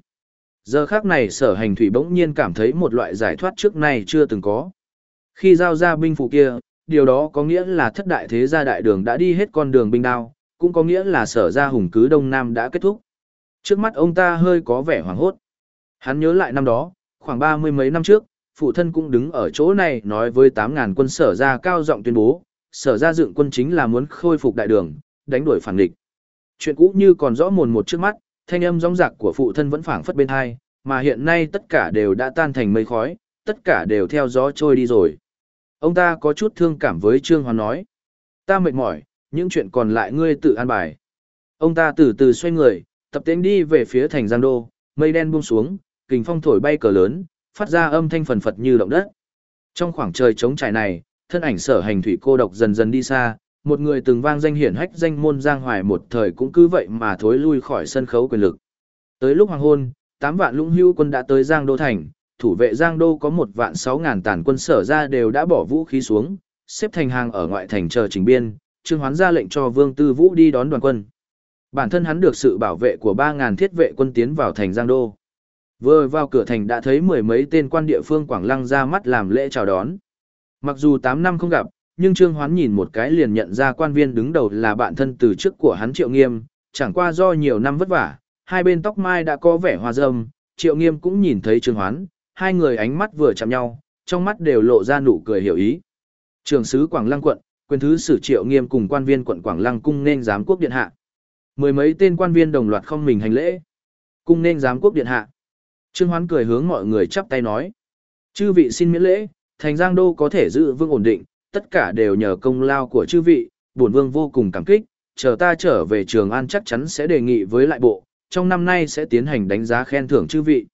Giờ khác này sở hành thủy bỗng nhiên cảm thấy một loại giải thoát trước nay chưa từng có. Khi giao ra binh phụ kia, điều đó có nghĩa là thất đại thế gia đại đường đã đi hết con đường binh đao, cũng có nghĩa là sở gia hùng cứ Đông Nam đã kết thúc. Trước mắt ông ta hơi có vẻ hoảng hốt. Hắn nhớ lại năm đó, khoảng ba mươi mấy năm trước, phụ thân cũng đứng ở chỗ này nói với tám ngàn quân sở gia cao giọng tuyên bố, sở gia dựng quân chính là muốn khôi phục đại đường, đánh đuổi phản địch. Chuyện cũ như còn rõ mồn một trước mắt, thanh âm rõng rạc của phụ thân vẫn phảng phất bên hai, mà hiện nay tất cả đều đã tan thành mây khói, tất cả đều theo gió trôi đi rồi. Ông ta có chút thương cảm với Trương hoàn nói. Ta mệt mỏi, những chuyện còn lại ngươi tự an bài. Ông ta từ từ xoay người, tập tiến đi về phía thành Giang Đô, mây đen buông xuống, kình phong thổi bay cờ lớn, phát ra âm thanh phần phật như động đất. Trong khoảng trời trống trải này, thân ảnh sở hành thủy cô độc dần dần đi xa, một người từng vang danh hiển hách danh môn giang hoài một thời cũng cứ vậy mà thối lui khỏi sân khấu quyền lực. Tới lúc hoàng hôn, 8 vạn lũng hưu quân đã tới Giang Đô Thành, thủ vệ Giang Đô có một vạn 6 ngàn tàn quân sở ra đều đã bỏ vũ khí xuống, xếp thành hàng ở ngoại thành chờ trình biên, Trương Hoán ra lệnh cho Vương Tư Vũ đi đón đoàn quân. Bản thân hắn được sự bảo vệ của 3 ngàn thiết vệ quân tiến vào thành Giang Đô. Vừa vào cửa thành đã thấy mười mấy tên quan địa phương Quảng Lăng ra mắt làm lễ chào đón. Mặc dù 8 năm không gặp, nhưng Trương Hoán nhìn một cái liền nhận ra quan viên đứng đầu là bạn thân từ trước của hắn Triệu Nghiêm, chẳng qua do nhiều năm vất vả, hai bên tóc mai đã có vẻ hoa râm, Triệu Nghiêm cũng nhìn thấy Trương Hoán, hai người ánh mắt vừa chạm nhau, trong mắt đều lộ ra nụ cười hiểu ý. Trường sứ Quảng Lăng quận, quyền thứ sử Triệu Nghiêm cùng quan viên quận Quảng Lăng cung nên giám quốc điện hạ. Mười mấy tên quan viên đồng loạt không mình hành lễ. Cung nên giám quốc điện hạ. Trương Hoán cười hướng mọi người chắp tay nói: "Chư vị xin miễn lễ, thành Giang đô có thể giữ vững ổn định, tất cả đều nhờ công lao của chư vị, bổn vương vô cùng cảm kích, chờ ta trở về Trường An chắc chắn sẽ đề nghị với lại bộ, trong năm nay sẽ tiến hành đánh giá khen thưởng chư vị.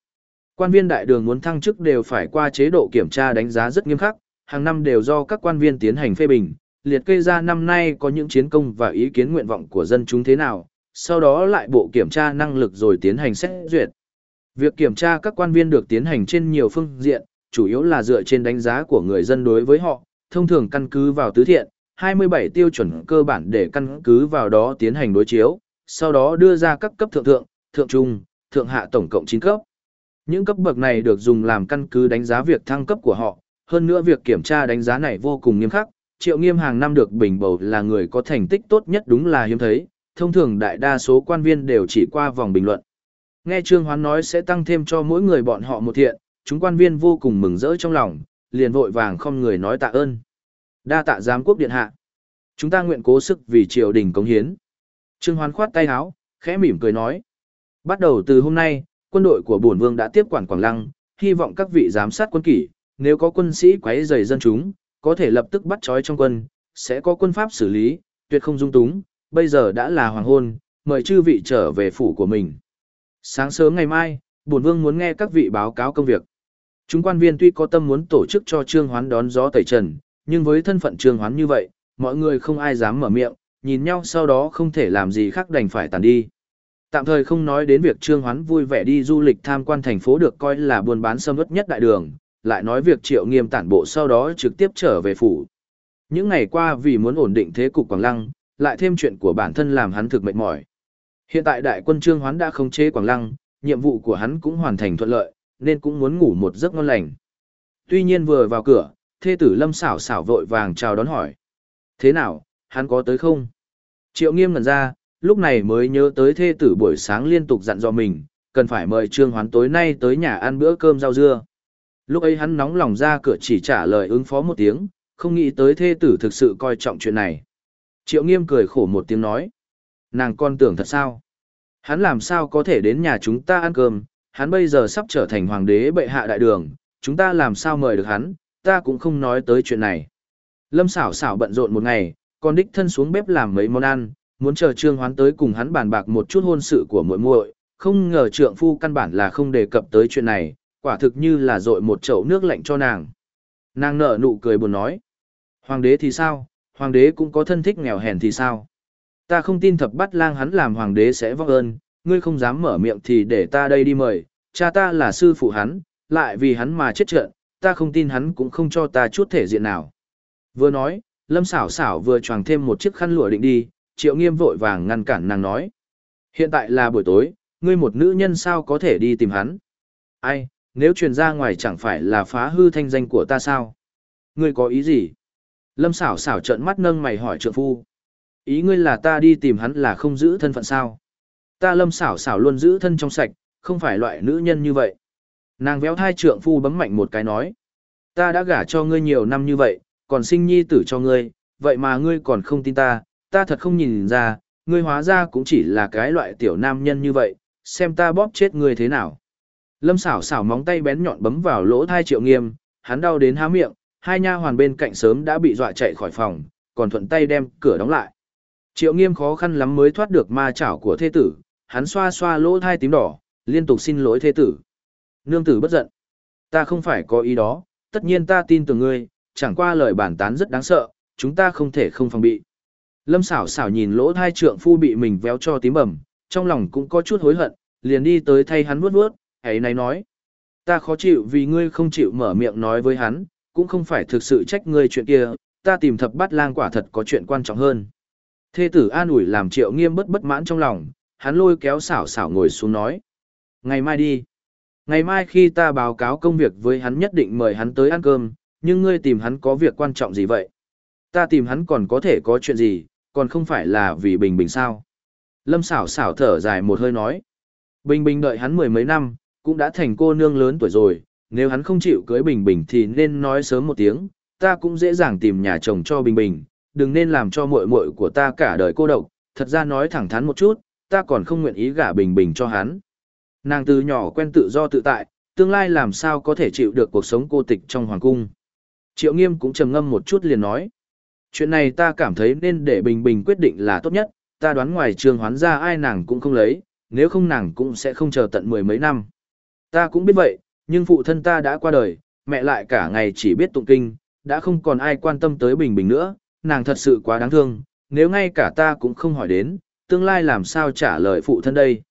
Quan viên đại đường muốn thăng chức đều phải qua chế độ kiểm tra đánh giá rất nghiêm khắc, hàng năm đều do các quan viên tiến hành phê bình, liệt kê ra năm nay có những chiến công và ý kiến nguyện vọng của dân chúng thế nào, sau đó lại bộ kiểm tra năng lực rồi tiến hành xét duyệt. Việc kiểm tra các quan viên được tiến hành trên nhiều phương diện, chủ yếu là dựa trên đánh giá của người dân đối với họ, thông thường căn cứ vào tứ thiện, 27 tiêu chuẩn cơ bản để căn cứ vào đó tiến hành đối chiếu, sau đó đưa ra các cấp thượng thượng, thượng trung, thượng hạ tổng cộng 9 cấp. Những cấp bậc này được dùng làm căn cứ đánh giá việc thăng cấp của họ, hơn nữa việc kiểm tra đánh giá này vô cùng nghiêm khắc, Triệu Nghiêm hàng năm được bình bầu là người có thành tích tốt nhất đúng là hiếm thấy, thông thường đại đa số quan viên đều chỉ qua vòng bình luận. Nghe Trương Hoán nói sẽ tăng thêm cho mỗi người bọn họ một thiện, chúng quan viên vô cùng mừng rỡ trong lòng, liền vội vàng không người nói tạ ơn. Đa tạ giám quốc điện hạ. Chúng ta nguyện cố sức vì triều đình cống hiến. Trương Hoán khoát tay áo, khẽ mỉm cười nói. Bắt đầu từ hôm nay, quân đội của bổn vương đã tiếp quản Quảng Lăng, hy vọng các vị giám sát quân kỷ, nếu có quân sĩ quấy rầy dân chúng, có thể lập tức bắt trói trong quân, sẽ có quân pháp xử lý, tuyệt không dung túng, bây giờ đã là hoàng hôn, mời chư vị trở về phủ của mình. Sáng sớm ngày mai, bổn vương muốn nghe các vị báo cáo công việc. Chúng quan viên tuy có tâm muốn tổ chức cho Trương Hoán đón gió tẩy trần, nhưng với thân phận Trương Hoán như vậy, mọi người không ai dám mở miệng, nhìn nhau sau đó không thể làm gì khác đành phải tàn đi. Tạm thời không nói đến việc Trương Hoán vui vẻ đi du lịch tham quan thành phố được coi là buôn bán sâm ớt nhất đại đường, lại nói việc Triệu Nghiêm tản bộ sau đó trực tiếp trở về phủ. Những ngày qua vì muốn ổn định thế cục Quảng Lăng, lại thêm chuyện của bản thân làm hắn thực mệt mỏi. Hiện tại đại quân Trương Hoán đã khống chế Quảng Lăng, nhiệm vụ của hắn cũng hoàn thành thuận lợi, nên cũng muốn ngủ một giấc ngon lành. Tuy nhiên vừa vào cửa, thê tử Lâm xảo xảo vội vàng chào đón hỏi. Thế nào, hắn có tới không? Triệu nghiêm ngần ra, lúc này mới nhớ tới thê tử buổi sáng liên tục dặn dò mình, cần phải mời Trương Hoán tối nay tới nhà ăn bữa cơm rau dưa. Lúc ấy hắn nóng lòng ra cửa chỉ trả lời ứng phó một tiếng, không nghĩ tới thê tử thực sự coi trọng chuyện này. Triệu nghiêm cười khổ một tiếng nói. Nàng con tưởng thật sao? Hắn làm sao có thể đến nhà chúng ta ăn cơm, hắn bây giờ sắp trở thành hoàng đế bệ hạ đại đường, chúng ta làm sao mời được hắn, ta cũng không nói tới chuyện này. Lâm xảo xảo bận rộn một ngày, còn đích thân xuống bếp làm mấy món ăn, muốn chờ Trương Hoán tới cùng hắn bàn bạc một chút hôn sự của muội muội, không ngờ trượng phu căn bản là không đề cập tới chuyện này, quả thực như là dội một chậu nước lạnh cho nàng. Nàng nở nụ cười buồn nói, hoàng đế thì sao, hoàng đế cũng có thân thích nghèo hèn thì sao. Ta không tin thập bắt lang hắn làm hoàng đế sẽ vong ơn, ngươi không dám mở miệng thì để ta đây đi mời, cha ta là sư phụ hắn, lại vì hắn mà chết trận, ta không tin hắn cũng không cho ta chút thể diện nào. Vừa nói, lâm xảo xảo vừa choàng thêm một chiếc khăn lụa định đi, triệu nghiêm vội vàng ngăn cản nàng nói. Hiện tại là buổi tối, ngươi một nữ nhân sao có thể đi tìm hắn? Ai, nếu truyền ra ngoài chẳng phải là phá hư thanh danh của ta sao? Ngươi có ý gì? Lâm xảo xảo trợn mắt nâng mày hỏi trượng phu. Ý ngươi là ta đi tìm hắn là không giữ thân phận sao? Ta lâm xảo xảo luôn giữ thân trong sạch, không phải loại nữ nhân như vậy. Nàng véo thai trượng phu bấm mạnh một cái nói. Ta đã gả cho ngươi nhiều năm như vậy, còn sinh nhi tử cho ngươi, vậy mà ngươi còn không tin ta, ta thật không nhìn ra, ngươi hóa ra cũng chỉ là cái loại tiểu nam nhân như vậy, xem ta bóp chết ngươi thế nào. Lâm xảo xảo móng tay bén nhọn bấm vào lỗ thai triệu nghiêm, hắn đau đến há miệng, hai nha hoàn bên cạnh sớm đã bị dọa chạy khỏi phòng, còn thuận tay đem cửa đóng lại. Triệu nghiêm khó khăn lắm mới thoát được ma chảo của thế tử, hắn xoa xoa lỗ thai tím đỏ, liên tục xin lỗi thế tử. Nương tử bất giận. Ta không phải có ý đó, tất nhiên ta tin tưởng ngươi, chẳng qua lời bản tán rất đáng sợ, chúng ta không thể không phòng bị. Lâm xảo xảo nhìn lỗ thai trượng phu bị mình véo cho tím bầm, trong lòng cũng có chút hối hận, liền đi tới thay hắn vuốt vuốt, ấy này nói. Ta khó chịu vì ngươi không chịu mở miệng nói với hắn, cũng không phải thực sự trách ngươi chuyện kia, ta tìm thập bắt lang quả thật có chuyện quan trọng hơn. Thê tử an ủi làm triệu nghiêm bất bất mãn trong lòng, hắn lôi kéo xảo xảo ngồi xuống nói. Ngày mai đi. Ngày mai khi ta báo cáo công việc với hắn nhất định mời hắn tới ăn cơm, nhưng ngươi tìm hắn có việc quan trọng gì vậy? Ta tìm hắn còn có thể có chuyện gì, còn không phải là vì Bình Bình sao? Lâm xảo xảo thở dài một hơi nói. Bình Bình đợi hắn mười mấy năm, cũng đã thành cô nương lớn tuổi rồi, nếu hắn không chịu cưới Bình Bình thì nên nói sớm một tiếng, ta cũng dễ dàng tìm nhà chồng cho Bình Bình, đừng nên làm cho muội muội của ta cả đời cô độc, thật ra nói thẳng thắn một chút, ta còn không nguyện ý gả Bình Bình cho hắn. Nàng từ nhỏ quen tự do tự tại, tương lai làm sao có thể chịu được cuộc sống cô tịch trong hoàng cung. Triệu Nghiêm cũng trầm ngâm một chút liền nói. Chuyện này ta cảm thấy nên để Bình Bình quyết định là tốt nhất, ta đoán ngoài trường hoán ra ai nàng cũng không lấy, nếu không nàng cũng sẽ không chờ tận mười mấy năm. Ta cũng biết vậy, nhưng phụ thân ta đã qua đời, mẹ lại cả ngày chỉ biết tụng kinh, đã không còn ai quan tâm tới Bình Bình nữa, nàng thật sự quá đáng thương, nếu ngay cả ta cũng không hỏi đến, tương lai làm sao trả lời phụ thân đây.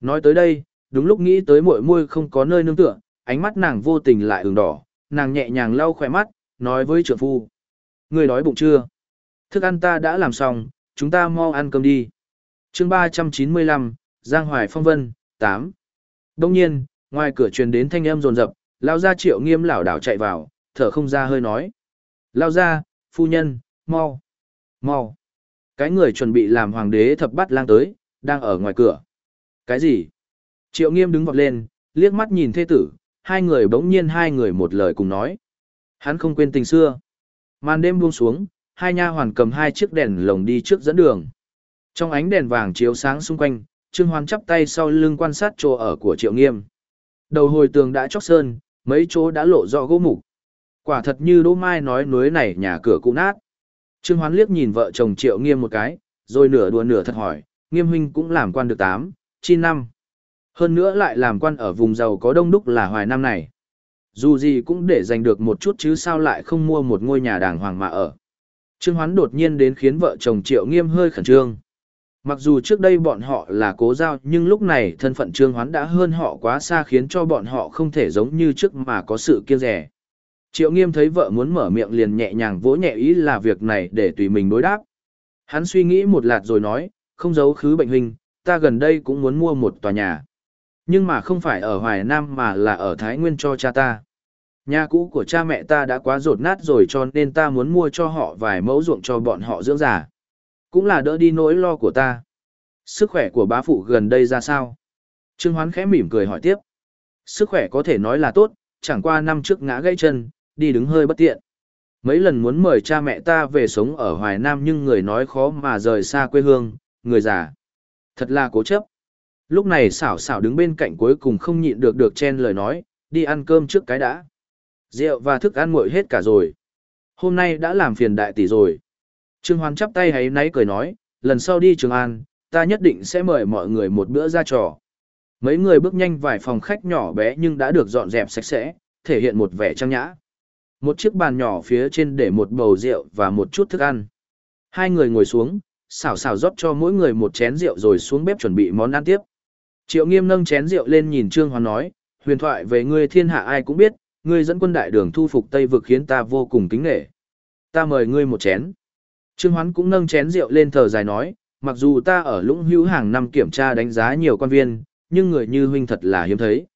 Nói tới đây, đúng lúc nghĩ tới muội môi không có nơi nương tựa, ánh mắt nàng vô tình lại ửng đỏ, nàng nhẹ nhàng lau khỏe mắt, nói với trượng phu. Người đói bụng chưa? Thức ăn ta đã làm xong, chúng ta mau ăn cơm đi. chương 395, Giang Hoài Phong Vân, 8. Đông nhiên, ngoài cửa truyền đến thanh âm rồn rập, lao ra triệu nghiêm lảo đảo chạy vào, thở không ra hơi nói. Lao ra, phu nhân, mau, mau. Cái người chuẩn bị làm hoàng đế thập bắt lang tới, đang ở ngoài cửa. Cái gì? Triệu nghiêm đứng vọt lên, liếc mắt nhìn thê tử, hai người bỗng nhiên hai người một lời cùng nói. Hắn không quên tình xưa. Màn đêm buông xuống, hai nha hoàn cầm hai chiếc đèn lồng đi trước dẫn đường. Trong ánh đèn vàng chiếu sáng xung quanh, Trương Hoan chắp tay sau lưng quan sát chỗ ở của Triệu Nghiêm. Đầu hồi tường đã chóc sơn, mấy chỗ đã lộ rõ gỗ mục. Quả thật như Đỗ Mai nói núi này nhà cửa cũ nát. Trương Hoán liếc nhìn vợ chồng Triệu Nghiêm một cái, rồi nửa đùa nửa thật hỏi, Nghiêm huynh cũng làm quan được 8, 9 năm. Hơn nữa lại làm quan ở vùng giàu có đông đúc là hoài năm này. Dù gì cũng để giành được một chút chứ sao lại không mua một ngôi nhà đàng hoàng mà ở. Trương Hoán đột nhiên đến khiến vợ chồng Triệu Nghiêm hơi khẩn trương. Mặc dù trước đây bọn họ là cố giao nhưng lúc này thân phận Trương Hoán đã hơn họ quá xa khiến cho bọn họ không thể giống như trước mà có sự kiêng rẻ. Triệu Nghiêm thấy vợ muốn mở miệng liền nhẹ nhàng vỗ nhẹ ý là việc này để tùy mình đối đáp. Hắn suy nghĩ một lát rồi nói, không giấu khứ bệnh huynh, ta gần đây cũng muốn mua một tòa nhà. Nhưng mà không phải ở Hoài Nam mà là ở Thái Nguyên cho cha ta. Nhà cũ của cha mẹ ta đã quá rột nát rồi cho nên ta muốn mua cho họ vài mẫu ruộng cho bọn họ dưỡng già. Cũng là đỡ đi nỗi lo của ta. Sức khỏe của bá phụ gần đây ra sao? Trương Hoán khẽ mỉm cười hỏi tiếp. Sức khỏe có thể nói là tốt, chẳng qua năm trước ngã gãy chân, đi đứng hơi bất tiện. Mấy lần muốn mời cha mẹ ta về sống ở Hoài Nam nhưng người nói khó mà rời xa quê hương, người già. Thật là cố chấp. Lúc này xảo xảo đứng bên cạnh cuối cùng không nhịn được được chen lời nói, đi ăn cơm trước cái đã. Rượu và thức ăn nguội hết cả rồi. Hôm nay đã làm phiền đại tỷ rồi. Trương Hoan chắp tay hay náy cười nói, lần sau đi Trường An, ta nhất định sẽ mời mọi người một bữa ra trò. Mấy người bước nhanh vài phòng khách nhỏ bé nhưng đã được dọn dẹp sạch sẽ, thể hiện một vẻ trang nhã. Một chiếc bàn nhỏ phía trên để một bầu rượu và một chút thức ăn. Hai người ngồi xuống, xào xào rót cho mỗi người một chén rượu rồi xuống bếp chuẩn bị món ăn tiếp. Triệu nghiêm nâng chén rượu lên nhìn Trương Hoán nói, huyền thoại về ngươi thiên hạ ai cũng biết, ngươi dẫn quân đại đường thu phục Tây vực khiến ta vô cùng kính nghệ. Ta mời ngươi một chén. Trương Hoán cũng nâng chén rượu lên thờ dài nói, mặc dù ta ở lũng hữu hàng năm kiểm tra đánh giá nhiều quan viên, nhưng người như huynh thật là hiếm thấy.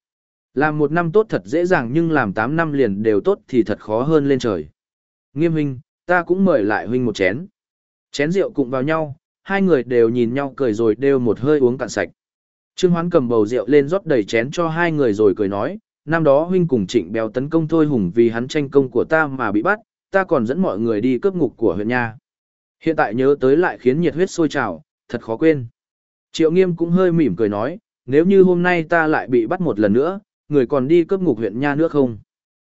Làm một năm tốt thật dễ dàng nhưng làm tám năm liền đều tốt thì thật khó hơn lên trời. Nghiêm huynh, ta cũng mời lại huynh một chén. Chén rượu cùng vào nhau, hai người đều nhìn nhau cười rồi đều một hơi uống cạn sạch. Trương Hoán cầm bầu rượu lên rót đầy chén cho hai người rồi cười nói, năm đó huynh cùng trịnh béo tấn công thôi hùng vì hắn tranh công của ta mà bị bắt, ta còn dẫn mọi người đi cướp ngục của huyện nha. Hiện tại nhớ tới lại khiến nhiệt huyết sôi trào, thật khó quên. Triệu nghiêm cũng hơi mỉm cười nói, nếu như hôm nay ta lại bị bắt một lần nữa, người còn đi cướp ngục huyện nha nữa không?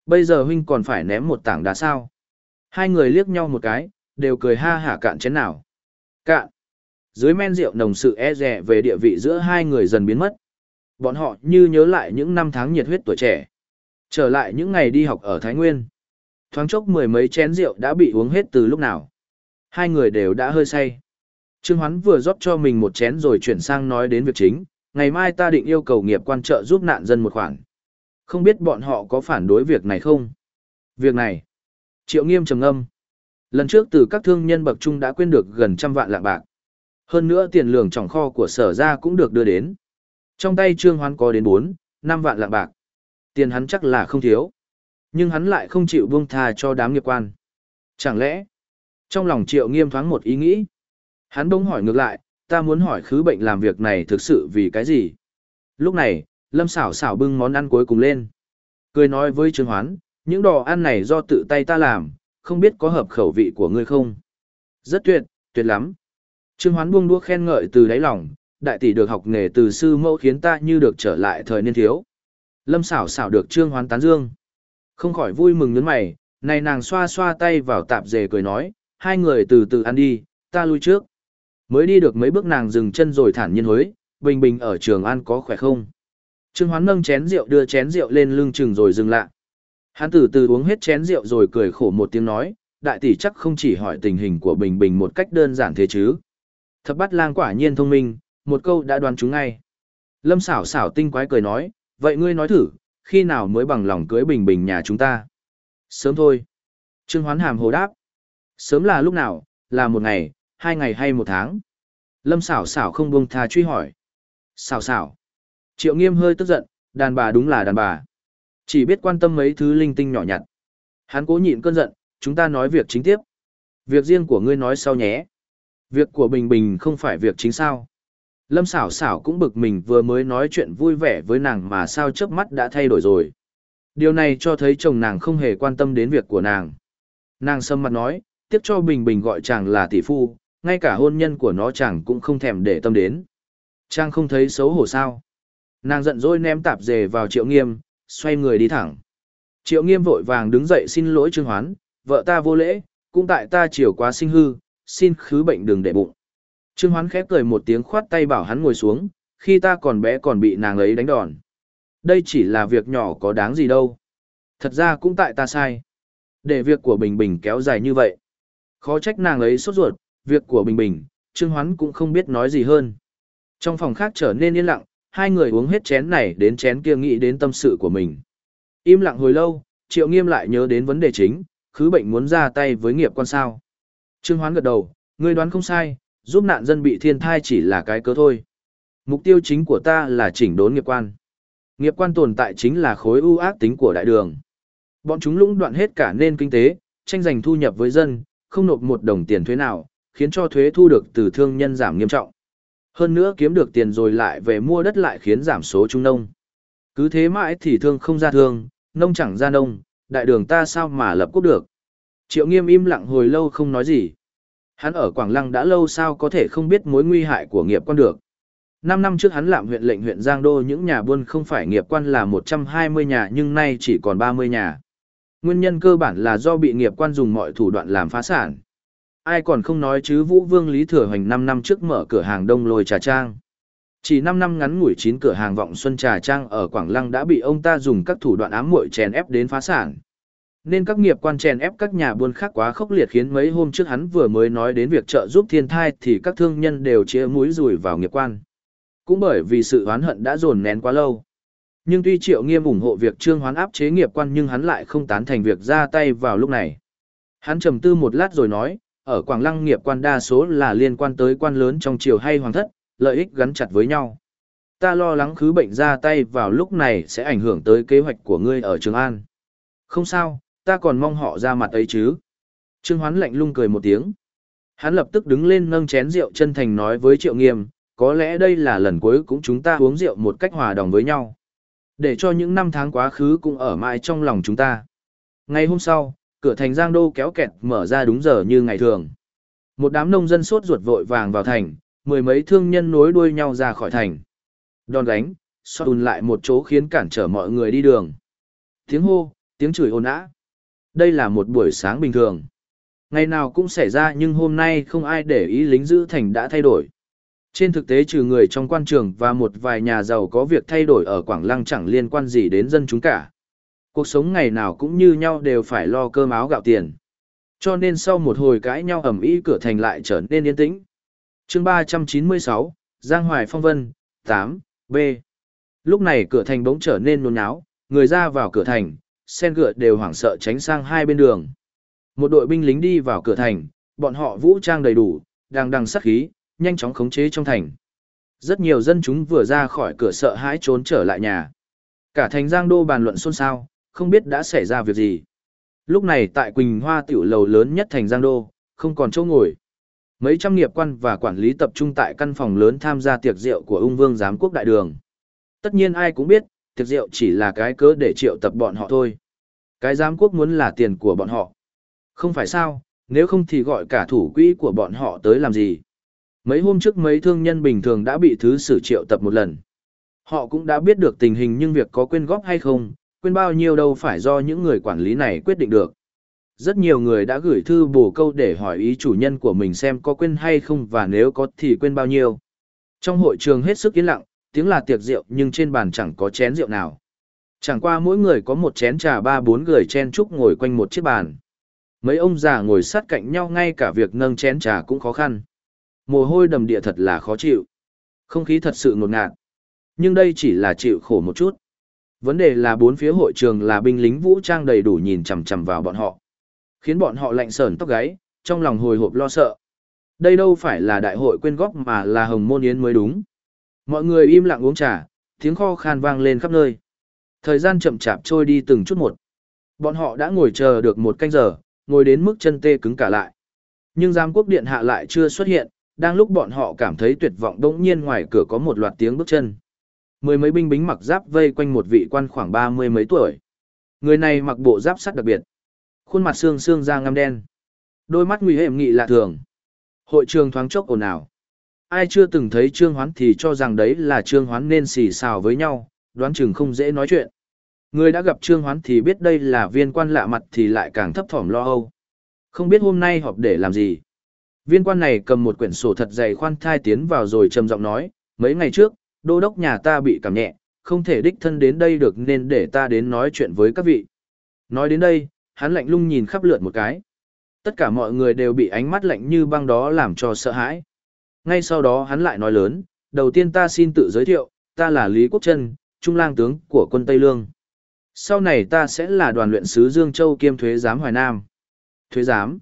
Bây giờ huynh còn phải ném một tảng đá sao? Hai người liếc nhau một cái, đều cười ha hả cạn chén nào. Cạn. Dưới men rượu nồng sự e rẻ về địa vị giữa hai người dần biến mất. Bọn họ như nhớ lại những năm tháng nhiệt huyết tuổi trẻ. Trở lại những ngày đi học ở Thái Nguyên. Thoáng chốc mười mấy chén rượu đã bị uống hết từ lúc nào. Hai người đều đã hơi say. Trương Hoán vừa rót cho mình một chén rồi chuyển sang nói đến việc chính, ngày mai ta định yêu cầu nghiệp quan trợ giúp nạn dân một khoản. Không biết bọn họ có phản đối việc này không? Việc này. Triệu nghiêm trầm ngâm. Lần trước từ các thương nhân bậc trung đã quên được gần trăm vạn lạng bạc. Hơn nữa tiền lương trọng kho của sở ra cũng được đưa đến. Trong tay Trương Hoán có đến 4, 5 vạn lạng bạc. Tiền hắn chắc là không thiếu. Nhưng hắn lại không chịu buông tha cho đám nghiệp quan. Chẳng lẽ, trong lòng triệu nghiêm thoáng một ý nghĩ. Hắn bỗng hỏi ngược lại, ta muốn hỏi khứ bệnh làm việc này thực sự vì cái gì? Lúc này, Lâm xảo xảo bưng món ăn cuối cùng lên. Cười nói với Trương Hoán, những đồ ăn này do tự tay ta làm, không biết có hợp khẩu vị của ngươi không? Rất tuyệt, tuyệt lắm. Trương Hoán buông đũa khen ngợi từ đáy lòng, đại tỷ được học nghề từ sư mẫu khiến ta như được trở lại thời niên thiếu. Lâm xảo xảo được Trương Hoán tán dương. Không khỏi vui mừng nhướng mày, này nàng xoa xoa tay vào tạp dề cười nói, hai người từ từ ăn đi, ta lui trước. Mới đi được mấy bước nàng dừng chân rồi thản nhiên hối, bình bình ở trường An có khỏe không? Trương Hoán nâng chén rượu đưa chén rượu lên lưng chừng rồi dừng lại. Hắn từ từ uống hết chén rượu rồi cười khổ một tiếng nói, đại tỷ chắc không chỉ hỏi tình hình của Bình Bình một cách đơn giản thế chứ. Thập bát lang quả nhiên thông minh, một câu đã đoán chúng ngay. Lâm xảo xảo tinh quái cười nói, vậy ngươi nói thử, khi nào mới bằng lòng cưới Bình Bình nhà chúng ta? Sớm thôi. Trương Hoán hàm hồ đáp. Sớm là lúc nào, là một ngày, hai ngày hay một tháng? Lâm xảo xảo không buông tha truy hỏi. Xảo xảo. Triệu nghiêm hơi tức giận, đàn bà đúng là đàn bà. Chỉ biết quan tâm mấy thứ linh tinh nhỏ nhặt. Hắn cố nhịn cơn giận, chúng ta nói việc chính tiếp. Việc riêng của ngươi nói sau nhé. Việc của Bình Bình không phải việc chính sao. Lâm xảo xảo cũng bực mình vừa mới nói chuyện vui vẻ với nàng mà sao chớp mắt đã thay đổi rồi. Điều này cho thấy chồng nàng không hề quan tâm đến việc của nàng. Nàng sâm mặt nói, tiếc cho Bình Bình gọi chàng là tỷ phu, ngay cả hôn nhân của nó chàng cũng không thèm để tâm đến. Chàng không thấy xấu hổ sao. Nàng giận dỗi ném tạp dề vào triệu nghiêm, xoay người đi thẳng. Triệu nghiêm vội vàng đứng dậy xin lỗi Trương Hoán, vợ ta vô lễ, cũng tại ta chiều quá sinh hư, xin khứ bệnh đừng để bụng. Trương Hoán khép cười một tiếng khoát tay bảo hắn ngồi xuống, khi ta còn bé còn bị nàng ấy đánh đòn. Đây chỉ là việc nhỏ có đáng gì đâu. Thật ra cũng tại ta sai. Để việc của Bình Bình kéo dài như vậy. Khó trách nàng ấy sốt ruột, việc của Bình Bình, Trương Hoán cũng không biết nói gì hơn. Trong phòng khác trở nên yên lặng, hai người uống hết chén này đến chén kia nghĩ đến tâm sự của mình. Im lặng hồi lâu, Triệu Nghiêm lại nhớ đến vấn đề chính, khứ bệnh muốn ra tay với nghiệp quan sao. Trương Hoán gật đầu, ngươi đoán không sai, giúp nạn dân bị thiên thai chỉ là cái cớ thôi. Mục tiêu chính của ta là chỉnh đốn nghiệp quan. Nghiệp quan tồn tại chính là khối ưu ác tính của đại đường. Bọn chúng lũng đoạn hết cả nền kinh tế, tranh giành thu nhập với dân, không nộp một đồng tiền thuế nào, khiến cho thuế thu được từ thương nhân giảm nghiêm trọng. Hơn nữa kiếm được tiền rồi lại về mua đất lại khiến giảm số trung nông. Cứ thế mãi thì thương không ra thương, nông chẳng ra nông, đại đường ta sao mà lập quốc được. Triệu nghiêm im lặng hồi lâu không nói gì. Hắn ở Quảng Lăng đã lâu sao có thể không biết mối nguy hại của nghiệp quan được. Năm năm trước hắn làm huyện lệnh huyện Giang Đô những nhà buôn không phải nghiệp quan là 120 nhà nhưng nay chỉ còn 30 nhà. Nguyên nhân cơ bản là do bị nghiệp quan dùng mọi thủ đoạn làm phá sản ai còn không nói chứ Vũ Vương Lý Thừa Hoành 5 năm trước mở cửa hàng đông lôi trà trang. Chỉ 5 năm ngắn ngủi chín cửa hàng vọng xuân trà trang ở Quảng Lăng đã bị ông ta dùng các thủ đoạn ám muội chèn ép đến phá sản. Nên các nghiệp quan chèn ép các nhà buôn khác quá khốc liệt khiến mấy hôm trước hắn vừa mới nói đến việc trợ giúp thiên thai thì các thương nhân đều chia mũi rùi vào nghiệp quan. Cũng bởi vì sự oán hận đã dồn nén quá lâu. Nhưng tuy Triệu Nghiêm ủng hộ việc trương hoán áp chế nghiệp quan nhưng hắn lại không tán thành việc ra tay vào lúc này. Hắn trầm tư một lát rồi nói, ở Quảng Lăng nghiệp quan đa số là liên quan tới quan lớn trong triều hay hoàng thất, lợi ích gắn chặt với nhau. Ta lo lắng khứ bệnh ra tay vào lúc này sẽ ảnh hưởng tới kế hoạch của ngươi ở Trường An. Không sao, ta còn mong họ ra mặt ấy chứ. Trương Hoán lạnh lung cười một tiếng. Hắn lập tức đứng lên nâng chén rượu chân thành nói với Triệu Nghiêm, có lẽ đây là lần cuối cũng chúng ta uống rượu một cách hòa đồng với nhau. Để cho những năm tháng quá khứ cũng ở mãi trong lòng chúng ta. Ngày hôm sau, cửa thành Giang Đô kéo kẹt mở ra đúng giờ như ngày thường. Một đám nông dân sốt ruột vội vàng vào thành, mười mấy thương nhân nối đuôi nhau ra khỏi thành. Đòn đánh, so ùn lại một chỗ khiến cản trở mọi người đi đường. Tiếng hô, tiếng chửi ồn ã. Đây là một buổi sáng bình thường. Ngày nào cũng xảy ra nhưng hôm nay không ai để ý lính giữ thành đã thay đổi. Trên thực tế trừ người trong quan trường và một vài nhà giàu có việc thay đổi ở Quảng Lăng chẳng liên quan gì đến dân chúng cả. Cuộc sống ngày nào cũng như nhau đều phải lo cơm áo gạo tiền. Cho nên sau một hồi cãi nhau ầm ý cửa thành lại trở nên yên tĩnh. chương 396, Giang Hoài Phong Vân, 8, B. Lúc này cửa thành bỗng trở nên nôn náo, người ra vào cửa thành, sen gựa đều hoảng sợ tránh sang hai bên đường. Một đội binh lính đi vào cửa thành, bọn họ vũ trang đầy đủ, đang đằng sát khí, nhanh chóng khống chế trong thành. Rất nhiều dân chúng vừa ra khỏi cửa sợ hãi trốn trở lại nhà. Cả thành Giang Đô bàn luận xôn xao, không biết đã xảy ra việc gì. Lúc này tại Quỳnh Hoa tiểu lầu lớn nhất thành Giang Đô, không còn chỗ ngồi. Mấy trăm nghiệp quan và quản lý tập trung tại căn phòng lớn tham gia tiệc rượu của ung vương giám quốc đại đường. Tất nhiên ai cũng biết, tiệc rượu chỉ là cái cớ để triệu tập bọn họ thôi. Cái giám quốc muốn là tiền của bọn họ. Không phải sao, nếu không thì gọi cả thủ quỹ của bọn họ tới làm gì. Mấy hôm trước mấy thương nhân bình thường đã bị thứ sử triệu tập một lần. Họ cũng đã biết được tình hình nhưng việc có quyên góp hay không, quên bao nhiêu đâu phải do những người quản lý này quyết định được. Rất nhiều người đã gửi thư bổ câu để hỏi ý chủ nhân của mình xem có quên hay không và nếu có thì quên bao nhiêu. Trong hội trường hết sức yên lặng, tiếng là tiệc rượu nhưng trên bàn chẳng có chén rượu nào. Chẳng qua mỗi người có một chén trà ba bốn người chen chúc ngồi quanh một chiếc bàn. Mấy ông già ngồi sát cạnh nhau ngay cả việc nâng chén trà cũng khó khăn. Mồ hôi đầm địa thật là khó chịu. Không khí thật sự ngột ngạt. Nhưng đây chỉ là chịu khổ một chút. Vấn đề là bốn phía hội trường là binh lính vũ trang đầy đủ nhìn chằm chằm vào bọn họ. Khiến bọn họ lạnh sờn tóc gáy, trong lòng hồi hộp lo sợ. Đây đâu phải là đại hội quyên góp mà là hồng môn yến mới đúng. Mọi người im lặng uống trà, tiếng kho khan vang lên khắp nơi. Thời gian chậm chạp trôi đi từng chút một. Bọn họ đã ngồi chờ được một canh giờ, ngồi đến mức chân tê cứng cả lại. Nhưng giám quốc điện hạ lại chưa xuất hiện, đang lúc bọn họ cảm thấy tuyệt vọng đống nhiên ngoài cửa có một loạt tiếng bước chân. Mười mấy binh bính mặc giáp vây quanh một vị quan khoảng ba mươi mấy tuổi. Người này mặc bộ giáp sắt đặc biệt. Khuôn mặt xương xương da ngăm đen. Đôi mắt nguy hiểm nghị lạ thường. Hội trường thoáng chốc ồn ào. Ai chưa từng thấy Trương Hoán thì cho rằng đấy là Trương Hoán nên xì xào với nhau, đoán chừng không dễ nói chuyện. Người đã gặp Trương Hoán thì biết đây là viên quan lạ mặt thì lại càng thấp thỏm lo âu. Không biết hôm nay họp để làm gì. Viên quan này cầm một quyển sổ thật dày khoan thai tiến vào rồi trầm giọng nói, mấy ngày trước, đô đốc nhà ta bị cảm nhẹ, không thể đích thân đến đây được nên để ta đến nói chuyện với các vị. Nói đến đây, hắn lạnh lung nhìn khắp lượt một cái. Tất cả mọi người đều bị ánh mắt lạnh như băng đó làm cho sợ hãi. Ngay sau đó hắn lại nói lớn, đầu tiên ta xin tự giới thiệu, ta là Lý Quốc Trân, trung lang tướng của quân Tây Lương. Sau này ta sẽ là đoàn luyện sứ Dương Châu kiêm thuế giám Hoài Nam. Thuế giám.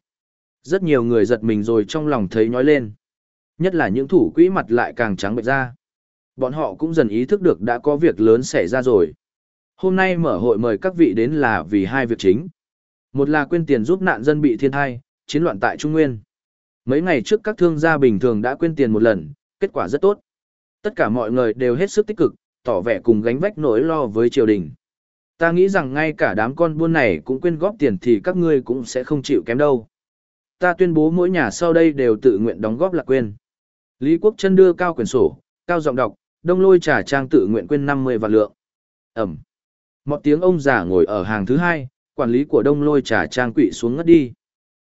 Rất nhiều người giật mình rồi trong lòng thấy nhói lên. Nhất là những thủ quỹ mặt lại càng trắng bệch ra. Bọn họ cũng dần ý thức được đã có việc lớn xảy ra rồi. Hôm nay mở hội mời các vị đến là vì hai việc chính. Một là quyên tiền giúp nạn dân bị thiên thai, chiến loạn tại Trung Nguyên. Mấy ngày trước các thương gia bình thường đã quyên tiền một lần, kết quả rất tốt. Tất cả mọi người đều hết sức tích cực, tỏ vẻ cùng gánh vách nỗi lo với triều đình. Ta nghĩ rằng ngay cả đám con buôn này cũng quyên góp tiền thì các ngươi cũng sẽ không chịu kém đâu. Ta tuyên bố mỗi nhà sau đây đều tự nguyện đóng góp là quên. Lý Quốc chân đưa cao quyển sổ, cao giọng đọc, đông lôi trà trang tự nguyện quên 50 vạn lượng. Ẩm. Một tiếng ông già ngồi ở hàng thứ hai, quản lý của đông lôi trà trang quỵ xuống ngất đi.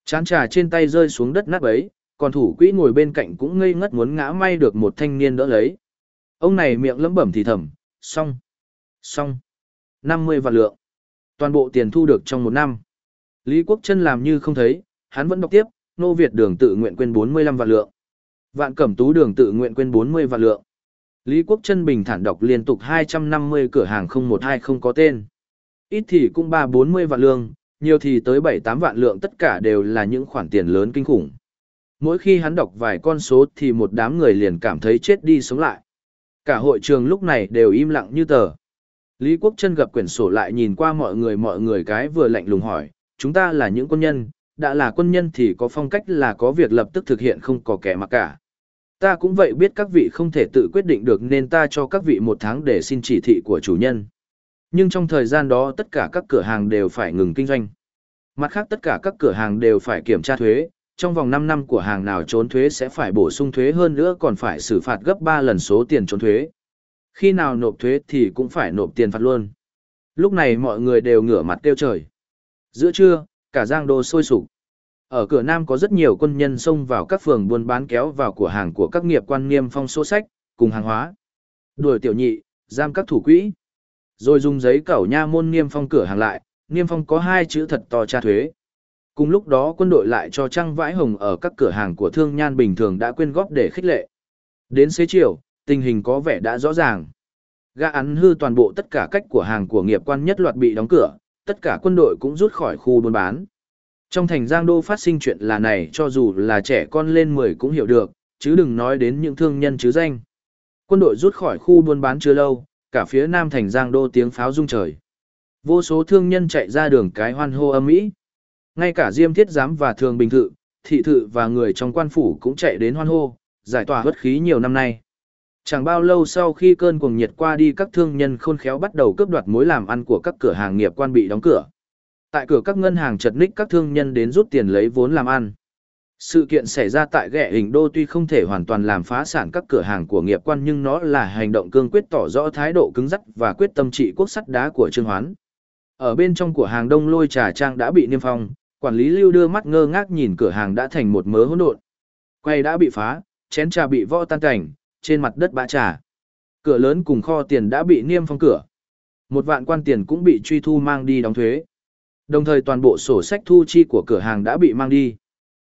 Chán trà trên tay rơi xuống đất nát ấy, còn thủ quỹ ngồi bên cạnh cũng ngây ngất muốn ngã may được một thanh niên đỡ lấy. Ông này miệng lẩm bẩm thì thầm, xong, xong, 50 vạn lượng. Toàn bộ tiền thu được trong một năm. Lý Quốc Trân làm như không thấy, hắn vẫn đọc tiếp, nô Việt đường tự nguyện quên 45 vạn lượng. Vạn Cẩm Tú đường tự nguyện quên 40 vạn lượng. Lý Quốc Trân bình thản đọc liên tục 250 cửa hàng 012 không có tên. Ít thì cũng 3-40 vạn lượng, nhiều thì tới 7-8 vạn lượng tất cả đều là những khoản tiền lớn kinh khủng. Mỗi khi hắn đọc vài con số thì một đám người liền cảm thấy chết đi sống lại. Cả hội trường lúc này đều im lặng như tờ. Lý Quốc Trân gặp quyển sổ lại nhìn qua mọi người mọi người cái vừa lạnh lùng hỏi, chúng ta là những quân nhân, đã là quân nhân thì có phong cách là có việc lập tức thực hiện không có kẻ mặc cả. Ta cũng vậy biết các vị không thể tự quyết định được nên ta cho các vị một tháng để xin chỉ thị của chủ nhân. Nhưng trong thời gian đó tất cả các cửa hàng đều phải ngừng kinh doanh. Mặt khác tất cả các cửa hàng đều phải kiểm tra thuế, trong vòng 5 năm của hàng nào trốn thuế sẽ phải bổ sung thuế hơn nữa còn phải xử phạt gấp 3 lần số tiền trốn thuế. Khi nào nộp thuế thì cũng phải nộp tiền phạt luôn. Lúc này mọi người đều ngửa mặt kêu trời. Giữa trưa, cả giang đô sôi sục. Ở cửa Nam có rất nhiều quân nhân xông vào các phường buôn bán kéo vào cửa hàng của các nghiệp quan niêm phong số sách, cùng hàng hóa. Đuổi tiểu nhị, giam các thủ quỹ. Rồi dùng giấy cẩu nha môn niêm phong cửa hàng lại, niêm phong có hai chữ thật to tra thuế. Cùng lúc đó quân đội lại cho trăng vãi hồng ở các cửa hàng của thương nhan bình thường đã quyên góp để khích lệ. Đến xế chiều, tình hình có vẻ đã rõ ràng. Gã án hư toàn bộ tất cả cách của hàng của nghiệp quan nhất loạt bị đóng cửa, tất cả quân đội cũng rút khỏi khu buôn bán. Trong thành Giang Đô phát sinh chuyện là này cho dù là trẻ con lên 10 cũng hiểu được, chứ đừng nói đến những thương nhân chứ danh. Quân đội rút khỏi khu buôn bán chưa lâu, cả phía nam thành Giang Đô tiếng pháo rung trời. Vô số thương nhân chạy ra đường cái hoan hô âm mỹ. Ngay cả Diêm Thiết Giám và Thường Bình Thự, Thị Thự và người trong quan phủ cũng chạy đến hoan hô, giải tỏa hất khí nhiều năm nay. Chẳng bao lâu sau khi cơn cuồng nhiệt qua đi các thương nhân khôn khéo bắt đầu cướp đoạt mối làm ăn của các cửa hàng nghiệp quan bị đóng cửa. Tại cửa các ngân hàng chật ních các thương nhân đến rút tiền lấy vốn làm ăn. Sự kiện xảy ra tại ghẻ hình đô tuy không thể hoàn toàn làm phá sản các cửa hàng của nghiệp quan nhưng nó là hành động cương quyết tỏ rõ thái độ cứng rắn và quyết tâm trị quốc sắt đá của Trương Hoán. Ở bên trong của hàng đông lôi trà trang đã bị niêm phong, quản lý lưu đưa mắt ngơ ngác nhìn cửa hàng đã thành một mớ hỗn độn. Quay đã bị phá, chén trà bị vỡ tan cảnh, trên mặt đất bã trà. Cửa lớn cùng kho tiền đã bị niêm phong cửa. Một vạn quan tiền cũng bị truy thu mang đi đóng thuế. Đồng thời toàn bộ sổ sách thu chi của cửa hàng đã bị mang đi.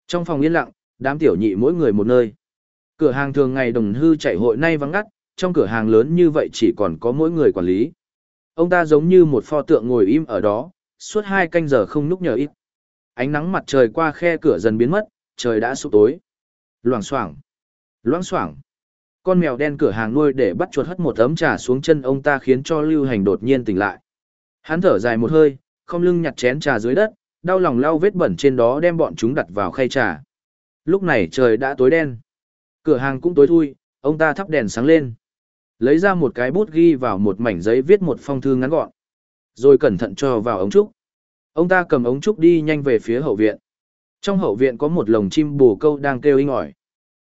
Trong phòng yên lặng, đám tiểu nhị mỗi người một nơi. Cửa hàng thường ngày đồng hư chạy hội nay vắng ngắt, trong cửa hàng lớn như vậy chỉ còn có mỗi người quản lý. Ông ta giống như một pho tượng ngồi im ở đó, suốt hai canh giờ không núc nhờ ít. Ánh nắng mặt trời qua khe cửa dần biến mất, trời đã sụp tối. Loảng xoảng, loảng xoảng. Con mèo đen cửa hàng nuôi để bắt chuột hất một ấm trà xuống chân ông ta khiến cho lưu hành đột nhiên tỉnh lại. Hắn thở dài một hơi, không lưng nhặt chén trà dưới đất, đau lòng lau vết bẩn trên đó đem bọn chúng đặt vào khay trà. Lúc này trời đã tối đen. Cửa hàng cũng tối thui, ông ta thắp đèn sáng lên. Lấy ra một cái bút ghi vào một mảnh giấy viết một phong thư ngắn gọn. Rồi cẩn thận cho vào ống trúc. Ông ta cầm ống trúc đi nhanh về phía hậu viện. Trong hậu viện có một lồng chim bồ câu đang kêu inh ỏi.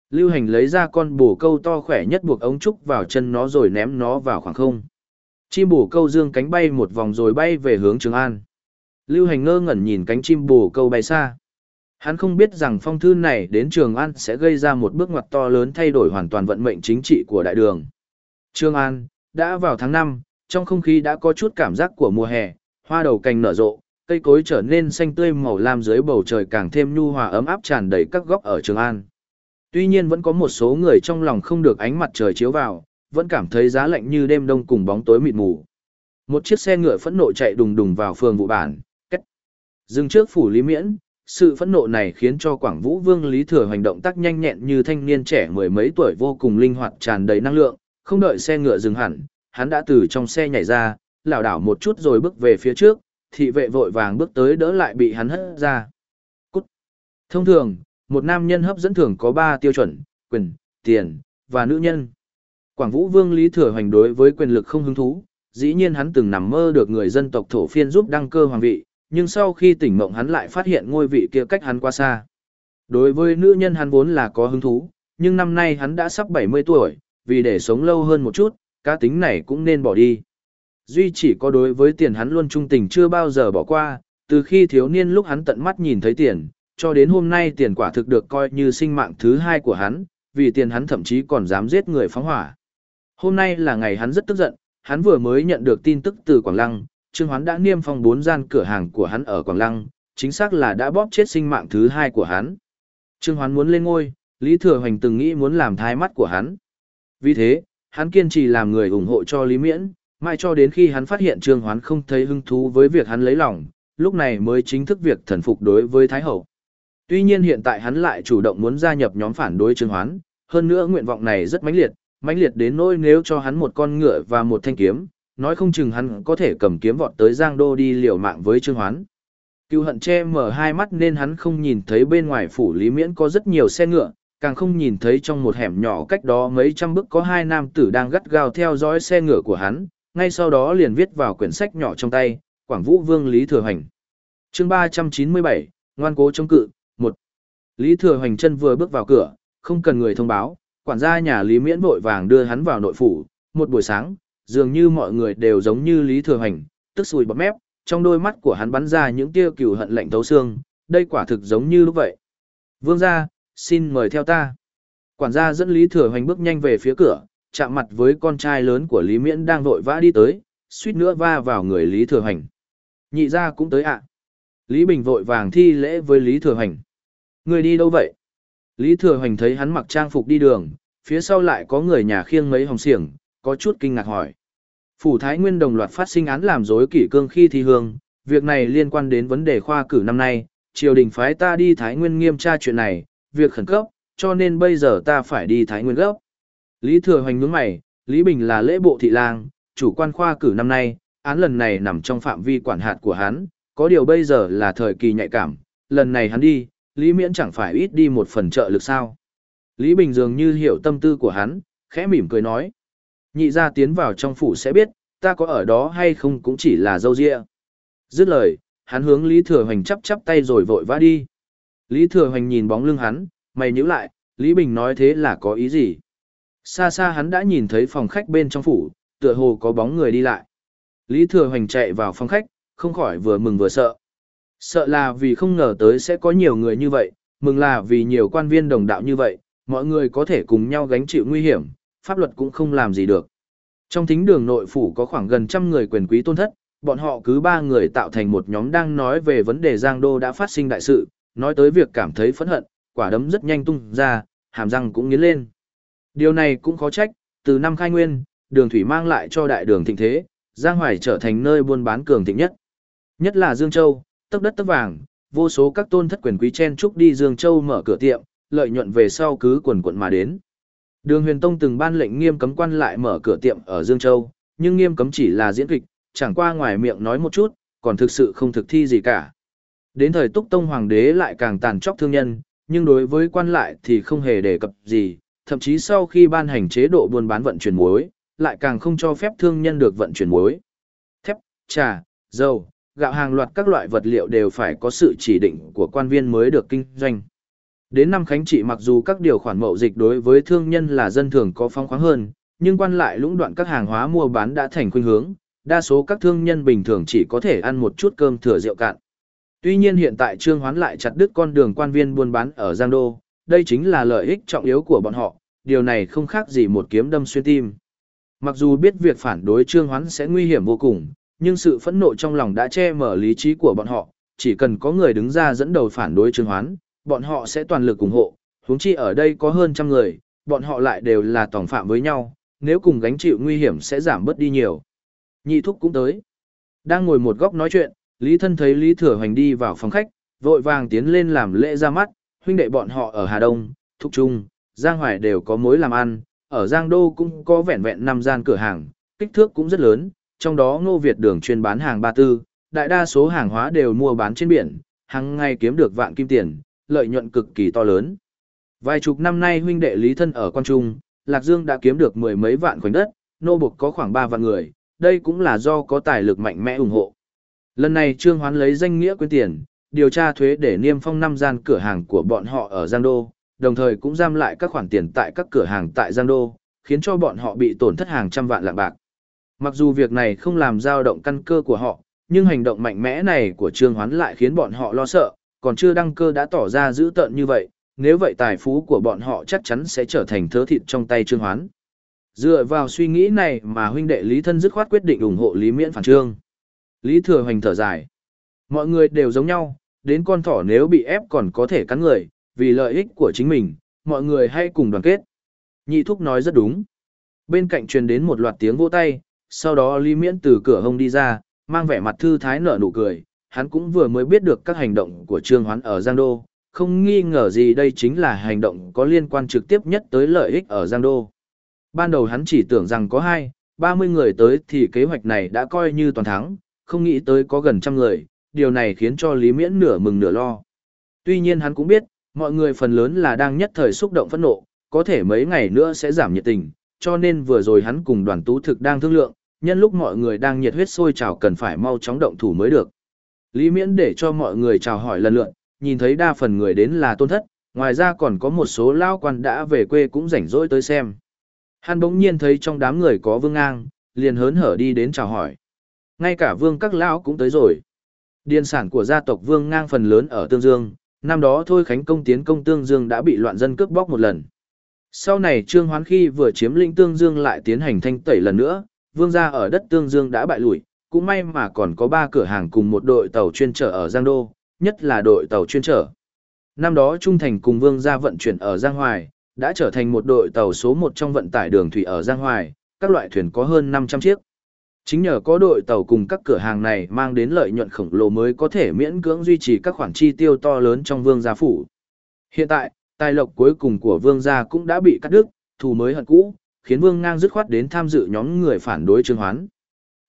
Lưu hành lấy ra con bồ câu to khỏe nhất buộc ống trúc vào chân nó rồi ném nó vào khoảng không. Chim bồ câu dương cánh bay một vòng rồi bay về hướng Trường An. Lưu hành ngơ ngẩn nhìn cánh chim bồ câu bay xa. Hắn không biết rằng phong thư này đến Trường An sẽ gây ra một bước ngoặt to lớn thay đổi hoàn toàn vận mệnh chính trị của đại đường. Trường An, đã vào tháng 5, trong không khí đã có chút cảm giác của mùa hè, hoa đầu cành nở rộ, cây cối trở nên xanh tươi màu lam dưới bầu trời càng thêm nhu hòa ấm áp tràn đầy các góc ở Trường An. Tuy nhiên vẫn có một số người trong lòng không được ánh mặt trời chiếu vào, vẫn cảm thấy giá lạnh như đêm đông cùng bóng tối mịt mù. Một chiếc xe ngựa phẫn nộ chạy đùng đùng vào phường vụ bản. Dừng trước phủ Lý Miễn, sự phẫn nộ này khiến cho Quảng Vũ Vương Lý Thừa hành động tác nhanh nhẹn như thanh niên trẻ mười mấy tuổi vô cùng linh hoạt tràn đầy năng lượng, không đợi xe ngựa dừng hẳn, hắn đã từ trong xe nhảy ra, lảo đảo một chút rồi bước về phía trước, thị vệ vội vàng bước tới đỡ lại bị hắn hất ra. Cút. Thông thường, một nam nhân hấp dẫn thường có ba tiêu chuẩn, quyền, tiền, và nữ nhân. Quảng Vũ Vương Lý Thừa Hoành đối với quyền lực không hứng thú, dĩ nhiên hắn từng nằm mơ được người dân tộc thổ phiên giúp đăng cơ hoàng vị, nhưng sau khi tỉnh mộng hắn lại phát hiện ngôi vị kia cách hắn quá xa. Đối với nữ nhân hắn vốn là có hứng thú, nhưng năm nay hắn đã sắp 70 tuổi, vì để sống lâu hơn một chút, cá tính này cũng nên bỏ đi. Duy chỉ có đối với tiền hắn luôn trung tình chưa bao giờ bỏ qua, từ khi thiếu niên lúc hắn tận mắt nhìn thấy tiền, cho đến hôm nay tiền quả thực được coi như sinh mạng thứ hai của hắn, vì tiền hắn thậm chí còn dám giết người phóng hỏa. Hôm nay là ngày hắn rất tức giận, hắn vừa mới nhận được tin tức từ Quảng Lăng, Trương Hoán đã niêm phong bốn gian cửa hàng của hắn ở Quảng Lăng, chính xác là đã bóp chết sinh mạng thứ hai của hắn. Trương Hoán muốn lên ngôi, Lý Thừa Hoành từng nghĩ muốn làm thái mắt của hắn. Vì thế, hắn kiên trì làm người ủng hộ cho Lý Miễn, mãi cho đến khi hắn phát hiện Trương Hoán không thấy hứng thú với việc hắn lấy lòng, lúc này mới chính thức việc thần phục đối với Thái Hậu. Tuy nhiên hiện tại hắn lại chủ động muốn gia nhập nhóm phản đối Trương Hoán, hơn nữa nguyện vọng này rất mãnh liệt, mãnh liệt đến nỗi nếu cho hắn một con ngựa và một thanh kiếm, nói không chừng hắn có thể cầm kiếm vọt tới Giang Đô đi liều mạng với Trương Hoán. Cưu hận che mở hai mắt nên hắn không nhìn thấy bên ngoài phủ Lý Miễn có rất nhiều xe ngựa, càng không nhìn thấy trong một hẻm nhỏ cách đó mấy trăm bước có hai nam tử đang gắt gao theo dõi xe ngựa của hắn, ngay sau đó liền viết vào quyển sách nhỏ trong tay, Quảng Vũ Vương Lý Thừa Hành. chương 397, ngoan cố chống cự, một Lý Thừa Hành chân vừa bước vào cửa, không cần người thông báo, quản gia nhà Lý Miễn vội vàng đưa hắn vào nội phủ, một buổi sáng, dường như mọi người đều giống như Lý Thừa hành tức sùi bọt mép, trong đôi mắt của hắn bắn ra những tia cừu hận lạnh thấu xương, đây quả thực giống như lúc vậy. Vương gia, xin mời theo ta. Quản gia dẫn Lý Thừa Hoành bước nhanh về phía cửa, chạm mặt với con trai lớn của Lý Miễn đang vội vã đi tới, suýt nữa va vào người Lý Thừa Hành. Nhị gia cũng tới ạ. Lý Bình vội vàng thi lễ với Lý Thừa Hành. Người đi đâu vậy? Lý Thừa Hành thấy hắn mặc trang phục đi đường, phía sau lại có người nhà khiêng mấy hồng xiềng, có chút kinh ngạc hỏi. Phủ Thái Nguyên đồng loạt phát sinh án làm dối kỷ cương khi thi hương, việc này liên quan đến vấn đề khoa cử năm nay, triều đình phái ta đi Thái Nguyên nghiêm tra chuyện này, việc khẩn cấp, cho nên bây giờ ta phải đi Thái Nguyên gấp. Lý Thừa Hoành nhướng mày, Lý Bình là lễ bộ thị lang, chủ quan khoa cử năm nay, án lần này nằm trong phạm vi quản hạt của hắn, có điều bây giờ là thời kỳ nhạy cảm, lần này hắn đi, Lý Miễn chẳng phải ít đi một phần trợ lực sao. Lý Bình dường như hiểu tâm tư của hắn, khẽ mỉm cười nói. Nhị ra tiến vào trong phủ sẽ biết, ta có ở đó hay không cũng chỉ là dâu dịa. Dứt lời, hắn hướng Lý Thừa Hoành chắp chắp tay rồi vội vã đi. Lý Thừa Hoành nhìn bóng lưng hắn, mày nhíu lại, Lý Bình nói thế là có ý gì? Xa xa hắn đã nhìn thấy phòng khách bên trong phủ, tựa hồ có bóng người đi lại. Lý Thừa Hoành chạy vào phòng khách, không khỏi vừa mừng vừa sợ. Sợ là vì không ngờ tới sẽ có nhiều người như vậy, mừng là vì nhiều quan viên đồng đạo như vậy, mọi người có thể cùng nhau gánh chịu nguy hiểm, pháp luật cũng không làm gì được. Trong thính đường nội phủ có khoảng gần trăm người quyền quý tôn thất, bọn họ cứ ba người tạo thành một nhóm đang nói về vấn đề Giang Đô đã phát sinh đại sự, nói tới việc cảm thấy phẫn hận, quả đấm rất nhanh tung ra, hàm răng cũng nghiến lên. Điều này cũng khó trách, từ năm khai nguyên, đường thủy mang lại cho đại đường thịnh thế, Giang Hoài trở thành nơi buôn bán cường thịnh nhất. Nhất là Dương Châu, tấc đất tấc vàng, vô số các tôn thất quyền quý chen trúc đi Dương Châu mở cửa tiệm, lợi nhuận về sau cứ quần quận mà đến. Đường Huyền Tông từng ban lệnh nghiêm cấm quan lại mở cửa tiệm ở Dương Châu, nhưng nghiêm cấm chỉ là diễn kịch, chẳng qua ngoài miệng nói một chút, còn thực sự không thực thi gì cả. Đến thời Túc Tông Hoàng đế lại càng tàn chóc thương nhân, nhưng đối với quan lại thì không hề đề cập gì, thậm chí sau khi ban hành chế độ buôn bán vận chuyển muối, lại càng không cho phép thương nhân được vận chuyển muối. Thép, trà, dầu, gạo hàng loạt các loại vật liệu đều phải có sự chỉ định của quan viên mới được kinh doanh. Đến năm Khánh Trị mặc dù các điều khoản mậu dịch đối với thương nhân là dân thường có phong khoáng hơn, nhưng quan lại lũng đoạn các hàng hóa mua bán đã thành khuynh hướng, đa số các thương nhân bình thường chỉ có thể ăn một chút cơm thừa rượu cạn. Tuy nhiên hiện tại Trương Hoán lại chặt đứt con đường quan viên buôn bán ở Giang Đô, đây chính là lợi ích trọng yếu của bọn họ, điều này không khác gì một kiếm đâm xuyên tim. Mặc dù biết việc phản đối Trương Hoán sẽ nguy hiểm vô cùng, nhưng sự phẫn nộ trong lòng đã che mở lý trí của bọn họ, chỉ cần có người đứng ra dẫn đầu phản đối Trương Hoán, bọn họ sẽ toàn lực ủng hộ, huống chi ở đây có hơn trăm người, bọn họ lại đều là tổng phạm với nhau, nếu cùng gánh chịu nguy hiểm sẽ giảm bớt đi nhiều. Nhị thúc cũng tới. Đang ngồi một góc nói chuyện, Lý Thân thấy Lý Thừa Hoành đi vào phòng khách, vội vàng tiến lên làm lễ ra mắt, huynh đệ bọn họ ở Hà Đông, Thúc Trung, Giang Hoài đều có mối làm ăn, ở Giang Đô cũng có vẹn vẹn năm gian cửa hàng, kích thước cũng rất lớn, trong đó Ngô Việt đường chuyên bán hàng ba tư, đại đa số hàng hóa đều mua bán trên biển, hàng ngày kiếm được vạn kim tiền, lợi nhuận cực kỳ to lớn. Vài chục năm nay huynh đệ Lý Thân ở Quan Trung, Lạc Dương đã kiếm được mười mấy vạn khoảnh đất, nô buộc có khoảng ba vạn người, đây cũng là do có tài lực mạnh mẽ ủng hộ. Lần này Trương Hoán lấy danh nghĩa quyên tiền, điều tra thuế để niêm phong năm gian cửa hàng của bọn họ ở Giang Đô, đồng thời cũng giam lại các khoản tiền tại các cửa hàng tại Giang Đô, khiến cho bọn họ bị tổn thất hàng trăm vạn lạng bạc. Mặc dù việc này không làm dao động căn cơ của họ, nhưng hành động mạnh mẽ này của Trương Hoán lại khiến bọn họ lo sợ, còn chưa đăng cơ đã tỏ ra dữ tợn như vậy, nếu vậy tài phú của bọn họ chắc chắn sẽ trở thành thớ thịt trong tay Trương Hoán. Dựa vào suy nghĩ này mà huynh đệ Lý Thân dứt khoát quyết định ủng hộ Lý Miễn phản trương. Lý Thừa Hoành thở dài. Mọi người đều giống nhau, đến con thỏ nếu bị ép còn có thể cắn người, vì lợi ích của chính mình, mọi người hãy cùng đoàn kết. Nhị thúc nói rất đúng. Bên cạnh truyền đến một loạt tiếng vỗ tay, sau đó Lý Miễn từ cửa hông đi ra, mang vẻ mặt thư thái nở nụ cười, hắn cũng vừa mới biết được các hành động của Trương Hoán ở Giang Đô, không nghi ngờ gì đây chính là hành động có liên quan trực tiếp nhất tới lợi ích ở Giang Đô. Ban đầu hắn chỉ tưởng rằng có hai, ba mươi người tới thì kế hoạch này đã coi như toàn thắng, không nghĩ tới có gần trăm người, điều này khiến cho Lý Miễn nửa mừng nửa lo. Tuy nhiên hắn cũng biết, mọi người phần lớn là đang nhất thời xúc động phẫn nộ, có thể mấy ngày nữa sẽ giảm nhiệt tình, cho nên vừa rồi hắn cùng đoàn tú thực đang thương lượng, nhân lúc mọi người đang nhiệt huyết sôi trào cần phải mau chóng động thủ mới được. Lý Miễn để cho mọi người chào hỏi lần lượt, nhìn thấy đa phần người đến là tôn thất, ngoài ra còn có một số lao quan đã về quê cũng rảnh rỗi tới xem. Hắn bỗng nhiên thấy trong đám người có vương ngang, liền hớn hở đi đến chào hỏi. Ngay cả vương các lão cũng tới rồi. Điền sản của gia tộc vương ngang phần lớn ở Tương Dương, năm đó thôi khánh công tiến công Tương Dương đã bị loạn dân cướp bóc một lần. Sau này Trương Hoán khi vừa chiếm lĩnh Tương Dương lại tiến hành thanh tẩy lần nữa, vương gia ở đất Tương Dương đã bại lùi, cũng may mà còn có ba cửa hàng cùng một đội tàu chuyên trở ở Giang Đô, nhất là đội tàu chuyên trở. Năm đó Trung Thành cùng vương gia vận chuyển ở Giang Hoài, đã trở thành một đội tàu số một trong vận tải đường thủy ở Giang Hoài, các loại thuyền có hơn 500 chiếc. Chính nhờ có đội tàu cùng các cửa hàng này mang đến lợi nhuận khổng lồ mới có thể miễn cưỡng duy trì các khoản chi tiêu to lớn trong vương gia phủ. Hiện tại, tài lộc cuối cùng của vương gia cũng đã bị cắt đứt, thù mới hận cũ, khiến vương ngang dứt khoát đến tham dự nhóm người phản đối trương hoán.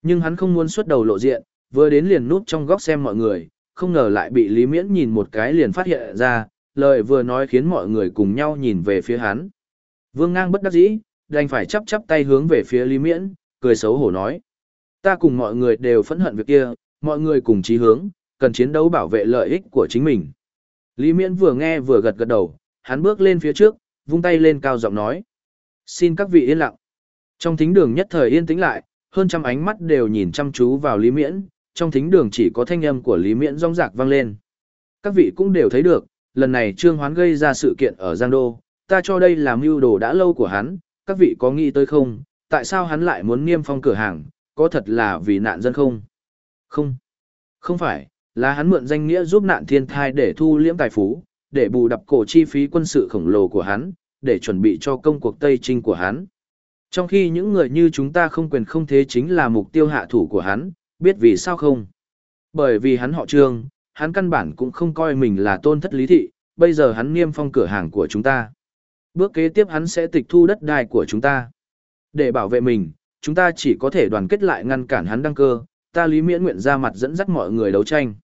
Nhưng hắn không muốn xuất đầu lộ diện, vừa đến liền núp trong góc xem mọi người, không ngờ lại bị Lý Miễn nhìn một cái liền phát hiện ra, lời vừa nói khiến mọi người cùng nhau nhìn về phía hắn. Vương ngang bất đắc dĩ, đành phải chắp chắp tay hướng về phía Lý Miễn, cười xấu hổ nói. Ta cùng mọi người đều phẫn hận việc kia, mọi người cùng chí hướng, cần chiến đấu bảo vệ lợi ích của chính mình. Lý Miễn vừa nghe vừa gật gật đầu, hắn bước lên phía trước, vung tay lên cao giọng nói. Xin các vị yên lặng. Trong thính đường nhất thời yên tĩnh lại, hơn trăm ánh mắt đều nhìn chăm chú vào Lý Miễn, trong thính đường chỉ có thanh âm của Lý Miễn rong rạc vang lên. Các vị cũng đều thấy được, lần này Trương Hoán gây ra sự kiện ở Giang Đô, ta cho đây là mưu đồ đã lâu của hắn, các vị có nghĩ tới không, tại sao hắn lại muốn niêm phong cửa hàng, có thật là vì nạn dân không? Không, không phải, là hắn mượn danh nghĩa giúp nạn thiên thai để thu liễm tài phú, để bù đắp cổ chi phí quân sự khổng lồ của hắn, để chuẩn bị cho công cuộc Tây Trinh của hắn. Trong khi những người như chúng ta không quyền không thế chính là mục tiêu hạ thủ của hắn, biết vì sao không? Bởi vì hắn họ trương, hắn căn bản cũng không coi mình là tôn thất lý thị, bây giờ hắn niêm phong cửa hàng của chúng ta. Bước kế tiếp hắn sẽ tịch thu đất đai của chúng ta. Để bảo vệ mình, chúng ta chỉ có thể đoàn kết lại ngăn cản hắn đăng cơ, ta Lý Miễn nguyện ra mặt dẫn dắt mọi người đấu tranh.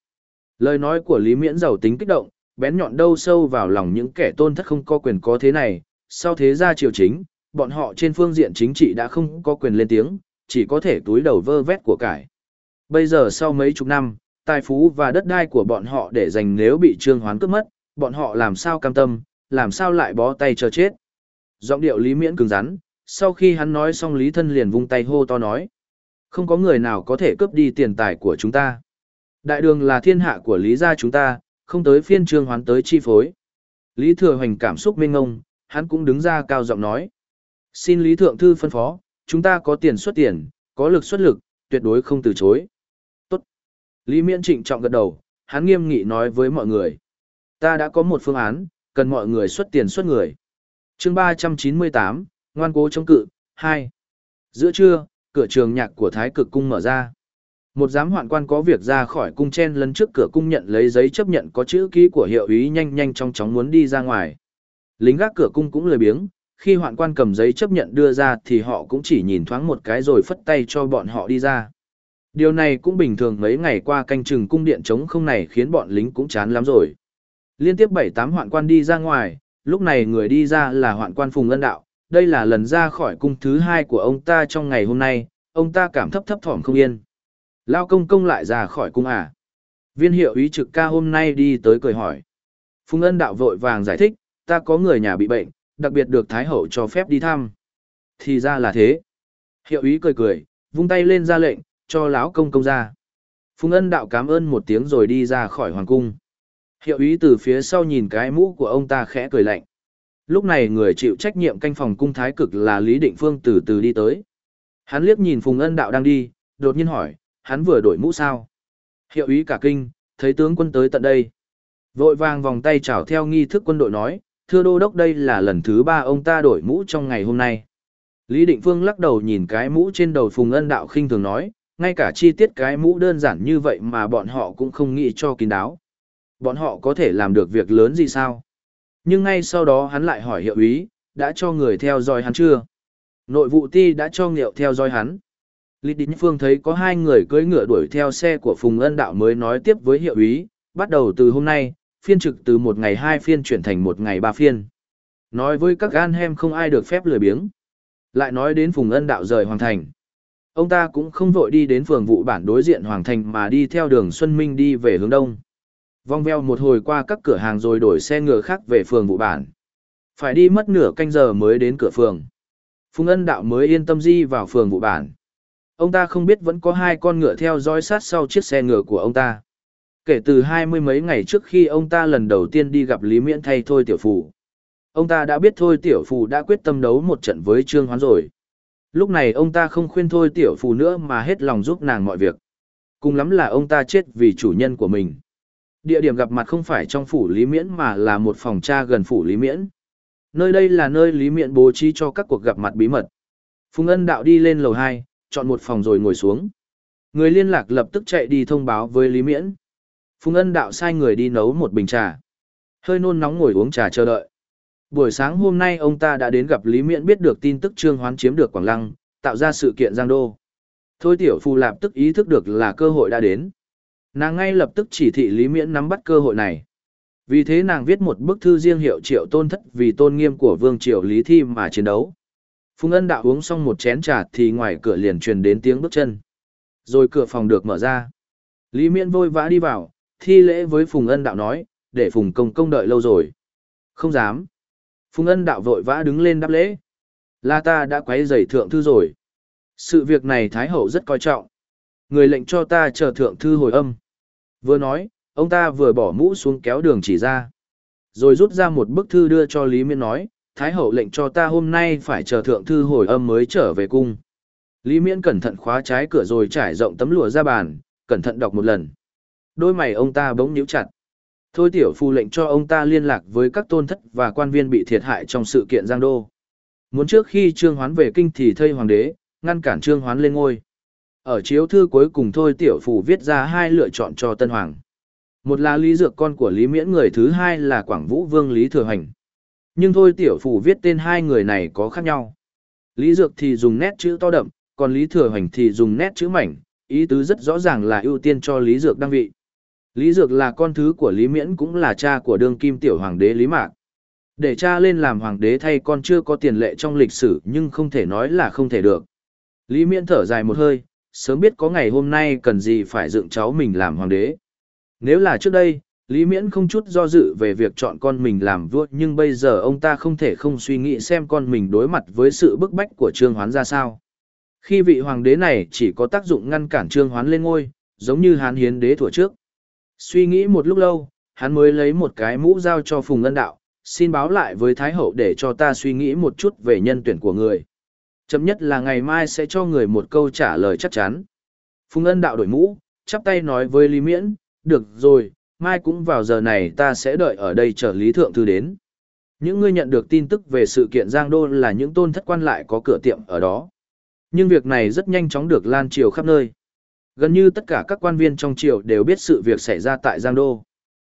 Lời nói của Lý Miễn giàu tính kích động, bén nhọn đâu sâu vào lòng những kẻ tôn thất không có quyền có thế này, sau thế gia triều chính, bọn họ trên phương diện chính trị đã không có quyền lên tiếng, chỉ có thể túi đầu vơ vét của cải. Bây giờ sau mấy chục năm, tài phú và đất đai của bọn họ để dành nếu bị trương hoán cướp mất, bọn họ làm sao cam tâm, làm sao lại bó tay chờ chết. Giọng điệu Lý Miễn cứng rắn, sau khi hắn nói xong Lý Thân liền vung tay hô to nói. Không có người nào có thể cướp đi tiền tài của chúng ta. Đại đường là thiên hạ của Lý gia chúng ta, không tới phiên trương hoán tới chi phối. Lý Thừa Hoành cảm xúc mênh ngông, hắn cũng đứng ra cao giọng nói. Xin Lý Thượng Thư phân phó, chúng ta có tiền xuất tiền, có lực xuất lực, tuyệt đối không từ chối. Tốt. Lý Miễn trịnh trọng gật đầu, hắn nghiêm nghị nói với mọi người. Ta đã có một phương án, cần mọi người xuất tiền xuất người. chương 398, ngoan cố chống cự, 2. Giữa trưa, cửa trường nhạc của Thái Cực Cung mở ra. Một giám hoạn quan có việc ra khỏi cung chen lấn trước cửa cung nhận lấy giấy chấp nhận có chữ ký của hiệu ý nhanh nhanh trong chóng muốn đi ra ngoài. Lính gác cửa cung cũng lười biếng, khi hoạn quan cầm giấy chấp nhận đưa ra thì họ cũng chỉ nhìn thoáng một cái rồi phất tay cho bọn họ đi ra. Điều này cũng bình thường mấy ngày qua canh chừng cung điện trống không này khiến bọn lính cũng chán lắm rồi. Liên tiếp 7-8 hoạn quan đi ra ngoài, lúc này người đi ra là hoạn quan Phùng Ân Đạo, đây là lần ra khỏi cung thứ hai của ông ta trong ngày hôm nay, ông ta cảm thấp thấp thỏm không yên. Lao công công lại ra khỏi cung à. Viên hiệu ý trực ca hôm nay đi tới cười hỏi. Phùng Ân Đạo vội vàng giải thích, ta có người nhà bị bệnh, đặc biệt được Thái Hậu cho phép đi thăm. Thì ra là thế. Hiệu ý cười cười, vung tay lên ra lệnh, cho lão công công ra. Phùng ân đạo cảm ơn một tiếng rồi đi ra khỏi hoàng cung. Hiệu ý từ phía sau nhìn cái mũ của ông ta khẽ cười lạnh. Lúc này người chịu trách nhiệm canh phòng cung thái cực là Lý Định Phương từ từ đi tới. Hắn liếc nhìn Phùng ân đạo đang đi, đột nhiên hỏi, hắn vừa đổi mũ sao? Hiệu ý cả kinh, thấy tướng quân tới tận đây. Vội vàng vòng tay chào theo nghi thức quân đội nói, thưa đô đốc đây là lần thứ ba ông ta đổi mũ trong ngày hôm nay. Lý Định Phương lắc đầu nhìn cái mũ trên đầu Phùng Ân Đạo khinh thường nói, ngay cả chi tiết cái mũ đơn giản như vậy mà bọn họ cũng không nghĩ cho kín đáo. Bọn họ có thể làm được việc lớn gì sao? Nhưng ngay sau đó hắn lại hỏi hiệu ý, đã cho người theo dõi hắn chưa? Nội vụ ti đã cho nghiệu theo dõi hắn. Lý Định Phương thấy có hai người cưỡi ngựa đuổi theo xe của Phùng Ân Đạo mới nói tiếp với hiệu ý, bắt đầu từ hôm nay, phiên trực từ một ngày hai phiên chuyển thành một ngày ba phiên. Nói với các gan hem không ai được phép lười biếng. Lại nói đến Phùng Ân đạo rời Hoàng Thành. Ông ta cũng không vội đi đến phường vụ bản đối diện Hoàng Thành mà đi theo đường Xuân Minh đi về hướng đông. Vòng veo một hồi qua các cửa hàng rồi đổi xe ngựa khác về phường vụ bản. Phải đi mất nửa canh giờ mới đến cửa phường. Phùng Ân đạo mới yên tâm di vào phường vụ bản. Ông ta không biết vẫn có hai con ngựa theo dõi sát sau chiếc xe ngựa của ông ta kể từ hai mươi mấy ngày trước khi ông ta lần đầu tiên đi gặp Lý Miễn thay Thôi Tiểu Phù. Ông ta đã biết Thôi Tiểu Phù đã quyết tâm đấu một trận với Trương Hoán rồi. Lúc này ông ta không khuyên thôi tiểu phù nữa mà hết lòng giúp nàng mọi việc. Cùng lắm là ông ta chết vì chủ nhân của mình. Địa điểm gặp mặt không phải trong phủ Lý Miễn mà là một phòng tra gần phủ Lý Miễn. Nơi đây là nơi Lý Miễn bố trí cho các cuộc gặp mặt bí mật. Phùng Ân Đạo đi lên lầu 2, chọn một phòng rồi ngồi xuống. Người liên lạc lập tức chạy đi thông báo với Lý Miễn. Phùng Ân Đạo sai người đi nấu một bình trà. Hơi nôn nóng ngồi uống trà chờ đợi. Buổi sáng hôm nay ông ta đã đến gặp Lý Miễn biết được tin tức Trương Hoán chiếm được Quảng Lăng, tạo ra sự kiện Giang Đô. Thôi tiểu phù lạp tức ý thức được là cơ hội đã đến. Nàng ngay lập tức chỉ thị Lý Miễn nắm bắt cơ hội này. Vì thế nàng viết một bức thư riêng hiệu triệu tôn thất vì tôn nghiêm của vương triều Lý Thi mà chiến đấu. Phùng Ân đạo uống xong một chén trà thì ngoài cửa liền truyền đến tiếng bước chân. Rồi cửa phòng được mở ra. Lý Miễn vội vã đi vào, thi lễ với Phùng Ân đạo nói, để Phùng công công đợi lâu rồi. Không dám. Phùng Ân đạo vội vã đứng lên đáp lễ. Là ta đã quấy rầy thượng thư rồi. Sự việc này Thái Hậu rất coi trọng. Người lệnh cho ta chờ thượng thư hồi âm. Vừa nói, ông ta vừa bỏ mũ xuống kéo đường chỉ ra. Rồi rút ra một bức thư đưa cho Lý Miễn nói, Thái Hậu lệnh cho ta hôm nay phải chờ thượng thư hồi âm mới trở về cung. Lý Miễn cẩn thận khóa trái cửa rồi trải rộng tấm lụa ra bàn, cẩn thận đọc một lần. Đôi mày ông ta bỗng nhíu chặt. Thôi tiểu phu lệnh cho ông ta liên lạc với các tôn thất và quan viên bị thiệt hại trong sự kiện Giang Đô. Muốn trước khi Trương Hoán về kinh thì thây hoàng đế, ngăn cản Trương Hoán lên ngôi. Ở chiếu thư cuối cùng thôi tiểu phủ viết ra hai lựa chọn cho Tân Hoàng. Một là Lý Dược con của Lý Miễn người thứ hai là Quảng Vũ Vương Lý Thừa Hành. Nhưng thôi tiểu phủ viết tên hai người này có khác nhau. Lý Dược thì dùng nét chữ to đậm, còn Lý Thừa Hành thì dùng nét chữ mảnh, ý tứ rất rõ ràng là ưu tiên cho Lý Dược đăng vị. Lý Dược là con thứ của Lý Miễn cũng là cha của đương kim tiểu hoàng đế Lý Mạc. Để cha lên làm hoàng đế thay con chưa có tiền lệ trong lịch sử nhưng không thể nói là không thể được. Lý Miễn thở dài một hơi, sớm biết có ngày hôm nay cần gì phải dựng cháu mình làm hoàng đế. Nếu là trước đây, Lý Miễn không chút do dự về việc chọn con mình làm vua nhưng bây giờ ông ta không thể không suy nghĩ xem con mình đối mặt với sự bức bách của Trương Hoán ra sao. Khi vị hoàng đế này chỉ có tác dụng ngăn cản Trương Hoán lên ngôi, giống như Hán Hiến đế thuở trước. Suy nghĩ một lúc lâu, hắn mới lấy một cái mũ giao cho Phùng Ân Đạo, xin báo lại với Thái Hậu để cho ta suy nghĩ một chút về nhân tuyển của người. Chậm nhất là ngày mai sẽ cho người một câu trả lời chắc chắn. Phùng Ân Đạo đổi mũ, chắp tay nói với Lý Miễn, được rồi, mai cũng vào giờ này ta sẽ đợi ở đây chờ Lý Thượng Thư đến. Những người nhận được tin tức về sự kiện Giang Đô là những tôn thất quan lại có cửa tiệm ở đó. Nhưng việc này rất nhanh chóng được lan triều khắp nơi. Gần như tất cả các quan viên trong triều đều biết sự việc xảy ra tại Giang Đô.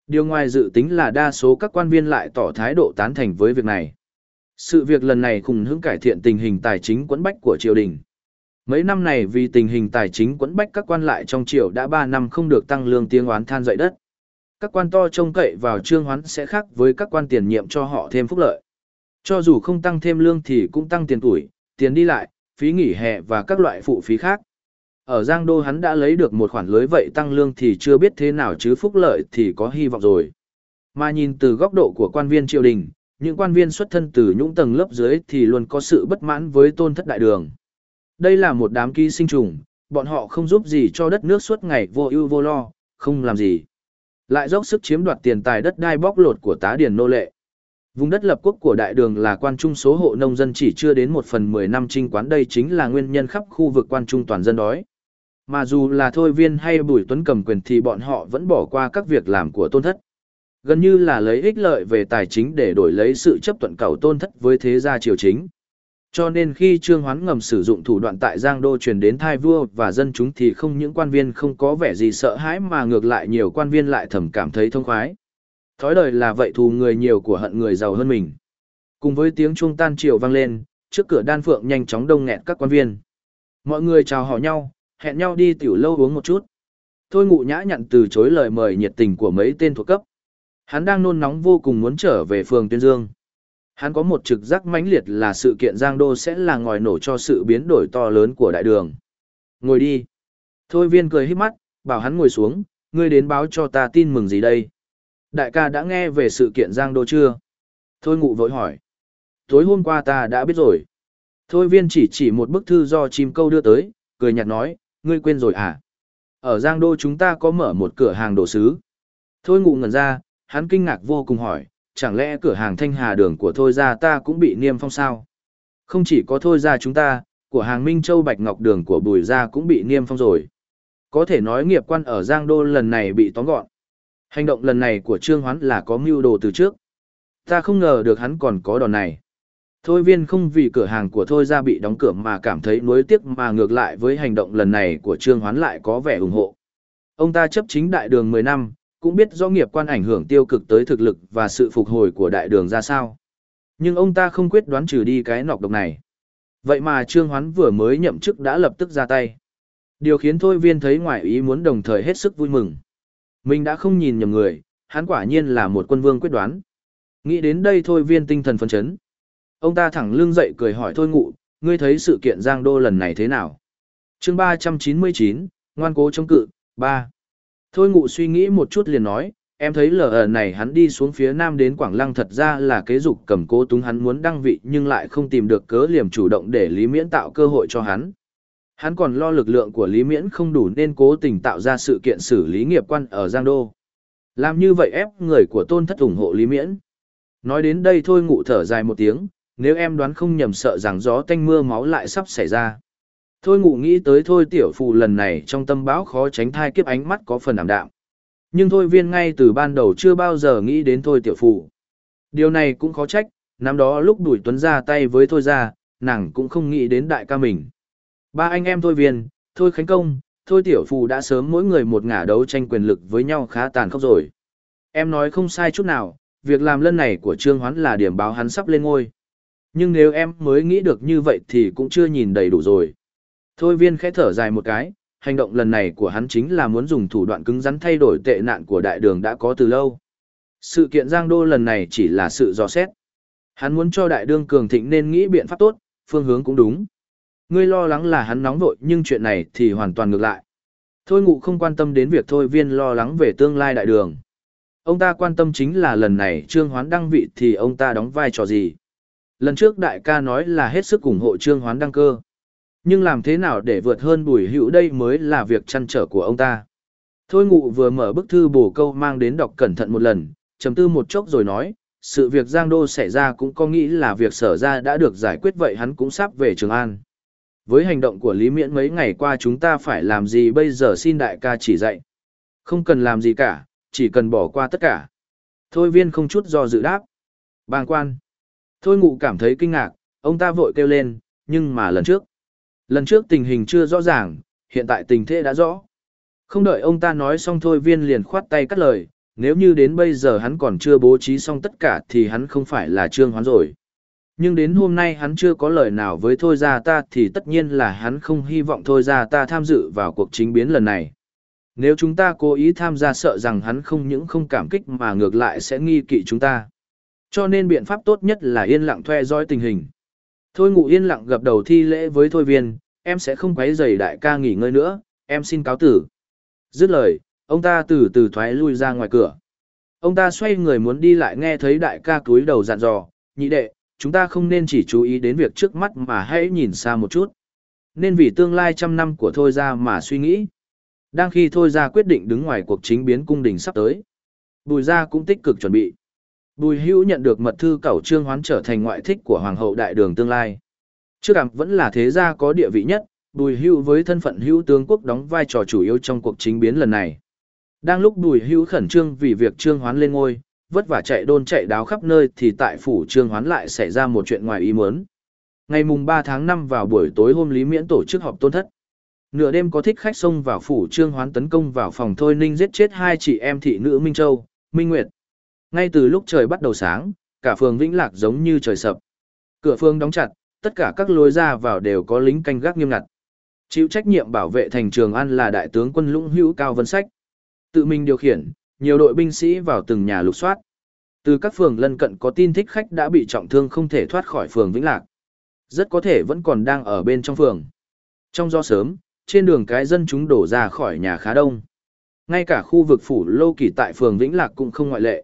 Điều ngoài dự tính là đa số các quan viên lại tỏ thái độ tán thành với việc này. Sự việc lần này khủng hướng cải thiện tình hình tài chính quẫn bách của triều đình. Mấy năm này vì tình hình tài chính quẫn bách các quan lại trong triều đã 3 năm không được tăng lương tiếng oán than dậy đất. Các quan to trông cậy vào trương hoán sẽ khác với các quan tiền nhiệm cho họ thêm phúc lợi. Cho dù không tăng thêm lương thì cũng tăng tiền tuổi, tiền đi lại, phí nghỉ hè và các loại phụ phí khác. Ở Giang Đô hắn đã lấy được một khoản lưới vậy tăng lương thì chưa biết thế nào chứ phúc lợi thì có hy vọng rồi. Mà nhìn từ góc độ của quan viên triều đình, những quan viên xuất thân từ những tầng lớp dưới thì luôn có sự bất mãn với tôn thất đại đường. Đây là một đám ký sinh trùng, bọn họ không giúp gì cho đất nước suốt ngày vô ưu vô lo, không làm gì. Lại dốc sức chiếm đoạt tiền tài đất đai bóc lột của tá điền nô lệ. Vùng đất lập quốc của đại đường là quan trung số hộ nông dân chỉ chưa đến một phần mười năm trinh quán đây chính là nguyên nhân khắp khu vực quan trung toàn dân đói. Mà dù là thôi viên hay bùi tuấn cầm quyền thì bọn họ vẫn bỏ qua các việc làm của tôn thất. Gần như là lấy ích lợi về tài chính để đổi lấy sự chấp thuận cầu tôn thất với thế gia triều chính. Cho nên khi Trương Hoán ngầm sử dụng thủ đoạn tại Giang Đô truyền đến thai vua và dân chúng thì không những quan viên không có vẻ gì sợ hãi mà ngược lại nhiều quan viên lại thầm cảm thấy thông khoái. Thói đời là vậy thù người nhiều của hận người giàu hơn mình. Cùng với tiếng chuông tan triều vang lên, trước cửa đan phượng nhanh chóng đông nghẹt các quan viên. Mọi người chào hỏi nhau, hẹn nhau đi tiểu lâu uống một chút. Thôi ngụ nhã nhận từ chối lời mời nhiệt tình của mấy tên thuộc cấp. Hắn đang nôn nóng vô cùng muốn trở về phường Tuyên Dương. Hắn có một trực giác mãnh liệt là sự kiện Giang Đô sẽ là ngòi nổ cho sự biến đổi to lớn của đại đường. Ngồi đi. Thôi viên cười hít mắt, bảo hắn ngồi xuống, ngươi đến báo cho ta tin mừng gì đây. Đại ca đã nghe về sự kiện Giang Đô chưa? Thôi ngụ vội hỏi. Tối hôm qua ta đã biết rồi. Thôi viên chỉ chỉ một bức thư do chim câu đưa tới, cười nhạt nói, ngươi quên rồi à? Ở Giang Đô chúng ta có mở một cửa hàng đồ sứ. Thôi ngụ ngẩn ra, hắn kinh ngạc vô cùng hỏi, chẳng lẽ cửa hàng thanh hà đường của Thôi ra ta cũng bị niêm phong sao? Không chỉ có Thôi ra chúng ta, của hàng Minh Châu Bạch Ngọc Đường của Bùi Gia cũng bị niêm phong rồi. Có thể nói nghiệp quan ở Giang Đô lần này bị tóm gọn. Hành động lần này của Trương Hoán là có mưu đồ từ trước. Ta không ngờ được hắn còn có đòn này. Thôi viên không vì cửa hàng của Thôi Gia bị đóng cửa mà cảm thấy nuối tiếc mà ngược lại với hành động lần này của Trương Hoán lại có vẻ ủng hộ. Ông ta chấp chính đại đường 10 năm, cũng biết do nghiệp quan ảnh hưởng tiêu cực tới thực lực và sự phục hồi của đại đường ra sao. Nhưng ông ta không quyết đoán trừ đi cái nọc độc này. Vậy mà Trương Hoán vừa mới nhậm chức đã lập tức ra tay. Điều khiến Thôi Viên thấy ngoại ý muốn đồng thời hết sức vui mừng. Mình đã không nhìn nhầm người, hắn quả nhiên là một quân vương quyết đoán. Nghĩ đến đây Thôi Viên tinh thần phấn chấn. Ông ta thẳng lưng dậy cười hỏi Thôi Ngụ, ngươi thấy sự kiện Giang Đô lần này thế nào? chương 399, ngoan cố chống cự, ba Thôi Ngụ suy nghĩ một chút liền nói, em thấy lờ ờ này hắn đi xuống phía nam đến Quảng Lăng thật ra là kế dục cầm cố túng hắn muốn đăng vị nhưng lại không tìm được cớ liềm chủ động để Lý Miễn tạo cơ hội cho hắn. Hắn còn lo lực lượng của Lý Miễn không đủ nên cố tình tạo ra sự kiện xử lý nghiệp quan ở Giang Đô. Làm như vậy ép người của tôn thất ủng hộ Lý Miễn. Nói đến đây thôi ngụ thở dài một tiếng, nếu em đoán không nhầm sợ rằng gió tanh mưa máu lại sắp xảy ra. Thôi ngụ nghĩ tới thôi tiểu phụ lần này trong tâm báo khó tránh thai kiếp ánh mắt có phần ảm đạm. Nhưng thôi viên ngay từ ban đầu chưa bao giờ nghĩ đến thôi tiểu phụ. Điều này cũng khó trách, năm đó lúc đuổi tuấn ra tay với thôi ra, nàng cũng không nghĩ đến đại ca mình. Ba anh em thôi viên, thôi khánh công, thôi tiểu phụ đã sớm mỗi người một ngả đấu tranh quyền lực với nhau khá tàn khốc rồi. Em nói không sai chút nào, việc làm lân này của Trương Hoán là điểm báo hắn sắp lên ngôi. Nhưng nếu em mới nghĩ được như vậy thì cũng chưa nhìn đầy đủ rồi. Thôi viên khẽ thở dài một cái, hành động lần này của hắn chính là muốn dùng thủ đoạn cứng rắn thay đổi tệ nạn của đại đường đã có từ lâu. Sự kiện Giang Đô lần này chỉ là sự dò xét. Hắn muốn cho đại đương cường thịnh nên nghĩ biện pháp tốt, phương hướng cũng đúng. Ngươi lo lắng là hắn nóng vội nhưng chuyện này thì hoàn toàn ngược lại. Thôi ngụ không quan tâm đến việc thôi viên lo lắng về tương lai đại đường. Ông ta quan tâm chính là lần này Trương Hoán đăng vị thì ông ta đóng vai trò gì. Lần trước đại ca nói là hết sức ủng hộ Trương Hoán đăng cơ. Nhưng làm thế nào để vượt hơn bùi hữu đây mới là việc chăn trở của ông ta. Thôi ngụ vừa mở bức thư bổ câu mang đến đọc cẩn thận một lần, trầm tư một chốc rồi nói, sự việc Giang Đô xảy ra cũng có nghĩ là việc sở ra đã được giải quyết vậy hắn cũng sắp về Trường An. Với hành động của Lý Miễn mấy ngày qua chúng ta phải làm gì bây giờ xin đại ca chỉ dạy. Không cần làm gì cả, chỉ cần bỏ qua tất cả. Thôi viên không chút do dự đáp. Bàng quan. Thôi ngụ cảm thấy kinh ngạc, ông ta vội kêu lên, nhưng mà lần trước. Lần trước tình hình chưa rõ ràng, hiện tại tình thế đã rõ. Không đợi ông ta nói xong thôi viên liền khoát tay cắt lời, nếu như đến bây giờ hắn còn chưa bố trí xong tất cả thì hắn không phải là trương hoán rồi. Nhưng đến hôm nay hắn chưa có lời nào với thôi ra ta thì tất nhiên là hắn không hy vọng thôi ra ta tham dự vào cuộc chính biến lần này. Nếu chúng ta cố ý tham gia sợ rằng hắn không những không cảm kích mà ngược lại sẽ nghi kỵ chúng ta. Cho nên biện pháp tốt nhất là yên lặng theo dõi tình hình. Thôi ngụ yên lặng gập đầu thi lễ với thôi viên, em sẽ không quấy rầy đại ca nghỉ ngơi nữa, em xin cáo tử. Dứt lời, ông ta từ từ thoái lui ra ngoài cửa. Ông ta xoay người muốn đi lại nghe thấy đại ca cúi đầu dặn dò, nhị đệ, chúng ta không nên chỉ chú ý đến việc trước mắt mà hãy nhìn xa một chút. Nên vì tương lai trăm năm của Thôi ra mà suy nghĩ. Đang khi Thôi ra quyết định đứng ngoài cuộc chính biến cung đình sắp tới. Bùi gia cũng tích cực chuẩn bị. Bùi hữu nhận được mật thư cẩu trương hoán trở thành ngoại thích của Hoàng hậu đại đường tương lai. Trước cảm vẫn là thế gia có địa vị nhất, bùi hữu với thân phận hữu tướng quốc đóng vai trò chủ yếu trong cuộc chính biến lần này. Đang lúc bùi hữu khẩn trương vì việc trương hoán lên ngôi, vất vả chạy đôn chạy đáo khắp nơi thì tại phủ trương hoán lại xảy ra một chuyện ngoài ý muốn. Ngày mùng 3 tháng 5 vào buổi tối hôm Lý Miễn tổ chức họp tôn thất. Nửa đêm có thích khách xông vào phủ trương hoán tấn công vào phòng Thôi Ninh giết chết hai chị em thị nữ Minh Châu, Minh Nguyệt. Ngay từ lúc trời bắt đầu sáng, cả phường Vĩnh Lạc giống như trời sập. Cửa phường đóng chặt, tất cả các lối ra vào đều có lính canh gác nghiêm ngặt. Chịu trách nhiệm bảo vệ thành trường An là đại tướng quân Lũng Hữu Cao Vân Sách. Tự mình điều khiển, nhiều đội binh sĩ vào từng nhà lục soát. Từ các phường lân cận có tin thích khách đã bị trọng thương không thể thoát khỏi phường Vĩnh Lạc. Rất có thể vẫn còn đang ở bên trong phường. Trong do sớm, trên đường cái dân chúng đổ ra khỏi nhà khá đông. Ngay cả khu vực phủ Lô Kỳ tại phường Vĩnh Lạc cũng không ngoại lệ.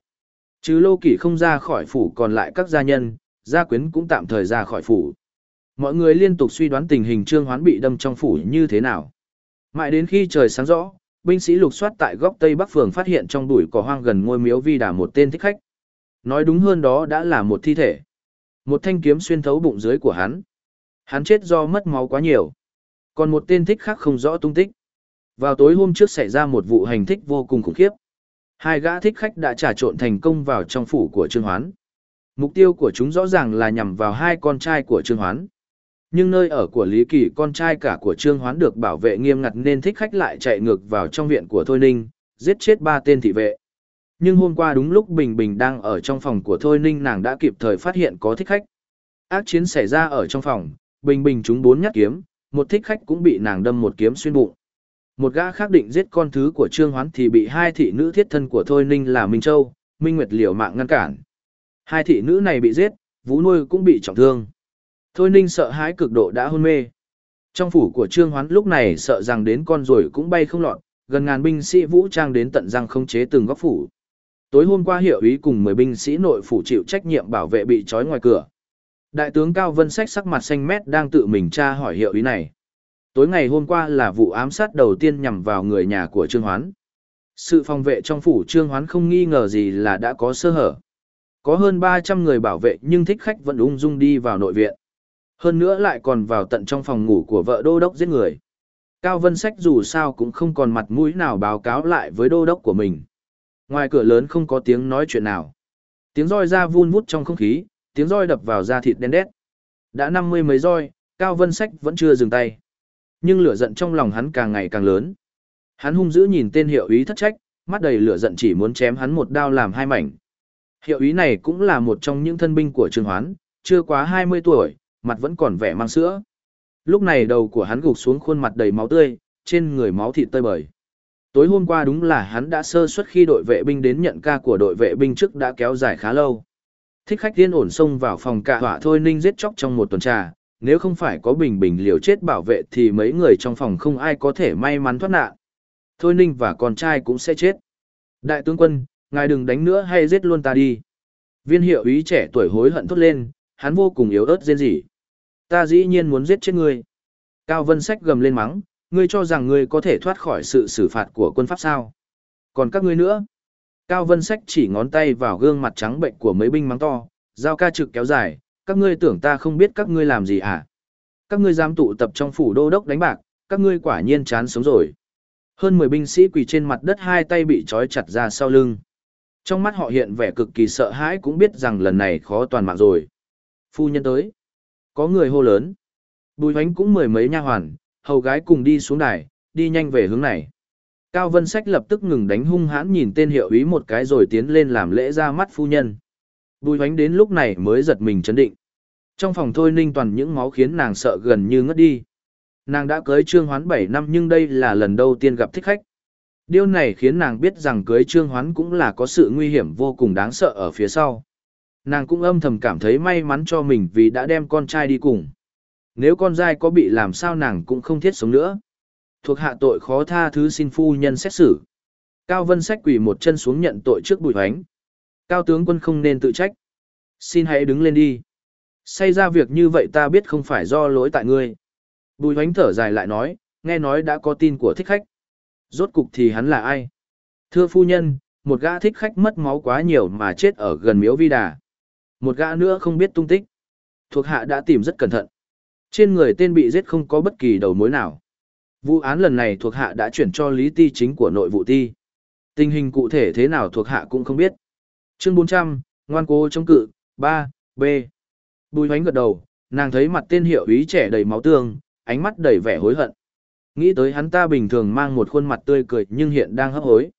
Chứ Lô kỷ không ra khỏi phủ còn lại các gia nhân, gia quyến cũng tạm thời ra khỏi phủ. Mọi người liên tục suy đoán tình hình Trương Hoán bị đâm trong phủ như thế nào. Mãi đến khi trời sáng rõ, binh sĩ lục soát tại góc tây bắc phường phát hiện trong bụi cỏ hoang gần ngôi miếu vi đà một tên thích khách. Nói đúng hơn đó đã là một thi thể. Một thanh kiếm xuyên thấu bụng dưới của hắn. Hắn chết do mất máu quá nhiều. Còn một tên thích khác không rõ tung tích. Vào tối hôm trước xảy ra một vụ hành thích vô cùng khủng khiếp. Hai gã thích khách đã trà trộn thành công vào trong phủ của Trương Hoán. Mục tiêu của chúng rõ ràng là nhằm vào hai con trai của Trương Hoán. Nhưng nơi ở của Lý Kỳ con trai cả của Trương Hoán được bảo vệ nghiêm ngặt nên thích khách lại chạy ngược vào trong viện của Thôi Ninh, giết chết ba tên thị vệ. Nhưng hôm qua đúng lúc Bình Bình đang ở trong phòng của Thôi Ninh nàng đã kịp thời phát hiện có thích khách. Ác chiến xảy ra ở trong phòng, Bình Bình trúng bốn nhát kiếm, một thích khách cũng bị nàng đâm một kiếm xuyên bụng. Một gã khác định giết con thứ của Trương Hoán thì bị hai thị nữ thiết thân của Thôi Ninh là Minh Châu, Minh Nguyệt liều mạng ngăn cản. Hai thị nữ này bị giết, Vũ Nuôi cũng bị trọng thương. Thôi Ninh sợ hãi cực độ đã hôn mê. Trong phủ của Trương Hoán lúc này sợ rằng đến con rồi cũng bay không lọt, gần ngàn binh sĩ vũ trang đến tận răng không chế từng góc phủ. Tối hôm qua hiệu ý cùng 10 binh sĩ nội phủ chịu trách nhiệm bảo vệ bị trói ngoài cửa. Đại tướng Cao Vân Sách sắc mặt xanh mét đang tự mình tra hỏi hiệu ý này. Tối ngày hôm qua là vụ ám sát đầu tiên nhằm vào người nhà của Trương Hoán. Sự phòng vệ trong phủ Trương Hoán không nghi ngờ gì là đã có sơ hở. Có hơn 300 người bảo vệ nhưng thích khách vẫn ung dung đi vào nội viện. Hơn nữa lại còn vào tận trong phòng ngủ của vợ đô đốc giết người. Cao Vân Sách dù sao cũng không còn mặt mũi nào báo cáo lại với đô đốc của mình. Ngoài cửa lớn không có tiếng nói chuyện nào. Tiếng roi ra vun vút trong không khí, tiếng roi đập vào da thịt đen đét. Đã năm mươi mấy roi, Cao Vân Sách vẫn chưa dừng tay. Nhưng lửa giận trong lòng hắn càng ngày càng lớn. Hắn hung dữ nhìn tên hiệu ý thất trách, mắt đầy lửa giận chỉ muốn chém hắn một đao làm hai mảnh. Hiệu ý này cũng là một trong những thân binh của Trương Hoán, chưa quá 20 tuổi, mặt vẫn còn vẻ mang sữa. Lúc này đầu của hắn gục xuống khuôn mặt đầy máu tươi, trên người máu thịt tơi bời. Tối hôm qua đúng là hắn đã sơ suất khi đội vệ binh đến nhận ca của đội vệ binh trước đã kéo dài khá lâu. Thích khách tiên ổn xông vào phòng cả hỏa thôi ninh giết chóc trong một tuần trà, nếu không phải có bình bình liều chết bảo vệ thì mấy người trong phòng không ai có thể may mắn thoát nạn. Thôi ninh và con trai cũng sẽ chết. Đại tướng quân, ngài đừng đánh nữa hay giết luôn ta đi. Viên hiệu ý trẻ tuổi hối hận thốt lên, hắn vô cùng yếu ớt rên rỉ. Ta dĩ nhiên muốn giết chết ngươi. Cao Vân Sách gầm lên mắng, ngươi cho rằng ngươi có thể thoát khỏi sự xử phạt của quân pháp sao? Còn các ngươi nữa? Cao Vân Sách chỉ ngón tay vào gương mặt trắng bệnh của mấy binh mắng to, dao ca trực kéo dài, các ngươi tưởng ta không biết các ngươi làm gì à? Các ngươi dám tụ tập trong phủ đô đốc đánh bạc, các ngươi quả nhiên chán sống rồi. Hơn 10 binh sĩ quỳ trên mặt đất hai tay bị trói chặt ra sau lưng. Trong mắt họ hiện vẻ cực kỳ sợ hãi cũng biết rằng lần này khó toàn mạng rồi. Phu nhân tới. Có người hô lớn. Bùi hoánh cũng mười mấy nha hoàn, hầu gái cùng đi xuống đài, đi nhanh về hướng này. Cao Vân Sách lập tức ngừng đánh hung hãn nhìn tên hiệu ý một cái rồi tiến lên làm lễ ra mắt phu nhân. Bùi hoánh đến lúc này mới giật mình chấn định. Trong phòng thôi ninh toàn những máu khiến nàng sợ gần như ngất đi. Nàng đã cưới trương hoán 7 năm nhưng đây là lần đầu tiên gặp thích khách. Điều này khiến nàng biết rằng cưới trương hoán cũng là có sự nguy hiểm vô cùng đáng sợ ở phía sau. Nàng cũng âm thầm cảm thấy may mắn cho mình vì đã đem con trai đi cùng. Nếu con trai có bị làm sao nàng cũng không thiết sống nữa. Thuộc hạ tội khó tha thứ xin phu nhân xét xử. Cao Vân Sách quỳ một chân xuống nhận tội trước bùi hoánh. Cao tướng quân không nên tự trách. Xin hãy đứng lên đi. Xây ra việc như vậy ta biết không phải do lỗi tại ngươi. Bùi hoánh thở dài lại nói, nghe nói đã có tin của thích khách. Rốt cục thì hắn là ai? Thưa phu nhân, một gã thích khách mất máu quá nhiều mà chết ở gần miếu vi đà. Một gã nữa không biết tung tích. Thuộc hạ đã tìm rất cẩn thận. Trên người tên bị giết không có bất kỳ đầu mối nào. Vụ án lần này thuộc hạ đã chuyển cho lý ti chính của nội vụ ti. Tình hình cụ thể thế nào thuộc hạ cũng không biết. Chương 400, ngoan cố chống cự, 3, B. Bùi hoánh gật đầu, nàng thấy mặt tên hiệu ý trẻ đầy máu tương, ánh mắt đầy vẻ hối hận. Nghĩ tới hắn ta bình thường mang một khuôn mặt tươi cười nhưng hiện đang hấp hối.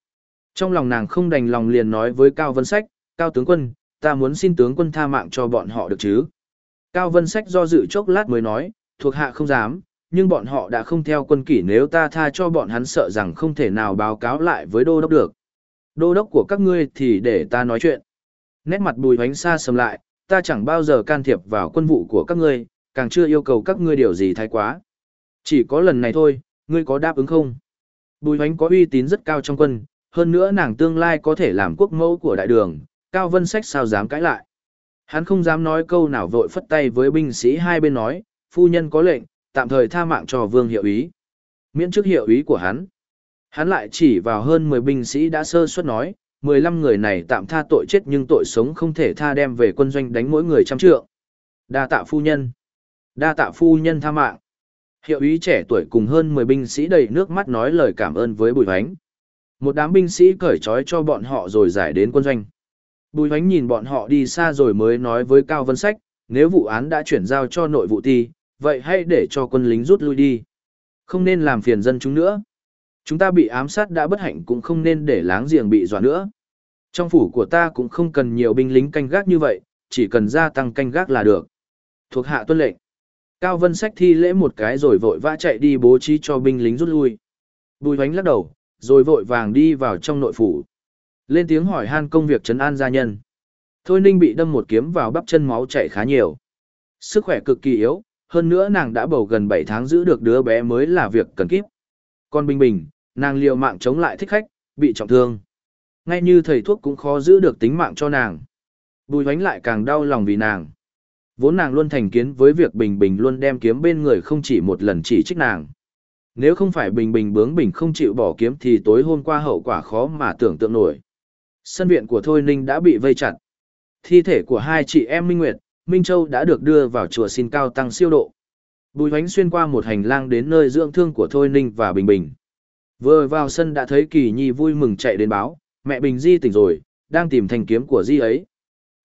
Trong lòng nàng không đành lòng liền nói với Cao Vân Sách, Cao tướng quân, ta muốn xin tướng quân tha mạng cho bọn họ được chứ. Cao Vân Sách do dự chốc lát mới nói, thuộc hạ không dám, nhưng bọn họ đã không theo quân kỷ nếu ta tha cho bọn hắn sợ rằng không thể nào báo cáo lại với đô đốc được. Đô đốc của các ngươi thì để ta nói chuyện. Nét mặt bùi hoánh xa sầm lại, ta chẳng bao giờ can thiệp vào quân vụ của các ngươi, càng chưa yêu cầu các ngươi điều gì thái quá. Chỉ có lần này thôi, ngươi có đáp ứng không? Bùi hoánh có uy tín rất cao trong quân, hơn nữa nàng tương lai có thể làm quốc mẫu của đại đường, Cao Vân Sách sao dám cãi lại. Hắn không dám nói câu nào vội phất tay với binh sĩ hai bên nói, phu nhân có lệnh, tạm thời tha mạng cho vương hiệu ý. Miễn trước hiệu ý của hắn. Hắn lại chỉ vào hơn 10 binh sĩ đã sơ suất nói, 15 người này tạm tha tội chết nhưng tội sống không thể tha đem về quân doanh đánh mỗi người trăm trượng. Đa tạ phu nhân. Đa tạ phu nhân tha mạng. Hiệu ý trẻ tuổi cùng hơn 10 binh sĩ đầy nước mắt nói lời cảm ơn với Bùi Hoánh. Một đám binh sĩ cởi trói cho bọn họ rồi giải đến quân doanh. Bùi Hoánh nhìn bọn họ đi xa rồi mới nói với Cao Vân Sách, nếu vụ án đã chuyển giao cho nội vụ ti, vậy hãy để cho quân lính rút lui đi. Không nên làm phiền dân chúng nữa. Chúng ta bị ám sát đã bất hạnh cũng không nên để láng giềng bị dọa nữa. Trong phủ của ta cũng không cần nhiều binh lính canh gác như vậy, chỉ cần gia tăng canh gác là được. Thuộc hạ tuân lệnh. Cao Vân Sách thi lễ một cái rồi vội vã chạy đi bố trí cho binh lính rút lui. Bùi hoánh lắc đầu, rồi vội vàng đi vào trong nội phủ. Lên tiếng hỏi han công việc trấn an gia nhân. Thôi Ninh bị đâm một kiếm vào bắp chân máu chảy khá nhiều. Sức khỏe cực kỳ yếu, hơn nữa nàng đã bầu gần 7 tháng giữ được đứa bé mới là việc cần kíp. Còn Bình Bình, nàng liều mạng chống lại thích khách, bị trọng thương. Ngay như thầy thuốc cũng khó giữ được tính mạng cho nàng. Bùi hoánh lại càng đau lòng vì nàng. Vốn nàng luôn thành kiến với việc Bình Bình luôn đem kiếm bên người không chỉ một lần chỉ trích nàng. Nếu không phải Bình Bình bướng bình không chịu bỏ kiếm thì tối hôm qua hậu quả khó mà tưởng tượng nổi. Sân viện của Thôi Ninh đã bị vây chặt. Thi thể của hai chị em Minh Nguyệt, Minh Châu đã được đưa vào chùa xin cao tăng siêu độ. Bùi hoánh xuyên qua một hành lang đến nơi dưỡng thương của Thôi Ninh và Bình Bình. Vừa vào sân đã thấy Kỳ Nhi vui mừng chạy đến báo, mẹ Bình Di tỉnh rồi, đang tìm thanh kiếm của Di ấy.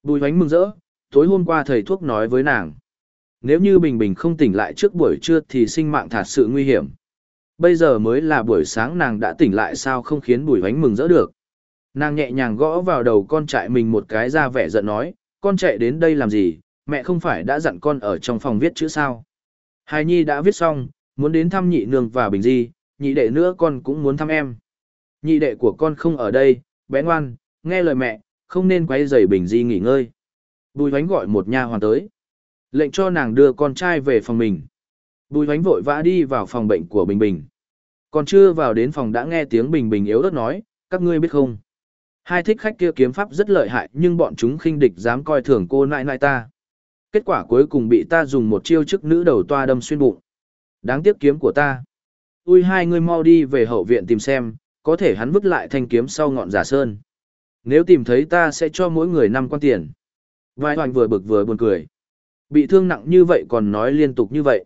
Bùi hoánh mừng rỡ, tối hôm qua thầy thuốc nói với nàng. Nếu như Bình Bình không tỉnh lại trước buổi trưa thì sinh mạng thật sự nguy hiểm. Bây giờ mới là buổi sáng nàng đã tỉnh lại sao không khiến bùi hoánh mừng rỡ được. Nàng nhẹ nhàng gõ vào đầu con trai mình một cái ra vẻ giận nói, con chạy đến đây làm gì, mẹ không phải đã dặn con ở trong phòng viết chữ sao. Hài Nhi đã viết xong, muốn đến thăm nhị nương và Bình Di, nhị đệ nữa con cũng muốn thăm em. Nhị đệ của con không ở đây, bé ngoan, nghe lời mẹ, không nên quay rầy Bình Di nghỉ ngơi. Bùi hoánh gọi một nha hoàn tới. Lệnh cho nàng đưa con trai về phòng mình. Bùi hoánh vội vã đi vào phòng bệnh của Bình Bình. Còn chưa vào đến phòng đã nghe tiếng Bình Bình yếu ớt nói, các ngươi biết không? Hai thích khách kia kiếm pháp rất lợi hại nhưng bọn chúng khinh địch dám coi thường cô nại nại ta. Kết quả cuối cùng bị ta dùng một chiêu chức nữ đầu toa đâm xuyên bụng. Đáng tiếc kiếm của ta. Ui hai ngươi mau đi về hậu viện tìm xem, có thể hắn vứt lại thanh kiếm sau ngọn giả sơn. Nếu tìm thấy ta sẽ cho mỗi người năm quan tiền. Vai hoành vừa bực vừa buồn cười. Bị thương nặng như vậy còn nói liên tục như vậy.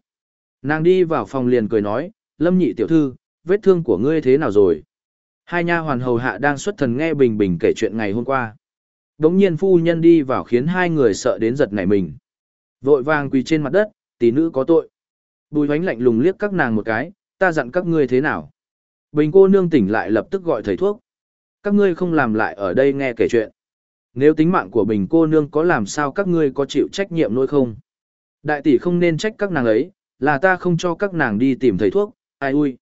Nàng đi vào phòng liền cười nói, lâm nhị tiểu thư, vết thương của ngươi thế nào rồi? Hai nha hoàn hầu hạ đang xuất thần nghe Bình Bình kể chuyện ngày hôm qua. Đống nhiên phu nhân đi vào khiến hai người sợ đến giật nảy mình. Vội vàng quỳ trên mặt đất, tỷ nữ có tội. Bùi hoánh lạnh lùng liếc các nàng một cái, ta dặn các ngươi thế nào? Bình cô nương tỉnh lại lập tức gọi thầy thuốc. Các ngươi không làm lại ở đây nghe kể chuyện. Nếu tính mạng của bình cô nương có làm sao các ngươi có chịu trách nhiệm nỗi không? Đại tỷ không nên trách các nàng ấy, là ta không cho các nàng đi tìm thầy thuốc, ai ui.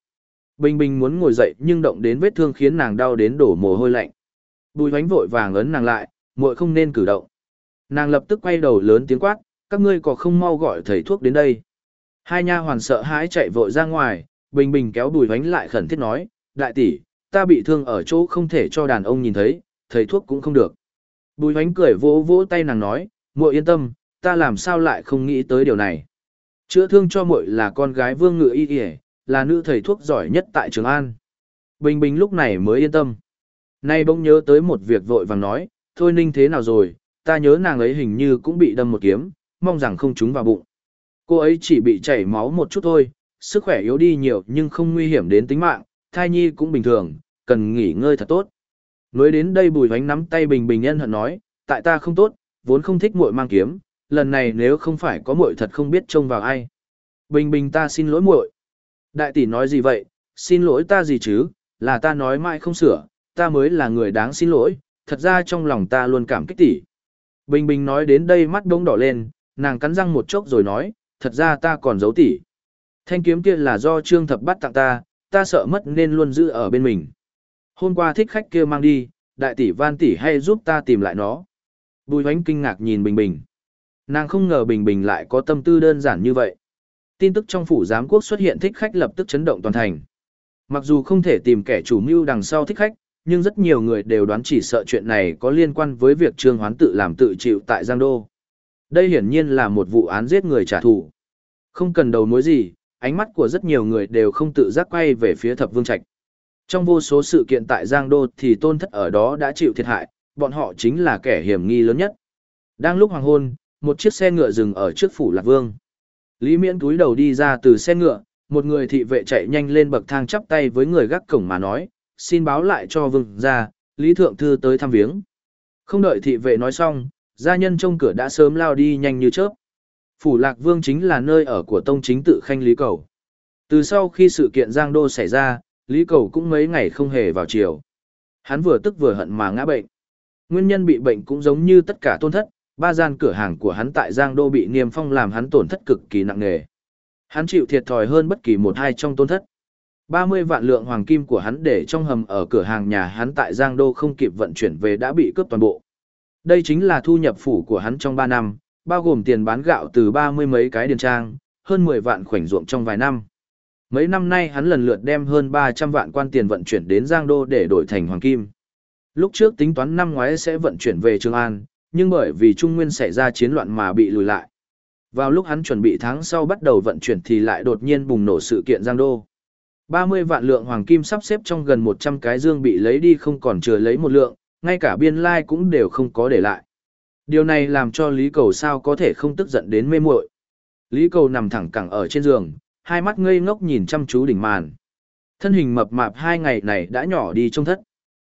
Bình Bình muốn ngồi dậy nhưng động đến vết thương khiến nàng đau đến đổ mồ hôi lạnh. Bùi hoánh vội vàng ấn nàng lại, muội không nên cử động. Nàng lập tức quay đầu lớn tiếng quát, các ngươi có không mau gọi thầy thuốc đến đây. Hai nha hoàn sợ hãi chạy vội ra ngoài, Bình Bình kéo bùi hoánh lại khẩn thiết nói, đại tỷ, ta bị thương ở chỗ không thể cho đàn ông nhìn thấy, thầy thuốc cũng không được. Bùi hoánh cười vỗ vỗ tay nàng nói, muội yên tâm, ta làm sao lại không nghĩ tới điều này. Chữa thương cho muội là con gái vương Ngự y y, là nữ thầy thuốc giỏi nhất tại Trường An. Bình Bình lúc này mới yên tâm. Nay bỗng nhớ tới một việc vội vàng nói, thôi ninh thế nào rồi, ta nhớ nàng ấy hình như cũng bị đâm một kiếm, mong rằng không trúng vào bụng. Cô ấy chỉ bị chảy máu một chút thôi, sức khỏe yếu đi nhiều nhưng không nguy hiểm đến tính mạng, thai nhi cũng bình thường, cần nghỉ ngơi thật tốt. Nói đến đây bùi vánh nắm tay bình bình nhân hận nói, tại ta không tốt, vốn không thích muội mang kiếm, lần này nếu không phải có muội thật không biết trông vào ai. Bình bình ta xin lỗi muội. Đại tỷ nói gì vậy, xin lỗi ta gì chứ, là ta nói mãi không sửa, ta mới là người đáng xin lỗi, thật ra trong lòng ta luôn cảm kích tỷ. Bình bình nói đến đây mắt đống đỏ lên, nàng cắn răng một chốc rồi nói, thật ra ta còn giấu tỷ. Thanh kiếm kia là do trương thập bắt tặng ta, ta sợ mất nên luôn giữ ở bên mình. Hôm qua thích khách kia mang đi, đại tỷ van tỷ hay giúp ta tìm lại nó. Bùi hoánh kinh ngạc nhìn Bình Bình. Nàng không ngờ Bình Bình lại có tâm tư đơn giản như vậy. Tin tức trong phủ giám quốc xuất hiện thích khách lập tức chấn động toàn thành. Mặc dù không thể tìm kẻ chủ mưu đằng sau thích khách, nhưng rất nhiều người đều đoán chỉ sợ chuyện này có liên quan với việc Trương Hoán tự làm tự chịu tại Giang Đô. Đây hiển nhiên là một vụ án giết người trả thù. Không cần đầu mối gì, ánh mắt của rất nhiều người đều không tự giác quay về phía thập vương trạch. Trong vô số sự kiện tại Giang Đô thì tôn thất ở đó đã chịu thiệt hại, bọn họ chính là kẻ hiểm nghi lớn nhất. Đang lúc hoàng hôn, một chiếc xe ngựa dừng ở trước phủ Lạc Vương. Lý Miễn túi đầu đi ra từ xe ngựa, một người thị vệ chạy nhanh lên bậc thang chắp tay với người gác cổng mà nói, xin báo lại cho vương ra, Lý Thượng Thư tới thăm viếng. Không đợi thị vệ nói xong, gia nhân trong cửa đã sớm lao đi nhanh như chớp. Phủ Lạc Vương chính là nơi ở của tông chính tự khanh Lý Cầu. Từ sau khi sự kiện Giang Đô xảy ra, Lý Cầu cũng mấy ngày không hề vào chiều. Hắn vừa tức vừa hận mà ngã bệnh. Nguyên nhân bị bệnh cũng giống như tất cả tôn thất, ba gian cửa hàng của hắn tại Giang Đô bị niêm phong làm hắn tổn thất cực kỳ nặng nề. Hắn chịu thiệt thòi hơn bất kỳ một hai trong tôn thất. 30 vạn lượng hoàng kim của hắn để trong hầm ở cửa hàng nhà hắn tại Giang Đô không kịp vận chuyển về đã bị cướp toàn bộ. Đây chính là thu nhập phủ của hắn trong 3 năm, bao gồm tiền bán gạo từ ba mươi mấy cái điền trang, hơn 10 vạn khoảnh ruộng trong vài năm. Mấy năm nay hắn lần lượt đem hơn 300 vạn quan tiền vận chuyển đến Giang Đô để đổi thành hoàng kim. Lúc trước tính toán năm ngoái sẽ vận chuyển về Trường An, nhưng bởi vì Trung Nguyên xảy ra chiến loạn mà bị lùi lại. Vào lúc hắn chuẩn bị tháng sau bắt đầu vận chuyển thì lại đột nhiên bùng nổ sự kiện Giang Đô. 30 vạn lượng hoàng kim sắp xếp trong gần 100 cái dương bị lấy đi không còn chừa lấy một lượng, ngay cả biên lai cũng đều không có để lại. Điều này làm cho Lý Cầu sao có thể không tức giận đến mê muội. Lý Cầu nằm thẳng cẳng ở trên giường, hai mắt ngây ngốc nhìn chăm chú đỉnh màn. Thân hình mập mạp hai ngày này đã nhỏ đi trong thất.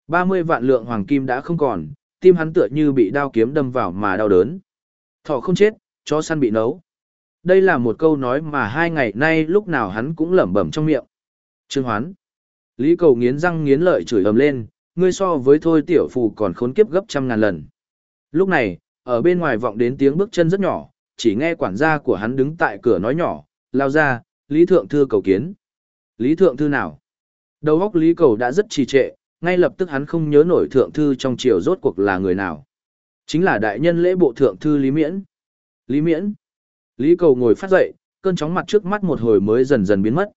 30 vạn lượng hoàng kim đã không còn, tim hắn tựa như bị đao kiếm đâm vào mà đau đớn. Thỏ không chết, chó săn bị nấu. Đây là một câu nói mà hai ngày nay lúc nào hắn cũng lẩm bẩm trong miệng. Trương Hoán. Lý Cầu nghiến răng nghiến lợi chửi ầm lên, ngươi so với thôi tiểu phù còn khốn kiếp gấp trăm ngàn lần. Lúc này, ở bên ngoài vọng đến tiếng bước chân rất nhỏ, chỉ nghe quản gia của hắn đứng tại cửa nói nhỏ, lao ra, Lý Thượng Thư cầu kiến. Lý Thượng Thư nào? Đầu óc Lý Cầu đã rất trì trệ, ngay lập tức hắn không nhớ nổi Thượng Thư trong triều rốt cuộc là người nào. Chính là đại nhân lễ bộ Thượng Thư Lý Miễn. Lý Miễn. Lý Cầu ngồi phát dậy, cơn chóng mặt trước mắt một hồi mới dần dần biến mất.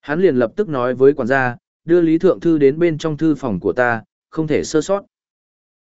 Hắn liền lập tức nói với quản gia, đưa Lý Thượng Thư đến bên trong thư phòng của ta, không thể sơ sót.